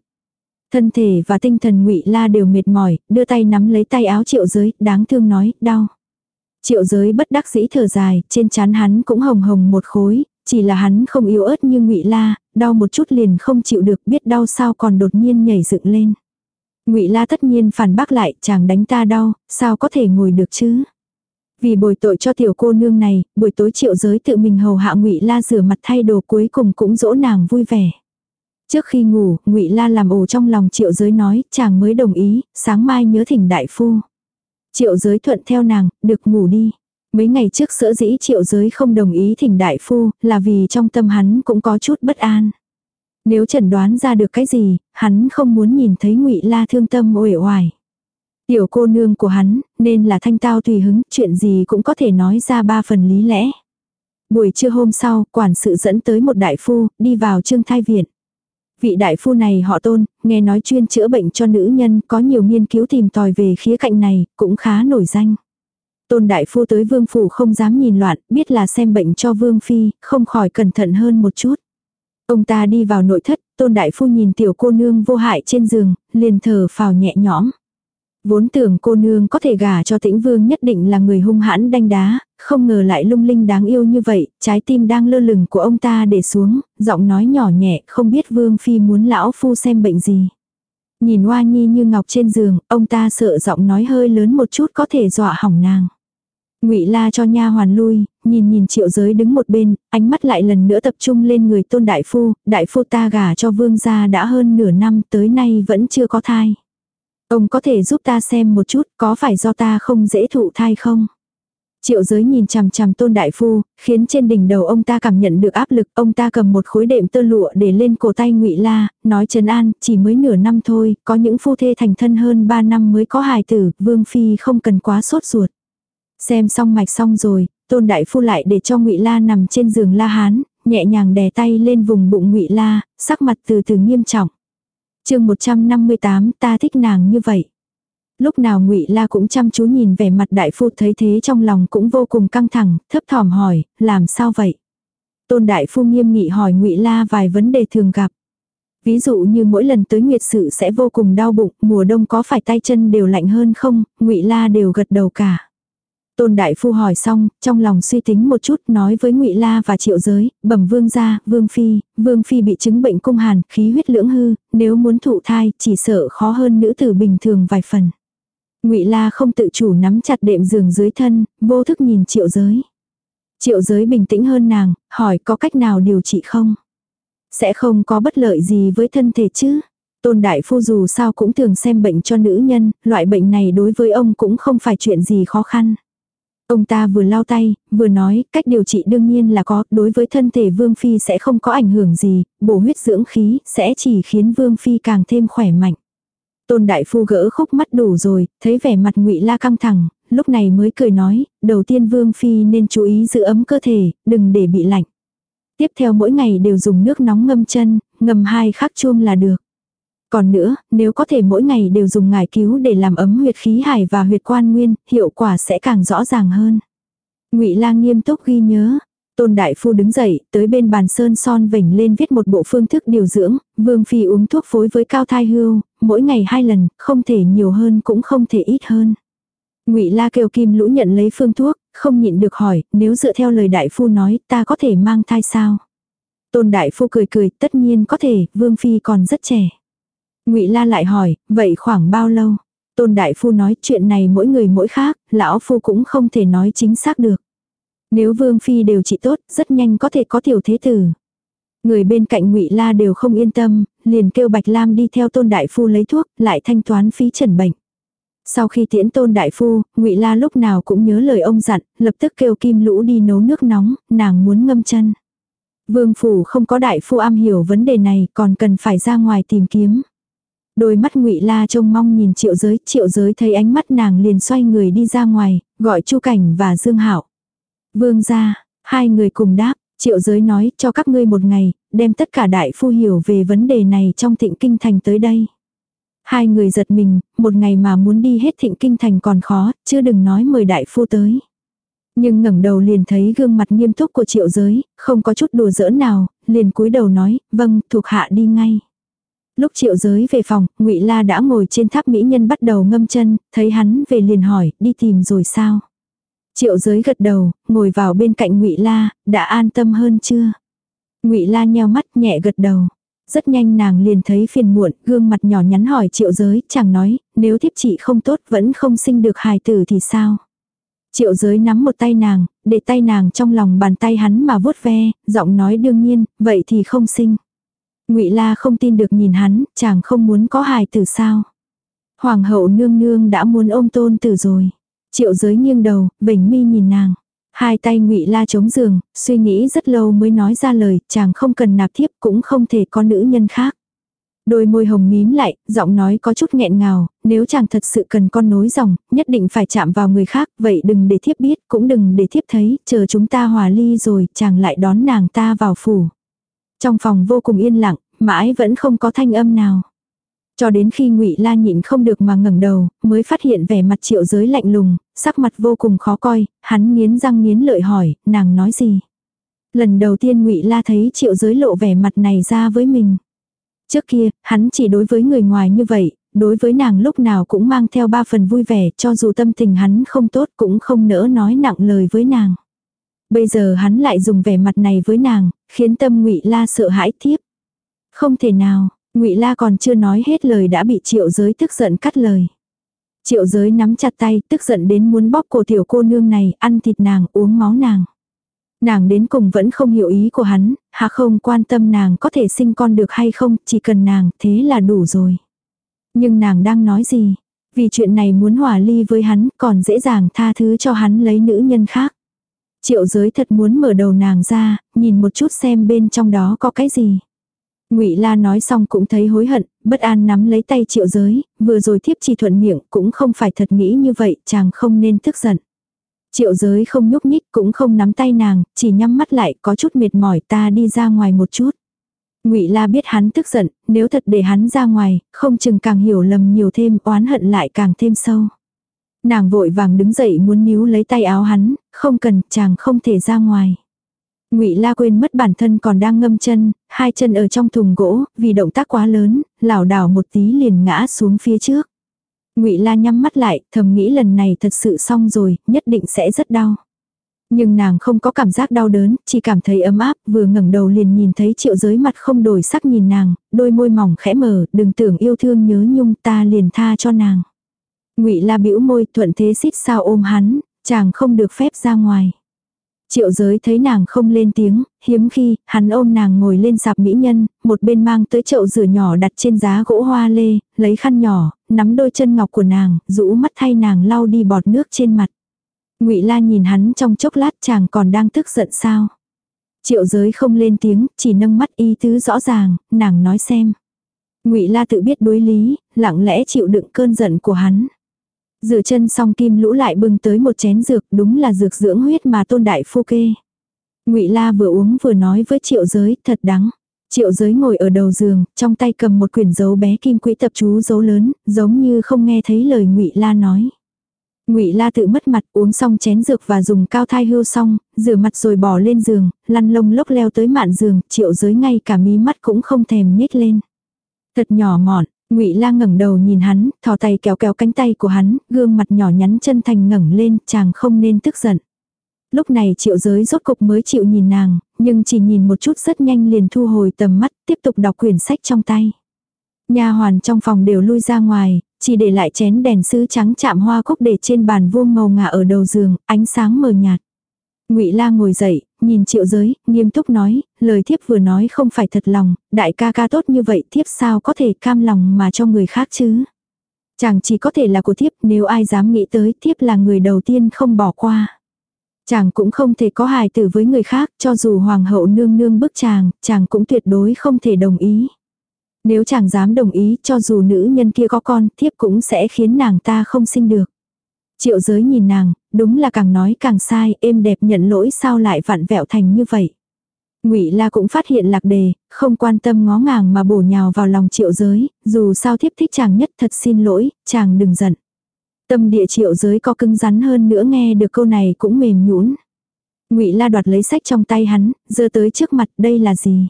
Thân thể và tinh thần ngụy la đều mệt mỏi, đưa tay nắm lấy tay áo triệu giới, đáng thương nói, đau. Triệu giới bất đắc dĩ thở dài, trên chán hắn cũng hồng hồng một khối, chỉ là hắn không yếu ớt như ngụy La, đau một chút liền không chịu được, biết đau sao còn đột nhiên nhảy dựng lên. Ngụy La tất nhiên phản bác lại, chàng đánh ta đau, sao có thể ngồi được chứ? Vì bồi tội cho tiểu cô nương này, buổi tối triệu giới tự mình hầu hạ Ngụy La rửa mặt thay đồ cuối cùng cũng dỗ nàng vui vẻ. Trước khi ngủ, Ngụy La làm ổ trong lòng Triệu Giới nói, chàng mới đồng ý, sáng mai nhớ thỉnh đại phu. Triệu Giới thuận theo nàng, được ngủ đi. Mấy ngày trước sữa dĩ triệu giới không đồng ý thỉnh đại phu, là vì trong tâm hắn cũng có chút bất an. Nếu chẩn đoán ra được cái gì, hắn không muốn nhìn thấy ngụy La thương tâm uể oải. Tiểu cô nương của hắn, nên là thanh tao tùy hứng, chuyện gì cũng có thể nói ra ba phần lý lẽ. Buổi trưa hôm sau, quản sự dẫn tới một đại phu, đi vào trương thai viện. Vị đại phu này họ tôn, nghe nói chuyên chữa bệnh cho nữ nhân, có nhiều nghiên cứu tìm tòi về khía cạnh này, cũng khá nổi danh. Tôn đại phu tới vương phủ không dám nhìn loạn, biết là xem bệnh cho vương phi, không khỏi cẩn thận hơn một chút. Ông ta đi vào nội thất, tôn đại phu nhìn tiểu cô nương vô hại trên giường, liền thở phào nhẹ nhõm. Vốn tưởng cô nương có thể gả cho tĩnh vương nhất định là người hung hãn đanh đá, không ngờ lại lung linh đáng yêu như vậy, trái tim đang lơ lửng của ông ta để xuống, giọng nói nhỏ nhẹ, không biết vương phi muốn lão phu xem bệnh gì. Nhìn hoa nhi như ngọc trên giường, ông ta sợ giọng nói hơi lớn một chút có thể dọa hỏng nàng. Ngụy La cho nha hoàn lui, nhìn nhìn Triệu Giới đứng một bên, ánh mắt lại lần nữa tập trung lên người Tôn đại phu, đại phu ta gả cho vương gia đã hơn nửa năm, tới nay vẫn chưa có thai. Ông có thể giúp ta xem một chút, có phải do ta không dễ thụ thai không? Triệu giới nhìn chằm chằm tôn đại phu, khiến trên đỉnh đầu ông ta cảm nhận được áp lực, ông ta cầm một khối đệm tơ lụa để lên cổ tay ngụy La, nói trấn an, chỉ mới nửa năm thôi, có những phu thê thành thân hơn ba năm mới có hài tử, vương phi không cần quá sốt ruột. Xem xong mạch xong rồi, tôn đại phu lại để cho ngụy La nằm trên giường La Hán, nhẹ nhàng đè tay lên vùng bụng ngụy La, sắc mặt từ từ nghiêm trọng chương 158 ta thích nàng như vậy. Lúc nào ngụy La cũng chăm chú nhìn vẻ mặt đại phu thấy thế trong lòng cũng vô cùng căng thẳng, thấp thỏm hỏi, làm sao vậy? Tôn đại phu nghiêm nghị hỏi ngụy La vài vấn đề thường gặp. Ví dụ như mỗi lần tới nguyệt sự sẽ vô cùng đau bụng, mùa đông có phải tay chân đều lạnh hơn không, ngụy La đều gật đầu cả. Tôn đại phu hỏi xong, trong lòng suy tính một chút nói với Ngụy La và Triệu Giới, bẩm vương gia, vương phi, vương phi bị chứng bệnh cung hàn, khí huyết lưỡng hư, nếu muốn thụ thai, chỉ sợ khó hơn nữ tử bình thường vài phần. Ngụy La không tự chủ nắm chặt đệm giường dưới thân, vô thức nhìn Triệu Giới. Triệu Giới bình tĩnh hơn nàng, hỏi có cách nào điều trị không? Sẽ không có bất lợi gì với thân thể chứ? Tôn Đại Phu dù sao cũng thường xem bệnh cho nữ nhân, loại bệnh này đối với ông cũng không phải chuyện gì khó khăn. Ông ta vừa lau tay, vừa nói, cách điều trị đương nhiên là có, đối với thân thể Vương Phi sẽ không có ảnh hưởng gì, bổ huyết dưỡng khí, sẽ chỉ khiến Vương Phi càng thêm khỏe mạnh. Tôn Đại Phu gỡ khúc mắt đủ rồi, thấy vẻ mặt ngụy La căng thẳng, lúc này mới cười nói, đầu tiên Vương Phi nên chú ý giữ ấm cơ thể, đừng để bị lạnh. Tiếp theo mỗi ngày đều dùng nước nóng ngâm chân, ngâm hai khắc chuông là được. Còn nữa, nếu có thể mỗi ngày đều dùng ngải cứu để làm ấm huyệt khí hải và huyệt quan nguyên, hiệu quả sẽ càng rõ ràng hơn. Ngụy Lang nghiêm túc ghi nhớ. Tôn đại phu đứng dậy, tới bên bàn sơn son vểnh lên viết một bộ phương thức điều dưỡng, Vương phi uống thuốc phối với cao thai hưu, mỗi ngày hai lần, không thể nhiều hơn cũng không thể ít hơn. Ngụy La kêu Kim Lũ nhận lấy phương thuốc, không nhịn được hỏi, nếu dựa theo lời đại phu nói, ta có thể mang thai sao? Tôn đại phu cười cười, tất nhiên có thể, Vương phi còn rất trẻ. Ngụy La lại hỏi, vậy khoảng bao lâu? Tôn Đại Phu nói chuyện này mỗi người mỗi khác, lão Phu cũng không thể nói chính xác được. Nếu Vương Phi đều trị tốt, rất nhanh có thể có tiểu thế tử. Người bên cạnh Ngụy La đều không yên tâm, liền kêu Bạch Lam đi theo Tôn đại phu lấy thuốc, lại thanh toán phí trần bệnh. Sau khi tiễn Tôn đại phu, Ngụy La lúc nào cũng nhớ lời ông dặn, lập tức kêu Kim Lũ đi nấu nước nóng, nàng muốn ngâm chân. Vương phủ không có đại phu am hiểu vấn đề này, còn cần phải ra ngoài tìm kiếm. Đôi mắt Ngụy La trông mong nhìn Triệu Giới, Triệu Giới thấy ánh mắt nàng liền xoay người đi ra ngoài, gọi Chu Cảnh và Dương Hạo. Vương gia, hai người cùng đáp, Triệu Giới nói cho các ngươi một ngày, đem tất cả đại phu hiểu về vấn đề này trong thịnh kinh thành tới đây. Hai người giật mình, một ngày mà muốn đi hết thịnh kinh thành còn khó, chưa đừng nói mời đại phu tới. Nhưng ngẩng đầu liền thấy gương mặt nghiêm túc của triệu giới, không có chút đùa giỡn nào, liền cúi đầu nói, vâng, thuộc hạ đi ngay. Lúc triệu giới về phòng, ngụy La đã ngồi trên tháp mỹ nhân bắt đầu ngâm chân, thấy hắn về liền hỏi, đi tìm rồi sao? Triệu giới gật đầu, ngồi vào bên cạnh ngụy La, đã an tâm hơn chưa? ngụy La nheo mắt nhẹ gật đầu. Rất nhanh nàng liền thấy phiền muộn, gương mặt nhỏ nhắn hỏi triệu giới, chẳng nói, nếu thiếp chị không tốt vẫn không sinh được hài tử thì sao? Triệu giới nắm một tay nàng, để tay nàng trong lòng bàn tay hắn mà vuốt ve, giọng nói đương nhiên, vậy thì không sinh ngụy La không tin được nhìn hắn, chàng không muốn có hài tử sao. Hoàng hậu nương nương đã muốn ôm tôn tử rồi. Triệu giới nghiêng đầu, vểnh mi nhìn nàng. Hai tay ngụy La chống giường, suy nghĩ rất lâu mới nói ra lời, chàng không cần nạp thiếp cũng không thể có nữ nhân khác. Đôi môi hồng mím lại, giọng nói có chút nghẹn ngào, nếu chàng thật sự cần con nối dòng, nhất định phải chạm vào người khác, vậy đừng để thiếp biết, cũng đừng để thiếp thấy, chờ chúng ta hòa ly rồi, chàng lại đón nàng ta vào phủ. Trong phòng vô cùng yên lặng, mãi vẫn không có thanh âm nào. Cho đến khi ngụy La nhịn không được mà ngẩng đầu, mới phát hiện vẻ mặt triệu giới lạnh lùng, sắc mặt vô cùng khó coi, hắn nghiến răng nghiến lợi hỏi, nàng nói gì. Lần đầu tiên ngụy La thấy triệu giới lộ vẻ mặt này ra với mình. Trước kia, hắn chỉ đối với người ngoài như vậy, đối với nàng lúc nào cũng mang theo ba phần vui vẻ, cho dù tâm tình hắn không tốt cũng không nỡ nói nặng lời với nàng. Bây giờ hắn lại dùng vẻ mặt này với nàng, khiến tâm ngụy La sợ hãi tiếp. Không thể nào, ngụy La còn chưa nói hết lời đã bị triệu giới tức giận cắt lời. Triệu giới nắm chặt tay, tức giận đến muốn bóp cổ tiểu cô nương này, ăn thịt nàng, uống máu nàng. Nàng đến cùng vẫn không hiểu ý của hắn, hà không quan tâm nàng có thể sinh con được hay không, chỉ cần nàng, thế là đủ rồi. Nhưng nàng đang nói gì? Vì chuyện này muốn hòa ly với hắn, còn dễ dàng tha thứ cho hắn lấy nữ nhân khác. Triệu giới thật muốn mở đầu nàng ra, nhìn một chút xem bên trong đó có cái gì. Ngụy La nói xong cũng thấy hối hận, bất an nắm lấy tay Triệu Giới, vừa rồi thiếp chỉ thuận miệng, cũng không phải thật nghĩ như vậy, chàng không nên tức giận. Triệu Giới không nhúc nhích, cũng không nắm tay nàng, chỉ nhắm mắt lại, có chút mệt mỏi, ta đi ra ngoài một chút. Ngụy La biết hắn tức giận, nếu thật để hắn ra ngoài, không chừng càng hiểu lầm nhiều thêm, oán hận lại càng thêm sâu. Nàng vội vàng đứng dậy muốn níu lấy tay áo hắn, không cần, chàng không thể ra ngoài. Ngụy La quên mất bản thân còn đang ngâm chân, hai chân ở trong thùng gỗ, vì động tác quá lớn, lảo đảo một tí liền ngã xuống phía trước. Ngụy La nhắm mắt lại, thầm nghĩ lần này thật sự xong rồi, nhất định sẽ rất đau. Nhưng nàng không có cảm giác đau đớn, chỉ cảm thấy ấm áp, vừa ngẩng đầu liền nhìn thấy triệu giới mặt không đổi sắc nhìn nàng, đôi môi mỏng khẽ mở, đừng tưởng yêu thương nhớ nhung ta liền tha cho nàng. Ngụy La bĩu môi thuận thế xít sao ôm hắn, chàng không được phép ra ngoài. Triệu giới thấy nàng không lên tiếng, hiếm khi, hắn ôm nàng ngồi lên sạp mỹ nhân, một bên mang tới chậu rửa nhỏ đặt trên giá gỗ hoa lê, lấy khăn nhỏ, nắm đôi chân ngọc của nàng, rũ mắt thay nàng lau đi bọt nước trên mặt. ngụy La nhìn hắn trong chốc lát chàng còn đang tức giận sao. Triệu giới không lên tiếng, chỉ nâng mắt y tứ rõ ràng, nàng nói xem. ngụy La tự biết đối lý, lặng lẽ chịu đựng cơn giận của hắn. Rửa chân xong kim lũ lại bưng tới một chén dược, đúng là dược dưỡng huyết mà tôn đại phu kê. ngụy La vừa uống vừa nói với triệu giới, thật đắng. Triệu giới ngồi ở đầu giường, trong tay cầm một quyển dấu bé kim quỹ tập chú dấu lớn, giống như không nghe thấy lời ngụy La nói. Ngụy La tự mất mặt, uống xong chén dược và dùng cao thai hưu xong, rửa mặt rồi bỏ lên giường, lăn lông lốc leo tới mạn giường, triệu giới ngay cả mí mắt cũng không thèm nhếch lên. Thật nhỏ mọn, Ngụy Lang ngẩng đầu nhìn hắn, thò tay kéo kéo cánh tay của hắn, gương mặt nhỏ nhắn chân thành ngẩng lên, chàng không nên tức giận. Lúc này triệu giới rốt cục mới chịu nhìn nàng, nhưng chỉ nhìn một chút rất nhanh liền thu hồi tầm mắt, tiếp tục đọc quyển sách trong tay. Nha hoàn trong phòng đều lui ra ngoài, chỉ để lại chén đèn sứ trắng chạm hoa cúc để trên bàn vuông màu ngà ở đầu giường, ánh sáng mờ nhạt. Ngụy La ngồi dậy, nhìn Triệu Giới, nghiêm túc nói, lời thiếp vừa nói không phải thật lòng, đại ca ca tốt như vậy thiếp sao có thể cam lòng mà cho người khác chứ? Chàng chỉ có thể là của thiếp, nếu ai dám nghĩ tới thiếp là người đầu tiên không bỏ qua. Chàng cũng không thể có hài tử với người khác, cho dù hoàng hậu nương nương bức chàng, chàng cũng tuyệt đối không thể đồng ý. Nếu chàng dám đồng ý, cho dù nữ nhân kia có con, thiếp cũng sẽ khiến nàng ta không sinh được. Triệu giới nhìn nàng, đúng là càng nói càng sai, êm đẹp nhận lỗi sao lại vặn vẹo thành như vậy. Ngụy La cũng phát hiện lạc đề, không quan tâm ngó ngàng mà bổ nhào vào lòng triệu giới, dù sao thiếp thích chàng nhất thật xin lỗi, chàng đừng giận. Tâm địa triệu giới có cứng rắn hơn nữa nghe được câu này cũng mềm nhũn. Ngụy La đoạt lấy sách trong tay hắn, giơ tới trước mặt, đây là gì?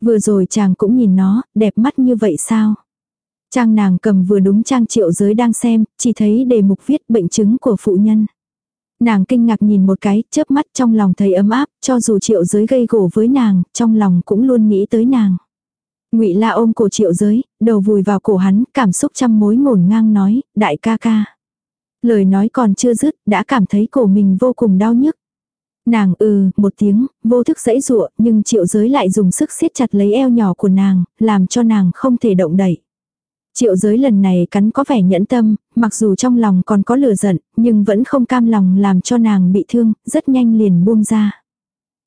Vừa rồi chàng cũng nhìn nó, đẹp mắt như vậy sao? Trang nàng cầm vừa đúng trang triệu giới đang xem, chỉ thấy đề mục viết bệnh chứng của phụ nhân. Nàng kinh ngạc nhìn một cái, chớp mắt trong lòng thấy ấm áp, cho dù triệu giới gây gổ với nàng, trong lòng cũng luôn nghĩ tới nàng. ngụy la ôm cổ triệu giới, đầu vùi vào cổ hắn, cảm xúc trăm mối ngổn ngang nói, đại ca ca. Lời nói còn chưa dứt, đã cảm thấy cổ mình vô cùng đau nhức. Nàng ừ, một tiếng, vô thức dãy dụa, nhưng triệu giới lại dùng sức siết chặt lấy eo nhỏ của nàng, làm cho nàng không thể động đẩy. Triệu giới lần này cắn có vẻ nhẫn tâm, mặc dù trong lòng còn có lửa giận, nhưng vẫn không cam lòng làm cho nàng bị thương, rất nhanh liền buông ra.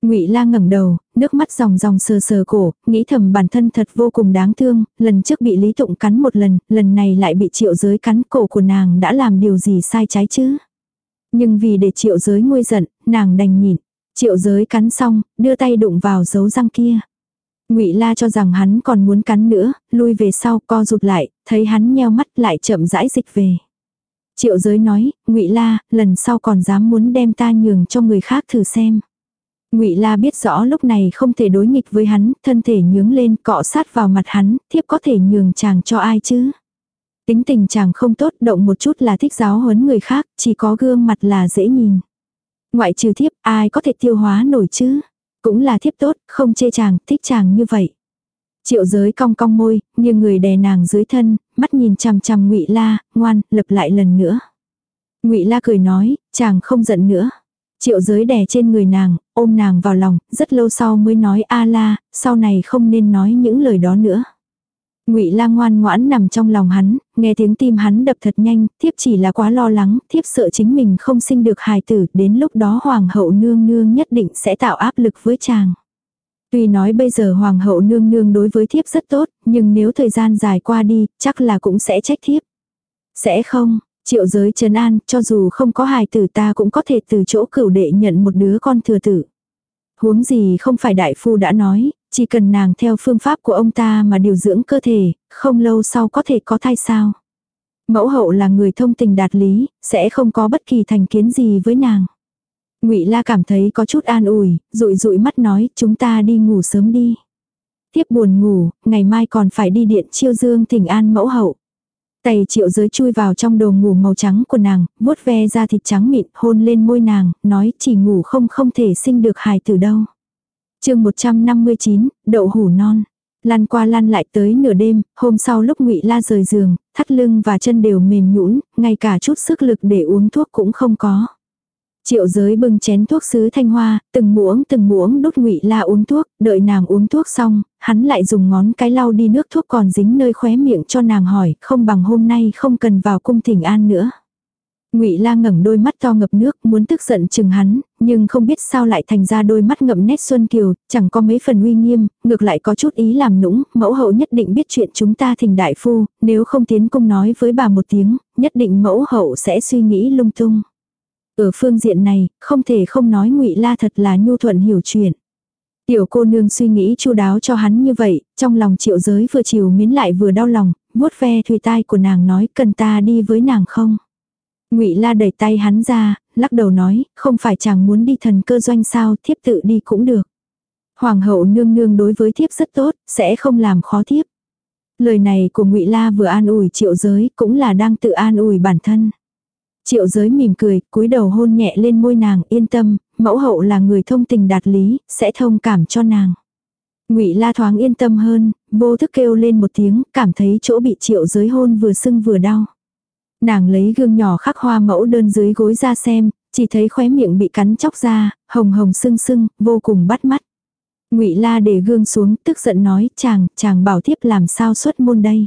Ngụy La ngẩng đầu, nước mắt ròng ròng sờ sờ cổ, nghĩ thầm bản thân thật vô cùng đáng thương, lần trước bị Lý Tụng cắn một lần, lần này lại bị Triệu Giới cắn, cổ của nàng đã làm điều gì sai trái chứ? Nhưng vì để Triệu Giới nguôi giận, nàng đành nhịn. Triệu Giới cắn xong, đưa tay đụng vào dấu răng kia. Ngụy La cho rằng hắn còn muốn cắn nữa, lui về sau co rụt lại, thấy hắn nheo mắt lại chậm rãi dịch về. Triệu giới nói, Ngụy La, lần sau còn dám muốn đem ta nhường cho người khác thử xem. Ngụy La biết rõ lúc này không thể đối nghịch với hắn, thân thể nhướng lên cọ sát vào mặt hắn, thiếp có thể nhường chàng cho ai chứ. Tính tình chàng không tốt, động một chút là thích giáo huấn người khác, chỉ có gương mặt là dễ nhìn. Ngoại trừ thiếp, ai có thể tiêu hóa nổi chứ. Cũng là thiếp tốt, không chê chàng, thích chàng như vậy. Triệu giới cong cong môi, như người đè nàng dưới thân, mắt nhìn chằm chằm ngụy La, ngoan, lập lại lần nữa. ngụy La cười nói, chàng không giận nữa. Triệu giới đè trên người nàng, ôm nàng vào lòng, rất lâu sau mới nói a la, sau này không nên nói những lời đó nữa. Ngụy La ngoan ngoãn nằm trong lòng hắn, nghe tiếng tim hắn đập thật nhanh, thiếp chỉ là quá lo lắng, thiếp sợ chính mình không sinh được hài tử, đến lúc đó hoàng hậu nương nương nhất định sẽ tạo áp lực với chàng. Tuy nói bây giờ hoàng hậu nương nương đối với thiếp rất tốt, nhưng nếu thời gian dài qua đi, chắc là cũng sẽ trách thiếp. Sẽ không, triệu giới trấn an, cho dù không có hài tử ta cũng có thể từ chỗ cửu đệ nhận một đứa con thừa tử. Huống gì không phải đại phu đã nói, chỉ cần nàng theo phương pháp của ông ta mà điều dưỡng cơ thể, không lâu sau có thể có thai sao. Mẫu hậu là người thông tình đạt lý, sẽ không có bất kỳ thành kiến gì với nàng. Ngụy La cảm thấy có chút an ủi, rụi rụi mắt nói, chúng ta đi ngủ sớm đi. Tiếp buồn ngủ, ngày mai còn phải đi điện chiêu dương thỉnh an mẫu hậu. Tay triệu giới chui vào trong đồ ngủ màu trắng của nàng, vuốt ve ra thịt trắng mịn, hôn lên môi nàng, nói chỉ ngủ không không thể sinh được hài tử đâu chương 159, đậu hủ non. Lăn qua lăn lại tới nửa đêm, hôm sau lúc ngụy La rời giường, thắt lưng và chân đều mềm nhũn, ngay cả chút sức lực để uống thuốc cũng không có. Triệu giới bưng chén thuốc sứ thanh hoa, từng muỗng từng muỗng đốt ngụy La uống thuốc, đợi nàng uống thuốc xong, hắn lại dùng ngón cái lau đi nước thuốc còn dính nơi khóe miệng cho nàng hỏi, không bằng hôm nay không cần vào cung thỉnh an nữa. Ngụy La ngẩng đôi mắt to ngập nước, muốn tức giận chừng hắn, nhưng không biết sao lại thành ra đôi mắt ngậm nét xuân kiều, chẳng có mấy phần uy nghiêm, ngược lại có chút ý làm nũng, mẫu hậu nhất định biết chuyện chúng ta thỉnh đại phu, nếu không tiến cung nói với bà một tiếng, nhất định mẫu hậu sẽ suy nghĩ lung tung. Ở phương diện này, không thể không nói Ngụy La thật là nhu thuận hiểu chuyện. Tiểu cô nương suy nghĩ chu đáo cho hắn như vậy, trong lòng triệu giới vừa chiều miến lại vừa đau lòng, vuốt ve thùy tai của nàng nói cần ta đi với nàng không. Ngụy La đẩy tay hắn ra, lắc đầu nói, không phải chàng muốn đi thần cơ doanh sao, thiếp tự đi cũng được. Hoàng hậu nương nương đối với thiếp rất tốt, sẽ không làm khó thiếp. Lời này của Ngụy La vừa an ủi Triệu Giới, cũng là đang tự an ủi bản thân. Triệu Giới mỉm cười, cúi đầu hôn nhẹ lên môi nàng, yên tâm, mẫu hậu là người thông tình đạt lý, sẽ thông cảm cho nàng. Ngụy La thoáng yên tâm hơn, vô thức kêu lên một tiếng, cảm thấy chỗ bị Triệu Giới hôn vừa sưng vừa đau. Nàng lấy gương nhỏ khắc hoa mẫu đơn dưới gối ra xem, Chỉ thấy khóe miệng bị cắn chóc ra, hồng hồng sưng sưng, vô cùng bắt mắt. Ngụy La để gương xuống, tức giận nói, chàng, chàng bảo thiếp làm sao xuất môn đây.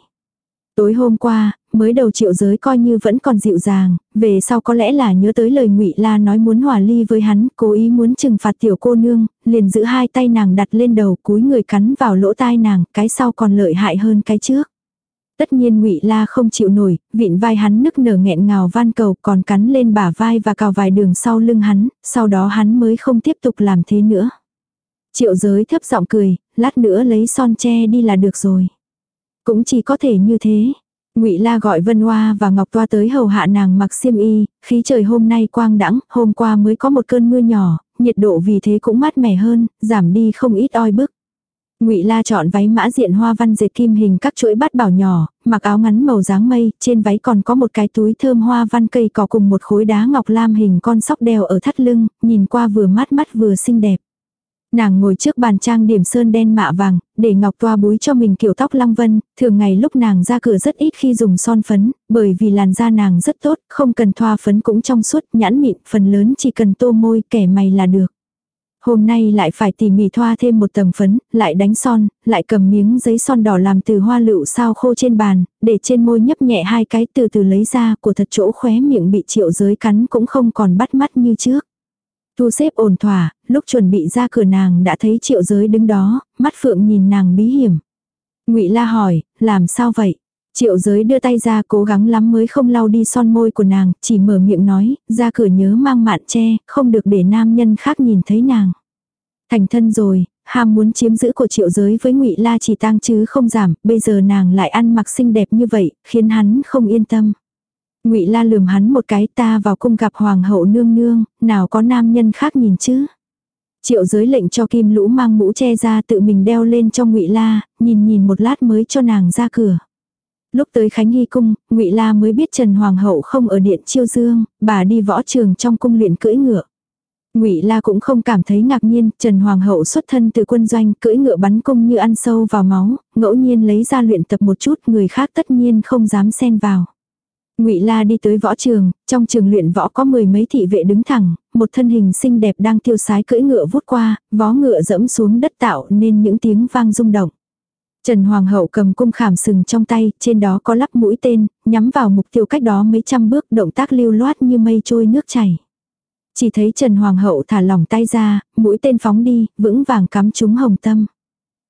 Tối hôm qua, mới đầu triệu giới coi như vẫn còn dịu dàng, về sau có lẽ là nhớ tới lời ngụy La nói muốn hòa ly với hắn, cố ý muốn trừng phạt tiểu cô nương, liền giữ hai tay nàng đặt lên đầu cúi người cắn vào lỗ tai nàng, cái sau còn lợi hại hơn cái trước. Tất nhiên ngụy La không chịu nổi, vịn vai hắn nức nở nghẹn ngào van cầu còn cắn lên bả vai và cào vài đường sau lưng hắn, sau đó hắn mới không tiếp tục làm thế nữa. Triệu giới thấp giọng cười, lát nữa lấy son che đi là được rồi. Cũng chỉ có thể như thế. Ngụy La gọi Vân Hoa và Ngọc Toa tới hầu hạ nàng mặc xiêm y, khí trời hôm nay quang đãng, hôm qua mới có một cơn mưa nhỏ, nhiệt độ vì thế cũng mát mẻ hơn, giảm đi không ít oi bức. Ngụy La chọn váy mã diện hoa văn dệt kim hình các chuỗi bát bảo nhỏ, mặc áo ngắn màu dáng mây, trên váy còn có một cái túi thơm hoa văn cây cỏ cùng một khối đá ngọc lam hình con sóc đeo ở thắt lưng, nhìn qua vừa mát mắt vừa xinh đẹp. Nàng ngồi trước bàn trang điểm sơn đen mạ vàng, để ngọc toa búi cho mình kiểu tóc long vân, thường ngày lúc nàng ra cửa rất ít khi dùng son phấn, bởi vì làn da nàng rất tốt, không cần thoa phấn cũng trong suốt, nhãn mịn, phần lớn chỉ cần tô môi, kẻ mày là được. Hôm nay lại phải tỉ mỉ thoa thêm một tầng phấn, lại đánh son, lại cầm miếng giấy son đỏ làm từ hoa lựu sao khô trên bàn, để trên môi nhấp nhẹ hai cái từ từ lấy ra của thật chỗ khóe miệng bị triệu giới cắn cũng không còn bắt mắt như trước. Thu xếp ổn thỏa, lúc chuẩn bị ra cửa nàng đã thấy triệu giới đứng đó, mắt phượng nhìn nàng bí hiểm. ngụy la hỏi, làm sao vậy? Triệu giới đưa tay ra cố gắng lắm mới không lau đi son môi của nàng, chỉ mở miệng nói, ra cửa nhớ mang mạn che, không được để nam nhân khác nhìn thấy nàng. Thành thân rồi, ham muốn chiếm giữ của triệu giới với ngụy La chỉ tăng chứ không giảm, bây giờ nàng lại ăn mặc xinh đẹp như vậy, khiến hắn không yên tâm. Ngụy La lườm hắn một cái ta vào cung gặp hoàng hậu nương nương, nào có nam nhân khác nhìn chứ. Triệu giới lệnh cho kim lũ mang mũ che ra tự mình đeo lên cho Ngụy La, nhìn nhìn một lát mới cho nàng ra cửa. Lúc tới Khánh Hy cung, Ngụy La mới biết Trần Hoàng hậu không ở điện Chiêu Dương, bà đi võ trường trong cung luyện cưỡi ngựa. Ngụy La cũng không cảm thấy ngạc nhiên, Trần Hoàng hậu xuất thân từ quân doanh, cưỡi ngựa bắn cung như ăn sâu vào máu, ngẫu nhiên lấy ra luyện tập một chút, người khác tất nhiên không dám xen vào. Ngụy La đi tới võ trường, trong trường luyện võ có mười mấy thị vệ đứng thẳng, một thân hình xinh đẹp đang tiêu sái cưỡi ngựa vút qua, vó ngựa dẫm xuống đất tạo nên những tiếng vang rung động. Trần Hoàng hậu cầm cung khảm sừng trong tay, trên đó có lắp mũi tên, nhắm vào mục tiêu cách đó mấy trăm bước, động tác lưu loát như mây trôi nước chảy. Chỉ thấy Trần Hoàng hậu thả lỏng tay ra, mũi tên phóng đi, vững vàng cắm trúng hồng tâm.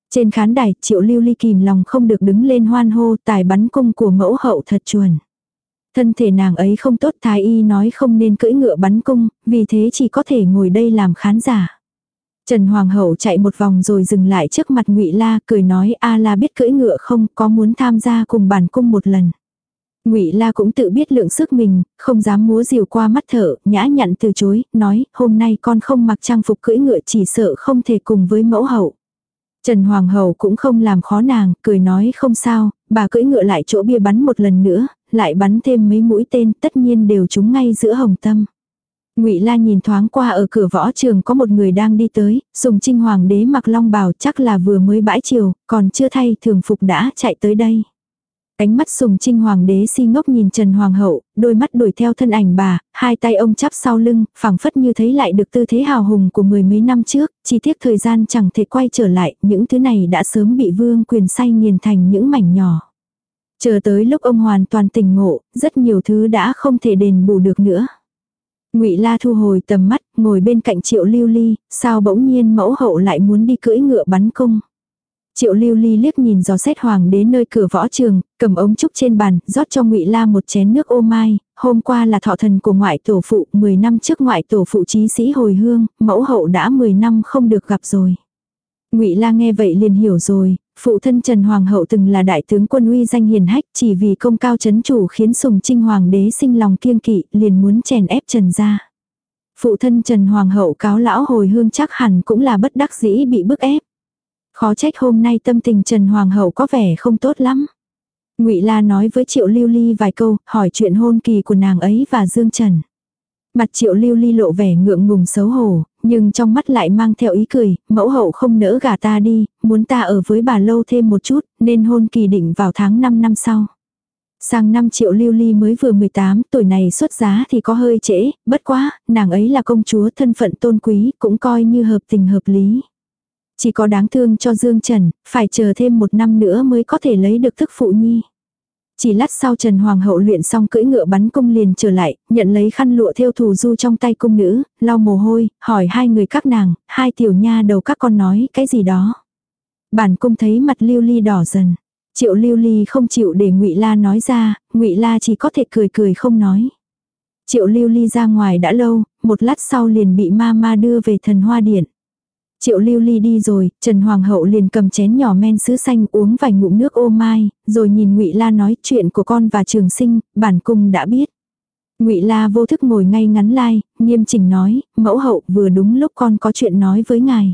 Trên khán đài, Triệu Lưu Ly kìm lòng không được đứng lên hoan hô, tài bắn cung của mẫu hậu thật chuẩn. Thân thể nàng ấy không tốt thái y nói không nên cưỡi ngựa bắn cung, vì thế chỉ có thể ngồi đây làm khán giả. Trần Hoàng hậu chạy một vòng rồi dừng lại trước mặt Ngụy La, cười nói: "A La biết cưỡi ngựa không, có muốn tham gia cùng bản cung một lần." Ngụy La cũng tự biết lượng sức mình, không dám múa rìu qua mắt thở, nhã nhặn từ chối, nói: "Hôm nay con không mặc trang phục cưỡi ngựa chỉ sợ không thể cùng với mẫu hậu." Trần Hoàng hậu cũng không làm khó nàng, cười nói không sao, bà cưỡi ngựa lại chỗ bia bắn một lần nữa, lại bắn thêm mấy mũi tên, tất nhiên đều trúng ngay giữa hồng tâm. Ngụy La nhìn thoáng qua ở cửa võ trường có một người đang đi tới, Sùng Trinh Hoàng đế mặc long bào chắc là vừa mới bãi chiều, còn chưa thay thường phục đã chạy tới đây. Ánh mắt Sùng Trinh Hoàng đế si ngốc nhìn Trần Hoàng hậu, đôi mắt đuổi theo thân ảnh bà, hai tay ông chắp sau lưng, phảng phất như thấy lại được tư thế hào hùng của mười mấy năm trước, chi tiết thời gian chẳng thể quay trở lại, những thứ này đã sớm bị vương quyền say nghiền thành những mảnh nhỏ. Chờ tới lúc ông hoàn toàn tỉnh ngộ, rất nhiều thứ đã không thể đền bù được nữa. Ngụy La thu hồi tầm mắt, ngồi bên cạnh Triệu Lưu Ly, sao bỗng nhiên mẫu hậu lại muốn đi cưỡi ngựa bắn cung. Triệu Lưu Ly liếc nhìn dò xét hoàng đế nơi cửa võ trường, cầm ống trúc trên bàn, rót cho Ngụy La một chén nước ô mai, hôm qua là thọ thần của ngoại tổ phụ, 10 năm trước ngoại tổ phụ trí sĩ hồi hương, mẫu hậu đã 10 năm không được gặp rồi. Ngụy La nghe vậy liền hiểu rồi, phụ thân Trần Hoàng hậu từng là đại tướng quân uy danh hiền hách, chỉ vì công cao chấn chủ khiến Sùng Trinh hoàng đế sinh lòng kiêng kỵ, liền muốn chèn ép Trần gia. Phụ thân Trần Hoàng hậu cáo lão hồi hương chắc hẳn cũng là bất đắc dĩ bị bức ép. Khó trách hôm nay tâm tình Trần Hoàng hậu có vẻ không tốt lắm. Ngụy La nói với Triệu Lưu Ly vài câu, hỏi chuyện hôn kỳ của nàng ấy và Dương Trần. Mặt Triệu Lưu Ly lộ vẻ ngượng ngùng xấu hổ, nhưng trong mắt lại mang theo ý cười, mẫu hậu không nỡ gả ta đi, muốn ta ở với bà lâu thêm một chút, nên hôn kỳ định vào tháng 5 năm sau. Sang năm triệu lưu ly mới vừa 18, tuổi này xuất giá thì có hơi trễ, bất quá, nàng ấy là công chúa thân phận tôn quý, cũng coi như hợp tình hợp lý. Chỉ có đáng thương cho Dương Trần, phải chờ thêm một năm nữa mới có thể lấy được thức phụ nhi. Chỉ lát sau Trần Hoàng hậu luyện xong cưỡi ngựa bắn cung liền trở lại, nhận lấy khăn lụa theo thủ du trong tay cung nữ, lau mồ hôi, hỏi hai người các nàng, hai tiểu nha đầu các con nói cái gì đó. Bản cung thấy mặt lưu ly đỏ dần. Triệu lưu ly không chịu để ngụy La nói ra, ngụy La chỉ có thể cười cười không nói. Triệu lưu ly ra ngoài đã lâu, một lát sau liền bị ma ma đưa về thần hoa điện. Triệu lưu ly đi rồi, Trần Hoàng hậu liền cầm chén nhỏ men sứ xanh uống vài ngụm nước ô mai, rồi nhìn ngụy La nói chuyện của con và trường sinh, bản cung đã biết. ngụy La vô thức ngồi ngay ngắn lai, nghiêm chỉnh nói, mẫu hậu vừa đúng lúc con có chuyện nói với ngài.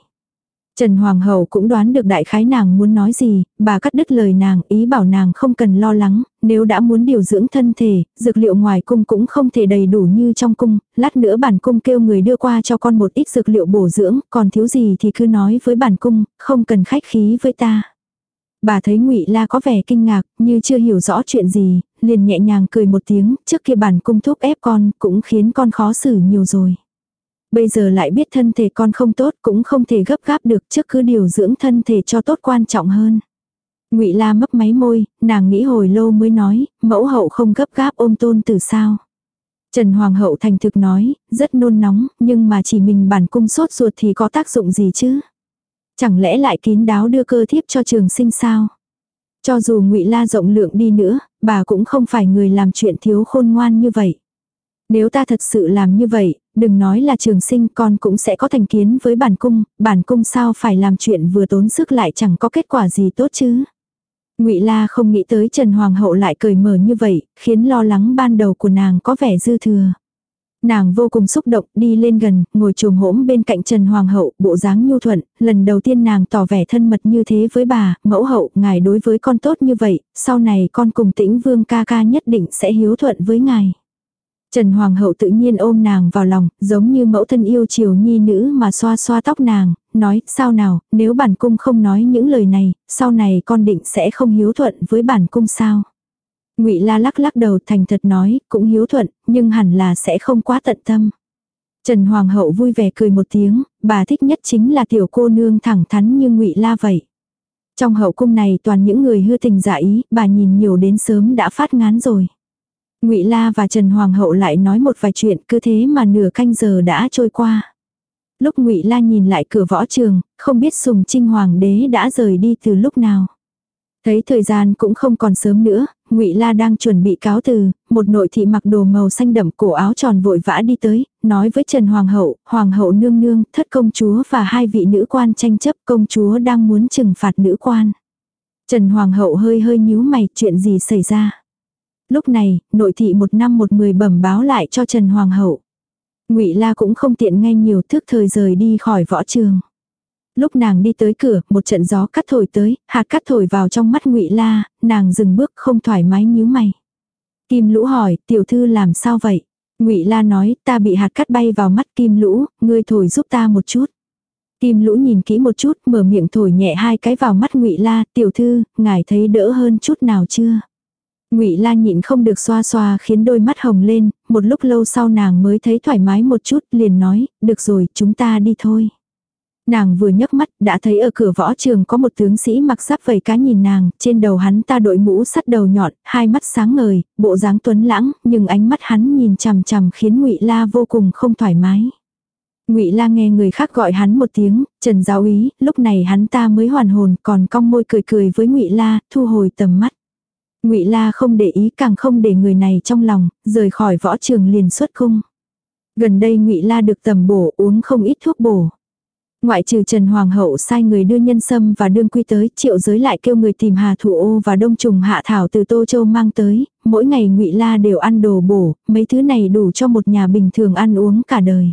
Trần Hoàng hậu cũng đoán được đại khái nàng muốn nói gì, bà cắt đứt lời nàng, ý bảo nàng không cần lo lắng, nếu đã muốn điều dưỡng thân thể, dược liệu ngoài cung cũng không thể đầy đủ như trong cung, lát nữa bản cung kêu người đưa qua cho con một ít dược liệu bổ dưỡng, còn thiếu gì thì cứ nói với bản cung, không cần khách khí với ta. Bà thấy Ngụy La có vẻ kinh ngạc, như chưa hiểu rõ chuyện gì, liền nhẹ nhàng cười một tiếng, trước kia bản cung thúc ép con, cũng khiến con khó xử nhiều rồi. Bây giờ lại biết thân thể con không tốt cũng không thể gấp gáp được trước cứ điều dưỡng thân thể cho tốt quan trọng hơn. ngụy La mấp máy môi, nàng nghĩ hồi lâu mới nói, mẫu hậu không gấp gáp ôm tôn từ sao. Trần Hoàng hậu thành thực nói, rất nôn nóng, nhưng mà chỉ mình bản cung sốt ruột thì có tác dụng gì chứ? Chẳng lẽ lại kín đáo đưa cơ thiếp cho trường sinh sao? Cho dù ngụy La rộng lượng đi nữa, bà cũng không phải người làm chuyện thiếu khôn ngoan như vậy. Nếu ta thật sự làm như vậy, đừng nói là trường sinh con cũng sẽ có thành kiến với bản cung, bản cung sao phải làm chuyện vừa tốn sức lại chẳng có kết quả gì tốt chứ. Ngụy La không nghĩ tới Trần Hoàng hậu lại cười mở như vậy, khiến lo lắng ban đầu của nàng có vẻ dư thừa. Nàng vô cùng xúc động đi lên gần, ngồi trồm hỗm bên cạnh Trần Hoàng hậu, bộ dáng nhu thuận, lần đầu tiên nàng tỏ vẻ thân mật như thế với bà, mẫu hậu, ngài đối với con tốt như vậy, sau này con cùng tĩnh vương ca ca nhất định sẽ hiếu thuận với ngài. Trần Hoàng hậu tự nhiên ôm nàng vào lòng, giống như mẫu thân yêu chiều nhi nữ mà xoa xoa tóc nàng, nói, sao nào, nếu bản cung không nói những lời này, sau này con định sẽ không hiếu thuận với bản cung sao. ngụy La lắc lắc đầu thành thật nói, cũng hiếu thuận, nhưng hẳn là sẽ không quá tận tâm. Trần Hoàng hậu vui vẻ cười một tiếng, bà thích nhất chính là tiểu cô nương thẳng thắn như ngụy La vậy. Trong hậu cung này toàn những người hư tình giả ý, bà nhìn nhiều đến sớm đã phát ngán rồi. Ngụy La và Trần Hoàng hậu lại nói một vài chuyện, cứ thế mà nửa canh giờ đã trôi qua. Lúc Ngụy La nhìn lại cửa võ trường, không biết Sùng Trinh hoàng đế đã rời đi từ lúc nào. Thấy thời gian cũng không còn sớm nữa, Ngụy La đang chuẩn bị cáo từ, một nội thị mặc đồ màu xanh đậm cổ áo tròn vội vã đi tới, nói với Trần Hoàng hậu, Hoàng hậu nương nương, thất công chúa và hai vị nữ quan tranh chấp công chúa đang muốn trừng phạt nữ quan. Trần Hoàng hậu hơi hơi nhíu mày, chuyện gì xảy ra? Lúc này, nội thị một năm một mười bẩm báo lại cho Trần Hoàng hậu. Ngụy La cũng không tiện nghe nhiều thước thời rời đi khỏi võ trường. Lúc nàng đi tới cửa, một trận gió cắt thổi tới, hạt cắt thổi vào trong mắt Ngụy La, nàng dừng bước không thoải mái nhíu mày. Kim Lũ hỏi, tiểu thư làm sao vậy? Ngụy La nói, ta bị hạt cắt bay vào mắt Kim Lũ, ngươi thổi giúp ta một chút. Kim Lũ nhìn kỹ một chút, mở miệng thổi nhẹ hai cái vào mắt Ngụy La, tiểu thư, ngài thấy đỡ hơn chút nào chưa? Ngụy La nhịn không được xoa xoa khiến đôi mắt hồng lên, một lúc lâu sau nàng mới thấy thoải mái một chút, liền nói, được rồi, chúng ta đi thôi. Nàng vừa nhấc mắt, đã thấy ở cửa võ trường có một tướng sĩ mặc giáp vầy cá nhìn nàng, trên đầu hắn ta đội mũ sắt đầu nhọn, hai mắt sáng ngời, bộ dáng tuấn lãng, nhưng ánh mắt hắn nhìn chằm chằm khiến Ngụy La vô cùng không thoải mái. Ngụy La nghe người khác gọi hắn một tiếng, "Trần giáo úy", lúc này hắn ta mới hoàn hồn, còn cong môi cười cười với Ngụy La, thu hồi tầm mắt. Ngụy La không để ý càng không để người này trong lòng, rời khỏi võ trường liền xuất cung. Gần đây Ngụy La được tầm bổ uống không ít thuốc bổ. Ngoại trừ Trần Hoàng hậu sai người đưa nhân sâm và đương quy tới, triệu giới lại kêu người tìm Hà Thủ Ô và Đông Trùng Hạ Thảo từ Tô Châu mang tới, mỗi ngày Ngụy La đều ăn đồ bổ, mấy thứ này đủ cho một nhà bình thường ăn uống cả đời.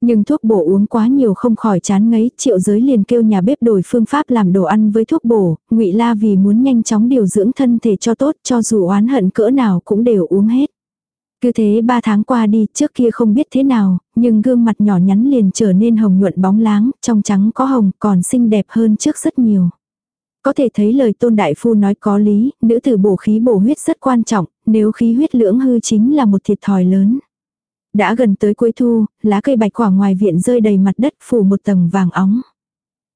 Nhưng thuốc bổ uống quá nhiều không khỏi chán ngấy, triệu giới liền kêu nhà bếp đổi phương pháp làm đồ ăn với thuốc bổ, ngụy La vì muốn nhanh chóng điều dưỡng thân thể cho tốt cho dù oán hận cỡ nào cũng đều uống hết. Cứ thế ba tháng qua đi, trước kia không biết thế nào, nhưng gương mặt nhỏ nhắn liền trở nên hồng nhuận bóng láng, trong trắng có hồng còn xinh đẹp hơn trước rất nhiều. có thể thấy lời tôn đại phu nói có lý, nữ tử bổ khí bổ huyết rất quan trọng, nếu khí huyết lưỡng hư chính là một thiệt thòi lớn. Đã gần tới cuối thu, lá cây bạch quả ngoài viện rơi đầy mặt đất phủ một tầng vàng óng.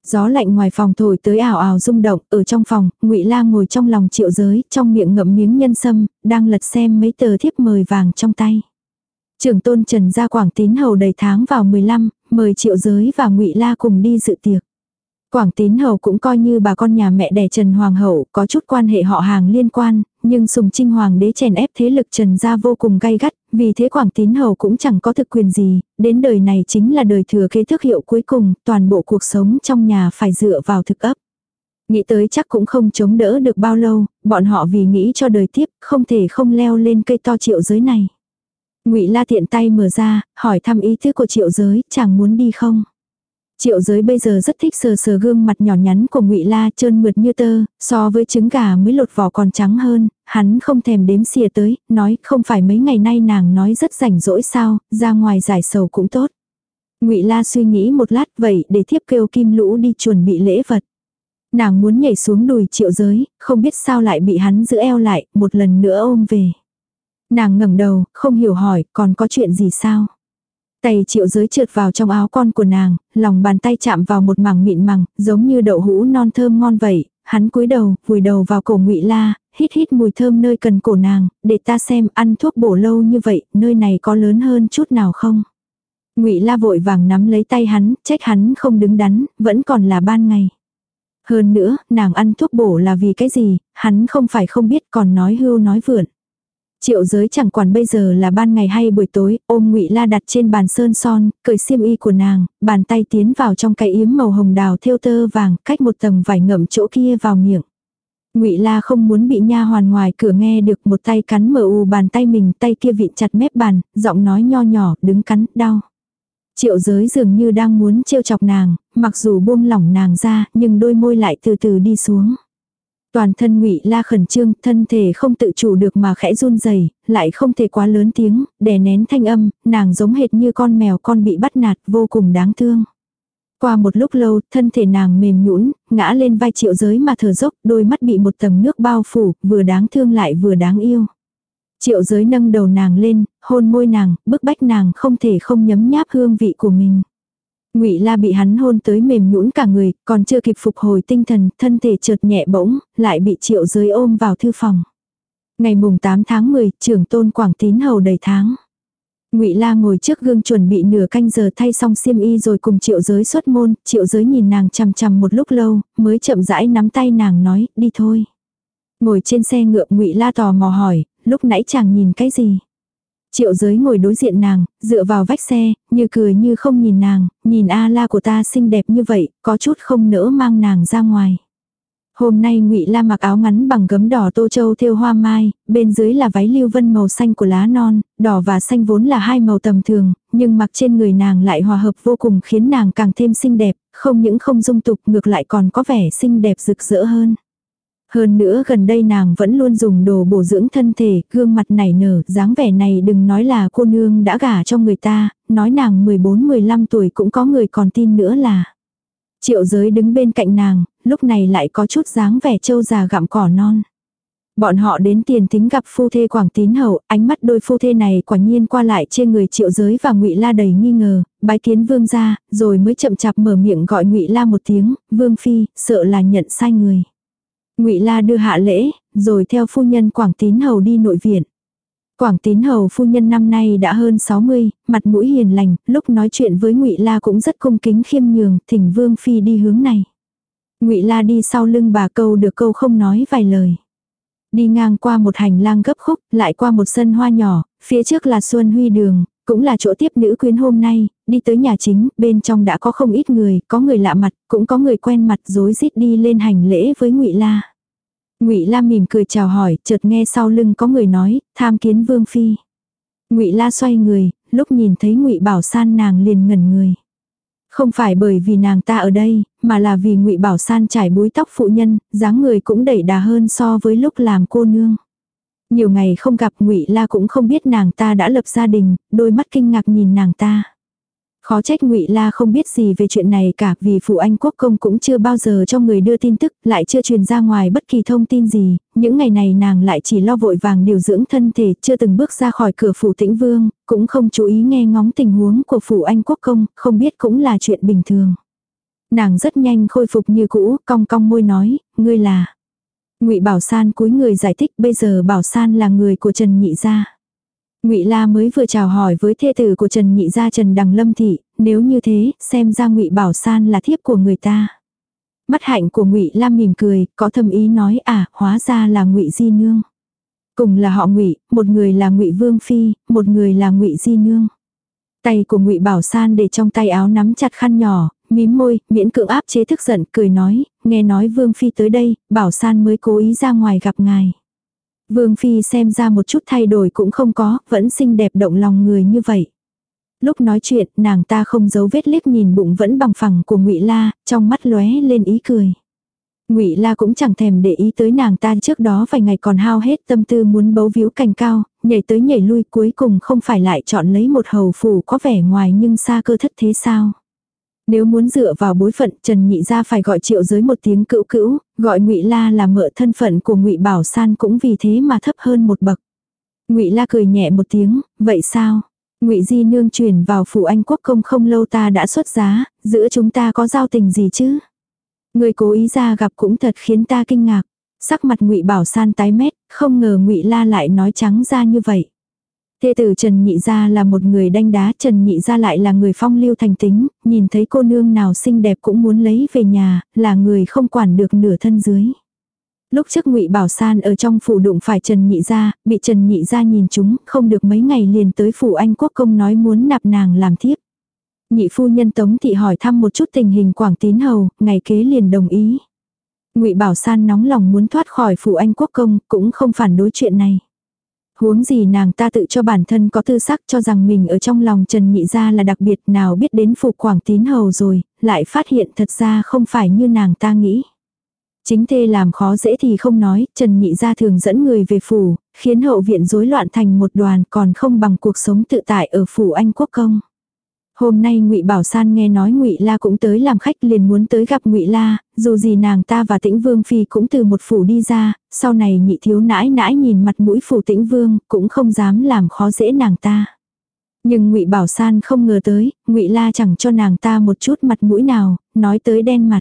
Gió lạnh ngoài phòng thổi tới ảo ảo rung động, ở trong phòng, Ngụy La ngồi trong lòng Triệu Giới, trong miệng ngậm miếng nhân sâm, đang lật xem mấy tờ thiếp mời vàng trong tay. Trưởng tôn Trần gia Quảng Tín hầu đầy tháng vào 15, mời Triệu Giới và Ngụy La cùng đi dự tiệc. Quảng Tín hầu cũng coi như bà con nhà mẹ đẻ Trần Hoàng hậu, có chút quan hệ họ hàng liên quan, nhưng Sùng Trinh Hoàng đế chèn ép thế lực Trần gia vô cùng gay gắt, vì thế Quảng Tín hầu cũng chẳng có thực quyền gì, đến đời này chính là đời thừa kế thức hiệu cuối cùng, toàn bộ cuộc sống trong nhà phải dựa vào thực ấp. Nghĩ tới chắc cũng không chống đỡ được bao lâu, bọn họ vì nghĩ cho đời tiếp, không thể không leo lên cây to triệu giới này. Ngụy La tiện tay mở ra, hỏi thăm ý tứ của triệu giới, chàng muốn đi không? Triệu giới bây giờ rất thích sờ sờ gương mặt nhỏ nhắn của ngụy La trơn mượt như tơ, so với trứng gà mới lột vỏ còn trắng hơn, hắn không thèm đếm xìa tới, nói không phải mấy ngày nay nàng nói rất rảnh rỗi sao, ra ngoài giải sầu cũng tốt. ngụy La suy nghĩ một lát vậy để thiếp kêu kim lũ đi chuẩn bị lễ vật. Nàng muốn nhảy xuống đùi triệu giới, không biết sao lại bị hắn giữ eo lại, một lần nữa ôm về. Nàng ngẩng đầu, không hiểu hỏi, còn có chuyện gì sao? Tay triệu giới trượt vào trong áo con của nàng, lòng bàn tay chạm vào một mảng mịn màng, giống như đậu hũ non thơm ngon vậy. Hắn cúi đầu, vùi đầu vào cổ ngụy La, hít hít mùi thơm nơi cần cổ nàng, để ta xem ăn thuốc bổ lâu như vậy, nơi này có lớn hơn chút nào không? Ngụy La vội vàng nắm lấy tay hắn, trách hắn không đứng đắn, vẫn còn là ban ngày. Hơn nữa, nàng ăn thuốc bổ là vì cái gì, hắn không phải không biết còn nói hưu nói vượn. Triệu giới chẳng quản bây giờ là ban ngày hay buổi tối, ôm ngụy la đặt trên bàn sơn son, cởi xiêm y của nàng, bàn tay tiến vào trong cái yếm màu hồng đào thêu tơ vàng, cách một tầng vải ngậm chỗ kia vào miệng. Ngụy La không muốn bị nha hoàn ngoài cửa nghe được một tay cắn mờ u bàn tay mình, tay kia vịn chặt mép bàn, giọng nói nho nhỏ, đứng cắn, đau. Triệu giới dường như đang muốn trêu chọc nàng, mặc dù buông lỏng nàng ra, nhưng đôi môi lại từ từ đi xuống. Toàn thân ngụy la khẩn trương, thân thể không tự chủ được mà khẽ run rẩy lại không thể quá lớn tiếng, đè nén thanh âm, nàng giống hệt như con mèo con bị bắt nạt, vô cùng đáng thương. Qua một lúc lâu, thân thể nàng mềm nhũn, ngã lên vai triệu giới mà thở dốc, đôi mắt bị một tầng nước bao phủ, vừa đáng thương lại vừa đáng yêu. Triệu giới nâng đầu nàng lên, hôn môi nàng, bức bách nàng không thể không nhấm nháp hương vị của mình. Ngụy La bị hắn hôn tới mềm nhũn cả người, còn chưa kịp phục hồi tinh thần, thân thể chợt nhẹ bỗng, lại bị Triệu Giới ôm vào thư phòng. Ngày mùng 8 tháng 10, trưởng tôn Quảng Tín hầu đầy tháng. Ngụy La ngồi trước gương chuẩn bị nửa canh giờ thay xong xiêm y rồi cùng Triệu Giới xuất môn, Triệu Giới nhìn nàng chằm chằm một lúc lâu, mới chậm rãi nắm tay nàng nói, đi thôi. Ngồi trên xe ngựa Ngụy La tò mò hỏi, lúc nãy chàng nhìn cái gì? Triệu giới ngồi đối diện nàng, dựa vào vách xe, như cười như không nhìn nàng, nhìn A la của ta xinh đẹp như vậy, có chút không nỡ mang nàng ra ngoài. Hôm nay ngụy La mặc áo ngắn bằng gấm đỏ tô châu thêu hoa mai, bên dưới là váy lưu vân màu xanh của lá non, đỏ và xanh vốn là hai màu tầm thường, nhưng mặc trên người nàng lại hòa hợp vô cùng khiến nàng càng thêm xinh đẹp, không những không dung tục ngược lại còn có vẻ xinh đẹp rực rỡ hơn. Hơn nữa gần đây nàng vẫn luôn dùng đồ bổ dưỡng thân thể, gương mặt nảy nở, dáng vẻ này đừng nói là cô nương đã gả cho người ta, nói nàng 14-15 tuổi cũng có người còn tin nữa là. Triệu giới đứng bên cạnh nàng, lúc này lại có chút dáng vẻ trâu già gặm cỏ non. Bọn họ đến tiền tính gặp phu thê Quảng Tín Hậu, ánh mắt đôi phu thê này quả nhiên qua lại trên người triệu giới và ngụy La đầy nghi ngờ, bái kiến vương ra, rồi mới chậm chạp mở miệng gọi ngụy La một tiếng, vương phi, sợ là nhận sai người. Ngụy La đưa hạ lễ, rồi theo phu nhân Quảng Tín hầu đi nội viện. Quảng Tín hầu phu nhân năm nay đã hơn 60, mặt mũi hiền lành, lúc nói chuyện với Ngụy La cũng rất cung kính khiêm nhường, thỉnh Vương phi đi hướng này. Ngụy La đi sau lưng bà câu được câu không nói vài lời. Đi ngang qua một hành lang gấp khúc, lại qua một sân hoa nhỏ, phía trước là Xuân Huy đường, cũng là chỗ tiếp nữ quyến hôm nay, đi tới nhà chính, bên trong đã có không ít người, có người lạ mặt, cũng có người quen mặt rối rít đi lên hành lễ với Ngụy La. Ngụy La mỉm cười chào hỏi, chợt nghe sau lưng có người nói, tham kiến vương phi. Ngụy La xoay người, lúc nhìn thấy Ngụy Bảo San nàng liền ngẩn người. Không phải bởi vì nàng ta ở đây, mà là vì Ngụy Bảo San trải búi tóc phụ nhân, dáng người cũng đẩy đà hơn so với lúc làm cô nương. Nhiều ngày không gặp Ngụy La cũng không biết nàng ta đã lập gia đình, đôi mắt kinh ngạc nhìn nàng ta. Khó trách ngụy La không biết gì về chuyện này cả vì phụ anh quốc công cũng chưa bao giờ cho người đưa tin tức, lại chưa truyền ra ngoài bất kỳ thông tin gì, những ngày này nàng lại chỉ lo vội vàng điều dưỡng thân thể, chưa từng bước ra khỏi cửa phủ tĩnh vương, cũng không chú ý nghe ngóng tình huống của phủ anh quốc công, không biết cũng là chuyện bình thường. Nàng rất nhanh khôi phục như cũ, cong cong môi nói, ngươi là. ngụy Bảo San cúi người giải thích bây giờ Bảo San là người của Trần Nhị Gia. Ngụy La mới vừa chào hỏi với thê tử của Trần Nhị gia Trần Đằng Lâm thị, nếu như thế, xem ra Ngụy Bảo San là thiếp của người ta. Mắt hạnh của Ngụy La mỉm cười, có thầm ý nói à, hóa ra là Ngụy Di nương. Cùng là họ Ngụy, một người là Ngụy Vương phi, một người là Ngụy Di nương. Tay của Ngụy Bảo San để trong tay áo nắm chặt khăn nhỏ, mím môi, miễn cưỡng áp chế tức giận, cười nói, nghe nói Vương phi tới đây, Bảo San mới cố ý ra ngoài gặp ngài. Vương Phi xem ra một chút thay đổi cũng không có, vẫn xinh đẹp động lòng người như vậy. Lúc nói chuyện, nàng ta không giấu vết liếc nhìn bụng vẫn bằng phẳng của ngụy La, trong mắt lóe lên ý cười. Ngụy La cũng chẳng thèm để ý tới nàng ta trước đó vài ngày còn hao hết tâm tư muốn bấu víu cành cao, nhảy tới nhảy lui cuối cùng không phải lại chọn lấy một hầu phủ có vẻ ngoài nhưng xa cơ thất thế sao. Nếu muốn dựa vào bối phận, Trần Nhị gia phải gọi Triệu Giới một tiếng cữu cữu, gọi Ngụy La là mợ thân phận của Ngụy Bảo San cũng vì thế mà thấp hơn một bậc. Ngụy La cười nhẹ một tiếng, vậy sao? Ngụy Di nương chuyển vào phủ Anh quốc công không lâu ta đã xuất giá, giữa chúng ta có giao tình gì chứ? Người cố ý ra gặp cũng thật khiến ta kinh ngạc. Sắc mặt Ngụy Bảo San tái mét, không ngờ Ngụy La lại nói trắng ra như vậy. Thê tử Trần Nhị Gia là một người đanh đá, Trần Nhị Gia lại là người phong lưu thành tính, nhìn thấy cô nương nào xinh đẹp cũng muốn lấy về nhà, là người không quản được nửa thân dưới. Lúc trước ngụy Bảo San ở trong phủ đụng phải Trần Nhị Gia, bị Trần Nhị Gia nhìn chúng, không được mấy ngày liền tới phủ Anh Quốc Công nói muốn nạp nàng làm thiếp. Nhị phu nhân Tống Thị hỏi thăm một chút tình hình Quảng Tín Hầu, ngày kế liền đồng ý. ngụy Bảo San nóng lòng muốn thoát khỏi phủ Anh Quốc Công, cũng không phản đối chuyện này. Huống gì nàng ta tự cho bản thân có tư sắc cho rằng mình ở trong lòng Trần Nhị Gia là đặc biệt nào biết đến phục quảng tín hầu rồi, lại phát hiện thật ra không phải như nàng ta nghĩ. Chính thê làm khó dễ thì không nói, Trần Nhị Gia thường dẫn người về phủ, khiến hậu viện rối loạn thành một đoàn còn không bằng cuộc sống tự tại ở phủ Anh Quốc Công. Hôm nay Ngụy Bảo San nghe nói Ngụy La cũng tới làm khách liền muốn tới gặp Ngụy La, dù gì nàng ta và Tĩnh Vương phi cũng từ một phủ đi ra, sau này nhị thiếu nãi nãi nhìn mặt mũi phủ Tĩnh Vương, cũng không dám làm khó dễ nàng ta. Nhưng Ngụy Bảo San không ngờ tới, Ngụy La chẳng cho nàng ta một chút mặt mũi nào, nói tới đen mặt.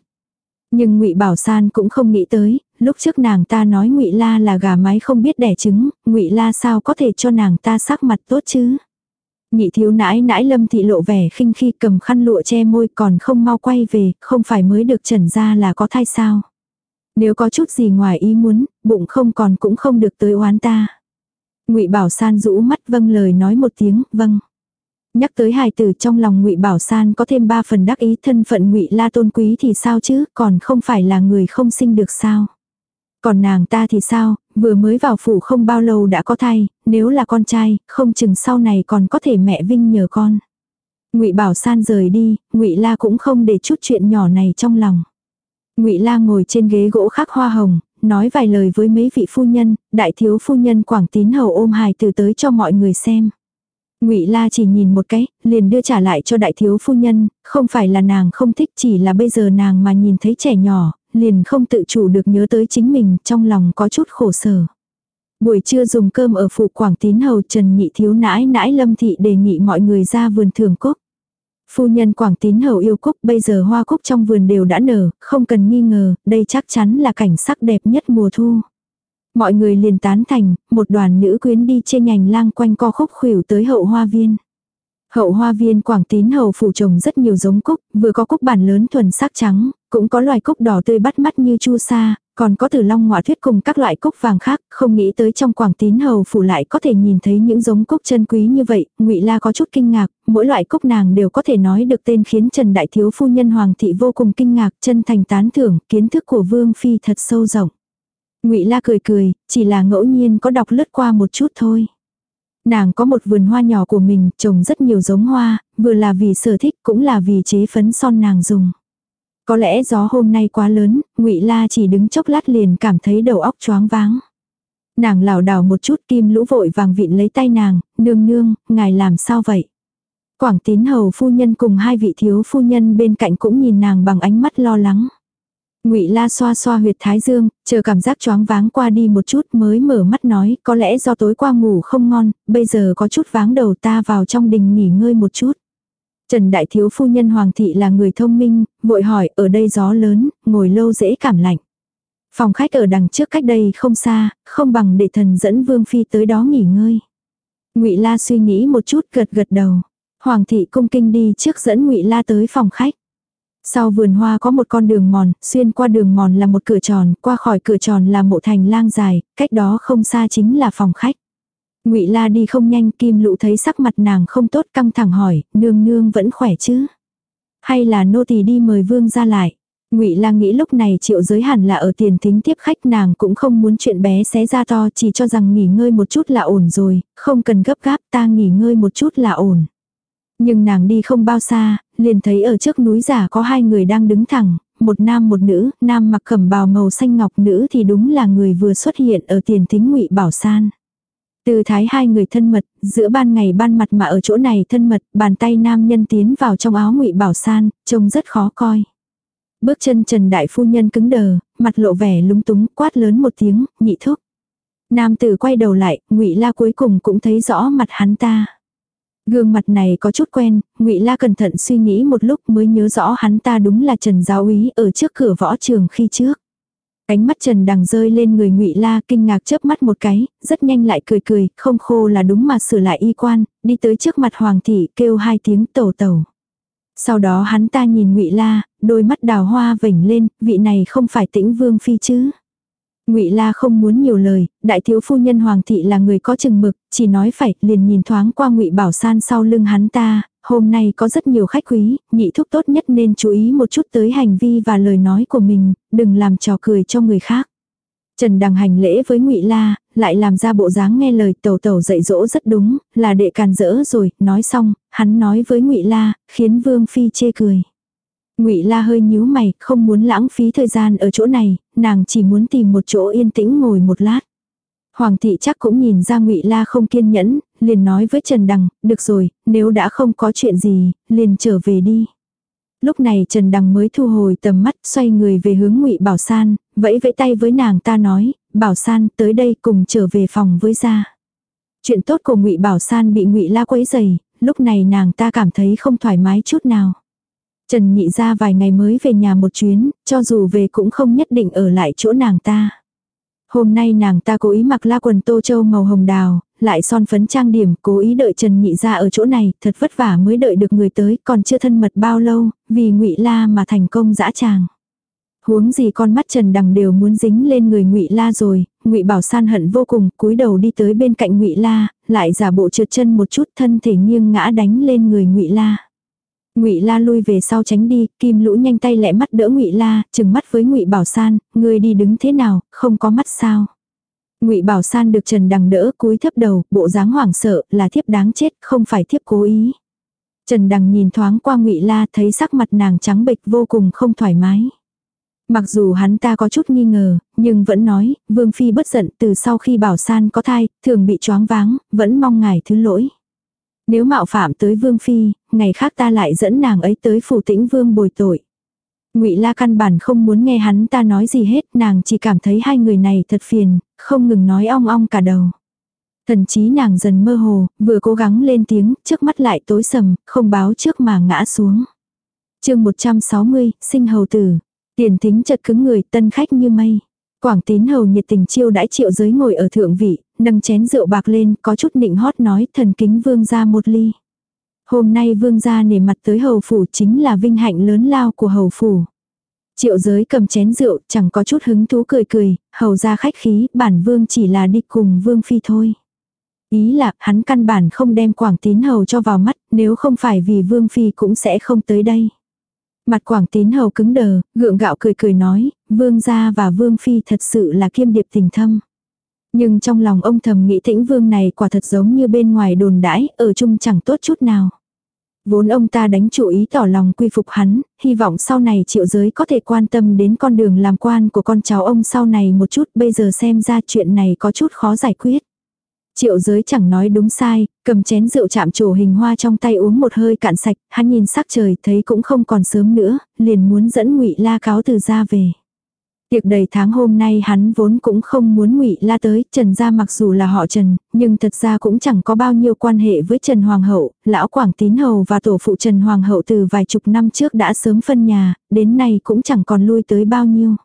Nhưng Ngụy Bảo San cũng không nghĩ tới, lúc trước nàng ta nói Ngụy La là gà mái không biết đẻ trứng, Ngụy La sao có thể cho nàng ta sắc mặt tốt chứ? Nhị thiếu nãi nãi lâm thị lộ vẻ khinh khi cầm khăn lụa che môi còn không mau quay về, không phải mới được trần ra là có thai sao. Nếu có chút gì ngoài ý muốn, bụng không còn cũng không được tới oán ta. ngụy Bảo San rũ mắt vâng lời nói một tiếng, vâng. Nhắc tới hài tử trong lòng ngụy Bảo San có thêm ba phần đắc ý thân phận ngụy La tôn quý thì sao chứ, còn không phải là người không sinh được sao. Còn nàng ta thì sao, vừa mới vào phủ không bao lâu đã có thai, nếu là con trai, không chừng sau này còn có thể mẹ Vinh nhờ con. Ngụy Bảo San rời đi, Ngụy La cũng không để chút chuyện nhỏ này trong lòng. Ngụy La ngồi trên ghế gỗ khắc hoa hồng, nói vài lời với mấy vị phu nhân, đại thiếu phu nhân Quảng Tín hầu ôm hài từ tới cho mọi người xem. Ngụy La chỉ nhìn một cái, liền đưa trả lại cho đại thiếu phu nhân, không phải là nàng không thích chỉ là bây giờ nàng mà nhìn thấy trẻ nhỏ, liền không tự chủ được nhớ tới chính mình, trong lòng có chút khổ sở. Buổi trưa dùng cơm ở phủ Quảng Tín Hầu Trần Nhị Thiếu nãi nãi Lâm Thị đề nghị mọi người ra vườn thường cúc. Phu nhân Quảng Tín Hầu yêu cúc bây giờ hoa cúc trong vườn đều đã nở, không cần nghi ngờ, đây chắc chắn là cảnh sắc đẹp nhất mùa thu. Mọi người liền tán thành, một đoàn nữ quyến đi trên nhành lang quanh co khúc khuỷu tới hậu hoa viên. Hậu hoa viên Quảng Tín Hầu phủ trồng rất nhiều giống cúc, vừa có cúc bản lớn thuần sắc trắng, cũng có loài cúc đỏ tươi bắt mắt như chu sa, còn có từ long ngọa thuyết cùng các loại cúc vàng khác, không nghĩ tới trong Quảng Tín Hầu phủ lại có thể nhìn thấy những giống cúc chân quý như vậy, Ngụy La có chút kinh ngạc, mỗi loại cúc nàng đều có thể nói được tên khiến Trần Đại Thiếu phu nhân Hoàng thị vô cùng kinh ngạc, chân thành tán thưởng, kiến thức của Vương phi thật sâu rộng. Ngụy La cười cười, chỉ là ngẫu nhiên có đọc lướt qua một chút thôi. Nàng có một vườn hoa nhỏ của mình, trồng rất nhiều giống hoa, vừa là vì sở thích cũng là vì chế phấn son nàng dùng. Có lẽ gió hôm nay quá lớn, ngụy La chỉ đứng chốc lát liền cảm thấy đầu óc choáng váng. Nàng lảo đảo một chút kim lũ vội vàng vịn lấy tay nàng, nương nương, ngài làm sao vậy? Quảng tín hầu phu nhân cùng hai vị thiếu phu nhân bên cạnh cũng nhìn nàng bằng ánh mắt lo lắng. Ngụy La xoa xoa huyệt thái dương, chờ cảm giác choáng váng qua đi một chút mới mở mắt nói, có lẽ do tối qua ngủ không ngon, bây giờ có chút váng đầu ta vào trong đình nghỉ ngơi một chút. Trần Đại Thiếu Phu Nhân Hoàng Thị là người thông minh, vội hỏi, ở đây gió lớn, ngồi lâu dễ cảm lạnh. Phòng khách ở đằng trước cách đây không xa, không bằng để thần dẫn Vương Phi tới đó nghỉ ngơi. ngụy La suy nghĩ một chút gật gật đầu. Hoàng thị cung kinh đi trước dẫn ngụy La tới phòng khách. Sau vườn hoa có một con đường mòn, xuyên qua đường mòn là một cửa tròn, qua khỏi cửa tròn là mộ thành lang dài, cách đó không xa chính là phòng khách. Ngụy La đi không nhanh, Kim Lũ thấy sắc mặt nàng không tốt căng thẳng hỏi, nương nương vẫn khỏe chứ? Hay là nô tỳ đi mời vương ra lại? Ngụy La nghĩ lúc này Triệu Giới hẳn là ở tiền thính tiếp khách, nàng cũng không muốn chuyện bé xé ra to, chỉ cho rằng nghỉ ngơi một chút là ổn rồi, không cần gấp gáp, ta nghỉ ngơi một chút là ổn. Nhưng nàng đi không bao xa, liền thấy ở trước núi giả có hai người đang đứng thẳng, một nam một nữ, nam mặc cẩm bào màu xanh ngọc nữ thì đúng là người vừa xuất hiện ở tiền thính ngụy Bảo San. Từ thái hai người thân mật, giữa ban ngày ban mặt mà ở chỗ này thân mật, bàn tay nam nhân tiến vào trong áo ngụy Bảo San, trông rất khó coi. Bước chân Trần Đại Phu Nhân cứng đờ, mặt lộ vẻ lúng túng, quát lớn một tiếng, nhị thúc. Nam tử quay đầu lại, ngụy La cuối cùng cũng thấy rõ mặt hắn ta. Gương mặt này có chút quen, Ngụy La cẩn thận suy nghĩ một lúc mới nhớ rõ hắn ta đúng là Trần giáo úy ở trước cửa võ trường khi trước. Cánh mắt Trần Đằng rơi lên người Ngụy La, kinh ngạc chớp mắt một cái, rất nhanh lại cười cười, không khô là đúng mà sửa lại y quan, đi tới trước mặt hoàng thị, kêu hai tiếng tẩu tẩu. Sau đó hắn ta nhìn Ngụy La, đôi mắt đào hoa vểnh lên, vị này không phải Tĩnh Vương phi chứ? Ngụy La không muốn nhiều lời, đại thiếu phu nhân hoàng thị là người có chừng mực, chỉ nói phải, liền nhìn thoáng qua Ngụy Bảo San sau lưng hắn ta, hôm nay có rất nhiều khách quý, nhị thúc tốt nhất nên chú ý một chút tới hành vi và lời nói của mình, đừng làm trò cười cho người khác. Trần Đằng hành lễ với Ngụy La, lại làm ra bộ dáng nghe lời tẩu tẩu dạy dỗ rất đúng, là đệ càn dỡ rồi, nói xong, hắn nói với Ngụy La, khiến Vương phi chê cười. Ngụy La hơi nhíu mày, không muốn lãng phí thời gian ở chỗ này, nàng chỉ muốn tìm một chỗ yên tĩnh ngồi một lát. Hoàng thị chắc cũng nhìn ra Ngụy La không kiên nhẫn, liền nói với Trần Đằng, "Được rồi, nếu đã không có chuyện gì, liền trở về đi." Lúc này Trần Đằng mới thu hồi tầm mắt, xoay người về hướng Ngụy Bảo San, vẫy vẫy tay với nàng ta nói, "Bảo San, tới đây cùng trở về phòng với gia." Chuyện tốt của Ngụy Bảo San bị Ngụy La quấy rầy, lúc này nàng ta cảm thấy không thoải mái chút nào. Trần nhị ra vài ngày mới về nhà một chuyến, cho dù về cũng không nhất định ở lại chỗ nàng ta. Hôm nay nàng ta cố ý mặc la quần tô châu màu hồng đào, lại son phấn trang điểm, cố ý đợi Trần Nhị ra ở chỗ này, thật vất vả mới đợi được người tới, còn chưa thân mật bao lâu, vì ngụy La mà thành công dã tràng. Huống gì con mắt Trần Đằng đều muốn dính lên người ngụy La rồi, ngụy Bảo San hận vô cùng, cúi đầu đi tới bên cạnh ngụy La, lại giả bộ trượt chân một chút, thân thể nghiêng ngã đánh lên người ngụy La. Ngụy La lui về sau tránh đi, Kim Lũ nhanh tay lẹ mắt đỡ Ngụy La, chừng mắt với Ngụy Bảo San, ngươi đi đứng thế nào, không có mắt sao? Ngụy Bảo San được Trần Đằng đỡ, cúi thấp đầu, bộ dáng hoảng sợ, là thiếp đáng chết, không phải thiếp cố ý. Trần Đằng nhìn thoáng qua Ngụy La, thấy sắc mặt nàng trắng bệch vô cùng không thoải mái. Mặc dù hắn ta có chút nghi ngờ, nhưng vẫn nói, Vương Phi bất giận từ sau khi Bảo San có thai, thường bị choáng váng, vẫn mong ngài thứ lỗi. Nếu mạo phạm tới Vương Phi, ngày khác ta lại dẫn nàng ấy tới phủ tĩnh Vương bồi tội. ngụy La căn bản không muốn nghe hắn ta nói gì hết, nàng chỉ cảm thấy hai người này thật phiền, không ngừng nói ong ong cả đầu. Thần chí nàng dần mơ hồ, vừa cố gắng lên tiếng, trước mắt lại tối sầm, không báo trước mà ngã xuống. chương 160, sinh hầu tử. Tiền thính chật cứng người, tân khách như mây. Quảng tín hầu nhiệt tình chiêu đãi triệu giới ngồi ở thượng vị, nâng chén rượu bạc lên, có chút nịnh hót nói thần kính vương ra một ly. Hôm nay vương gia nể mặt tới hầu phủ chính là vinh hạnh lớn lao của hầu phủ. Triệu giới cầm chén rượu, chẳng có chút hứng thú cười cười, hầu ra khách khí, bản vương chỉ là đi cùng vương phi thôi. Ý là, hắn căn bản không đem quảng tín hầu cho vào mắt, nếu không phải vì vương phi cũng sẽ không tới đây. Mặt quảng tín hầu cứng đờ, gượng gạo cười cười nói, vương gia và vương phi thật sự là kiêm điệp tình thâm. Nhưng trong lòng ông thầm nghĩ tĩnh vương này quả thật giống như bên ngoài đồn đãi, ở chung chẳng tốt chút nào. Vốn ông ta đánh chủ ý tỏ lòng quy phục hắn, hy vọng sau này triệu giới có thể quan tâm đến con đường làm quan của con cháu ông sau này một chút bây giờ xem ra chuyện này có chút khó giải quyết. Triệu giới chẳng nói đúng sai, cầm chén rượu chạm trổ hình hoa trong tay uống một hơi cạn sạch, hắn nhìn sắc trời thấy cũng không còn sớm nữa, liền muốn dẫn ngụy La cáo từ ra về. Tiệc đầy tháng hôm nay hắn vốn cũng không muốn ngụy La tới, Trần gia mặc dù là họ Trần, nhưng thật ra cũng chẳng có bao nhiêu quan hệ với Trần Hoàng hậu, lão Quảng Tín hầu và tổ phụ Trần Hoàng hậu từ vài chục năm trước đã sớm phân nhà, đến nay cũng chẳng còn lui tới bao nhiêu.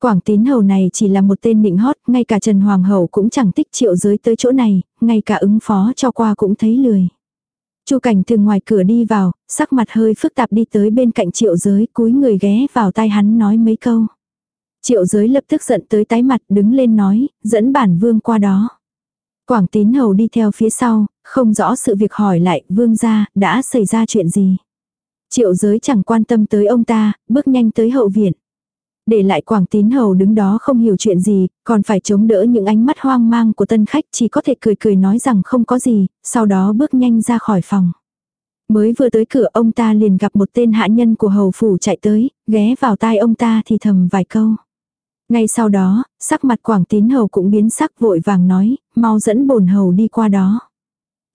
Quảng tín hầu này chỉ là một tên nịnh hót, ngay cả Trần Hoàng hậu cũng chẳng tích triệu giới tới chỗ này, ngay cả ứng phó cho qua cũng thấy lười. Chu cảnh từ ngoài cửa đi vào, sắc mặt hơi phức tạp đi tới bên cạnh triệu giới, cúi người ghé vào tai hắn nói mấy câu. Triệu giới lập tức giận tới tái mặt đứng lên nói, dẫn bản vương qua đó. Quảng tín hầu đi theo phía sau, không rõ sự việc hỏi lại, vương gia, đã xảy ra chuyện gì. Triệu giới chẳng quan tâm tới ông ta, bước nhanh tới hậu viện. Để lại quảng tín hầu đứng đó không hiểu chuyện gì, còn phải chống đỡ những ánh mắt hoang mang của tân khách chỉ có thể cười cười nói rằng không có gì, sau đó bước nhanh ra khỏi phòng. Mới vừa tới cửa ông ta liền gặp một tên hạ nhân của hầu phủ chạy tới, ghé vào tai ông ta thì thầm vài câu. Ngay sau đó, sắc mặt quảng tín hầu cũng biến sắc vội vàng nói, mau dẫn bổn hầu đi qua đó.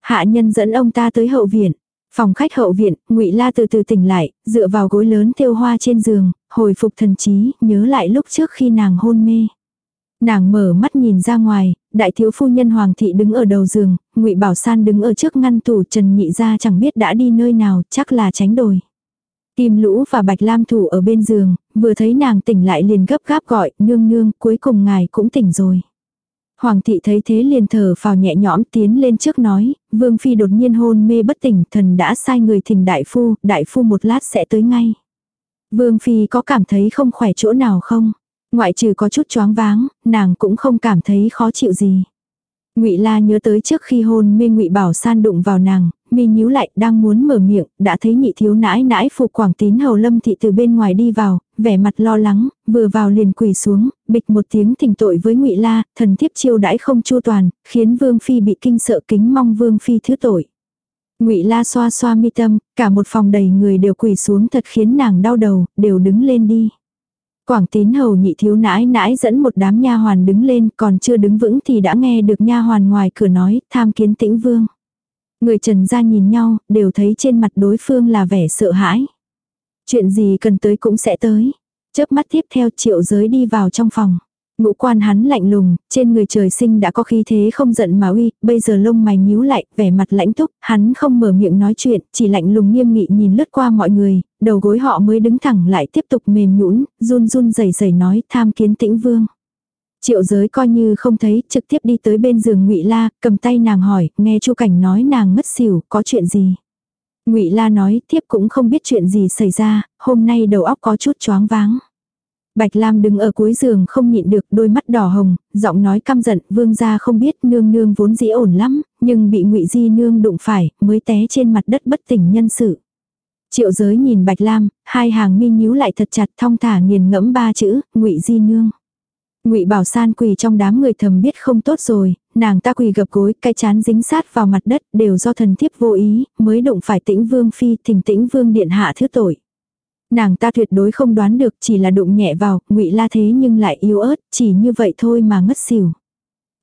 Hạ nhân dẫn ông ta tới hậu viện. Phòng khách hậu viện, ngụy La từ từ tỉnh lại, dựa vào gối lớn tiêu hoa trên giường, hồi phục thần trí, nhớ lại lúc trước khi nàng hôn mê. Nàng mở mắt nhìn ra ngoài, đại thiếu phu nhân hoàng thị đứng ở đầu giường, ngụy Bảo San đứng ở trước ngăn tủ Trần Nhị gia chẳng biết đã đi nơi nào, chắc là tránh đồi. Kim Lũ và Bạch Lam thủ ở bên giường, vừa thấy nàng tỉnh lại liền gấp gáp gọi, nương nương, cuối cùng ngài cũng tỉnh rồi. Hoàng thị thấy thế liền thở phào nhẹ nhõm tiến lên trước nói, Vương Phi đột nhiên hôn mê bất tỉnh, thần đã sai người thỉnh đại phu, đại phu một lát sẽ tới ngay. Vương Phi có cảm thấy không khỏe chỗ nào không? Ngoại trừ có chút choáng váng, nàng cũng không cảm thấy khó chịu gì. Ngụy La nhớ tới trước khi hôn mê Ngụy Bảo San đụng vào nàng, mi nhíu lại, đang muốn mở miệng, đã thấy nhị thiếu nãi nãi phục quảng tín hầu lâm thị từ bên ngoài đi vào, vẻ mặt lo lắng, vừa vào liền quỳ xuống, bịch một tiếng thỉnh tội với ngụy La, thần thiếp chiêu đãi không chu toàn, khiến vương phi bị kinh sợ kính mong vương phi thứ tội. Ngụy La xoa xoa mi tâm, cả một phòng đầy người đều quỳ xuống thật khiến nàng đau đầu, đều đứng lên đi. Quảng tín hầu nhị thiếu nãi nãi dẫn một đám nha hoàn đứng lên, còn chưa đứng vững thì đã nghe được nha hoàn ngoài cửa nói, tham kiến tĩnh vương. Người trần ra nhìn nhau, đều thấy trên mặt đối phương là vẻ sợ hãi. Chuyện gì cần tới cũng sẽ tới. Chớp mắt tiếp theo triệu giới đi vào trong phòng. Ngũ quan hắn lạnh lùng, trên người trời sinh đã có khí thế không giận mà uy, bây giờ lông mày nhíu lại, vẻ mặt lãnh túc, hắn không mở miệng nói chuyện, chỉ lạnh lùng nghiêm nghị nhìn lướt qua mọi người, đầu gối họ mới đứng thẳng lại tiếp tục mềm nhũn, run run rẩy rẩy nói tham kiến tĩnh vương. Triệu giới coi như không thấy, trực tiếp đi tới bên giường ngụy La, cầm tay nàng hỏi, nghe Chu Cảnh nói nàng ngất xỉu, có chuyện gì? Ngụy La nói, tiếp cũng không biết chuyện gì xảy ra, hôm nay đầu óc có chút choáng váng. Bạch Lam đứng ở cuối giường không nhịn được đôi mắt đỏ hồng, giọng nói căm giận, vương gia không biết nương nương vốn dĩ ổn lắm, nhưng bị ngụy Di nương đụng phải, mới té trên mặt đất bất tỉnh nhân sự. Triệu giới nhìn Bạch Lam, hai hàng mi nhíu lại thật chặt thong thả nghiền ngẫm ba chữ, ngụy Di nương. Ngụy Bảo San quỳ trong đám người thầm biết không tốt rồi, nàng ta quỳ gập gối, cái chán dính sát vào mặt đất, đều do thần thiếp vô ý, mới đụng phải Tĩnh Vương phi, thỉnh Tĩnh Vương điện hạ thứ tội. Nàng ta tuyệt đối không đoán được, chỉ là đụng nhẹ vào, Ngụy La thế nhưng lại yếu ớt, chỉ như vậy thôi mà ngất xỉu.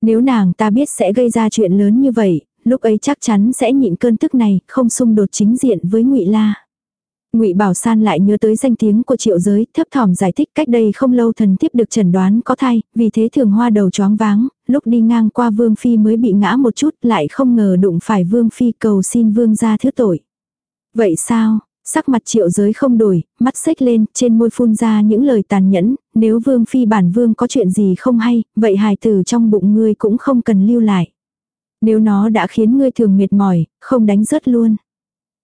Nếu nàng ta biết sẽ gây ra chuyện lớn như vậy, lúc ấy chắc chắn sẽ nhịn cơn tức này, không xung đột chính diện với Ngụy La. Ngụy Bảo San lại nhớ tới danh tiếng của Triệu Giới, thấp thỏm giải thích cách đây không lâu thần tiếp được chẩn đoán có thai, vì thế thường hoa đầu choáng váng, lúc đi ngang qua Vương phi mới bị ngã một chút, lại không ngờ đụng phải Vương phi cầu xin vương gia thứ tội. Vậy sao? Sắc mặt Triệu Giới không đổi, mắt xếch lên, trên môi phun ra những lời tàn nhẫn, nếu Vương phi bản vương có chuyện gì không hay, vậy hài tử trong bụng ngươi cũng không cần lưu lại. Nếu nó đã khiến ngươi thường mệt mỏi, không đánh rớt luôn.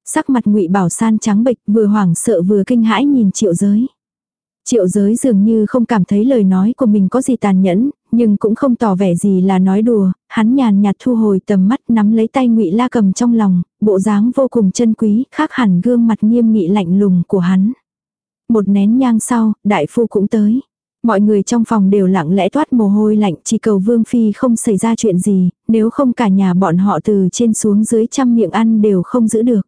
Sắc mặt ngụy Bảo San trắng bệch vừa hoảng sợ vừa kinh hãi nhìn triệu giới. Triệu giới dường như không cảm thấy lời nói của mình có gì tàn nhẫn, nhưng cũng không tỏ vẻ gì là nói đùa, hắn nhàn nhạt thu hồi tầm mắt nắm lấy tay ngụy La cầm trong lòng, bộ dáng vô cùng chân quý, khác hẳn gương mặt nghiêm nghị lạnh lùng của hắn. Một nén nhang sau, đại phu cũng tới. Mọi người trong phòng đều lặng lẽ toát mồ hôi lạnh chỉ cầu Vương Phi không xảy ra chuyện gì, nếu không cả nhà bọn họ từ trên xuống dưới trăm miệng ăn đều không giữ được.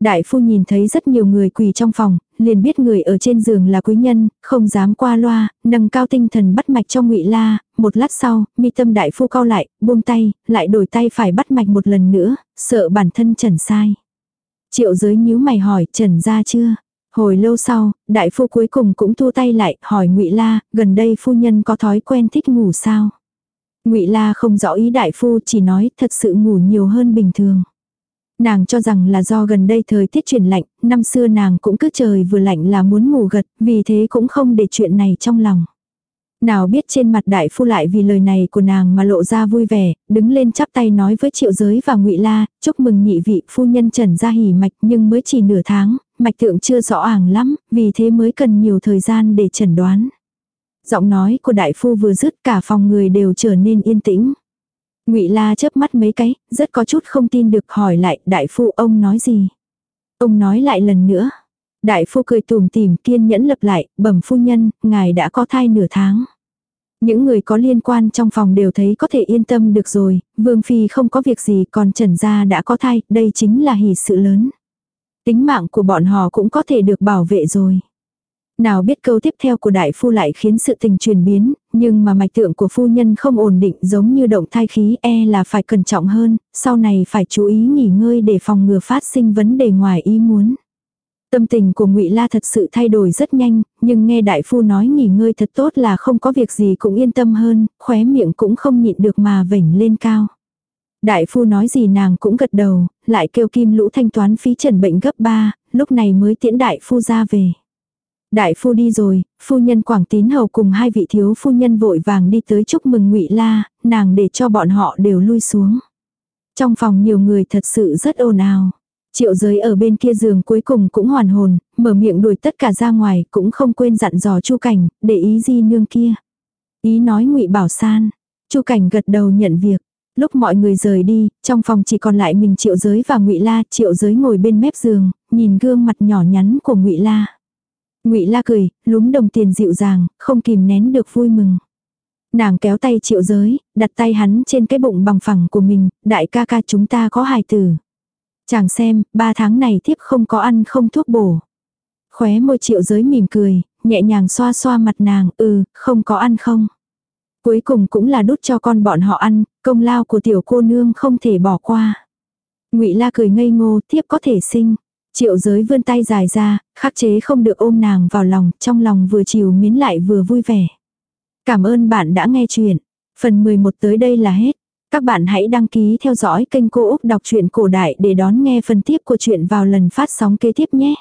Đại phu nhìn thấy rất nhiều người quỳ trong phòng, liền biết người ở trên giường là quý nhân, không dám qua loa, nâng cao tinh thần bắt mạch cho ngụy La, một lát sau, mi tâm đại phu cao lại, buông tay, lại đổi tay phải bắt mạch một lần nữa, sợ bản thân trần sai. Triệu giới nhíu mày hỏi, trần ra chưa? Hồi lâu sau, đại phu cuối cùng cũng thu tay lại, hỏi ngụy La, gần đây phu nhân có thói quen thích ngủ sao? ngụy La không rõ ý đại phu chỉ nói thật sự ngủ nhiều hơn bình thường. Nàng cho rằng là do gần đây thời tiết chuyển lạnh, năm xưa nàng cũng cứ trời vừa lạnh là muốn ngủ gật, vì thế cũng không để chuyện này trong lòng. Nào biết trên mặt đại phu lại vì lời này của nàng mà lộ ra vui vẻ, đứng lên chắp tay nói với triệu giới và ngụy La, chúc mừng nhị vị phu nhân trần ra hỉ mạch nhưng mới chỉ nửa tháng, mạch tượng chưa rõ ảng lắm, vì thế mới cần nhiều thời gian để chẩn đoán. Giọng nói của đại phu vừa dứt cả phòng người đều trở nên yên tĩnh. Ngụy La chớp mắt mấy cái, rất có chút không tin được hỏi lại, đại phu ông nói gì? Ông nói lại lần nữa. Đại phu cười tủm tỉm kiên nhẫn lập lại, bẩm phu nhân, ngài đã có thai nửa tháng. Những người có liên quan trong phòng đều thấy có thể yên tâm được rồi, Vương Phi không có việc gì còn Trần Gia đã có thai, đây chính là hỷ sự lớn. Tính mạng của bọn họ cũng có thể được bảo vệ rồi. Nào biết câu tiếp theo của đại phu lại khiến sự tình chuyển biến, nhưng mà mạch tượng của phu nhân không ổn định giống như động thai khí e là phải cẩn trọng hơn, sau này phải chú ý nghỉ ngơi để phòng ngừa phát sinh vấn đề ngoài ý muốn. Tâm tình của ngụy La thật sự thay đổi rất nhanh, nhưng nghe đại phu nói nghỉ ngơi thật tốt là không có việc gì cũng yên tâm hơn, khóe miệng cũng không nhịn được mà vểnh lên cao. Đại phu nói gì nàng cũng gật đầu, lại kêu kim lũ thanh toán phí trần bệnh gấp 3, lúc này mới tiễn đại phu ra về. Đại phu đi rồi, phu nhân Quảng Tín Hầu cùng hai vị thiếu phu nhân vội vàng đi tới chúc mừng ngụy La, nàng để cho bọn họ đều lui xuống. Trong phòng nhiều người thật sự rất ồn ào. Triệu giới ở bên kia giường cuối cùng cũng hoàn hồn, mở miệng đuổi tất cả ra ngoài, cũng không quên dặn dò Chu Cảnh, để ý di nương kia. Ý nói ngụy Bảo San. Chu Cảnh gật đầu nhận việc. Lúc mọi người rời đi, trong phòng chỉ còn lại mình Triệu Giới và Ngụy La, Triệu Giới ngồi bên mép giường, nhìn gương mặt nhỏ nhắn của Ngụy La. Ngụy La cười, lúm đồng tiền dịu dàng, không kìm nén được vui mừng. Nàng kéo tay Triệu Giới, đặt tay hắn trên cái bụng bằng phẳng của mình, đại ca ca chúng ta có hài tử. Chàng xem, ba tháng này thiếp không có ăn không thuốc bổ. Khóe môi triệu giới mỉm cười, nhẹ nhàng xoa xoa mặt nàng, ừ, không có ăn không. Cuối cùng cũng là đút cho con bọn họ ăn, công lao của tiểu cô nương không thể bỏ qua. ngụy la cười ngây ngô, thiếp có thể sinh. Triệu giới vươn tay dài ra, khắc chế không được ôm nàng vào lòng, trong lòng vừa chiều miến lại vừa vui vẻ. Cảm ơn bạn đã nghe chuyện. Phần 11 tới đây là hết. Các bạn hãy đăng ký theo dõi kênh Cô Úc Đọc truyện Cổ Đại để đón nghe phần tiếp của chuyện vào lần phát sóng kế tiếp nhé.